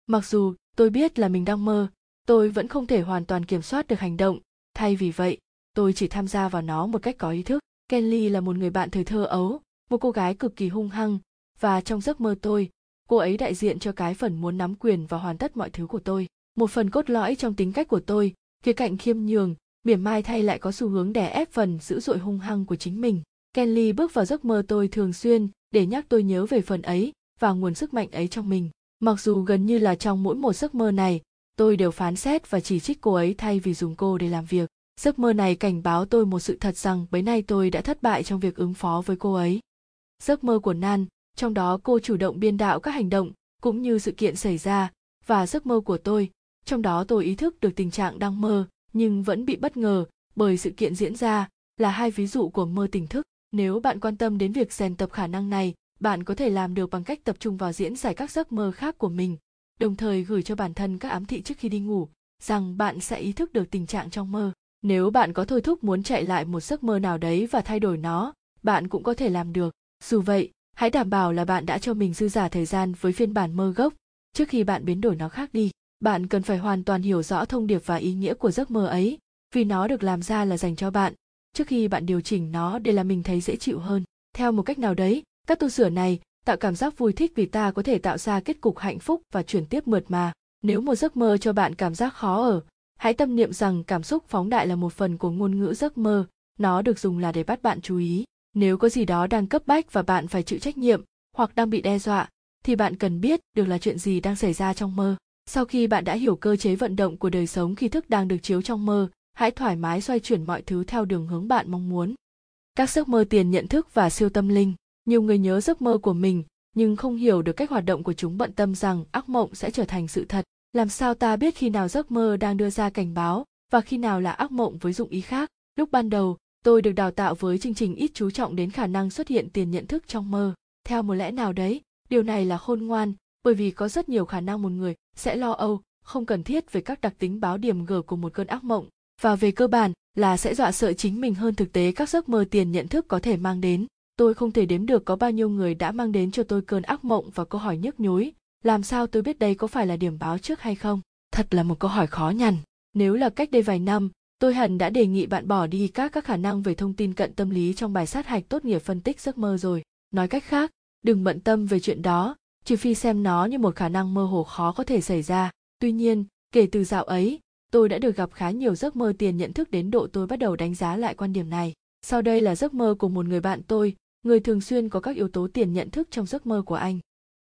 Speaker 2: Mặc dù tôi biết là mình đang mơ, tôi vẫn không thể hoàn toàn kiểm soát được hành động. Thay vì vậy, tôi chỉ tham gia vào nó một cách có ý thức. Kenly là một người bạn thời thơ ấu, một cô gái cực kỳ hung hăng, và trong giấc mơ tôi, cô ấy đại diện cho cái phần muốn nắm quyền và hoàn tất mọi thứ của tôi một phần cốt lõi trong tính cách của tôi, khía cạnh khiêm nhường, mỉa mai thay lại có xu hướng đè ép phần dữ dội hung hăng của chính mình. Kenly bước vào giấc mơ tôi thường xuyên, để nhắc tôi nhớ về phần ấy, và nguồn sức mạnh ấy trong mình. Mặc dù gần như là trong mỗi một giấc mơ này, tôi đều phán xét và chỉ trích cô ấy thay vì dùng cô để làm việc. Giấc mơ này cảnh báo tôi một sự thật rằng bấy nay tôi đã thất bại trong việc ứng phó với cô ấy. Giấc mơ của nan, trong đó cô chủ động biên đạo các hành động, cũng như sự kiện xảy ra, và giấc mơ của tôi trong đó tôi ý thức được tình trạng đang mơ, nhưng vẫn bị bất ngờ bởi sự kiện diễn ra là hai ví dụ của mơ tỉnh thức. Nếu bạn quan tâm đến việc rèn tập khả năng này, bạn có thể làm được bằng cách tập trung vào diễn giải các giấc mơ khác của mình, đồng thời gửi cho bản thân các ám thị trước khi đi ngủ rằng bạn sẽ ý thức được tình trạng trong mơ. Nếu bạn có thôi thúc muốn chạy lại một giấc mơ nào đấy và thay đổi nó, bạn cũng có thể làm được. Dù vậy, hãy đảm bảo là bạn đã cho mình dư giả thời gian với phiên bản mơ gốc trước khi bạn biến đổi nó khác đi bạn cần phải hoàn toàn hiểu rõ thông điệp và ý nghĩa của giấc mơ ấy, vì nó được làm ra là dành cho bạn. Trước khi bạn điều chỉnh nó để làm mình thấy dễ chịu hơn. Theo một cách nào đấy, các tu sửa này tạo cảm giác vui thích vì ta có thể tạo ra kết cục hạnh phúc và chuyển tiếp mượt mà. Nếu một giấc mơ cho bạn cảm giác khó ở, hãy tâm niệm rằng cảm xúc phóng đại là một phần của ngôn ngữ giấc mơ. Nó được dùng là để bắt bạn chú ý. Nếu có gì đó đang cấp bách và bạn phải chịu trách nhiệm hoặc đang bị đe dọa, thì bạn cần biết được là chuyện gì đang xảy ra trong mơ sau khi bạn đã hiểu cơ chế vận động của đời sống khi thức đang được chiếu trong mơ, hãy thoải mái xoay chuyển mọi thứ theo đường hướng bạn mong muốn. Các giấc mơ tiền nhận thức và siêu tâm linh. Nhiều người nhớ giấc mơ của mình, nhưng không hiểu được cách hoạt động của chúng bận tâm rằng ác mộng sẽ trở thành sự thật. Làm sao ta biết khi nào giấc mơ đang đưa ra cảnh báo và khi nào là ác mộng với dụng ý khác? Lúc ban đầu, tôi được đào tạo với chương trình ít chú trọng đến khả năng xuất hiện tiền nhận thức trong mơ. Theo một lẽ nào đấy, điều này là khôn ngoan bởi vì có rất nhiều khả năng một người sẽ lo âu, không cần thiết về các đặc tính báo điểm g của một cơn ác mộng. Và về cơ bản là sẽ dọa sợ chính mình hơn thực tế các giấc mơ tiền nhận thức có thể mang đến. Tôi không thể đếm được có bao nhiêu người đã mang đến cho tôi cơn ác mộng và câu hỏi nhức nhối. Làm sao tôi biết đây có phải là điểm báo trước hay không? Thật là một câu hỏi khó nhằn. Nếu là cách đây vài năm, tôi hẳn đã đề nghị bạn bỏ đi các các khả năng về thông tin cận tâm lý trong bài sát hạch tốt nghiệp phân tích giấc mơ rồi. Nói cách khác, đừng bận tâm về chuyện đó trừ phi xem nó như một khả năng mơ hồ khó có thể xảy ra tuy nhiên kể từ dạo ấy tôi đã được gặp khá nhiều giấc mơ tiền nhận thức đến độ tôi bắt đầu đánh giá lại quan điểm này sau đây là giấc mơ của một người bạn tôi người thường xuyên có các yếu tố tiền nhận thức trong giấc mơ của anh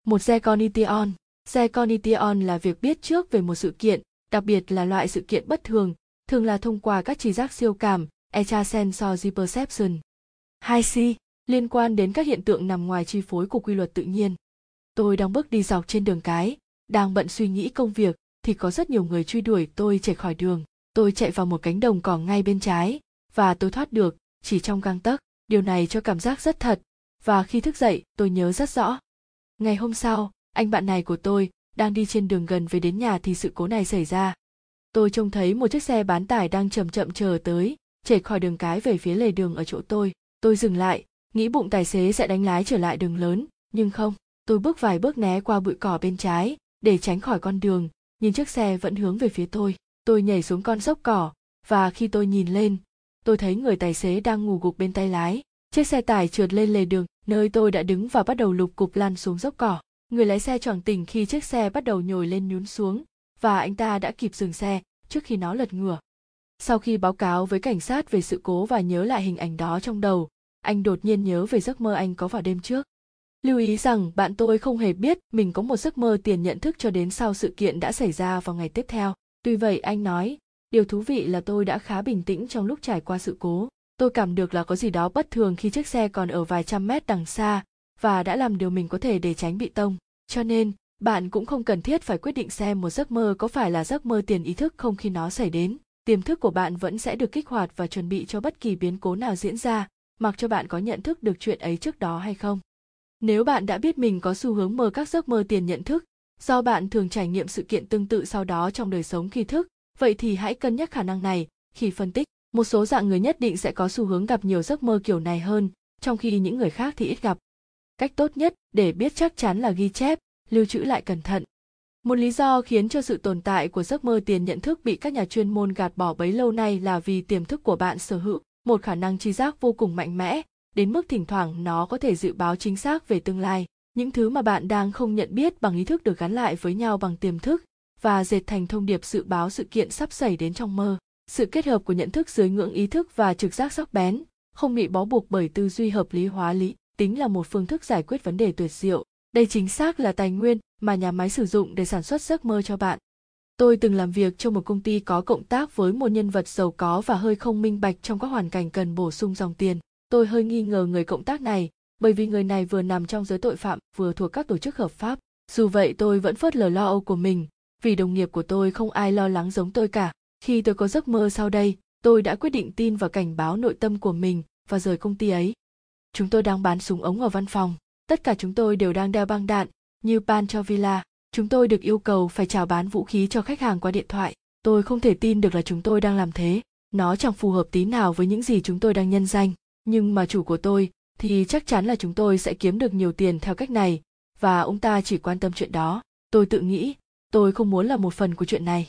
Speaker 2: một Zeconition. Zeconition là việc biết trước về một sự kiện, đặc biệt là loại sự kiện bất thường, thường là thông qua các tri giác siêu cảm, extrasensory perception. 2C. Liên quan đến các hiện tượng nằm ngoài chi phối của quy luật tự nhiên. Tôi đang bước đi dọc trên đường cái, đang bận suy nghĩ công việc, thì có rất nhiều người truy đuổi tôi chạy khỏi đường. Tôi chạy vào một cánh đồng cỏ ngay bên trái, và tôi thoát được, chỉ trong gang tấc. Điều này cho cảm giác rất thật, và khi thức dậy tôi nhớ rất rõ. Ngày hôm sau, anh bạn này của tôi đang đi trên đường gần về đến nhà thì sự cố này xảy ra. Tôi trông thấy một chiếc xe bán tải đang chậm chậm chờ tới, chảy khỏi đường cái về phía lề đường ở chỗ tôi. Tôi dừng lại, nghĩ bụng tài xế sẽ đánh lái trở lại đường lớn, nhưng không. Tôi bước vài bước né qua bụi cỏ bên trái, để tránh khỏi con đường, nhưng chiếc xe vẫn hướng về phía tôi. Tôi nhảy xuống con dốc cỏ, và khi tôi nhìn lên, tôi thấy người tài xế đang ngủ gục bên tay lái. Chiếc xe tải trượt lên lề đường, nơi tôi đã đứng và bắt đầu lục cục lăn xuống dốc cỏ. Người lái xe choàng tỉnh khi chiếc xe bắt đầu nhồi lên nhún xuống, và anh ta đã kịp dừng xe trước khi nó lật ngửa. Sau khi báo cáo với cảnh sát về sự cố và nhớ lại hình ảnh đó trong đầu, anh đột nhiên nhớ về giấc mơ anh có vào đêm trước. Lưu ý rằng bạn tôi không hề biết mình có một giấc mơ tiền nhận thức cho đến sau sự kiện đã xảy ra vào ngày tiếp theo. Tuy vậy anh nói, điều thú vị là tôi đã khá bình tĩnh trong lúc trải qua sự cố. Tôi cảm được là có gì đó bất thường khi chiếc xe còn ở vài trăm mét đằng xa và đã làm điều mình có thể để tránh bị tông. Cho nên, bạn cũng không cần thiết phải quyết định xem một giấc mơ có phải là giấc mơ tiền ý thức không khi nó xảy đến. Tiềm thức của bạn vẫn sẽ được kích hoạt và chuẩn bị cho bất kỳ biến cố nào diễn ra, mặc cho bạn có nhận thức được chuyện ấy trước đó hay không. Nếu bạn đã biết mình có xu hướng mơ các giấc mơ tiền nhận thức, do bạn thường trải nghiệm sự kiện tương tự sau đó trong đời sống khi thức, vậy thì hãy cân nhắc khả năng này khi phân tích. Một số dạng người nhất định sẽ có xu hướng gặp nhiều giấc mơ kiểu này hơn, trong khi những người khác thì ít gặp. Cách tốt nhất để biết chắc chắn là ghi chép, lưu trữ lại cẩn thận. Một lý do khiến cho sự tồn tại của giấc mơ tiền nhận thức bị các nhà chuyên môn gạt bỏ bấy lâu nay là vì tiềm thức của bạn sở hữu một khả năng tri giác vô cùng mạnh mẽ, đến mức thỉnh thoảng nó có thể dự báo chính xác về tương lai. Những thứ mà bạn đang không nhận biết bằng ý thức được gắn lại với nhau bằng tiềm thức và dệt thành thông điệp dự báo sự kiện sắp xảy đến trong mơ. Sự kết hợp của nhận thức dưới ngưỡng ý thức và trực giác sắc bén, không bị bó buộc bởi tư duy hợp lý hóa lý tính là một phương thức giải quyết vấn đề tuyệt diệu. Đây chính xác là tài nguyên mà nhà máy sử dụng để sản xuất giấc mơ cho bạn. Tôi từng làm việc cho một công ty có cộng tác với một nhân vật giàu có và hơi không minh bạch trong các hoàn cảnh cần bổ sung dòng tiền. Tôi hơi nghi ngờ người cộng tác này, bởi vì người này vừa nằm trong giới tội phạm vừa thuộc các tổ chức hợp pháp. Dù vậy tôi vẫn phớt lờ lo âu của mình, vì đồng nghiệp của tôi không ai lo lắng giống tôi cả. Khi tôi có giấc mơ sau đây, tôi đã quyết định tin vào cảnh báo nội tâm của mình và rời công ty ấy. Chúng tôi đang bán súng ống ở văn phòng. Tất cả chúng tôi đều đang đeo băng đạn, như Pan cho Villa. Chúng tôi được yêu cầu phải chào bán vũ khí cho khách hàng qua điện thoại. Tôi không thể tin được là chúng tôi đang làm thế. Nó chẳng phù hợp tí nào với những gì chúng tôi đang nhân danh. Nhưng mà chủ của tôi thì chắc chắn là chúng tôi sẽ kiếm được nhiều tiền theo cách này và ông ta chỉ quan tâm chuyện đó. Tôi tự nghĩ, tôi không muốn là một phần của chuyện này.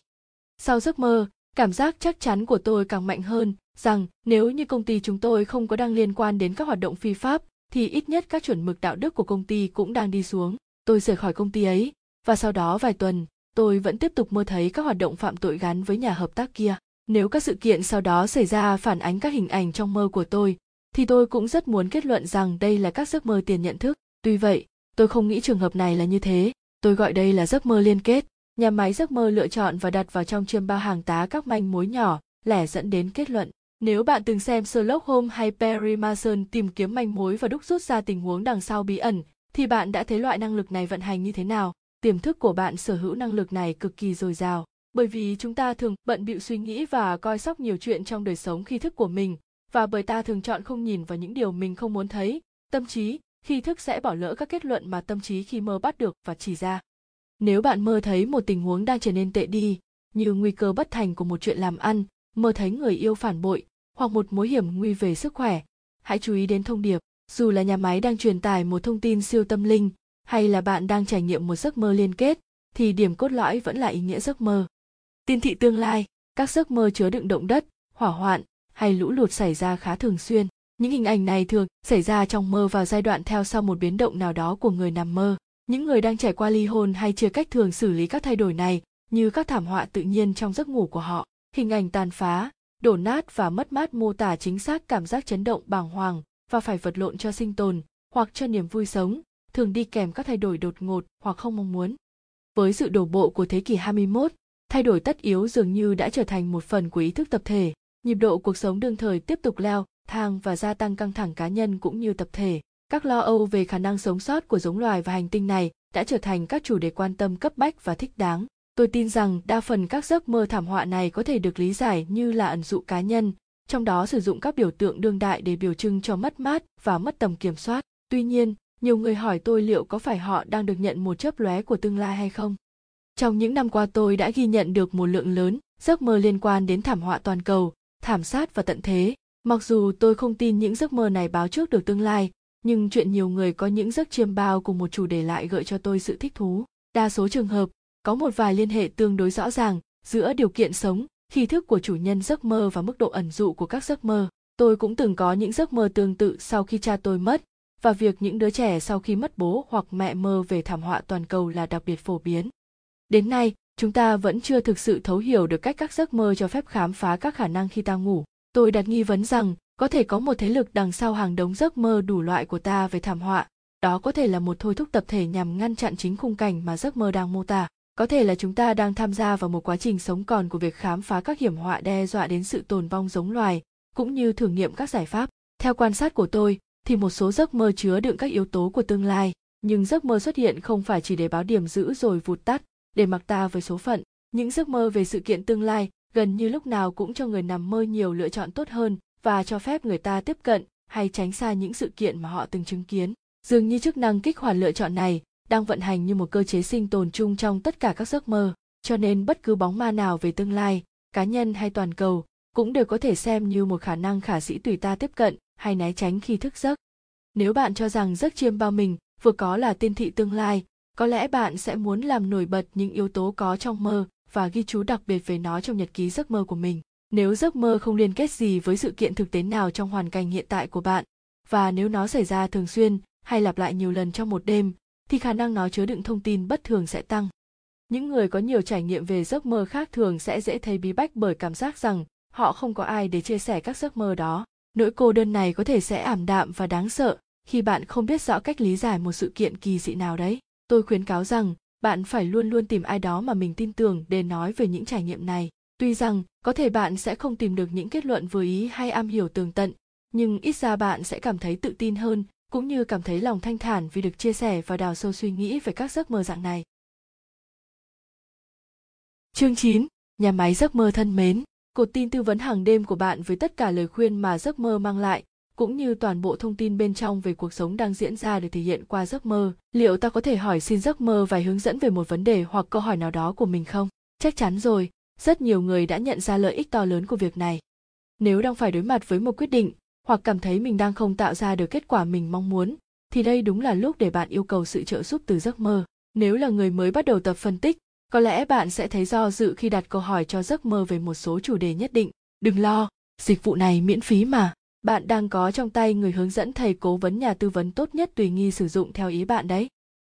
Speaker 2: Sau giấc mơ, cảm giác chắc chắn của tôi càng mạnh hơn rằng nếu như công ty chúng tôi không có đang liên quan đến các hoạt động phi pháp thì ít nhất các chuẩn mực đạo đức của công ty cũng đang đi xuống tôi rời khỏi công ty ấy và sau đó vài tuần tôi vẫn tiếp tục mơ thấy các hoạt động phạm tội gắn với nhà hợp tác kia nếu các sự kiện sau đó xảy ra phản ánh các hình ảnh trong mơ của tôi thì tôi cũng rất muốn kết luận rằng đây là các giấc mơ tiền nhận thức. Tuy vậy tôi không nghĩ trường hợp này là như thế. Tôi gọi đây là giấc mơ liên kết. Nhà máy giấc mơ lựa chọn và đặt vào trong chiêm bao hàng tá các manh mối nhỏ lẻ dẫn đến kết luận. Nếu bạn từng xem Sherlock Holmes hay Perry Mason tìm kiếm manh mối và đúc rút ra tình huống đằng sau bí ẩn, thì bạn đã thấy loại năng lực này vận hành như thế nào. Tiềm thức của bạn sở hữu năng lực này cực kỳ dồi dào. bởi vì chúng ta thường bận bịu suy nghĩ và coi sóc nhiều chuyện trong đời sống khi thức của mình và bởi ta thường chọn không nhìn vào những điều mình không muốn thấy, tâm trí, khi thức sẽ bỏ lỡ các kết luận mà tâm trí khi mơ bắt được và chỉ ra. Nếu bạn mơ thấy một tình huống đang trở nên tệ đi, như nguy cơ bất thành của một chuyện làm ăn, mơ thấy người yêu phản bội, hoặc một mối hiểm nguy về sức khỏe, hãy chú ý đến thông điệp, dù là nhà máy đang truyền tải một thông tin siêu tâm linh, hay là bạn đang trải nghiệm một giấc mơ liên kết, thì điểm cốt lõi vẫn là ý nghĩa giấc mơ. Tiên thị tương lai, các giấc mơ chứa đựng động đất, hỏa hoạn hay lũ lụt xảy ra khá thường xuyên những hình ảnh này thường xảy ra trong mơ vào giai đoạn theo sau một biến động nào đó của người nằm mơ những người đang trải qua ly hôn hay chia cách thường xử lý các thay đổi này như các thảm họa tự nhiên trong giấc ngủ của họ hình ảnh tàn phá đổ nát và mất mát mô tả chính xác cảm giác chấn động bàng hoàng và phải vật lộn cho sinh tồn hoặc cho niềm vui sống, thường đi kèm các thay đổi đột ngột hoặc không mong muốn. Với sự đổ bộ của thế kỷ 21, thay đổi tất yếu dường như đã trở thành một phần của ý thức tập thể. Nhịp độ cuộc sống đương thời tiếp tục leo thang và gia tăng căng thẳng cá nhân cũng như tập thể. Các lo âu về khả năng sống sót của giống loài và hành tinh này đã trở thành các chủ đề quan tâm cấp bách và thích đáng. Tôi tin rằng đa phần các giấc mơ thảm họa này có thể được lý giải như là ẩn dụ cá nhân, trong đó sử dụng các biểu tượng đương đại để biểu trưng cho mất mát và mất tầm kiểm soát. Tuy nhiên, nhiều người hỏi tôi liệu có phải họ đang được nhận một chớp lóe của tương lai hay không. Trong những năm qua tôi đã ghi nhận được một lượng lớn giấc mơ liên quan đến thảm họa toàn cầu, thảm sát và tận thế. Mặc dù tôi không tin những giấc mơ này báo trước được tương lai, nhưng chuyện nhiều người có những giấc chiêm bao cùng một chủ đề lại gợi cho tôi sự thích thú. Đa số trường hợp, có một vài liên hệ tương đối rõ ràng giữa điều kiện sống khi thức của chủ nhân giấc mơ và mức độ ẩn dụ của các giấc mơ tôi cũng từng có những giấc mơ tương tự sau khi cha tôi mất và việc những đứa trẻ sau khi mất bố hoặc mẹ mơ về thảm họa toàn cầu là đặc biệt phổ biến đến nay chúng ta vẫn chưa thực sự thấu hiểu được cách các giấc mơ cho phép khám phá các khả năng khi ta ngủ. Tôi đặt nghi vấn rằng, có thể có một thế lực đằng sau hàng đống giấc mơ đủ loại của ta về thảm họa. Đó có thể là một thôi thúc tập thể nhằm ngăn chặn chính khung cảnh mà giấc mơ đang mô tả. Có thể là chúng ta đang tham gia vào một quá trình sống còn của việc khám phá các hiểm họa đe dọa đến sự tồn vong giống loài, cũng như thử nghiệm các giải pháp. Theo quan sát của tôi, thì một số giấc mơ chứa đựng các yếu tố của tương lai, nhưng giấc mơ xuất hiện không phải chỉ để báo điểm giữ rồi vụt tắt để mặc ta với số phận. Những giấc mơ về sự kiện tương lai gần như lúc nào cũng cho người nằm mơ nhiều lựa chọn tốt hơn và cho phép người ta tiếp cận hay tránh xa những sự kiện mà họ từng chứng kiến. Dường như chức năng kích hoạt lựa chọn này đang vận hành như một cơ chế sinh tồn chung trong tất cả các giấc mơ. Cho nên bất cứ bóng ma nào về tương lai, cá nhân hay toàn cầu, cũng đều có thể xem như một khả năng khả dĩ tùy ta tiếp cận hay né tránh khi thức giấc. Nếu bạn cho rằng giấc chiêm bao mình vừa có là tiên thị tương lai có lẽ bạn sẽ muốn làm nổi bật những yếu tố có trong mơ và ghi chú đặc biệt về nó trong nhật ký giấc mơ của mình nếu giấc mơ không liên kết gì với sự kiện thực tế nào trong hoàn cảnh hiện tại của bạn, và nếu nó xảy ra thường xuyên hay lặp lại nhiều lần trong một đêm, thì khả năng nó chứa đựng thông tin bất thường sẽ tăng. Những người có nhiều trải nghiệm về giấc mơ khác thường sẽ dễ thấy bí bách bởi cảm giác rằng họ không có ai để chia sẻ các giấc mơ đó. Nỗi cô đơn này có thể sẽ ảm đạm và đáng sợ khi bạn không biết rõ cách lý giải một sự kiện kỳ dị nào đấy. Tôi khuyến cáo rằng bạn phải luôn luôn tìm ai đó mà mình tin tưởng để nói về những trải nghiệm này. Tuy rằng có thể bạn sẽ không tìm được những kết luận vừa ý hay am hiểu tường tận, nhưng ít ra bạn sẽ cảm thấy tự tin hơn cũng như cảm thấy lòng thanh thản vì được chia sẻ và đào sâu suy nghĩ về các giấc mơ dạng này. Chương 9. Nhà máy giấc mơ thân mến. Cột tin tư vấn hàng đêm của bạn với tất cả lời khuyên mà giấc mơ mang lại, cũng như toàn bộ thông tin bên trong về cuộc sống đang diễn ra được thể hiện qua giấc mơ. Liệu ta có thể hỏi xin giấc mơ vài hướng dẫn về một vấn đề hoặc câu hỏi nào đó của mình không? Chắc chắn rồi, rất nhiều người đã nhận ra lợi ích to lớn của việc này. Nếu đang phải đối mặt với một quyết định, hoặc cảm thấy mình đang không tạo ra được kết quả mình mong muốn thì đây đúng là lúc để bạn yêu cầu sự trợ giúp từ giấc mơ nếu là người mới bắt đầu tập phân tích có lẽ bạn sẽ thấy do dự khi đặt câu hỏi cho giấc mơ về một số chủ đề nhất định đừng lo dịch vụ này miễn phí mà bạn đang có trong tay người hướng dẫn thầy cố vấn nhà tư vấn tốt nhất tùy nghi sử dụng theo ý bạn đấy.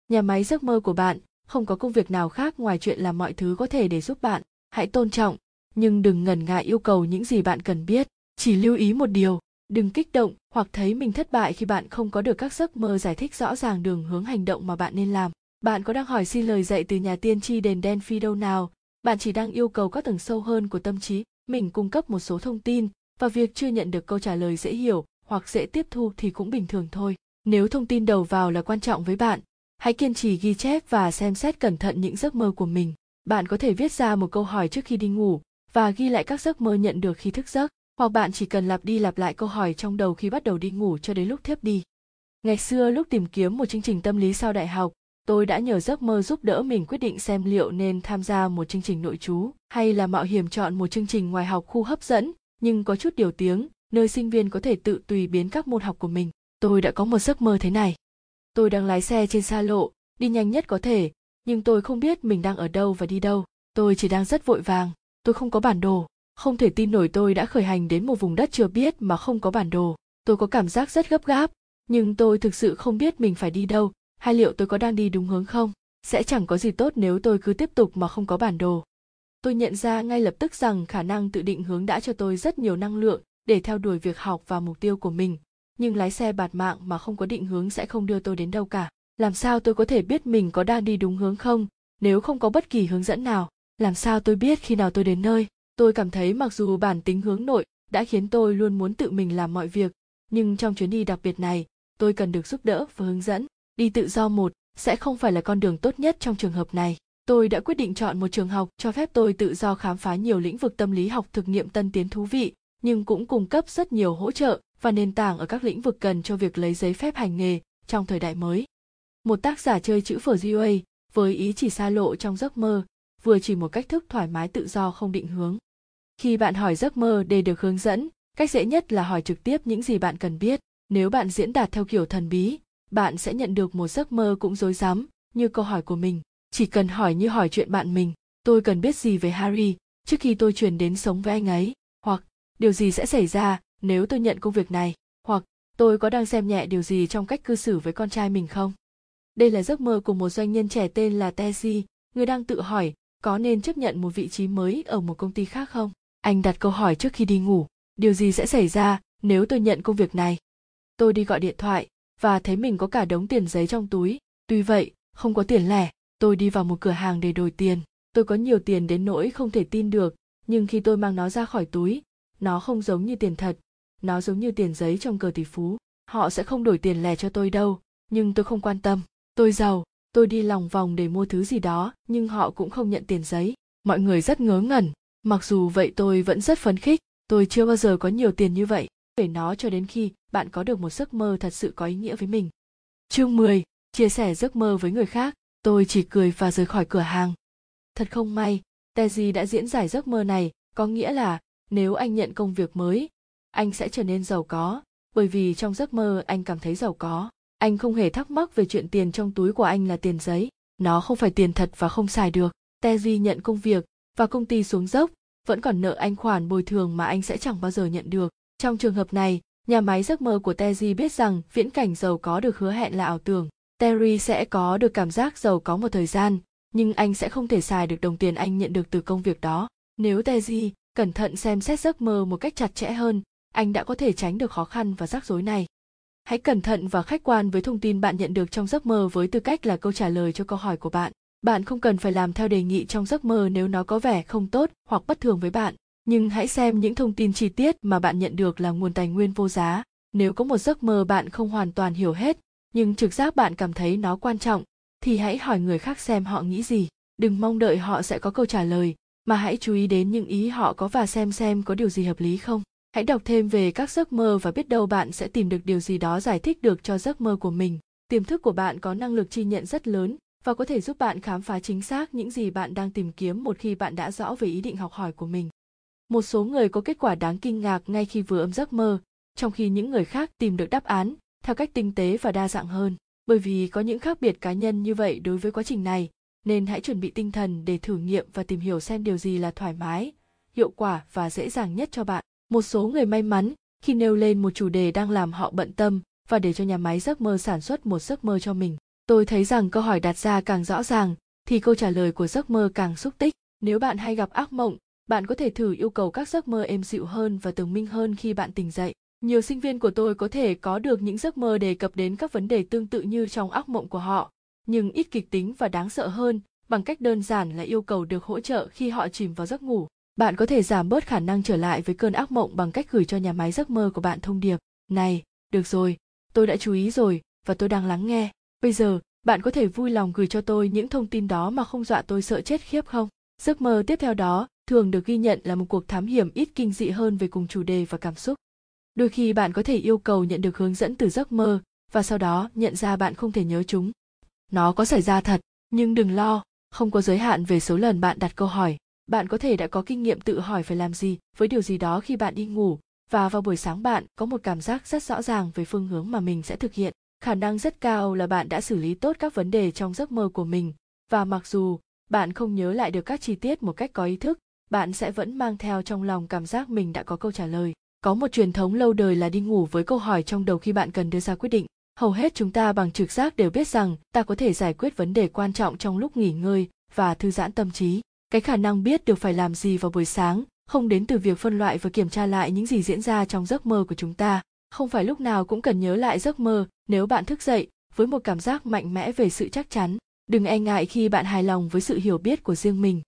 Speaker 2: Nhà máy giấc mơ của bạn, không có công việc nào khác ngoài chuyện làm mọi thứ có thể để giúp bạn. Hãy tôn trọng, nhưng đừng ngần ngại yêu cầu những gì bạn cần biết. Chỉ lưu ý một điều, đừng kích động hoặc thấy mình thất bại khi bạn không có được các giấc mơ giải thích rõ ràng đường hướng hành động mà bạn nên làm. Bạn có đang hỏi xin lời dạy từ nhà tiên tri đền đen phi đâu nào? Bạn chỉ đang yêu cầu các tầng sâu hơn của tâm trí, mình cung cấp một số thông tin và việc chưa nhận được câu trả lời dễ hiểu hoặc dễ tiếp thu thì cũng bình thường thôi. Nếu thông tin đầu vào là quan trọng với bạn, hãy kiên trì ghi chép và xem xét cẩn thận những giấc mơ của mình. Bạn có thể viết ra một câu hỏi trước khi đi ngủ và ghi lại các giấc mơ nhận được khi thức giấc, hoặc bạn chỉ cần lặp đi lặp lại câu hỏi trong đầu khi bắt đầu đi ngủ cho đến lúc thiếp đi. Ngày xưa lúc tìm kiếm một chương trình tâm lý sau đại học, tôi đã nhờ giấc mơ giúp đỡ mình quyết định xem liệu nên tham gia một chương trình nội trú hay là mạo hiểm chọn một chương trình ngoài học khu hấp dẫn nhưng có chút điều tiếng, nơi sinh viên có thể tự tùy biến các môn học của mình. Tôi đã có một giấc mơ thế này. Tôi đang lái xe trên xa lộ, đi nhanh nhất có thể, nhưng tôi không biết mình đang ở đâu và đi đâu. Tôi chỉ đang rất vội vàng, tôi không có bản đồ. Không thể tin nổi tôi đã khởi hành đến một vùng đất chưa biết mà không có bản đồ. Tôi có cảm giác rất gấp gáp, nhưng tôi thực sự không biết mình phải đi đâu. Hay liệu tôi có đang đi đúng hướng không? Sẽ chẳng có gì tốt nếu tôi cứ tiếp tục mà không có bản đồ tôi nhận ra ngay lập tức rằng khả năng tự định hướng đã cho tôi rất nhiều năng lượng để theo đuổi việc học và mục tiêu của mình. Nhưng lái xe bạt mạng mà không có định hướng sẽ không đưa tôi đến đâu cả. Làm sao tôi có thể biết mình có đang đi đúng hướng không? Nếu không có bất kỳ hướng dẫn nào, làm sao tôi biết khi nào tôi đến nơi? Tôi cảm thấy mặc dù bản tính hướng nội đã khiến tôi luôn muốn tự mình làm mọi việc, nhưng trong chuyến đi đặc biệt này, tôi cần được giúp đỡ và hướng dẫn. Đi tự do một sẽ không phải là con đường tốt nhất trong trường hợp này tôi đã quyết định chọn một trường học, cho phép tôi tự do khám phá nhiều lĩnh vực tâm lý học thực nghiệm tân tiến thú vị, nhưng cũng cung cấp rất nhiều hỗ trợ và nền tảng ở các lĩnh vực cần cho việc lấy giấy phép hành nghề trong thời đại mới. Một tác giả chơi chữ phở GUA với ý chỉ xa lộ trong giấc mơ, vừa chỉ một cách thức thoải mái tự do không định hướng. Khi bạn hỏi giấc mơ để được hướng dẫn, cách dễ nhất là hỏi trực tiếp những gì bạn cần biết. Nếu bạn diễn đạt theo kiểu thần bí, bạn sẽ nhận được một giấc mơ cũng rối rắm như câu hỏi của mình chỉ cần hỏi như hỏi chuyện bạn mình tôi cần biết gì về harry trước khi tôi chuyển đến sống với anh ấy hoặc điều gì sẽ xảy ra nếu tôi nhận công việc này hoặc tôi có đang xem nhẹ điều gì trong cách cư xử với con trai mình không đây là giấc mơ của một doanh nhân trẻ tên là Teji, người đang tự hỏi có nên chấp nhận một vị trí mới ở một công ty khác không? Anh đặt câu hỏi trước khi đi ngủ, điều gì sẽ xảy ra nếu tôi nhận công việc này? Tôi đi gọi điện thoại và thấy mình có cả đống tiền giấy trong túi. Tuy vậy, không có tiền lẻ, tôi đi vào một cửa hàng để đổi tiền. Tôi có nhiều tiền đến nỗi không thể tin được, nhưng khi tôi mang nó ra khỏi túi, nó không giống như tiền thật, nó giống như tiền giấy trong cờ tỷ phú. Họ sẽ không đổi tiền lẻ cho tôi đâu, nhưng tôi không quan tâm. Tôi giàu, tôi đi lòng vòng để mua thứ gì đó, nhưng họ cũng không nhận tiền giấy. Mọi người rất ngớ ngẩn, mặc dù vậy tôi vẫn rất phấn khích, tôi chưa bao giờ có nhiều tiền như vậy. Về nó cho đến khi bạn có được một giấc mơ thật sự có ý nghĩa với mình. Chương 10, chia sẻ giấc mơ với người khác, tôi chỉ cười và rời khỏi cửa hàng. Thật không may, Teji đã diễn giải giấc mơ này, có nghĩa là nếu anh nhận công việc mới, anh sẽ trở nên giàu có, bởi vì trong giấc mơ anh cảm thấy giàu có. Anh không hề thắc mắc về chuyện tiền trong túi của anh là tiền giấy. Nó không phải tiền thật và không xài được. Teji nhận công việc và công ty xuống dốc vẫn còn nợ anh khoản bồi thường mà anh sẽ chẳng bao giờ nhận được. Trong trường hợp này nhà máy giấc mơ của teji biết rằng viễn cảnh giàu có được hứa hẹn là ảo tưởng terry sẽ có được cảm giác giàu có một thời gian, nhưng anh sẽ không thể xài được đồng tiền anh nhận được từ công việc đó. Nếu Terry cẩn thận xem xét giấc mơ một cách chặt chẽ hơn, anh đã có thể tránh được khó khăn và rắc rối này. Hãy cẩn thận và khách quan với thông tin bạn nhận được trong giấc mơ với tư cách là câu trả lời cho câu hỏi của bạn. Bạn không cần phải làm theo đề nghị trong giấc mơ nếu nó có vẻ không tốt hoặc bất thường với bạn, nhưng hãy xem những thông tin chi tiết mà bạn nhận được là nguồn tài nguyên vô giá. Nếu có một giấc mơ bạn không hoàn toàn hiểu hết nhưng trực giác bạn cảm thấy nó quan trọng, thì hãy hỏi người khác xem họ nghĩ gì. Đừng mong đợi họ sẽ có câu trả lời, mà hãy chú ý đến những ý họ có và xem xem có điều gì hợp lý không. Hãy đọc thêm về các giấc mơ và biết đâu bạn sẽ tìm được điều gì đó giải thích được cho giấc mơ của mình. Tiềm thức của bạn có năng lực chi nhận rất lớn và có thể giúp bạn khám phá chính xác những gì bạn đang tìm kiếm một khi bạn đã rõ về ý định học hỏi của mình. Một số người có kết quả đáng kinh ngạc ngay khi vừa ấm giấc mơ, trong khi những người khác tìm được đáp án theo cách tinh tế và đa dạng hơn. Bởi vì có những khác biệt cá nhân như vậy đối với quá trình này, nên hãy chuẩn bị tinh thần để thử nghiệm và tìm hiểu xem điều gì là thoải mái, hiệu quả và dễ dàng nhất cho bạn. Một số người may mắn khi nêu lên một chủ đề đang làm họ bận tâm và để cho nhà máy giấc mơ sản xuất một giấc mơ cho mình. Tôi thấy rằng câu hỏi đặt ra càng rõ ràng thì câu trả lời của giấc mơ càng xúc tích. Nếu bạn hay gặp ác mộng, bạn có thể thử yêu cầu các giấc mơ êm dịu hơn và tường minh hơn khi bạn tỉnh dậy nhiều sinh viên của tôi có thể có được những giấc mơ đề cập đến các vấn đề tương tự như trong ác mộng của họ, nhưng ít kịch tính và đáng sợ hơn, bằng cách đơn giản là yêu cầu được hỗ trợ khi họ chìm vào giấc ngủ bạn có thể giảm bớt khả năng trở lại với cơn ác mộng bằng cách gửi cho nhà máy giấc mơ của bạn thông điệp, này, được rồi, tôi đã chú ý rồi và tôi đang lắng nghe bây giờ, Bạn có thể vui lòng gửi cho tôi những thông tin đó mà không dọa tôi sợ chết khiếp không? Giấc mơ tiếp theo đó thường được ghi nhận là một cuộc thám hiểm ít kinh dị hơn về cùng chủ đề và cảm xúc. Đôi khi bạn có thể yêu cầu nhận được hướng dẫn từ giấc mơ và sau đó nhận ra bạn không thể nhớ chúng. Nó có xảy ra thật, nhưng đừng lo, không có giới hạn về số lần bạn đặt câu hỏi. Bạn có thể đã có kinh nghiệm tự hỏi phải làm gì với điều gì đó khi bạn đi ngủ và vào buổi sáng bạn có một cảm giác rất rõ ràng về phương hướng mà mình sẽ thực hiện. Khả năng rất cao là bạn đã xử lý tốt các vấn đề trong giấc mơ của mình và mặc dù bạn không nhớ lại được các chi tiết một cách có ý thức, bạn sẽ vẫn mang theo trong lòng cảm giác mình đã có câu trả lời. Có một truyền thống lâu đời là đi ngủ với câu hỏi trong đầu khi bạn cần đưa ra quyết định. Hầu hết chúng ta bằng trực giác đều biết rằng ta có thể giải quyết vấn đề quan trọng trong lúc nghỉ ngơi và thư giãn tâm trí. Cái khả năng biết được phải làm gì vào buổi sáng không đến từ việc phân loại và kiểm tra lại những gì diễn ra trong giấc mơ của chúng ta. Không phải lúc nào cũng cần nhớ lại giấc mơ nếu bạn thức dậy với một cảm giác mạnh mẽ về sự chắc chắn. Đừng e ngại khi bạn hài lòng với sự hiểu biết của riêng mình.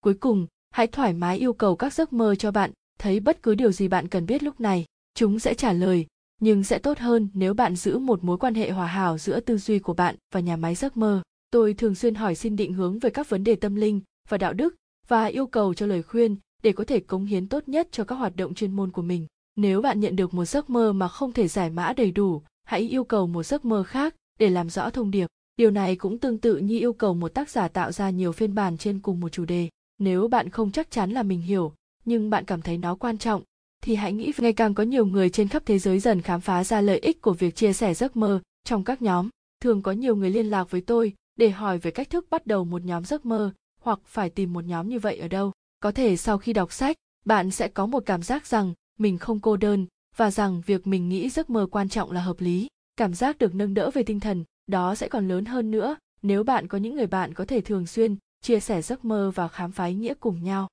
Speaker 2: Cuối cùng, hãy thoải mái yêu cầu các giấc mơ cho bạn thấy bất cứ điều gì bạn cần biết lúc này, chúng sẽ trả lời, nhưng sẽ tốt hơn nếu bạn giữ một mối quan hệ hòa hảo giữa tư duy của bạn và nhà máy giấc mơ. Tôi thường xuyên hỏi xin định hướng về các vấn đề tâm linh và đạo đức và yêu cầu cho lời khuyên để có thể cống hiến tốt nhất cho các hoạt động chuyên môn của mình. Nếu bạn nhận được một giấc mơ mà không thể giải mã đầy đủ, hãy yêu cầu một giấc mơ khác để làm rõ thông điệp. Điều này cũng tương tự như yêu cầu một tác giả tạo ra nhiều phiên bản trên cùng một chủ đề. Nếu bạn không chắc chắn là mình hiểu nhưng bạn cảm thấy nó quan trọng, thì hãy nghĩ ngày càng có nhiều người trên khắp thế giới dần khám phá ra lợi ích của việc chia sẻ giấc mơ trong các nhóm. Thường có nhiều người liên lạc với tôi để hỏi về cách thức bắt đầu một nhóm giấc mơ hoặc phải tìm một nhóm như vậy ở đâu. Có thể sau khi đọc sách, bạn sẽ có một cảm giác rằng mình không cô đơn và rằng việc mình nghĩ giấc mơ quan trọng là hợp lý. Cảm giác được nâng đỡ về tinh thần, đó sẽ còn lớn hơn nữa nếu bạn có những người bạn có thể thường xuyên chia sẻ giấc mơ và khám phá ý nghĩa cùng nhau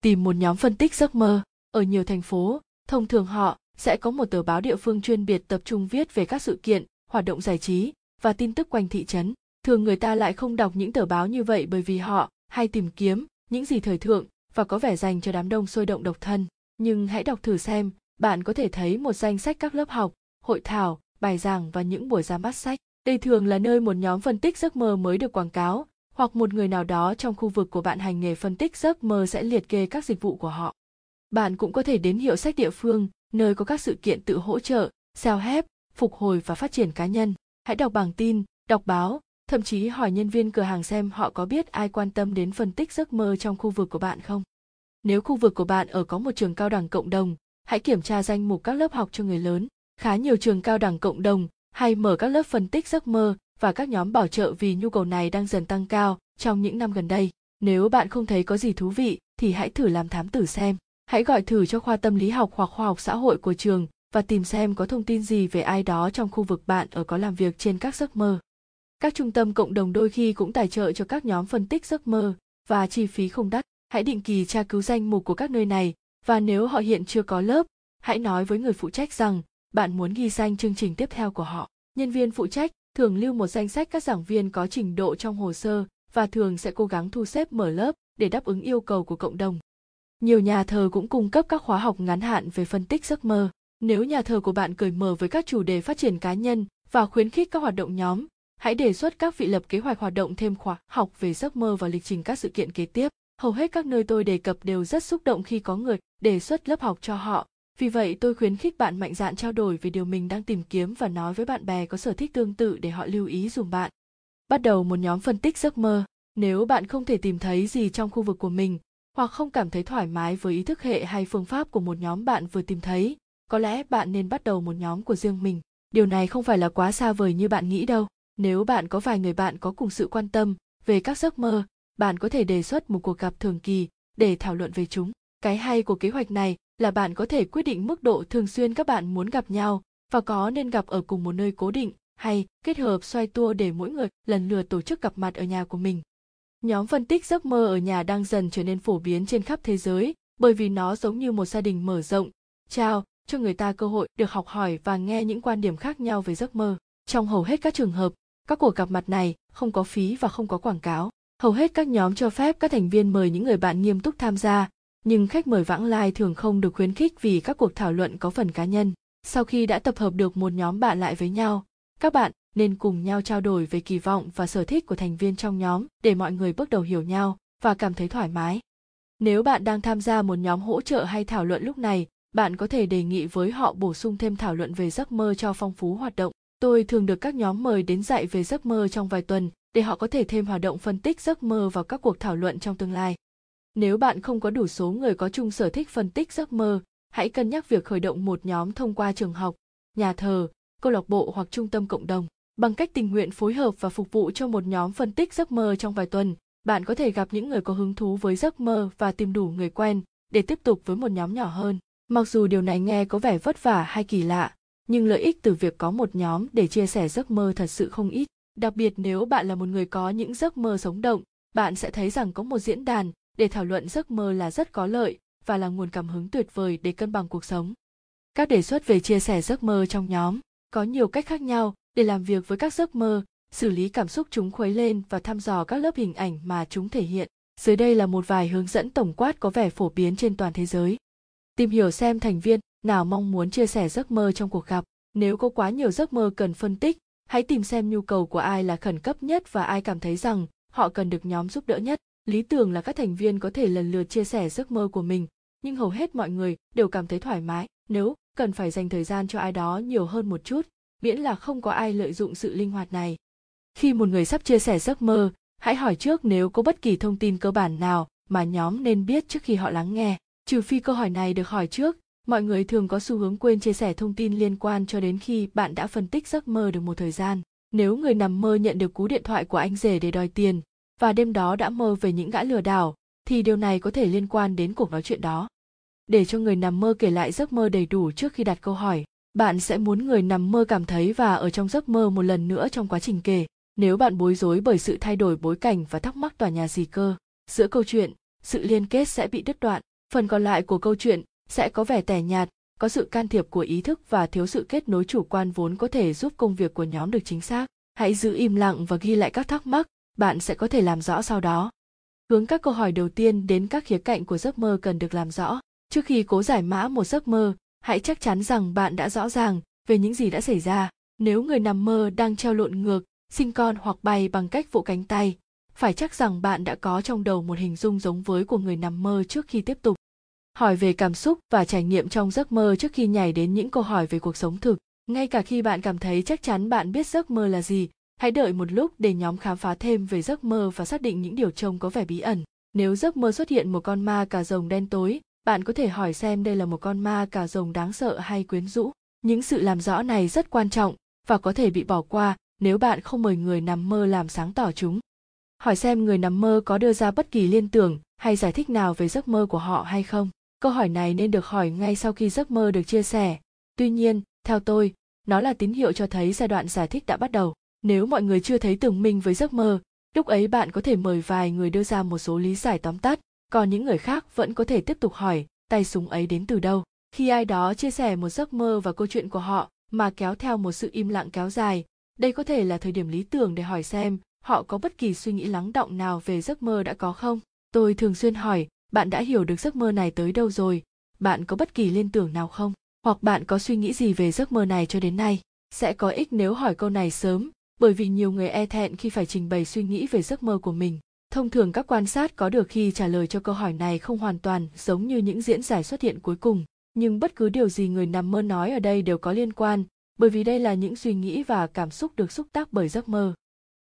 Speaker 2: tìm một nhóm phân tích giấc mơ. Ở nhiều thành phố, thông thường họ sẽ có một tờ báo địa phương chuyên biệt tập trung viết về các sự kiện, hoạt động giải trí và tin tức quanh thị trấn. Thường người ta lại không đọc những tờ báo như vậy bởi vì họ hay tìm kiếm những gì thời thượng và có vẻ dành cho đám đông sôi động độc thân. Nhưng hãy đọc thử xem, bạn có thể thấy một danh sách các lớp học, hội thảo, bài giảng và những buổi ra mắt sách. Đây thường là nơi một nhóm phân tích giấc mơ mới được quảng cáo hoặc một người nào đó trong khu vực của bạn hành nghề phân tích giấc mơ sẽ liệt kê các dịch vụ của họ. Bạn cũng có thể đến hiệu sách địa phương, nơi có các sự kiện tự hỗ trợ, self-help, phục hồi và phát triển cá nhân. Hãy đọc bảng tin, đọc báo, thậm chí hỏi nhân viên cửa hàng xem họ có biết ai quan tâm đến phân tích giấc mơ trong khu vực của bạn không. Nếu khu vực của bạn ở có một trường cao đẳng cộng đồng, hãy kiểm tra danh mục các lớp học cho người lớn. Khá nhiều trường cao đẳng cộng đồng hay mở các lớp phân tích giấc mơ và các nhóm bảo trợ vì nhu cầu này đang dần tăng cao trong những năm gần đây. Nếu bạn không thấy có gì thú vị thì hãy thử làm thám tử xem. Hãy gọi thử cho khoa tâm lý học hoặc khoa học xã hội của trường và tìm xem có thông tin gì về ai đó trong khu vực bạn ở có làm việc trên các giấc mơ. Các trung tâm cộng đồng đôi khi cũng tài trợ cho các nhóm phân tích giấc mơ và chi phí không đắt. Hãy định kỳ tra cứu danh mục của các nơi này và nếu họ hiện chưa có lớp, hãy nói với người phụ trách rằng bạn muốn ghi danh chương trình tiếp theo của họ. Nhân viên phụ trách thường lưu một danh sách các giảng viên có trình độ trong hồ sơ và thường sẽ cố gắng thu xếp mở lớp để đáp ứng yêu cầu của cộng đồng. Nhiều nhà thờ cũng cung cấp các khóa học ngắn hạn về phân tích giấc mơ. Nếu nhà thờ của bạn cởi mở với các chủ đề phát triển cá nhân và khuyến khích các hoạt động nhóm, hãy đề xuất các vị lập kế hoạch hoạt động thêm khóa học về giấc mơ và lịch trình các sự kiện kế tiếp. Hầu hết các nơi tôi đề cập đều rất xúc động khi có người đề xuất lớp học cho họ vì vậy tôi khuyến khích bạn mạnh dạn trao đổi về điều mình đang tìm kiếm và nói với bạn bè có sở thích tương tự để họ lưu ý dùm bạn. Bắt đầu một nhóm phân tích giấc mơ. Nếu bạn không thể tìm thấy gì trong khu vực của mình, hoặc không cảm thấy thoải mái với ý thức hệ hay phương pháp của một nhóm bạn vừa tìm thấy, có lẽ bạn nên bắt đầu một nhóm của riêng mình. Điều này không phải là quá xa vời như bạn nghĩ đâu. Nếu bạn có vài người bạn có cùng sự quan tâm về các giấc mơ, bạn có thể đề xuất một cuộc gặp thường kỳ để thảo luận về chúng. Cái hay của kế hoạch này là bạn có thể quyết định mức độ thường xuyên các bạn muốn gặp nhau và có nên gặp ở cùng một nơi cố định hay kết hợp xoay tua để mỗi người lần lượt tổ chức gặp mặt ở nhà của mình. Nhóm phân tích giấc mơ ở nhà đang dần trở nên phổ biến trên khắp thế giới bởi vì nó giống như một gia đình mở rộng, trao cho người ta cơ hội được học hỏi và nghe những quan điểm khác nhau về giấc mơ. Trong hầu hết các trường hợp, các cuộc gặp mặt này không có phí và không có quảng cáo. Hầu hết các nhóm cho phép các thành viên mời những người bạn nghiêm túc tham gia nhưng khách mời vãng lai thường không được khuyến khích vì các cuộc thảo luận có phần cá nhân. Sau khi đã tập hợp được một nhóm bạn lại với nhau, các bạn nên cùng nhau trao đổi về kỳ vọng và sở thích của thành viên trong nhóm để mọi người bước đầu hiểu nhau và cảm thấy thoải mái. Nếu bạn đang tham gia một nhóm hỗ trợ hay thảo luận lúc này bạn có thể đề nghị với họ bổ sung thêm thảo luận về giấc mơ cho phong phú hoạt động. Tôi thường được các nhóm mời đến dạy về giấc mơ trong vài tuần để họ có thể thêm hoạt động phân tích giấc mơ vào các cuộc thảo luận trong tương lai nếu bạn không có đủ số người có chung sở thích phân tích giấc mơ, hãy cân nhắc việc khởi động một nhóm thông qua trường học, nhà thờ, câu lạc bộ hoặc trung tâm cộng đồng. Bằng cách tình nguyện phối hợp và phục vụ cho một nhóm phân tích giấc mơ trong vài tuần, bạn có thể gặp những người có hứng thú với giấc mơ và tìm đủ người quen để tiếp tục với một nhóm nhỏ hơn. Mặc dù điều này nghe có vẻ vất vả hay kỳ lạ, nhưng lợi ích từ việc có một nhóm để chia sẻ giấc mơ thật sự không ít. Đặc biệt nếu bạn là một người có những giấc mơ sống động, bạn sẽ thấy rằng có một diễn đàn để thảo luận giấc mơ là rất có lợi và là nguồn cảm hứng tuyệt vời để cân bằng cuộc sống. Các đề xuất về chia sẻ giấc mơ trong nhóm có nhiều cách khác nhau để làm việc với các giấc mơ, xử lý cảm xúc chúng khuấy lên và thăm dò các lớp hình ảnh mà chúng thể hiện. Dưới đây là một vài hướng dẫn tổng quát có vẻ phổ biến trên toàn thế giới. Tìm hiểu xem thành viên nào mong muốn chia sẻ giấc mơ trong cuộc gặp. Nếu có quá nhiều giấc mơ cần phân tích, hãy tìm xem nhu cầu của ai là khẩn cấp nhất và ai cảm thấy rằng họ cần được nhóm giúp đỡ nhất lý tưởng là các thành viên có thể lần lượt chia sẻ giấc mơ của mình, nhưng hầu hết mọi người đều cảm thấy thoải mái. Nếu cần phải dành thời gian cho ai đó nhiều hơn một chút, miễn là không có ai lợi dụng sự linh hoạt này. Khi một người sắp chia sẻ giấc mơ, hãy hỏi trước nếu có bất kỳ thông tin cơ bản nào mà nhóm nên biết trước khi họ lắng nghe. Trừ phi câu hỏi này được hỏi trước, mọi người thường có xu hướng quên chia sẻ thông tin liên quan cho đến khi bạn đã phân tích giấc mơ được một thời gian. Nếu người nằm mơ nhận được cú điện thoại của anh rể để đòi tiền và đêm đó đã mơ về những gã lừa đảo, thì điều này có thể liên quan đến cuộc nói chuyện đó. Để cho người nằm mơ kể lại giấc mơ đầy đủ trước khi đặt câu hỏi, bạn sẽ muốn người nằm mơ cảm thấy và ở trong giấc mơ một lần nữa trong quá trình kể, nếu bạn bối rối bởi sự thay đổi bối cảnh và thắc mắc tòa nhà gì cơ. Giữa câu chuyện, sự liên kết sẽ bị đứt đoạn, phần còn lại của câu chuyện sẽ có vẻ tẻ nhạt, có sự can thiệp của ý thức và thiếu sự kết nối chủ quan vốn có thể giúp công việc của nhóm được chính xác. Hãy giữ im lặng và ghi lại các thắc mắc bạn sẽ có thể làm rõ sau đó. Hướng các câu hỏi đầu tiên đến các khía cạnh của giấc mơ cần được làm rõ. Trước khi cố giải mã một giấc mơ, hãy chắc chắn rằng bạn đã rõ ràng về những gì đã xảy ra. Nếu người nằm mơ đang treo lộn ngược, sinh con hoặc bay bằng cách vỗ cánh tay, phải chắc rằng bạn đã có trong đầu một hình dung giống với của người nằm mơ trước khi tiếp tục. Hỏi về cảm xúc và trải nghiệm trong giấc mơ trước khi nhảy đến những câu hỏi về cuộc sống thực. Ngay cả khi bạn cảm thấy chắc chắn bạn biết giấc mơ là gì hãy đợi một lúc để nhóm khám phá thêm về giấc mơ và xác định những điều trông có vẻ bí ẩn. Nếu giấc mơ xuất hiện một con ma cà rồng đen tối, bạn có thể hỏi xem đây là một con ma cà rồng đáng sợ hay quyến rũ. Những sự làm rõ này rất quan trọng và có thể bị bỏ qua nếu bạn không mời người nằm mơ làm sáng tỏ chúng. Hỏi xem người nằm mơ có đưa ra bất kỳ liên tưởng hay giải thích nào về giấc mơ của họ hay không? Câu hỏi này nên được hỏi ngay sau khi giấc mơ được chia sẻ. Tuy nhiên, theo tôi, nó là tín hiệu cho thấy giai đoạn giải thích đã bắt đầu nếu mọi người chưa thấy tường minh với giấc mơ, lúc ấy bạn có thể mời vài người đưa ra một số lý giải tóm tắt, còn những người khác vẫn có thể tiếp tục hỏi, tay súng ấy đến từ đâu? Khi ai đó chia sẻ một giấc mơ và câu chuyện của họ mà kéo theo một sự im lặng kéo dài, đây có thể là thời điểm lý tưởng để hỏi xem họ có bất kỳ suy nghĩ lắng động nào về giấc mơ đã có không. Tôi thường xuyên hỏi, bạn đã hiểu được giấc mơ này tới đâu rồi? Bạn có bất kỳ liên tưởng nào không? Hoặc bạn có suy nghĩ gì về giấc mơ này cho đến nay? Sẽ có ích nếu hỏi câu này sớm bởi vì nhiều người e thẹn khi phải trình bày suy nghĩ về giấc mơ của mình. Thông thường các quan sát có được khi trả lời cho câu hỏi này không hoàn toàn giống như những diễn giải xuất hiện cuối cùng, nhưng bất cứ điều gì người nằm mơ nói ở đây đều có liên quan, bởi vì đây là những suy nghĩ và cảm xúc được xúc tác bởi giấc mơ.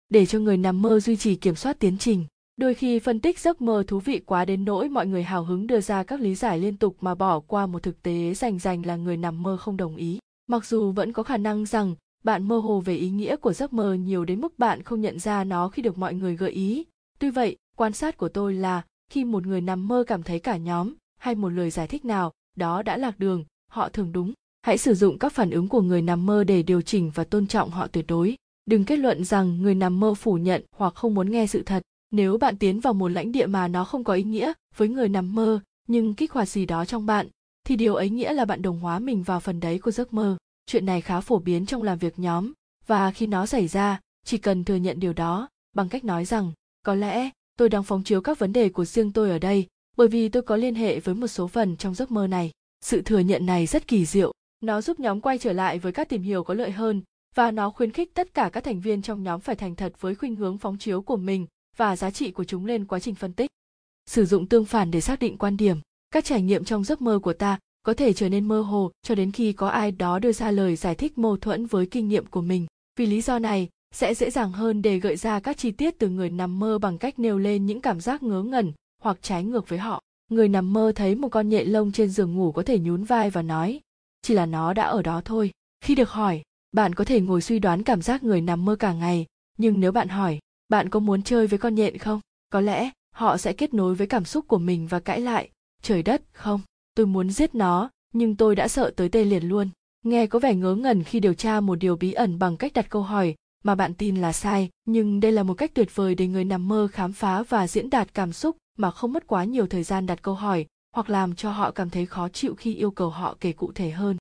Speaker 2: Để cho người nằm mơ duy trì kiểm soát tiến trình, đôi khi phân tích giấc mơ thú vị quá đến nỗi mọi người hào hứng đưa ra các lý giải liên tục mà bỏ qua một thực tế rành rành là người nằm mơ không đồng ý. Mặc dù vẫn có khả năng rằng bạn mơ hồ về ý nghĩa của giấc mơ nhiều đến mức bạn không nhận ra nó khi được mọi người gợi ý. Tuy vậy, quan sát của tôi là, khi một người nằm mơ cảm thấy cả nhóm, hay một lời giải thích nào, đó đã lạc đường, họ thường đúng. Hãy sử dụng các phản ứng của người nằm mơ để điều chỉnh và tôn trọng họ tuyệt đối. Đừng kết luận rằng người nằm mơ phủ nhận hoặc không muốn nghe sự thật. Nếu bạn tiến vào một lãnh địa mà nó không có ý nghĩa với người nằm mơ, nhưng kích hoạt gì đó trong bạn, thì điều ấy nghĩa là bạn đồng hóa mình vào phần đấy của giấc mơ chuyện này khá phổ biến trong làm việc nhóm, và khi nó xảy ra, chỉ cần thừa nhận điều đó, bằng cách nói rằng, có lẽ, tôi đang phóng chiếu các vấn đề của riêng tôi ở đây, bởi vì tôi có liên hệ với một số phần trong giấc mơ này sự thừa nhận này rất kỳ diệu nó giúp nhóm quay trở lại với các tìm hiểu có lợi hơn, và nó khuyến khích tất cả các thành viên trong nhóm phải thành thật với khuynh hướng phóng chiếu của mình và giá trị của chúng lên quá trình phân tích. Sử dụng tương phản để xác định quan điểm. Các trải nghiệm trong giấc mơ của ta có thể trở nên mơ hồ cho đến khi có ai đó đưa ra lời giải thích mâu thuẫn với kinh nghiệm của mình. Vì lý do này, sẽ dễ dàng hơn để gợi ra các chi tiết từ người nằm mơ bằng cách nêu lên những cảm giác ngớ ngẩn hoặc trái ngược với họ. Người nằm mơ thấy một con nhện lông trên giường ngủ có thể nhún vai và nói, chỉ là nó đã ở đó thôi. Khi được hỏi, bạn có thể ngồi suy đoán cảm giác người nằm mơ cả ngày, nhưng nếu bạn hỏi, bạn có muốn chơi với con nhện không? Có lẽ họ sẽ kết nối với cảm xúc của mình và cãi lại, trời đất, không, tôi muốn giết nó, nhưng tôi đã sợ tới tê liệt luôn. Nghe có vẻ ngớ ngẩn khi điều tra một điều bí ẩn bằng cách đặt câu hỏi mà bạn tin là sai, nhưng đây là một cách tuyệt vời để người nằm mơ khám phá và diễn đạt cảm xúc mà không mất quá nhiều thời gian đặt câu hỏi hoặc làm cho họ cảm thấy khó chịu khi yêu cầu họ kể cụ thể hơn.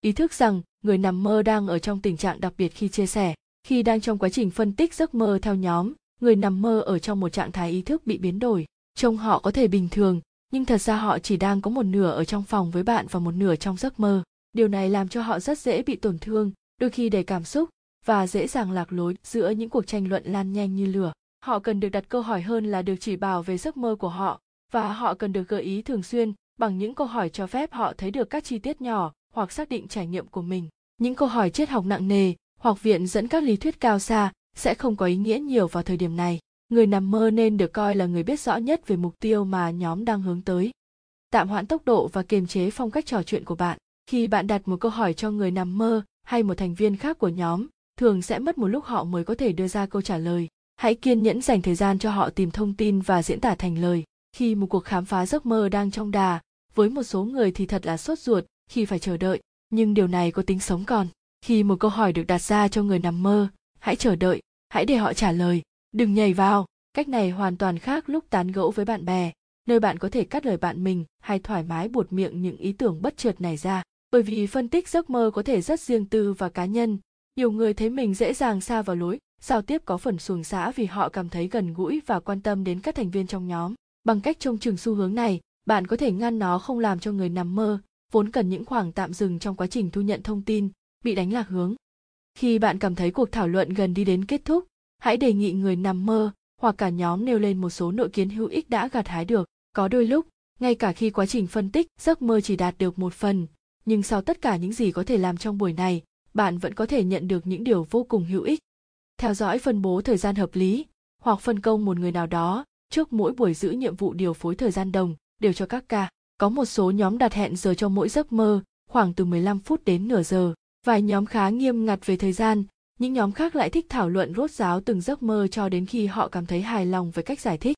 Speaker 2: Ý thức rằng người nằm mơ đang ở trong tình trạng đặc biệt khi chia sẻ, khi đang trong quá trình phân tích giấc mơ theo nhóm, người nằm mơ ở trong một trạng thái ý thức bị biến đổi. Trông họ có thể bình thường, nhưng thật ra họ chỉ đang có một nửa ở trong phòng với bạn và một nửa trong giấc mơ. Điều này làm cho họ rất dễ bị tổn thương, đôi khi đầy cảm xúc và dễ dàng lạc lối giữa những cuộc tranh luận lan nhanh như lửa. Họ cần được đặt câu hỏi hơn là được chỉ bảo về giấc mơ của họ và họ cần được gợi ý thường xuyên bằng những câu hỏi cho phép họ thấy được các chi tiết nhỏ hoặc xác định trải nghiệm của mình. Những câu hỏi triết học nặng nề hoặc viện dẫn các lý thuyết cao xa sẽ không có ý nghĩa nhiều vào thời điểm này. Người nằm mơ nên được coi là người biết rõ nhất về mục tiêu mà nhóm đang hướng tới. Tạm hoãn tốc độ và kiềm chế phong cách trò chuyện của bạn. Khi bạn đặt một câu hỏi cho người nằm mơ hay một thành viên khác của nhóm, thường sẽ mất một lúc họ mới có thể đưa ra câu trả lời. Hãy kiên nhẫn dành thời gian cho họ tìm thông tin và diễn tả thành lời. Khi một cuộc khám phá giấc mơ đang trong đà, với một số người thì thật là sốt ruột khi phải chờ đợi, nhưng điều này có tính sống còn. Khi một câu hỏi được đặt ra cho người nằm mơ, hãy chờ đợi, hãy để họ trả lời, đừng nhảy vào. Cách này hoàn toàn khác lúc tán gẫu với bạn bè, nơi bạn có thể cắt lời bạn mình hay thoải mái buột miệng những ý tưởng bất chợt này ra. Bởi vì phân tích giấc mơ có thể rất riêng tư và cá nhân, nhiều người thấy mình dễ dàng xa vào lối giao tiếp có phần xuồng xã vì họ cảm thấy gần gũi và quan tâm đến các thành viên trong nhóm bằng cách trông chừng xu hướng này bạn có thể ngăn nó không làm cho người nằm mơ vốn cần những khoảng tạm dừng trong quá trình thu nhận thông tin bị đánh lạc hướng khi bạn cảm thấy cuộc thảo luận gần đi đến kết thúc hãy đề nghị người nằm mơ hoặc cả nhóm nêu lên một số nội kiến hữu ích đã gặt hái được có đôi lúc ngay cả khi quá trình phân tích giấc mơ chỉ đạt được một phần nhưng sau tất cả những gì có thể làm trong buổi này bạn vẫn có thể nhận được những điều vô cùng hữu ích theo dõi phân bố thời gian hợp lý hoặc phân công một người nào đó trước mỗi buổi giữ nhiệm vụ điều phối thời gian đồng đều cho các ca. Có một số nhóm đặt hẹn giờ cho mỗi giấc mơ, khoảng từ 15 phút đến nửa giờ. Vài nhóm khá nghiêm ngặt về thời gian, những nhóm khác lại thích thảo luận rốt ráo từng giấc mơ cho đến khi họ cảm thấy hài lòng với cách giải thích.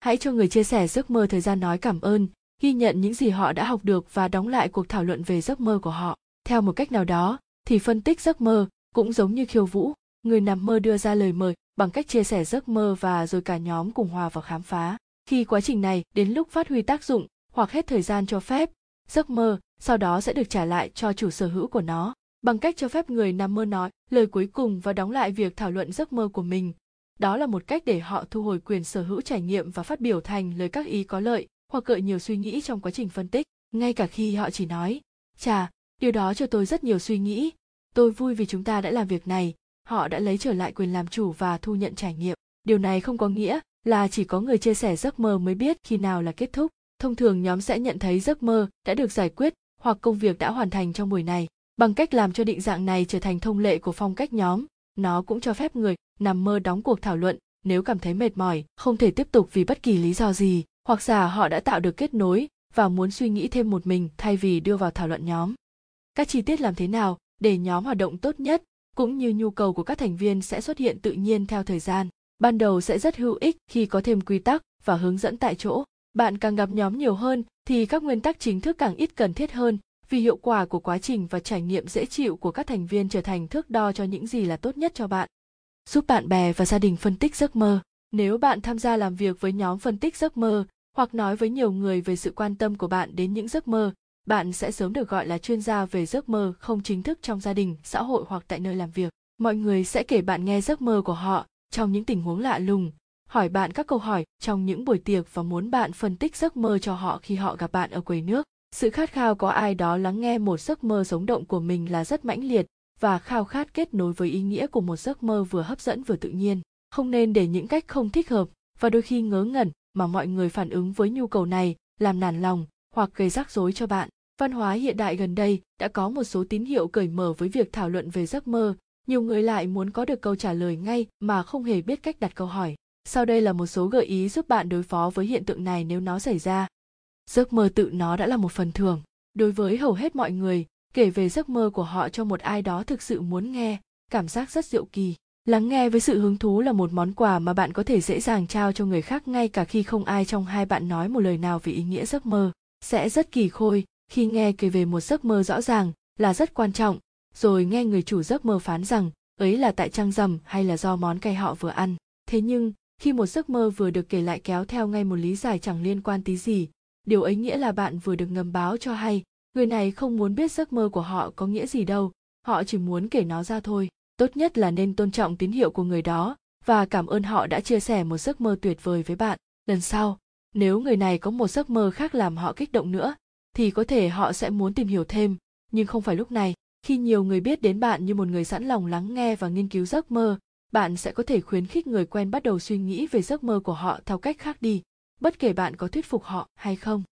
Speaker 2: Hãy cho người chia sẻ giấc mơ thời gian nói cảm ơn, ghi nhận những gì họ đã học được và đóng lại cuộc thảo luận về giấc mơ của họ. Theo một cách nào đó, thì phân tích giấc mơ cũng giống như khiêu vũ, người nằm mơ đưa ra lời mời bằng cách chia sẻ giấc mơ và rồi cả nhóm cùng hòa vào khám phá. Khi quá trình này đến lúc phát huy tác dụng hoặc hết thời gian cho phép, giấc mơ sau đó sẽ được trả lại cho chủ sở hữu của nó bằng cách cho phép người nằm mơ nói lời cuối cùng và đóng lại việc thảo luận giấc mơ của mình. Đó là một cách để họ thu hồi quyền sở hữu trải nghiệm và phát biểu thành lời các ý có lợi hoặc gợi nhiều suy nghĩ trong quá trình phân tích, ngay cả khi họ chỉ nói, chà, điều đó cho tôi rất nhiều suy nghĩ, tôi vui vì chúng ta đã làm việc này, họ đã lấy trở lại quyền làm chủ và thu nhận trải nghiệm. Điều này không có nghĩa là chỉ có người chia sẻ giấc mơ mới biết khi nào là kết thúc. Thông thường nhóm sẽ nhận thấy giấc mơ đã được giải quyết hoặc công việc đã hoàn thành trong buổi này bằng cách làm cho định dạng này trở thành thông lệ của phong cách nhóm, nó cũng cho phép người nằm mơ đóng cuộc thảo luận nếu cảm thấy mệt mỏi, không thể tiếp tục vì bất kỳ lý do gì, hoặc giả họ đã tạo được kết nối và muốn suy nghĩ thêm một mình thay vì đưa vào thảo luận nhóm các chi tiết làm thế nào để nhóm hoạt động tốt nhất cũng như nhu cầu của các thành viên sẽ xuất hiện tự nhiên theo thời gian. Ban đầu sẽ rất hữu ích khi có thêm quy tắc và hướng dẫn tại chỗ. Bạn càng gặp nhóm nhiều hơn thì các nguyên tắc chính thức càng ít cần thiết hơn vì hiệu quả của quá trình và trải nghiệm dễ chịu của các thành viên trở thành thước đo cho những gì là tốt nhất cho bạn. Giúp bạn bè và gia đình phân tích giấc mơ. Nếu bạn tham gia làm việc với nhóm phân tích giấc mơ, hoặc nói với nhiều người về sự quan tâm của bạn đến những giấc mơ, bạn sẽ sớm được gọi là chuyên gia về giấc mơ không chính thức trong gia đình, xã hội hoặc tại nơi làm việc mọi người sẽ kể bạn nghe giấc mơ của họ trong những tình huống lạ lùng, hỏi bạn các câu hỏi trong những buổi tiệc và muốn bạn phân tích giấc mơ cho họ khi họ gặp bạn ở quầy nước sự khát khao có ai đó lắng nghe một giấc mơ sống động của mình là rất mãnh liệt và khao khát kết nối với ý nghĩa của một giấc mơ vừa hấp dẫn vừa tự nhiên. Không nên để những cách không thích hợp và đôi khi ngớ ngẩn mà mọi người phản ứng với nhu cầu này làm nản lòng hoặc gây rắc rối cho bạn. Văn hóa hiện đại gần đây đã có một số tín hiệu cởi mở với việc thảo luận về giấc mơ. Nhiều người lại muốn có được câu trả lời ngay mà không hề biết cách đặt câu hỏi. Sau đây là một số gợi ý giúp bạn đối phó với hiện tượng này nếu nó xảy ra giấc mơ tự nó đã là một phần thưởng. Đối với hầu hết mọi người, kể về giấc mơ của họ cho một ai đó thực sự muốn nghe, cảm giác rất diệu kỳ. Lắng nghe với sự hứng thú là một món quà mà bạn có thể dễ dàng trao cho người khác ngay cả khi không ai trong hai bạn nói một lời nào về ý nghĩa giấc mơ. Sẽ rất kỳ khôi khi nghe kể về một giấc mơ rõ ràng là rất quan trọng, rồi nghe người chủ giấc mơ phán rằng ấy là tại trăng rằm hay là do món cay họ vừa ăn. Thế nhưng, khi một giấc mơ vừa được kể lại kéo theo ngay một lý giải chẳng liên quan tí gì điều ấy nghĩa là bạn vừa được ngầm báo cho hay, người này không muốn biết giấc mơ của họ có nghĩa gì đâu, họ chỉ muốn kể nó ra thôi. Tốt nhất là nên tôn trọng tín hiệu của người đó, và cảm ơn họ đã chia sẻ một giấc mơ tuyệt vời với bạn. Lần sau, nếu người này có một giấc mơ khác làm họ kích động nữa, thì có thể họ sẽ muốn tìm hiểu thêm. Nhưng không phải lúc này, khi nhiều người biết đến bạn như một người sẵn lòng lắng nghe và nghiên cứu giấc mơ, bạn sẽ có thể khuyến khích người quen bắt đầu suy nghĩ về giấc mơ của họ theo cách khác đi bất kể bạn có thuyết phục họ hay không.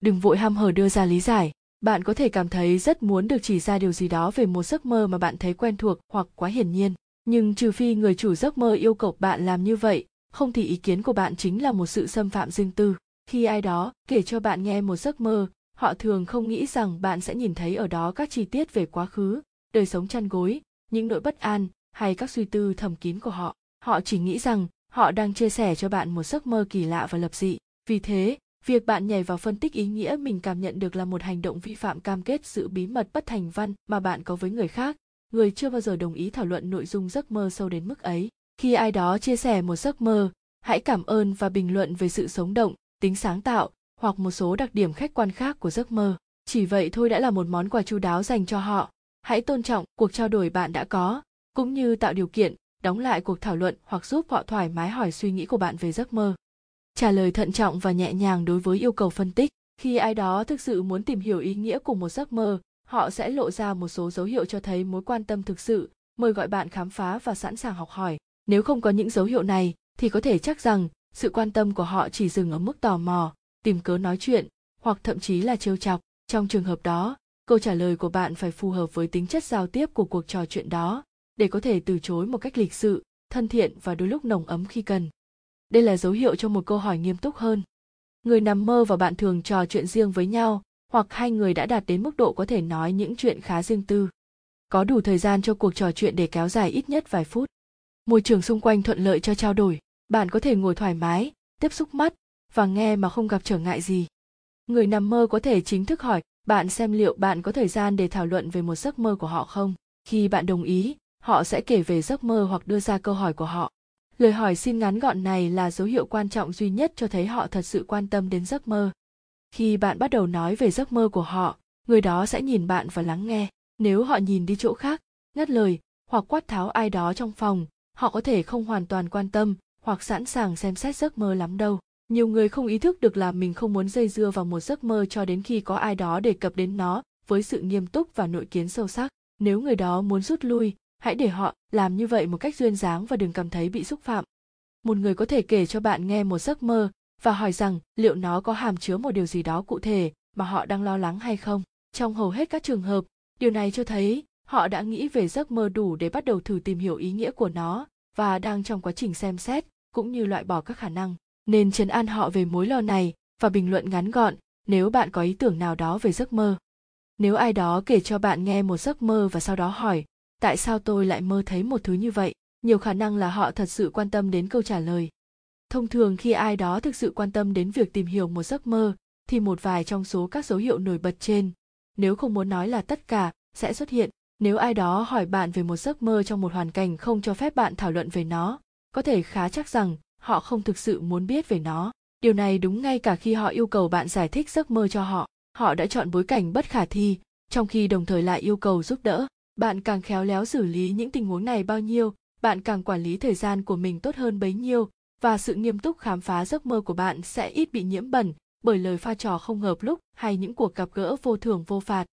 Speaker 2: Đừng vội ham hở đưa ra lý giải. Bạn có thể cảm thấy rất muốn được chỉ ra điều gì đó về một giấc mơ mà bạn thấy quen thuộc hoặc quá hiển nhiên. Nhưng trừ phi người chủ giấc mơ yêu cầu bạn làm như vậy, không thì ý kiến của bạn chính là một sự xâm phạm riêng tư. Khi ai đó kể cho bạn nghe một giấc mơ, họ thường không nghĩ rằng bạn sẽ nhìn thấy ở đó các chi tiết về quá khứ, đời sống chăn gối, những nỗi bất an hay các suy tư thầm kín của họ. Họ chỉ nghĩ rằng họ đang chia sẻ cho bạn một giấc mơ kỳ lạ và lập dị. Vì thế, việc bạn nhảy vào phân tích ý nghĩa mình cảm nhận được là một hành động vi phạm cam kết sự bí mật bất thành văn mà bạn có với người khác. Người chưa bao giờ đồng ý thảo luận nội dung giấc mơ sâu đến mức ấy. Khi ai đó chia sẻ một giấc mơ, hãy cảm ơn và bình luận về sự sống động, tính sáng tạo hoặc một số đặc điểm khách quan khác của giấc mơ. Chỉ vậy thôi đã là một món quà chu đáo dành cho họ. Hãy tôn trọng cuộc trao đổi bạn đã có, cũng như tạo điều kiện đóng lại cuộc thảo luận hoặc giúp họ thoải mái hỏi suy nghĩ của bạn về giấc mơ. Trả lời thận trọng và nhẹ nhàng đối với yêu cầu phân tích, khi ai đó thực sự muốn tìm hiểu ý nghĩa của một giấc mơ, họ sẽ lộ ra một số dấu hiệu cho thấy mối quan tâm thực sự, mời gọi bạn khám phá và sẵn sàng học hỏi. Nếu không có những dấu hiệu này, thì có thể chắc rằng, sự quan tâm của họ chỉ dừng ở mức tò mò, tìm cớ nói chuyện, hoặc thậm chí là trêu chọc. Trong trường hợp đó, câu trả lời của bạn phải phù hợp với tính chất giao tiếp của cuộc trò chuyện đó để có thể từ chối một cách lịch sự, thân thiện và đôi lúc nồng ấm khi cần. Đây là dấu hiệu cho một câu hỏi nghiêm túc hơn. Người nằm mơ và bạn thường trò chuyện riêng với nhau, hoặc hai người đã đạt đến mức độ có thể nói những chuyện khá riêng tư. Có đủ thời gian cho cuộc trò chuyện để kéo dài ít nhất vài phút. Môi trường xung quanh thuận lợi cho trao đổi, bạn có thể ngồi thoải mái, tiếp xúc mắt, và nghe mà không gặp trở ngại gì. Người nằm mơ có thể chính thức hỏi, bạn xem liệu bạn có thời gian để thảo luận về một giấc mơ của họ không? Khi bạn đồng ý họ sẽ kể về giấc mơ hoặc đưa ra câu hỏi của họ. Lời hỏi xin ngắn gọn này là dấu hiệu quan trọng duy nhất cho thấy họ thật sự quan tâm đến giấc mơ. Khi bạn bắt đầu nói về giấc mơ của họ, người đó sẽ nhìn bạn và lắng nghe. Nếu họ nhìn đi chỗ khác, ngắt lời hoặc quát tháo ai đó trong phòng, họ có thể không hoàn toàn quan tâm hoặc sẵn sàng xem xét giấc mơ lắm đâu. Nhiều người không ý thức được là mình không muốn dây dưa vào một giấc mơ cho đến khi có ai đó đề cập đến nó với sự nghiêm túc và nội kiến sâu sắc. Nếu người đó muốn rút lui hãy để họ làm như vậy một cách duyên dáng và đừng cảm thấy bị xúc phạm. Một người có thể kể cho bạn nghe một giấc mơ và hỏi rằng liệu nó có hàm chứa một điều gì đó cụ thể mà họ đang lo lắng hay không. Trong hầu hết các trường hợp, điều này cho thấy họ đã nghĩ về giấc mơ đủ để bắt đầu thử tìm hiểu ý nghĩa của nó và đang trong quá trình xem xét cũng như loại bỏ các khả năng. Nên chấn an họ về mối lo này và bình luận ngắn gọn nếu bạn có ý tưởng nào đó về giấc mơ. Nếu ai đó kể cho bạn nghe một giấc mơ và sau đó hỏi tại sao tôi lại mơ thấy một thứ như vậy? Nhiều khả năng là họ thật sự quan tâm đến câu trả lời. Thông thường khi ai đó thực sự quan tâm đến việc tìm hiểu một giấc mơ, thì một vài trong số các dấu hiệu nổi bật trên, nếu không muốn nói là tất cả, sẽ xuất hiện. Nếu ai đó hỏi bạn về một giấc mơ trong một hoàn cảnh không cho phép bạn thảo luận về nó, có thể khá chắc rằng họ không thực sự muốn biết về nó. Điều này đúng ngay cả khi họ yêu cầu bạn giải thích giấc mơ cho họ. Họ đã chọn bối cảnh bất khả thi, trong khi đồng thời lại yêu cầu giúp đỡ bạn càng khéo léo xử lý những tình huống này bao nhiêu, bạn càng quản lý thời gian của mình tốt hơn bấy nhiêu, và sự nghiêm túc khám phá giấc mơ của bạn sẽ ít bị nhiễm bẩn bởi lời pha trò không hợp lúc hay những cuộc gặp gỡ vô thường vô phạt.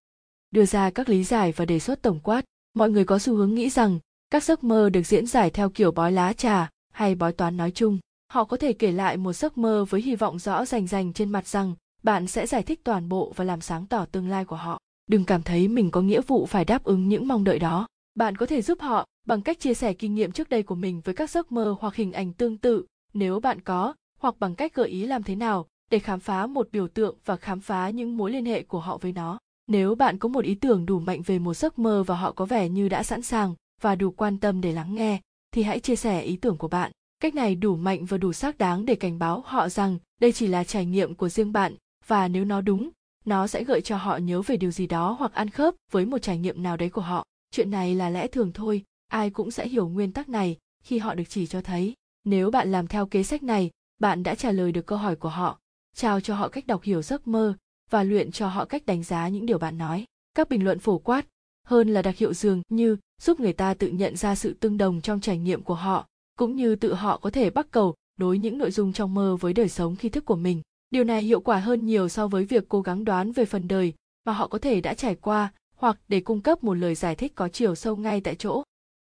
Speaker 2: Đưa ra các lý giải và đề xuất tổng quát, mọi người có xu hướng nghĩ rằng các giấc mơ được diễn giải theo kiểu bói lá trà hay bói toán nói chung. Họ có thể kể lại một giấc mơ với hy vọng rõ rành rành trên mặt rằng bạn sẽ giải thích toàn bộ và làm sáng tỏ tương lai của họ đừng cảm thấy mình có nghĩa vụ phải đáp ứng những mong đợi đó. Bạn có thể giúp họ bằng cách chia sẻ kinh nghiệm trước đây của mình với các giấc mơ hoặc hình ảnh tương tự, nếu bạn có, hoặc bằng cách gợi ý làm thế nào để khám phá một biểu tượng và khám phá những mối liên hệ của họ với nó. Nếu bạn có một ý tưởng đủ mạnh về một giấc mơ và họ có vẻ như đã sẵn sàng và đủ quan tâm để lắng nghe, thì hãy chia sẻ ý tưởng của bạn. Cách này đủ mạnh và đủ xác đáng để cảnh báo họ rằng đây chỉ là trải nghiệm của riêng bạn, và nếu nó đúng nó sẽ gợi cho họ nhớ về điều gì đó hoặc ăn khớp với một trải nghiệm nào đấy của họ. Chuyện này là lẽ thường thôi, ai cũng sẽ hiểu nguyên tắc này khi họ được chỉ cho thấy. Nếu bạn làm theo kế sách này, bạn đã trả lời được câu hỏi của họ, trao cho họ cách đọc hiểu giấc mơ và luyện cho họ cách đánh giá những điều bạn nói. Các bình luận phổ quát hơn là đặc hiệu dường như giúp người ta tự nhận ra sự tương đồng trong trải nghiệm của họ, cũng như tự họ có thể bắt cầu đối những nội dung trong mơ với đời sống, khi thức của mình điều này hiệu quả hơn nhiều so với việc cố gắng đoán về phần đời mà họ có thể đã trải qua hoặc để cung cấp một lời giải thích có chiều sâu ngay tại chỗ.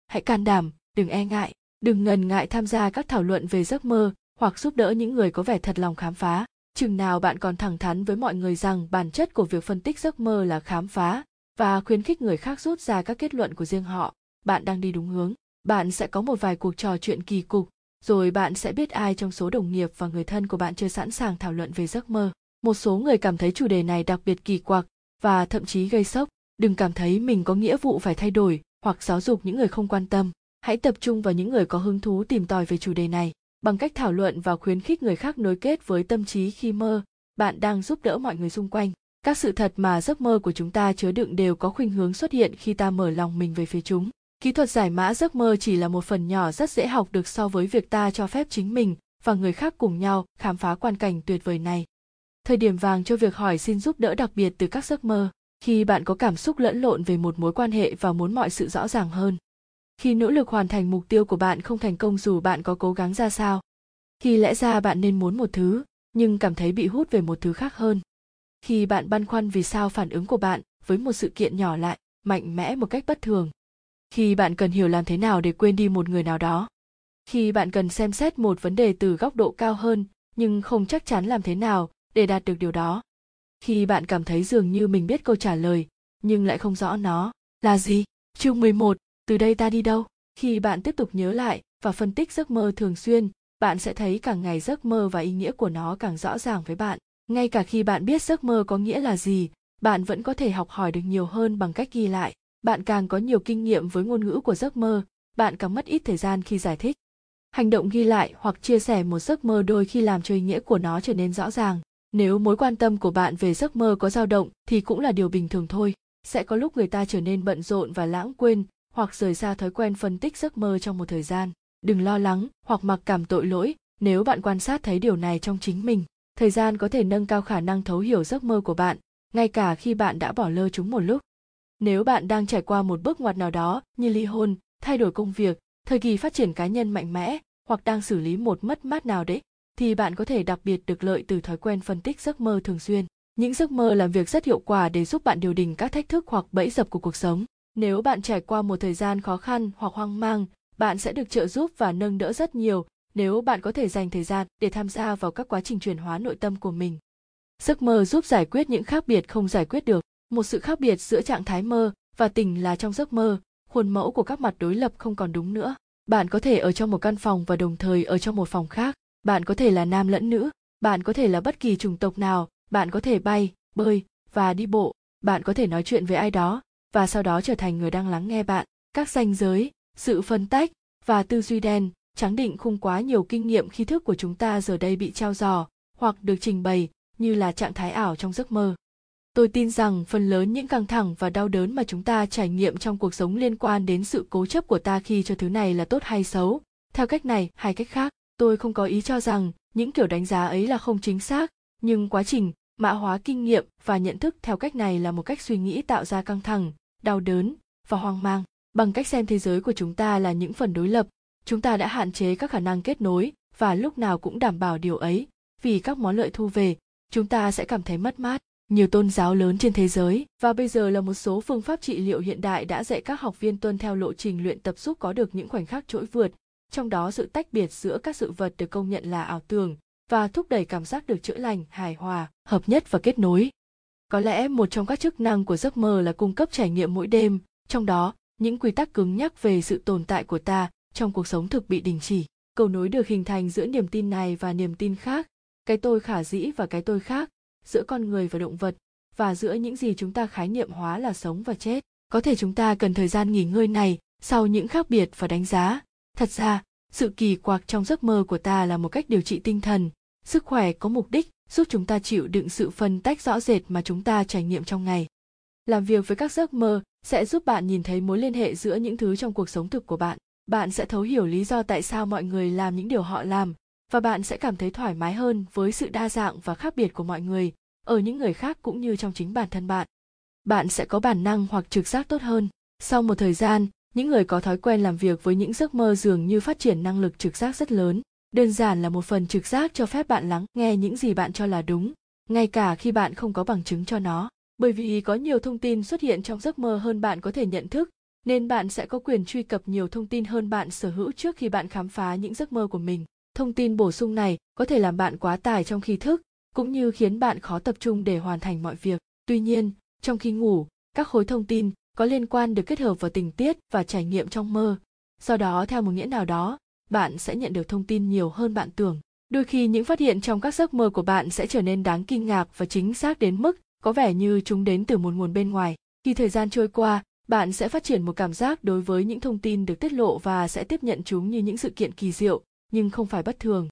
Speaker 2: Hãy can đảm, đừng e ngại, đừng ngần ngại tham gia các thảo luận về giấc mơ hoặc giúp đỡ những người có vẻ thật lòng khám phá. Chừng nào bạn còn thẳng thắn với mọi người rằng bản chất của việc phân tích giấc mơ là khám phá và khuyến khích người khác rút ra các kết luận của riêng họ, bạn đang đi đúng hướng. Bạn sẽ có một vài cuộc trò chuyện kỳ cục rồi bạn sẽ biết ai trong số đồng nghiệp và người thân của bạn chưa sẵn sàng thảo luận về giấc mơ. Một số người cảm thấy chủ đề này đặc biệt kỳ quặc và thậm chí gây sốc. Đừng cảm thấy mình có nghĩa vụ phải thay đổi hoặc giáo dục những người không quan tâm. Hãy tập trung vào những người có hứng thú tìm tòi về chủ đề này. Bằng cách thảo luận và khuyến khích người khác nối kết với tâm trí khi mơ, bạn đang giúp đỡ mọi người xung quanh. Các sự thật mà giấc mơ của chúng ta chứa đựng đều có khuynh hướng xuất hiện khi ta mở lòng mình về phía chúng kỹ thuật giải mã giấc mơ chỉ là một phần nhỏ rất dễ học được so với việc ta cho phép chính mình và người khác cùng nhau khám phá quan cảnh tuyệt vời này. Thời điểm vàng cho việc hỏi xin giúp đỡ đặc biệt từ các giấc mơ, khi bạn có cảm xúc lẫn lộn về một mối quan hệ và muốn mọi sự rõ ràng hơn. Khi nỗ lực hoàn thành mục tiêu của bạn không thành công dù bạn có cố gắng ra sao. Khi lẽ ra bạn nên muốn một thứ, nhưng cảm thấy bị hút về một thứ khác hơn. Khi bạn băn khoăn vì sao phản ứng của bạn với một sự kiện nhỏ lại, mạnh mẽ một cách bất thường khi bạn cần hiểu làm thế nào để quên đi một người nào đó. Khi bạn cần xem xét một vấn đề từ góc độ cao hơn, nhưng không chắc chắn làm thế nào để đạt được điều đó. Khi bạn cảm thấy dường như mình biết câu trả lời, nhưng lại không rõ nó là gì, chương 11 từ đây ta đi đâu? Khi bạn tiếp tục nhớ lại và phân tích giấc mơ thường xuyên, bạn sẽ thấy càng ngày giấc mơ và ý nghĩa của nó càng rõ ràng với bạn. Ngay cả khi bạn biết giấc mơ có nghĩa là gì, bạn vẫn có thể học hỏi được nhiều hơn bằng cách ghi lại bạn càng có nhiều kinh nghiệm với ngôn ngữ của giấc mơ, bạn càng mất ít thời gian khi giải thích. Hành động ghi lại hoặc chia sẻ một giấc mơ đôi khi làm cho ý nghĩa của nó trở nên rõ ràng. Nếu mối quan tâm của bạn về giấc mơ có dao động thì cũng là điều bình thường thôi. Sẽ có lúc người ta trở nên bận rộn và lãng quên hoặc rời xa thói quen phân tích giấc mơ trong một thời gian. Đừng lo lắng hoặc mặc cảm tội lỗi nếu bạn quan sát thấy điều này trong chính mình. Thời gian có thể nâng cao khả năng thấu hiểu giấc mơ của bạn, ngay cả khi bạn đã bỏ lơ chúng một lúc nếu bạn đang trải qua một bước ngoặt nào đó như ly hôn, thay đổi công việc, thời kỳ phát triển cá nhân mạnh mẽ, hoặc đang xử lý một mất mát nào đấy, thì bạn có thể đặc biệt được lợi từ thói quen phân tích giấc mơ thường xuyên. Những giấc mơ làm việc rất hiệu quả để giúp bạn điều đình các thách thức hoặc bẫy dập của cuộc sống. Nếu bạn trải qua một thời gian khó khăn hoặc hoang mang, bạn sẽ được trợ giúp và nâng đỡ rất nhiều nếu bạn có thể dành thời gian để tham gia vào các quá trình chuyển hóa nội tâm của mình. Giấc mơ giúp giải quyết những khác biệt không giải quyết được một sự khác biệt giữa trạng thái mơ và tỉnh là trong giấc mơ, khuôn mẫu của các mặt đối lập không còn đúng nữa. Bạn có thể ở trong một căn phòng và đồng thời ở trong một phòng khác. Bạn có thể là nam lẫn nữ, bạn có thể là bất kỳ chủng tộc nào, bạn có thể bay, bơi và đi bộ. Bạn có thể nói chuyện với ai đó và sau đó trở thành người đang lắng nghe bạn. Các ranh giới, sự phân tách và tư duy đen trắng định khung quá nhiều kinh nghiệm khi thức của chúng ta giờ đây bị trao dò hoặc được trình bày như là trạng thái ảo trong giấc mơ tôi tin rằng phần lớn những căng thẳng và đau đớn mà chúng ta trải nghiệm trong cuộc sống liên quan đến sự cố chấp của ta khi cho thứ này là tốt hay xấu. Theo cách này, hay cách khác, tôi không có ý cho rằng những kiểu đánh giá ấy là không chính xác. Nhưng quá trình, mã hóa kinh nghiệm và nhận thức theo cách này là một cách suy nghĩ tạo ra căng thẳng, đau đớn và hoang mang. Bằng cách xem thế giới của chúng ta là những phần đối lập, chúng ta đã hạn chế các khả năng kết nối và lúc nào cũng đảm bảo điều ấy. Vì các món lợi thu về, chúng ta sẽ cảm thấy mất mát nhiều tôn giáo lớn trên thế giới và bây giờ là một số phương pháp trị liệu hiện đại đã dạy các học viên tuân theo lộ trình luyện tập giúp có được những khoảnh khắc trỗi vượt, trong đó sự tách biệt giữa các sự vật được công nhận là ảo tưởng và thúc đẩy cảm giác được chữa lành, hài hòa, hợp nhất và kết nối. Có lẽ một trong các chức năng của giấc mơ là cung cấp trải nghiệm mỗi đêm, trong đó, những quy tắc cứng nhắc về sự tồn tại của ta trong cuộc sống thực bị đình chỉ. Cầu nối được hình thành giữa niềm tin này và niềm tin khác, cái tôi khả dĩ và cái tôi khác, giữa con người và động vật, và giữa những gì chúng ta khái niệm hóa là sống và chết. Có thể chúng ta cần thời gian nghỉ ngơi này sau những khác biệt và đánh giá. Thật ra, sự kỳ quặc trong giấc mơ của ta là một cách điều trị tinh thần, sức khỏe có mục đích giúp chúng ta chịu đựng sự phân tách rõ rệt mà chúng ta trải nghiệm trong ngày. Làm việc với các giấc mơ sẽ giúp bạn nhìn thấy mối liên hệ giữa những thứ trong cuộc sống thực của bạn. Bạn sẽ thấu hiểu lý do tại sao mọi người làm những điều họ làm và bạn sẽ cảm thấy thoải mái hơn với sự đa dạng và khác biệt của mọi người ở những người khác cũng như trong chính bản thân bạn. Bạn sẽ có bản năng hoặc trực giác tốt hơn. Sau một thời gian, những người có thói quen làm việc với những giấc mơ dường như phát triển năng lực trực giác rất lớn đơn giản là một phần trực giác cho phép bạn lắng nghe những gì bạn cho là đúng ngay cả khi bạn không có bằng chứng cho nó bởi vì có nhiều thông tin xuất hiện trong giấc mơ hơn bạn có thể nhận thức nên bạn sẽ có quyền truy cập nhiều thông tin hơn bạn sở hữu trước khi bạn khám phá những giấc mơ của mình thông tin bổ sung này có thể làm bạn quá tải trong khi thức, cũng như khiến bạn khó tập trung để hoàn thành mọi việc. Tuy nhiên, trong khi ngủ, các khối thông tin có liên quan được kết hợp vào tình tiết và trải nghiệm trong mơ. Do đó, theo một nghĩa nào đó, bạn sẽ nhận được thông tin nhiều hơn bạn tưởng. Đôi khi những phát hiện trong các giấc mơ của bạn sẽ trở nên đáng kinh ngạc và chính xác đến mức có vẻ như chúng đến từ một nguồn bên ngoài. Khi thời gian trôi qua, bạn sẽ phát triển một cảm giác đối với những thông tin được tiết lộ và sẽ tiếp nhận chúng như những sự kiện kỳ diệu nhưng không phải bất thường.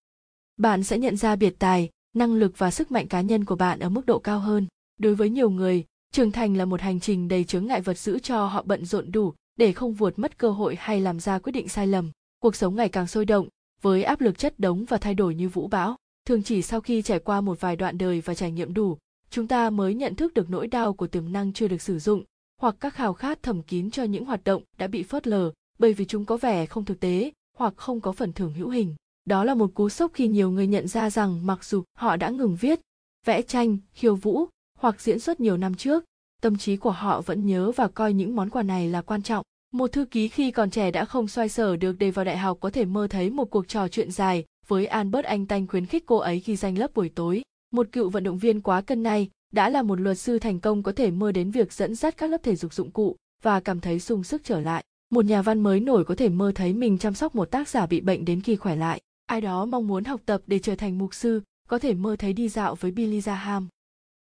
Speaker 2: Bạn sẽ nhận ra biệt tài, năng lực và sức mạnh cá nhân của bạn ở mức độ cao hơn. Đối với nhiều người, trưởng thành là một hành trình đầy chướng ngại vật giữ cho họ bận rộn đủ để không vượt mất cơ hội hay làm ra quyết định sai lầm. Cuộc sống ngày càng sôi động, với áp lực chất đống và thay đổi như vũ bão, thường chỉ sau khi trải qua một vài đoạn đời và trải nghiệm đủ, chúng ta mới nhận thức được nỗi đau của tiềm năng chưa được sử dụng, hoặc các khao khát thầm kín cho những hoạt động đã bị phớt lờ bởi vì chúng có vẻ không thực tế hoặc không có phần thưởng hữu hình đó là một cú sốc khi nhiều người nhận ra rằng mặc dù họ đã ngừng viết, vẽ tranh, khiêu vũ, hoặc diễn xuất nhiều năm trước, tâm trí của họ vẫn nhớ và coi những món quà này là quan trọng một thư ký khi còn trẻ đã không xoay sở được để vào đại học có thể mơ thấy một cuộc trò chuyện dài với Albert Einstein khuyến khích cô ấy khi danh lớp buổi tối. Một cựu vận động viên quá cân này đã là một luật sư thành công có thể mơ đến việc dẫn dắt các lớp thể dục dụng cụ và cảm thấy sung sức trở lại. Một nhà văn mới nổi có thể mơ thấy mình chăm sóc một tác giả bị bệnh đến khi khỏe lại. Ai đó mong muốn học tập để trở thành mục sư có thể mơ thấy đi dạo với Billy Graham.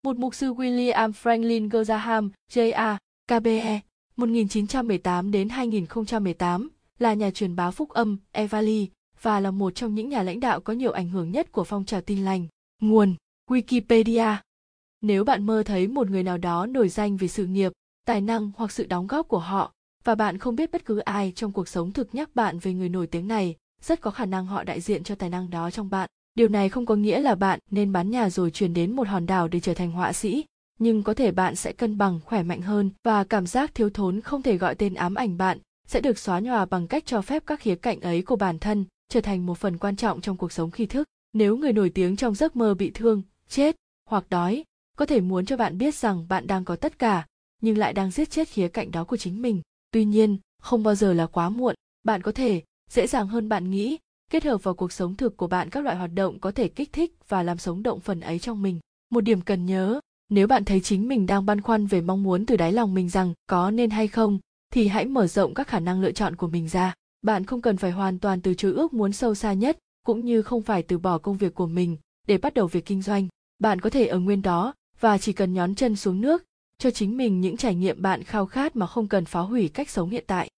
Speaker 2: Một mục sư William Franklin Graham, J.A. KBE, 1918 đến 2018, là nhà truyền bá phúc âm Evali và là một trong những nhà lãnh đạo có nhiều ảnh hưởng nhất của phong trào tin lành. Nguồn Wikipedia Nếu bạn mơ thấy một người nào đó nổi danh vì sự nghiệp, tài năng hoặc sự đóng góp của họ, và bạn không biết bất cứ ai trong cuộc sống thực nhắc bạn về người nổi tiếng này, rất có khả năng họ đại diện cho tài năng đó trong bạn. Điều này không có nghĩa là bạn nên bán nhà rồi chuyển đến một hòn đảo để trở thành họa sĩ, nhưng có thể bạn sẽ cân bằng khỏe mạnh hơn và cảm giác thiếu thốn không thể gọi tên ám ảnh bạn sẽ được xóa nhòa bằng cách cho phép các khía cạnh ấy của bản thân trở thành một phần quan trọng trong cuộc sống khi thức nếu người nổi tiếng trong giấc mơ bị thương chết hoặc đói có thể muốn cho bạn biết rằng bạn đang có tất cả nhưng lại đang giết chết khía cạnh đó của chính mình tuy nhiên, không bao giờ là quá muộn, bạn có thể dễ dàng hơn bạn nghĩ, kết hợp vào cuộc sống thực của bạn các loại hoạt động có thể kích thích và làm sống động phần ấy trong mình. Một điểm cần nhớ, nếu bạn thấy chính mình đang băn khoăn về mong muốn từ đáy lòng mình rằng có nên hay không, thì hãy mở rộng các khả năng lựa chọn của mình ra. Bạn không cần phải hoàn toàn từ chối ước muốn sâu xa nhất, cũng như không phải từ bỏ công việc của mình để bắt đầu việc kinh doanh. Bạn có thể ở nguyên đó và chỉ cần nhón chân xuống nước cho chính mình những trải nghiệm bạn khao khát mà không cần phá hủy cách sống hiện tại.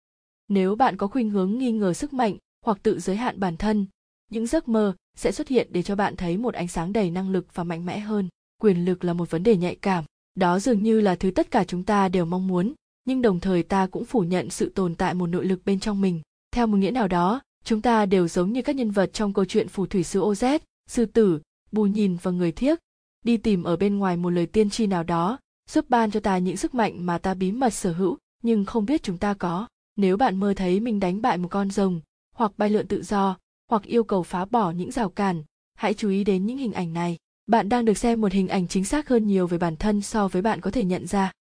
Speaker 2: Nếu bạn có khuynh hướng nghi ngờ sức mạnh hoặc tự giới hạn bản thân, những giấc mơ sẽ xuất hiện để cho bạn thấy một ánh sáng đầy năng lực và mạnh mẽ hơn. Quyền lực là một vấn đề nhạy cảm. Đó dường như là thứ tất cả chúng ta đều mong muốn, nhưng đồng thời ta cũng phủ nhận sự tồn tại một nội lực bên trong mình. Theo một nghĩa nào đó, chúng ta đều giống như các nhân vật trong câu chuyện phù thủy sư oz sư tử, bù nhìn và người thiếc, đi tìm ở bên ngoài một lời tiên tri nào đó giúp ban cho ta những sức mạnh mà ta bí mật sở hữu nhưng không biết chúng ta có nếu bạn mơ thấy mình đánh bại một con rồng hoặc bay lượn tự do hoặc yêu cầu phá bỏ những rào cản hãy chú ý đến những hình ảnh này Bạn đang được xem một hình ảnh chính xác hơn nhiều về bản thân so với bạn có thể nhận ra.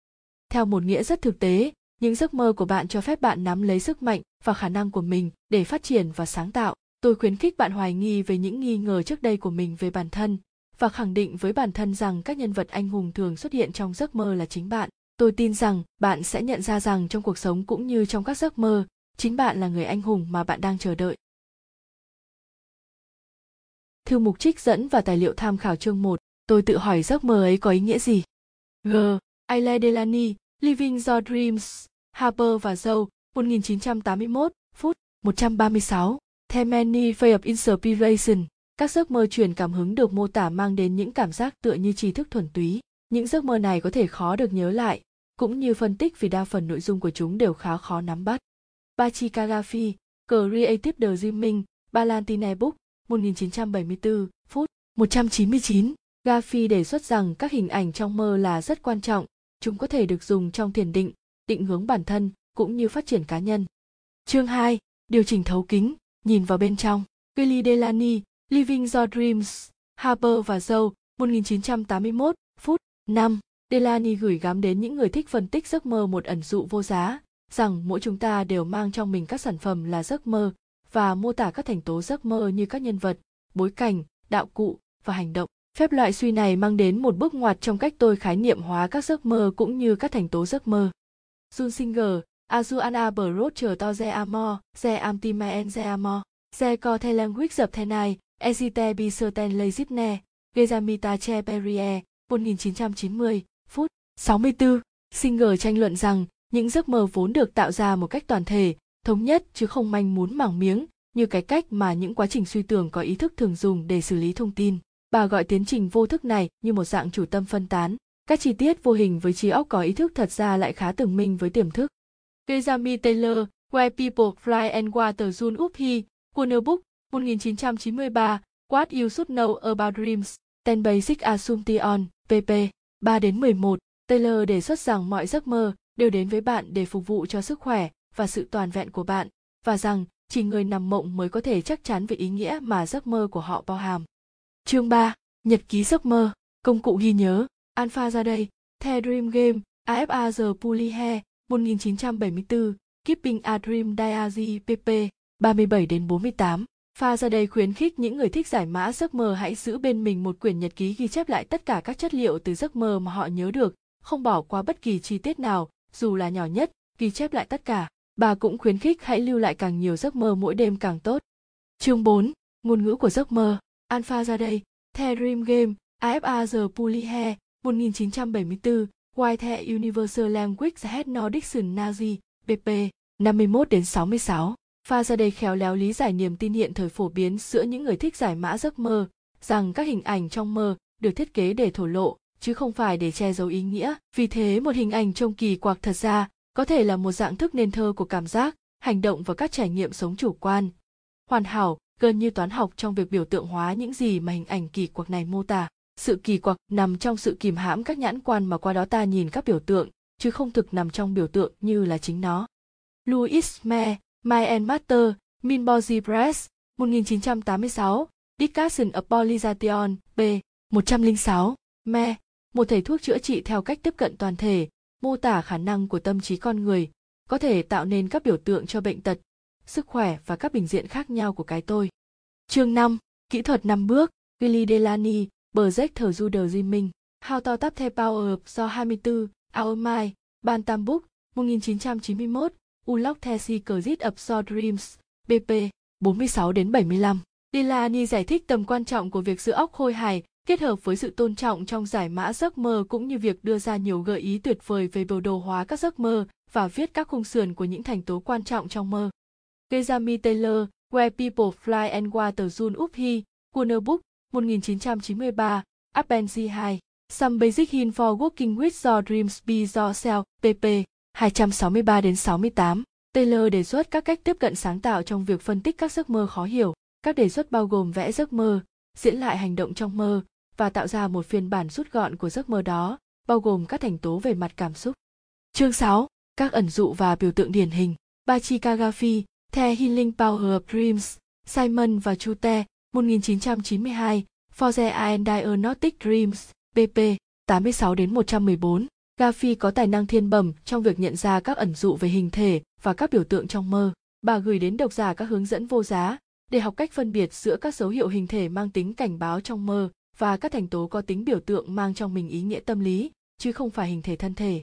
Speaker 2: Theo một nghĩa rất thực tế, những giấc mơ của bạn cho phép bạn nắm lấy sức mạnh và khả năng của mình để phát triển và sáng tạo. Tôi khuyến khích bạn hoài nghi về những nghi ngờ trước đây của mình về bản thân và khẳng định với bản thân rằng các nhân vật anh hùng thường xuất hiện trong giấc mơ là chính bạn. Tôi tin rằng bạn sẽ nhận ra rằng trong cuộc sống cũng như trong các giấc mơ, chính bạn là người anh hùng mà bạn đang chờ đợi. Thư mục trích dẫn và tài liệu tham khảo chương 1, tôi tự hỏi giấc mơ ấy có ý nghĩa gì? G. Aile Delany, Living Your Dreams, Harper và Joe, 1981, phút 136. The Many Way of Inspiration, các giấc mơ truyền cảm hứng được mô tả mang đến những cảm giác tựa như tri thức thuần túy. Những giấc mơ này có thể khó được nhớ lại, cũng như phân tích vì đa phần nội dung của chúng đều khá khó nắm bắt. Bachi Kagafi, Creative Dreaming, Balantine Book, 1974, phút 199. Gafi đề xuất rằng các hình ảnh trong mơ là rất quan trọng, chúng có thể được dùng trong thiền định, định hướng bản thân cũng như phát triển cá nhân. Chương 2, điều chỉnh thấu kính, nhìn vào bên trong. Kelly Delany, Living Your Dreams, Harper và Joe, 1981, phút 5. Delany gửi gắm đến những người thích phân tích giấc mơ một ẩn dụ vô giá, rằng mỗi chúng ta đều mang trong mình các sản phẩm là giấc mơ và mô tả các thành tố giấc mơ như các nhân vật, bối cảnh, đạo cụ và hành động. Phép loại suy này mang đến một bước ngoặt trong cách tôi khái niệm hóa các giấc mơ cũng như các thành tố giấc mơ. Jun Singer, Azuana Brocher to ze amor, ze amtimaen ze amor, ze co the language of tenai, ezite biserten lezipne, Gezamita Cheperie, 1990, phút 64. Singer tranh luận rằng những giấc mơ vốn được tạo ra một cách toàn thể, thống nhất chứ không manh muốn mảng miếng, như cái cách mà những quá trình suy tưởng có ý thức thường dùng để xử lý thông tin. Bà gọi tiến trình vô thức này như một dạng chủ tâm phân tán. Các chi tiết vô hình với trí óc có ý thức thật ra lại khá tưởng minh với tiềm thức. Gezami Taylor, Why People Fly and Water Jun Uphi, Corner Book, 1993, What You Should Know About Dreams, Ten Basic Assumption, pp. 3 đến 11. Taylor đề xuất rằng mọi giấc mơ đều đến với bạn để phục vụ cho sức khỏe và sự toàn vẹn của bạn, và rằng chỉ người nằm mộng mới có thể chắc chắn về ý nghĩa mà giấc mơ của họ bao hàm. Chương 3. Nhật ký giấc mơ, công cụ ghi nhớ, Alpha ra đây, The Dream Game, AFA The Pulihe, 1974, Keeping a Dream Diary pp. 37 đến 48. Pha ra đây khuyến khích những người thích giải mã giấc mơ hãy giữ bên mình một quyển nhật ký ghi chép lại tất cả các chất liệu từ giấc mơ mà họ nhớ được, không bỏ qua bất kỳ chi tiết nào, dù là nhỏ nhất, ghi chép lại tất cả. Bà cũng khuyến khích hãy lưu lại càng nhiều giấc mơ mỗi đêm càng tốt. Chương 4. Ngôn ngữ của giấc mơ. Alpha ra đây. The Dream Game. AFA The Pulihe. 1974. White Universal Language Head Nordic Nazi. pp. 51 đến 66. Pha đây khéo léo lý giải niềm tin hiện thời phổ biến giữa những người thích giải mã giấc mơ, rằng các hình ảnh trong mơ được thiết kế để thổ lộ, chứ không phải để che giấu ý nghĩa. Vì thế một hình ảnh trông kỳ quặc thật ra có thể là một dạng thức nên thơ của cảm giác, hành động và các trải nghiệm sống chủ quan. Hoàn hảo, gần như toán học trong việc biểu tượng hóa những gì mà hình ảnh kỳ quặc này mô tả. Sự kỳ quặc nằm trong sự kìm hãm các nhãn quan mà qua đó ta nhìn các biểu tượng, chứ không thực nằm trong biểu tượng như là chính nó. Louis Me, My and Master, Minbozi Press, 1986, Discussion of Polization, B. 106, Me, một thầy thuốc chữa trị theo cách tiếp cận toàn thể, mô tả khả năng của tâm trí con người, có thể tạo nên các biểu tượng cho bệnh tật, sức khỏe và các bình diện khác nhau của cái tôi. Chương 5, Kỹ thuật 5 bước, Gilly Delany, Project Thờ Juder Jiming, How to Tap The Power do 24, Our Mind, Bantam Book, 1991, Unlock The Secret of So Dreams, BP, 46 đến 75. Delany giải thích tầm quan trọng của việc giữ óc khôi hài kết hợp với sự tôn trọng trong giải mã giấc mơ cũng như việc đưa ra nhiều gợi ý tuyệt vời về biểu đồ hóa các giấc mơ và viết các khung sườn của những thành tố quan trọng trong mơ. Gezami Taylor, Where People Fly and Water Jun Uphi, Corner Book, 1993, Appenzi 2. Some Basic Hint for Working with Your Dreams Be Yourself, pp. 263 đến 68. Taylor đề xuất các cách tiếp cận sáng tạo trong việc phân tích các giấc mơ khó hiểu. Các đề xuất bao gồm vẽ giấc mơ, diễn lại hành động trong mơ, và tạo ra một phiên bản rút gọn của giấc mơ đó, bao gồm các thành tố về mặt cảm xúc. Chương 6. Các ẩn dụ và biểu tượng điển hình. Bachi Kagafi, The Healing Power of Dreams, Simon và Chute, 1992, For the and Aeronautic Dreams, pp. 86 đến 114. Gafi có tài năng thiên bẩm trong việc nhận ra các ẩn dụ về hình thể và các biểu tượng trong mơ. Bà gửi đến độc giả các hướng dẫn vô giá để học cách phân biệt giữa các dấu hiệu hình thể mang tính cảnh báo trong mơ và các thành tố có tính biểu tượng mang trong mình ý nghĩa tâm lý, chứ không phải hình thể thân thể.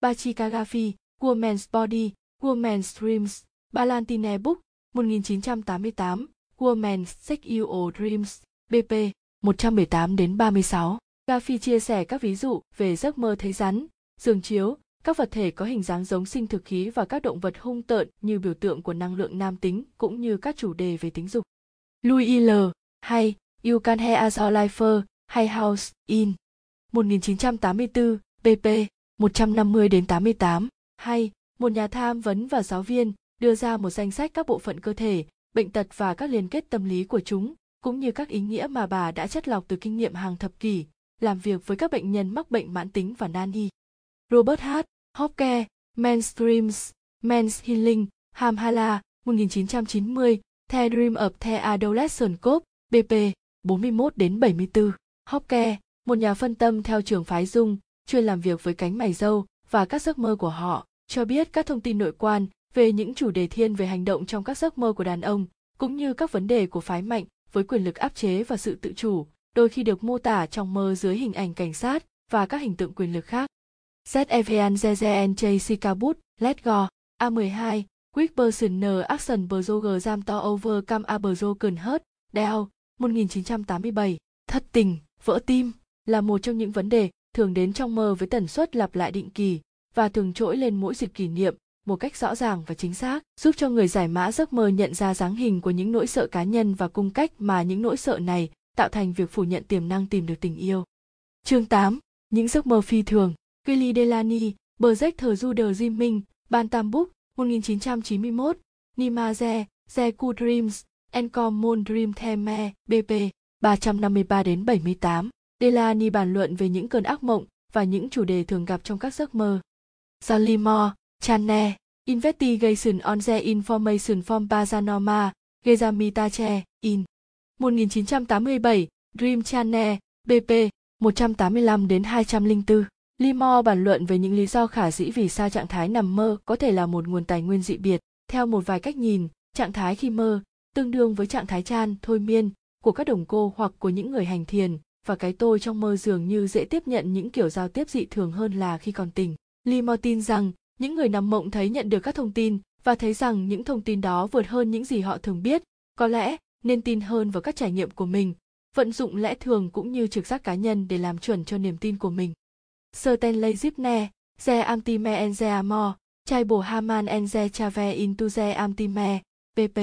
Speaker 2: Bachika Gafi, Woman's Body, Woman's Dreams, Ballantine Book, 1988, Woman's Sexual Dreams, BP, 118 đến 36. Gaffi chia sẻ các ví dụ về giấc mơ thấy rắn, giường chiếu, các vật thể có hình dáng giống sinh thực khí và các động vật hung tợn như biểu tượng của năng lượng nam tính cũng như các chủ đề về tính dục. Louis L. hay You Can Have As All Lifer hay House in 1984, pp 150 đến 88 hay một nhà tham vấn và giáo viên đưa ra một danh sách các bộ phận cơ thể, bệnh tật và các liên kết tâm lý của chúng, cũng như các ý nghĩa mà bà đã chất lọc từ kinh nghiệm hàng thập kỷ, làm việc với các bệnh nhân mắc bệnh mãn tính và nan y. Robert Hart, Hopke, Men's Dreams, Men's Healing, Hamhala, 1990, The Dream of the Adolescent Cop, BP, 41 đến 74. Hopke, một nhà phân tâm theo trường phái Dung, chuyên làm việc với cánh mày dâu và các giấc mơ của họ, cho biết các thông tin nội quan về những chủ đề thiên về hành động trong các giấc mơ của đàn ông, cũng như các vấn đề của phái mạnh với quyền lực áp chế và sự tự chủ, đôi khi được mô tả trong mơ dưới hình ảnh cảnh sát và các hình tượng quyền lực khác. ZEVN ZZN Jessica Booth, Let Go, A12, Quick Person N Action Broger Jam To Overcome A Broken Heart, Dell, 1987, thất tình, vỡ tim là một trong những vấn đề thường đến trong mơ với tần suất lặp lại định kỳ và thường trỗi lên mỗi dịp kỷ niệm một cách rõ ràng và chính xác, giúp cho người giải mã giấc mơ nhận ra dáng hình của những nỗi sợ cá nhân và cung cách mà những nỗi sợ này tạo thành việc phủ nhận tiềm năng tìm được tình yêu. Chương 8. Những giấc mơ phi thường. Gilly Delany, Project Thờ Du Đờ Di Minh, Bantam Book, 1991, Nima Ze, Ze Ku Dreams, Encommon Dream Theme, BP, 353 đến 78. Delany bàn luận về những cơn ác mộng và những chủ đề thường gặp trong các giấc mơ. Salimore, Channe, Investigation on the Information from Paranormal, Gezamitache, in. 1987, Dream Channel, BP, 185 đến 204. Limor bàn luận về những lý do khả dĩ vì sao trạng thái nằm mơ có thể là một nguồn tài nguyên dị biệt. Theo một vài cách nhìn, trạng thái khi mơ tương đương với trạng thái chan, thôi miên của các đồng cô hoặc của những người hành thiền và cái tôi trong mơ dường như dễ tiếp nhận những kiểu giao tiếp dị thường hơn là khi còn tỉnh. Limor tin rằng những người nằm mộng thấy nhận được các thông tin và thấy rằng những thông tin đó vượt hơn những gì họ thường biết, có lẽ nên tin hơn vào các trải nghiệm của mình, vận dụng lẽ thường cũng như trực giác cá nhân để làm chuẩn cho niềm tin của mình. Stanley Zipne, Ze Amtime Enze Amor, Chai Bồ Haman Enze Chave Into Ze Amtime, pp.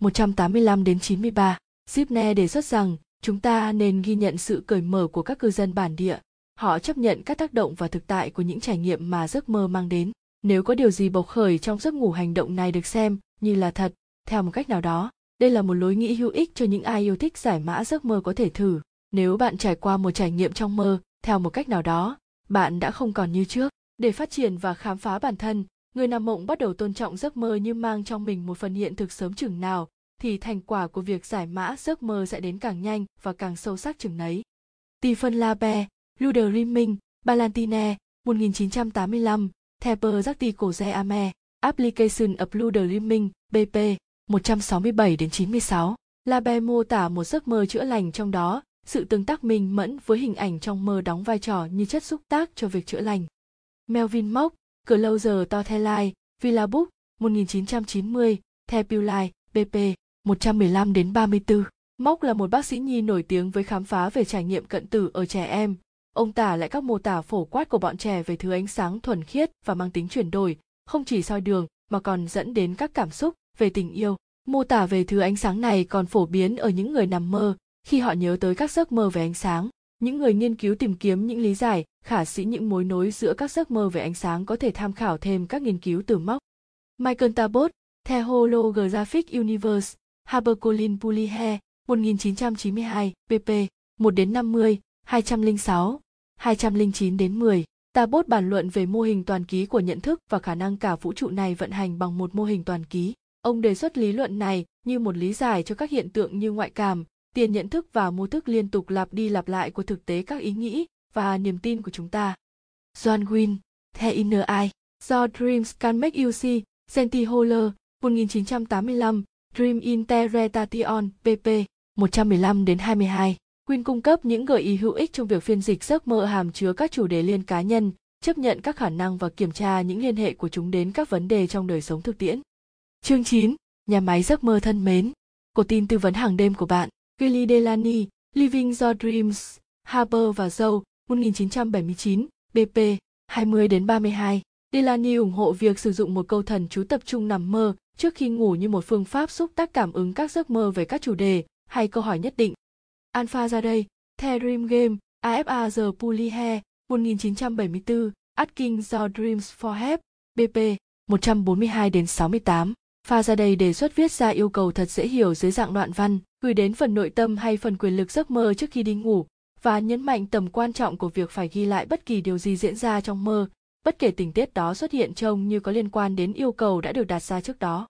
Speaker 2: 185 đến 93. Zipne đề xuất rằng chúng ta nên ghi nhận sự cởi mở của các cư dân bản địa. Họ chấp nhận các tác động và thực tại của những trải nghiệm mà giấc mơ mang đến. Nếu có điều gì bộc khởi trong giấc ngủ hành động này được xem như là thật, theo một cách nào đó, đây là một lối nghĩ hữu ích cho những ai yêu thích giải mã giấc mơ có thể thử. Nếu bạn trải qua một trải nghiệm trong mơ, theo một cách nào đó, bạn đã không còn như trước. Để phát triển và khám phá bản thân, người nằm mộng bắt đầu tôn trọng giấc mơ như mang trong mình một phần hiện thực sớm chừng nào, thì thành quả của việc giải mã giấc mơ sẽ đến càng nhanh và càng sâu sắc chừng nấy. Stephen Labe, Luder Rimming, Balantine, 1985, Thepper Zakti Ame, Application of Luder Rimming, BP, 167 đến 96. Labe mô tả một giấc mơ chữa lành trong đó, sự tương tác minh mẫn với hình ảnh trong mơ đóng vai trò như chất xúc tác cho việc chữa lành. Melvin Mock, giờ to the Light, Villa Book, 1990, The Light, BP, 115 đến 34. Mock là một bác sĩ nhi nổi tiếng với khám phá về trải nghiệm cận tử ở trẻ em. Ông tả lại các mô tả phổ quát của bọn trẻ về thứ ánh sáng thuần khiết và mang tính chuyển đổi, không chỉ soi đường mà còn dẫn đến các cảm xúc về tình yêu. Mô tả về thứ ánh sáng này còn phổ biến ở những người nằm mơ, khi họ nhớ tới các giấc mơ về ánh sáng. Những người nghiên cứu tìm kiếm những lý giải, khả sĩ những mối nối giữa các giấc mơ về ánh sáng có thể tham khảo thêm các nghiên cứu từ móc. Michael Tabot, The Holographic Universe, HarperCollins Pulihe, 1992, pp. 1 đến 50, 206, 209 đến 10. Tabot bàn luận về mô hình toàn ký của nhận thức và khả năng cả vũ trụ này vận hành bằng một mô hình toàn ký. Ông đề xuất lý luận này như một lý giải cho các hiện tượng như ngoại cảm, tiền nhận thức và mô thức liên tục lặp đi lặp lại của thực tế các ý nghĩ và niềm tin của chúng ta. John Wynne, The Inner Eye, do Dreams Can Make You See, Senti Holler, 1985, Dream Interpretation, pp. 115 đến 22. Win cung cấp những gợi ý hữu ích trong việc phiên dịch giấc mơ hàm chứa các chủ đề liên cá nhân, chấp nhận các khả năng và kiểm tra những liên hệ của chúng đến các vấn đề trong đời sống thực tiễn. Chương 9. Nhà máy giấc mơ thân mến. Cổ tin tư vấn hàng đêm của bạn. Gilly Delany, Living Your Dreams, Harper và Joe, 1979, BP, 20 đến 32. Delany ủng hộ việc sử dụng một câu thần chú tập trung nằm mơ trước khi ngủ như một phương pháp xúc tác cảm ứng các giấc mơ về các chủ đề hay câu hỏi nhất định. Alpha ra đây, The Dream Game, AFA The Pulihe, 1974, Asking Your Dreams for Help, BP, 142 đến 68. Pha ra đây đề xuất viết ra yêu cầu thật dễ hiểu dưới dạng đoạn văn, gửi đến phần nội tâm hay phần quyền lực giấc mơ trước khi đi ngủ, và nhấn mạnh tầm quan trọng của việc phải ghi lại bất kỳ điều gì diễn ra trong mơ, bất kể tình tiết đó xuất hiện trông như có liên quan đến yêu cầu đã được đặt ra trước đó.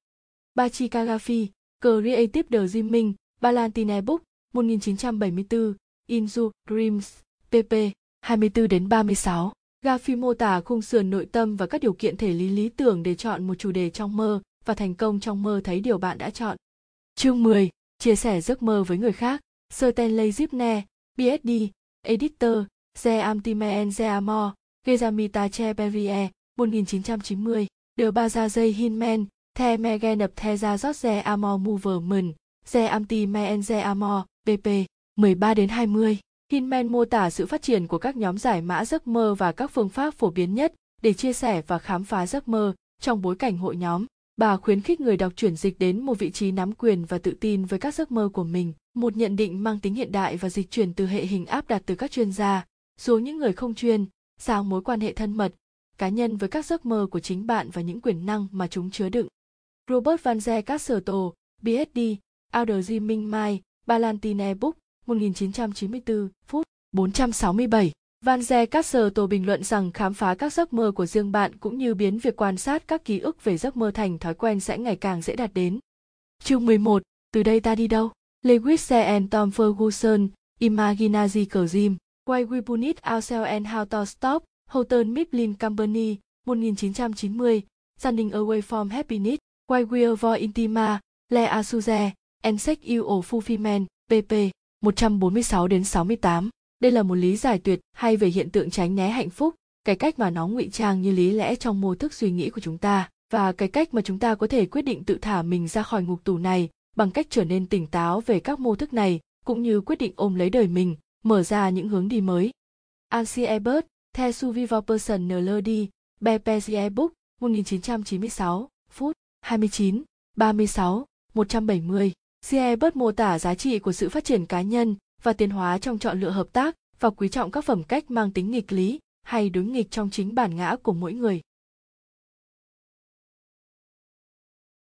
Speaker 2: Bachi Kagafi, Creative The Dreaming, Ballantine Book, 1974, Inzu Dreams, pp. 24 đến 36. Gafi mô tả khung sườn nội tâm và các điều kiện thể lý lý tưởng để chọn một chủ đề trong mơ và thành công trong mơ thấy điều bạn đã chọn. Chương 10. Chia sẻ giấc mơ với người khác. Stanley Zipne, BSD, Editor, Ze Amtime and The Amor, Gezamita Cheperie, 1990. Điều ba gia dây Hinman, The Megan Nập The Ra Ze Amor Movement, Ze Amtime and The Amor, BP, 13 đến 20. Hinman mô tả sự phát triển của các nhóm giải mã giấc mơ và các phương pháp phổ biến nhất để chia sẻ và khám phá giấc mơ trong bối cảnh hội nhóm. Bà khuyến khích người đọc chuyển dịch đến một vị trí nắm quyền và tự tin với các giấc mơ của mình, một nhận định mang tính hiện đại và dịch chuyển từ hệ hình áp đặt từ các chuyên gia xuống những người không chuyên, sang mối quan hệ thân mật, cá nhân với các giấc mơ của chính bạn và những quyền năng mà chúng chứa đựng. Robert Van Ze Castle, BSD, Outer Minh Mai, Ballantine Book, 1994, phút 467. Van Ze Castle bình luận rằng khám phá các giấc mơ của riêng bạn cũng như biến việc quan sát các ký ức về giấc mơ thành thói quen sẽ ngày càng dễ đạt đến. Chương 11, từ đây ta đi đâu? Lewis and Tom Ferguson, Imaginary Dream, Why We Put Ourselves and How to Stop, Houghton Mifflin Company, 1990, Running Away from Happiness, Why We Avoid Intima, Le Asuze, and Sex You or Fulfillment, pp. 146 đến 68. Đây là một lý giải tuyệt hay về hiện tượng tránh né hạnh phúc, cái cách mà nó ngụy trang như lý lẽ trong mô thức suy nghĩ của chúng ta và cái cách mà chúng ta có thể quyết định tự thả mình ra khỏi ngục tù này bằng cách trở nên tỉnh táo về các mô thức này cũng như quyết định ôm lấy đời mình, mở ra những hướng đi mới. Ansi Ebert, The Survival Person NLD, BPCE Book, 1996, phút 29, 36, 170. Siebert mô tả giá trị của sự phát triển cá nhân và tiến hóa trong chọn lựa hợp tác và quý trọng các phẩm cách mang tính nghịch lý hay đối nghịch trong chính bản ngã của mỗi người.